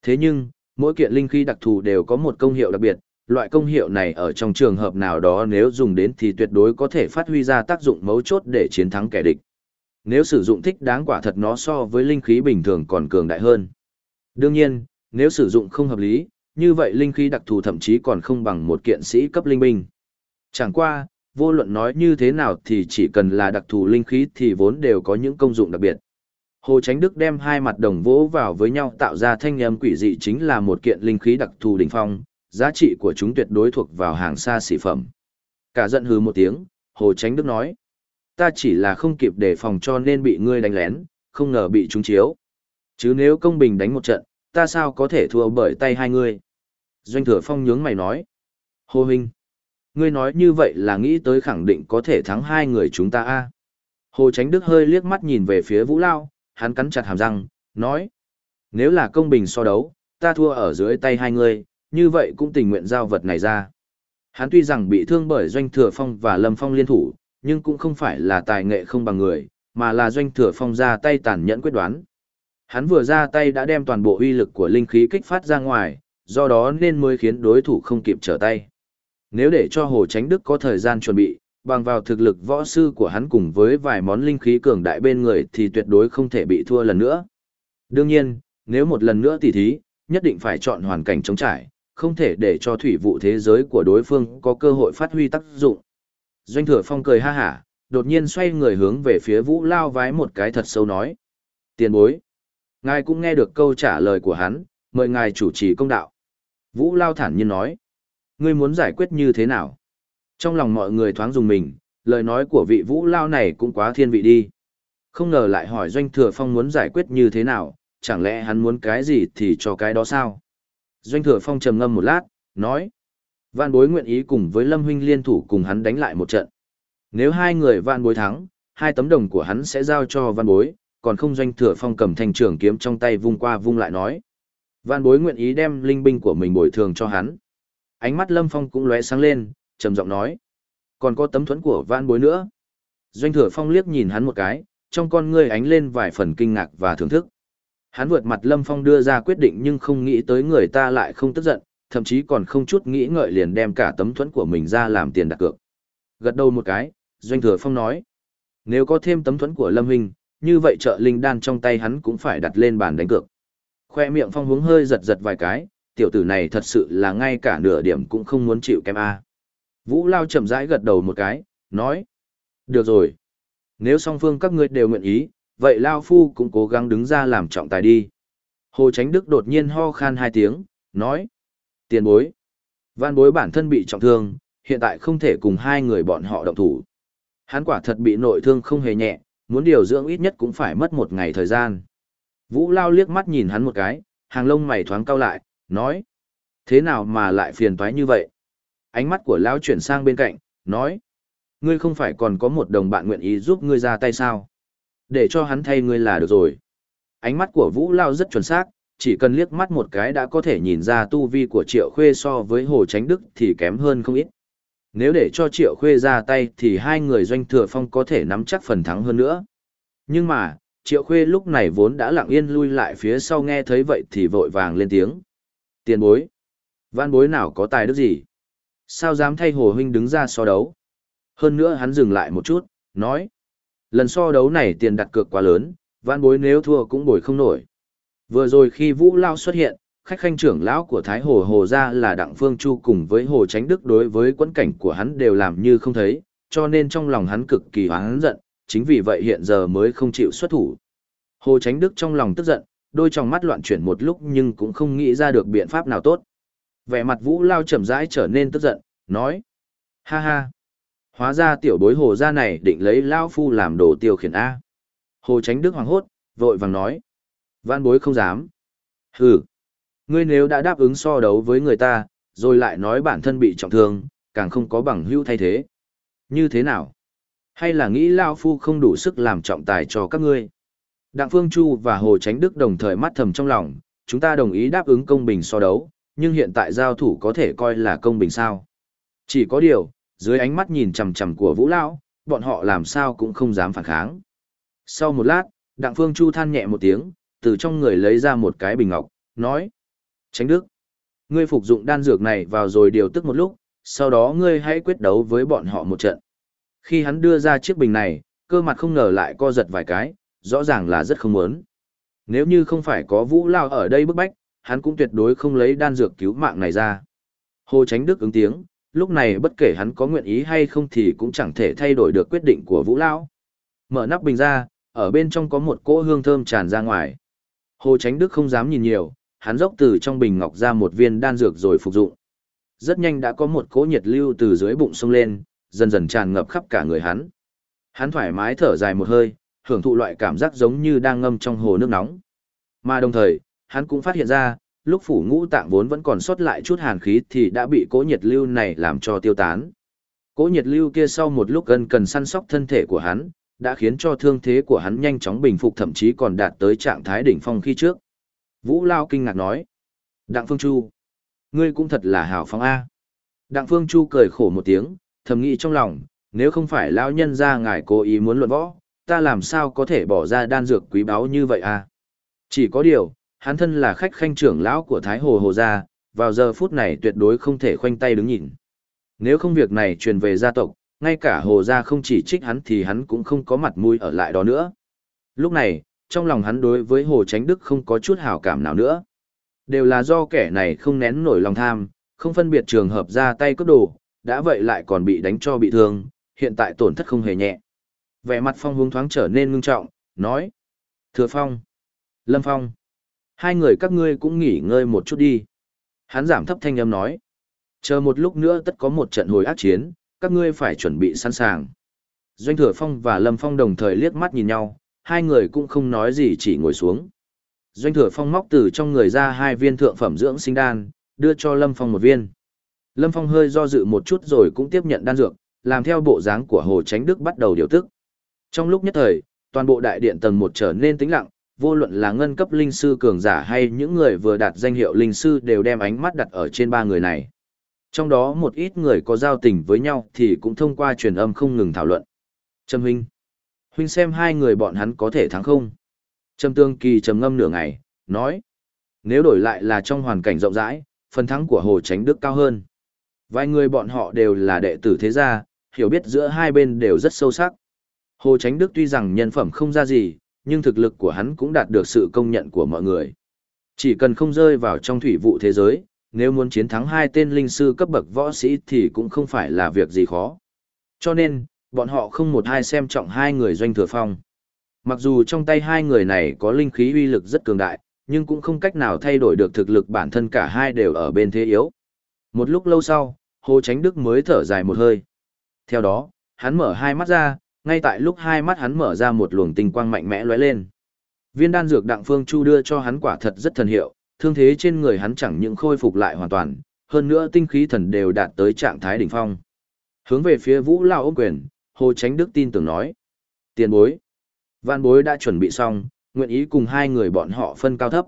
Thế nhưng, mỗi kiện linh khí đặc thù đều có một công hiệu đặc biệt, loại công hiệu này ở trong trường hợp nào đó nếu dùng đến thì tuyệt đối có thể phát huy ra tác dụng mấu chốt để chiến thắng kẻ địch. Nếu sử dụng thích đáng quả thật nó so với linh khí bình thường còn cường đại hơn. Đương nhiên, nếu sử dụng không hợp lý, như vậy linh khí đặc thù thậm chí còn không bằng một kiện sĩ cấp linh binh. Chẳng qua, vô luận nói như thế nào thì chỉ cần là đặc thù linh khí thì vốn đều có những công dụng đặc biệt. Hồ tránh Đức đem hai mặt đồng vỗ vào với nhau tạo ra thanh âm quỷ dị chính là một kiện linh khí đặc thù đỉnh phong, giá trị của chúng tuyệt đối thuộc vào hàng xa xỉ phẩm. Cả giận hừ một tiếng, Hồ tránh Đức nói. Ta chỉ là không kịp đề phòng cho nên bị ngươi đánh lén, không ngờ bị trúng chiếu. Chứ nếu công bình đánh một trận, ta sao có thể thua bởi tay hai ngươi. Doanh thừa phong nhướng mày nói. Hồ hinh. ngươi nói như vậy là nghĩ tới khẳng định có thể thắng hai người chúng ta a Hồ Chánh Đức hơi liếc mắt nhìn về phía Vũ Lao, hắn cắn chặt hàm răng, nói. Nếu là công bình so đấu, ta thua ở dưới tay hai người, như vậy cũng tình nguyện giao vật này ra. Hắn tuy rằng bị thương bởi Doanh Thừa Phong và Lâm Phong liên thủ, nhưng cũng không phải là tài nghệ không bằng người, mà là Doanh Thừa Phong ra tay tàn nhẫn quyết đoán. Hắn vừa ra tay đã đem toàn bộ uy lực của linh khí kích phát ra ngoài, do đó nên mới khiến đối thủ không kịp trở tay. Nếu để cho Hồ Tránh Đức có thời gian chuẩn bị, bằng vào thực lực võ sư của hắn cùng với vài món linh khí cường đại bên người thì tuyệt đối không thể bị thua lần nữa. Đương nhiên, nếu một lần nữa tỉ thí, nhất định phải chọn hoàn cảnh chống trải, không thể để cho thủy vụ thế giới của đối phương có cơ hội phát huy tác dụng. Doanh thừa phong cười ha hả, đột nhiên xoay người hướng về phía vũ lao vái một cái thật sâu nói. Tiền bối. Ngài cũng nghe được câu trả lời của hắn, mời ngài chủ trì công đạo. Vũ lao thản nhiên nói. Ngươi muốn giải quyết như thế nào? Trong lòng mọi người thoáng dùng mình, lời nói của vị vũ lao này cũng quá thiên vị đi. Không ngờ lại hỏi Doanh Thừa Phong muốn giải quyết như thế nào, chẳng lẽ hắn muốn cái gì thì cho cái đó sao? Doanh Thừa Phong trầm ngâm một lát, nói. Vạn bối nguyện ý cùng với Lâm Huynh liên thủ cùng hắn đánh lại một trận. Nếu hai người vạn bối thắng, hai tấm đồng của hắn sẽ giao cho vạn bối, còn không Doanh Thừa Phong cầm thành trường kiếm trong tay vung qua vung lại nói. Vạn bối nguyện ý đem linh binh của mình bồi thường cho hắn. Ánh mắt Lâm Phong cũng lóe sáng lên, trầm giọng nói. Còn có tấm thuẫn của vạn bối nữa. Doanh thừa phong liếc nhìn hắn một cái, trong con ngươi ánh lên vài phần kinh ngạc và thưởng thức. Hắn vượt mặt Lâm Phong đưa ra quyết định nhưng không nghĩ tới người ta lại không tức giận, thậm chí còn không chút nghĩ ngợi liền đem cả tấm thuẫn của mình ra làm tiền đặt cược. Gật đầu một cái, Doanh Thừa Phong nói, nếu có thêm tấm thuẫn của Lâm Huynh, như vậy trợ linh đan trong tay hắn cũng phải đặt lên bàn đánh cược. Khoe miệng Phong hướng hơi giật giật vài cái, tiểu tử này thật sự là ngay cả nửa điểm cũng không muốn chịu kém A. Vũ Lao chậm rãi gật đầu một cái, nói. Được rồi. Nếu song phương các ngươi đều nguyện ý, vậy Lao Phu cũng cố gắng đứng ra làm trọng tài đi. Hồ Tránh Đức đột nhiên ho khan hai tiếng, nói. Tiền bối. Văn bối bản thân bị trọng thương, hiện tại không thể cùng hai người bọn họ động thủ. Hắn quả thật bị nội thương không hề nhẹ, muốn điều dưỡng ít nhất cũng phải mất một ngày thời gian. Vũ Lao liếc mắt nhìn hắn một cái, hàng lông mày thoáng cau lại, nói. Thế nào mà lại phiền toái như vậy? Ánh mắt của Lao chuyển sang bên cạnh, nói. Ngươi không phải còn có một đồng bạn nguyện ý giúp ngươi ra tay sao? Để cho hắn thay ngươi là được rồi. Ánh mắt của Vũ Lao rất chuẩn xác, chỉ cần liếc mắt một cái đã có thể nhìn ra tu vi của Triệu Khuê so với Hồ Tránh Đức thì kém hơn không ít. Nếu để cho Triệu Khuê ra tay thì hai người doanh thừa phong có thể nắm chắc phần thắng hơn nữa. Nhưng mà, Triệu Khuê lúc này vốn đã lặng yên lui lại phía sau nghe thấy vậy thì vội vàng lên tiếng. Tiền bối. Văn bối nào có tài đức gì? Sao dám thay Hồ Huynh đứng ra so đấu? Hơn nữa hắn dừng lại một chút, nói. Lần so đấu này tiền đặt cược quá lớn, văn bối nếu thua cũng bồi không nổi. Vừa rồi khi Vũ Lao xuất hiện, khách khanh trưởng lão của Thái Hồ Hồ ra là Đặng Phương Chu cùng với Hồ Tránh Đức đối với quẫn cảnh của hắn đều làm như không thấy, cho nên trong lòng hắn cực kỳ hoáng giận, chính vì vậy hiện giờ mới không chịu xuất thủ. Hồ Tránh Đức trong lòng tức giận, đôi trong mắt loạn chuyển một lúc nhưng cũng không nghĩ ra được biện pháp nào tốt. Vẻ mặt Vũ Lao chậm rãi trở nên tức giận, nói: "Ha ha, hóa ra tiểu bối hồ gia này định lấy lão phu làm đồ tiêu khiển a." Hồ Tránh Đức hoảng hốt, vội vàng nói: "Văn bối không dám." "Hừ, ngươi nếu đã đáp ứng so đấu với người ta, rồi lại nói bản thân bị trọng thương, càng không có bằng hữu thay thế. Như thế nào? Hay là nghĩ Lao Phu không đủ sức làm trọng tài cho các ngươi? Đặng Phương Chu và Hồ Tránh Đức đồng thời mắt thầm trong lòng, chúng ta đồng ý đáp ứng công bình so đấu, nhưng hiện tại giao thủ có thể coi là công bình sao. Chỉ có điều, dưới ánh mắt nhìn chằm chằm của Vũ Lão, bọn họ làm sao cũng không dám phản kháng. Sau một lát, Đặng Phương Chu than nhẹ một tiếng, từ trong người lấy ra một cái bình ngọc, nói. Tránh Đức, ngươi phục dụng đan dược này vào rồi điều tức một lúc, sau đó ngươi hãy quyết đấu với bọn họ một trận. Khi hắn đưa ra chiếc bình này, cơ mặt không ngờ lại co giật vài cái, rõ ràng là rất không muốn. Nếu như không phải có Vũ Lao ở đây bức bách, hắn cũng tuyệt đối không lấy đan dược cứu mạng này ra. Hồ Tránh Đức ứng tiếng, lúc này bất kể hắn có nguyện ý hay không thì cũng chẳng thể thay đổi được quyết định của Vũ Lao. Mở nắp bình ra, ở bên trong có một cỗ hương thơm tràn ra ngoài. Hồ Tránh Đức không dám nhìn nhiều, hắn dốc từ trong bình ngọc ra một viên đan dược rồi phục dụng. Rất nhanh đã có một cỗ nhiệt lưu từ dưới bụng sông lên, dần dần tràn ngập khắp cả người hắn. Hắn thoải mái thở dài một hơi, hưởng thụ loại cảm giác giống như đang ngâm trong hồ nước nóng. Mà đồng thời, hắn cũng phát hiện ra, lúc phủ ngũ tạng vốn vẫn còn sót lại chút hàn khí thì đã bị cỗ nhiệt lưu này làm cho tiêu tán. Cỗ nhiệt lưu kia sau một lúc gần cần săn sóc thân thể của hắn, đã khiến cho thương thế của hắn nhanh chóng bình phục thậm chí còn đạt tới trạng thái đỉnh phong khi trước. Vũ Lao kinh ngạc nói. Đặng Phương Chu. Ngươi cũng thật là hào phóng A. Đặng Phương Chu cười khổ một tiếng, thầm nghĩ trong lòng, nếu không phải Lao nhân ra ngài cố ý muốn luận võ, ta làm sao có thể bỏ ra đan dược quý báu như vậy a? Chỉ có điều, hắn thân là khách khanh trưởng lão của Thái Hồ Hồ Gia, vào giờ phút này tuyệt đối không thể khoanh tay đứng nhìn. Nếu không việc này truyền về gia tộc, ngay cả Hồ Gia không chỉ trích hắn thì hắn cũng không có mặt mũi ở lại đó nữa. Lúc này, trong lòng hắn đối với Hồ Tránh Đức không có chút hảo cảm nào nữa. Đều là do kẻ này không nén nổi lòng tham, không phân biệt trường hợp ra tay cướp đồ, đã vậy lại còn bị đánh cho bị thương, hiện tại tổn thất không hề nhẹ. Vẻ mặt phong hướng thoáng trở nên ngưng trọng, nói. Thừa phong. Lâm phong. Hai người các ngươi cũng nghỉ ngơi một chút đi. Hắn giảm thấp thanh âm nói. Chờ một lúc nữa tất có một trận hồi ác chiến, các ngươi phải chuẩn bị sẵn sàng. Doanh thừa phong và Lâm phong đồng thời liếc mắt nhìn nhau, hai người cũng không nói gì chỉ ngồi xuống. Doanh thừa phong móc từ trong người ra hai viên thượng phẩm dưỡng sinh đan, đưa cho Lâm Phong một viên. Lâm Phong hơi do dự một chút rồi cũng tiếp nhận đan dược, làm theo bộ dáng của Hồ Tránh Đức bắt đầu điều tức. Trong lúc nhất thời, toàn bộ đại điện tầng một trở nên tĩnh lặng, vô luận là ngân cấp linh sư cường giả hay những người vừa đạt danh hiệu linh sư đều đem ánh mắt đặt ở trên ba người này. Trong đó một ít người có giao tình với nhau thì cũng thông qua truyền âm không ngừng thảo luận. Trâm huynh, huynh xem hai người bọn hắn có thể thắng không? Trâm Tương Kỳ trầm ngâm nửa ngày, nói: Nếu đổi lại là trong hoàn cảnh rộng rãi, phần thắng của Hồ Tránh Đức cao hơn. Vài người bọn họ đều là đệ tử thế gia, hiểu biết giữa hai bên đều rất sâu sắc. Hồ Tránh Đức tuy rằng nhân phẩm không ra gì, nhưng thực lực của hắn cũng đạt được sự công nhận của mọi người. Chỉ cần không rơi vào trong thủy vụ thế giới, nếu muốn chiến thắng hai tên linh sư cấp bậc võ sĩ thì cũng không phải là việc gì khó. Cho nên, bọn họ không một ai xem trọng hai người doanh thừa phong. Mặc dù trong tay hai người này có linh khí uy lực rất cường đại, nhưng cũng không cách nào thay đổi được thực lực bản thân cả hai đều ở bên thế yếu. Một lúc lâu sau, Hồ Tránh Đức mới thở dài một hơi. Theo đó, hắn mở hai mắt ra, ngay tại lúc hai mắt hắn mở ra một luồng tinh quang mạnh mẽ lóe lên. Viên đan dược Đặng Phương Chu đưa cho hắn quả thật rất thần hiệu, thương thế trên người hắn chẳng những khôi phục lại hoàn toàn, hơn nữa tinh khí thần đều đạt tới trạng thái đỉnh phong. Hướng về phía Vũ Lão ôm quyền, Hồ Chánh Đức tin tưởng nói. Tiền bối. Văn bối đã chuẩn bị xong, nguyện ý cùng hai người bọn họ phân cao thấp.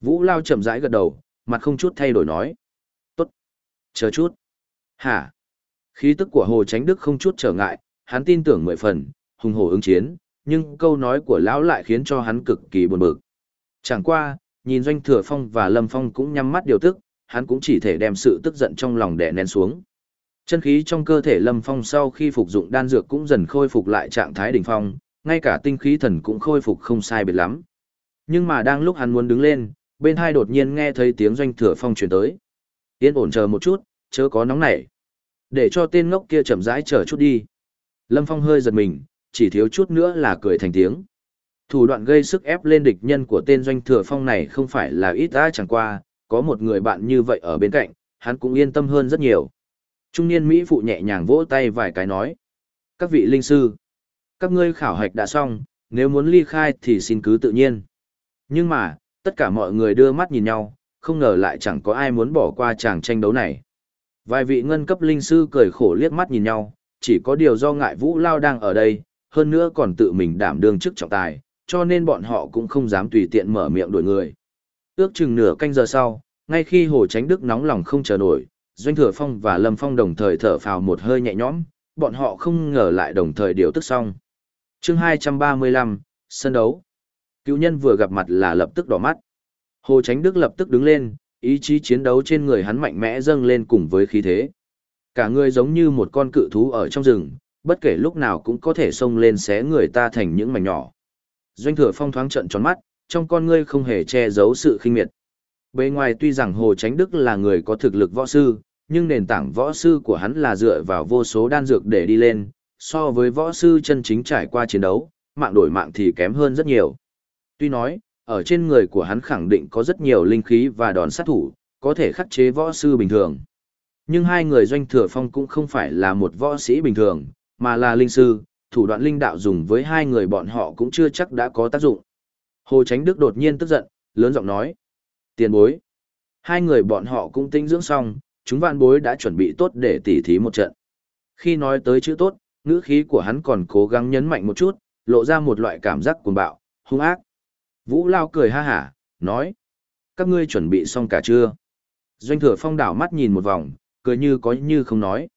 Vũ Lao chậm rãi gật đầu, mặt không chút thay đổi nói. Tốt. Chờ chút. Hả? Khí tức của Hồ Chánh Đức không chút trở ngại, hắn tin tưởng mười phần, hùng hổ ứng chiến, nhưng câu nói của lão lại khiến cho hắn cực kỳ buồn bực. Chẳng qua, nhìn Doanh Thừa Phong và Lâm Phong cũng nhắm mắt điều tức, hắn cũng chỉ thể đem sự tức giận trong lòng đè nén xuống. Chân khí trong cơ thể Lâm Phong sau khi phục dụng đan dược cũng dần khôi phục lại trạng thái đỉnh phong, ngay cả tinh khí thần cũng khôi phục không sai biệt lắm. Nhưng mà đang lúc hắn muốn đứng lên, bên hai đột nhiên nghe thấy tiếng Doanh Thừa Phong truyền tới. Yên ổn chờ một chút, chớ có nóng nảy. Để cho tên ngốc kia chậm rãi chờ chút đi. Lâm Phong hơi giật mình, chỉ thiếu chút nữa là cười thành tiếng. Thủ đoạn gây sức ép lên địch nhân của tên doanh thừa phong này không phải là ít đã chẳng qua, có một người bạn như vậy ở bên cạnh, hắn cũng yên tâm hơn rất nhiều. Trung niên Mỹ phụ nhẹ nhàng vỗ tay vài cái nói. Các vị linh sư, các ngươi khảo hạch đã xong, nếu muốn ly khai thì xin cứ tự nhiên. Nhưng mà, tất cả mọi người đưa mắt nhìn nhau, không ngờ lại chẳng có ai muốn bỏ qua chàng tranh đấu này. Vài vị ngân cấp linh sư cười khổ liếc mắt nhìn nhau, chỉ có điều do ngại Vũ Lao đang ở đây, hơn nữa còn tự mình đảm đương chức trọng tài, cho nên bọn họ cũng không dám tùy tiện mở miệng đuổi người. Ước chừng nửa canh giờ sau, ngay khi Hồ Tránh Đức nóng lòng không chờ nổi, Doanh Thừa Phong và Lâm Phong đồng thời thở phào một hơi nhẹ nhõm, bọn họ không ngờ lại đồng thời điều tức xong. chương 235, sân đấu. Cựu nhân vừa gặp mặt là lập tức đỏ mắt. Hồ Tránh Đức lập tức đứng lên, ý chí chiến đấu trên người hắn mạnh mẽ dâng lên cùng với khí thế. Cả người giống như một con cự thú ở trong rừng, bất kể lúc nào cũng có thể xông lên xé người ta thành những mảnh nhỏ. Doanh thừa phong thoáng trận tròn mắt, trong con ngươi không hề che giấu sự khinh miệt. Bề ngoài tuy rằng Hồ Chánh Đức là người có thực lực võ sư, nhưng nền tảng võ sư của hắn là dựa vào vô số đan dược để đi lên, so với võ sư chân chính trải qua chiến đấu, mạng đổi mạng thì kém hơn rất nhiều. Tuy nói, ở trên người của hắn khẳng định có rất nhiều linh khí và đòn sát thủ, có thể khắc chế võ sư bình thường. Nhưng hai người doanh thừa phong cũng không phải là một võ sĩ bình thường, mà là linh sư, thủ đoạn linh đạo dùng với hai người bọn họ cũng chưa chắc đã có tác dụng. Hồ Chánh Đức đột nhiên tức giận, lớn giọng nói. Tiền bối. Hai người bọn họ cũng tinh dưỡng xong, chúng vạn bối đã chuẩn bị tốt để tỉ thí một trận. Khi nói tới chữ tốt, ngữ khí của hắn còn cố gắng nhấn mạnh một chút, lộ ra một loại cảm giác cuồng bạo, hung ác. Vũ Lao cười ha hả, nói. Các ngươi chuẩn bị xong cả chưa? Doanh thừa phong đảo mắt nhìn một vòng, cười như có như không nói.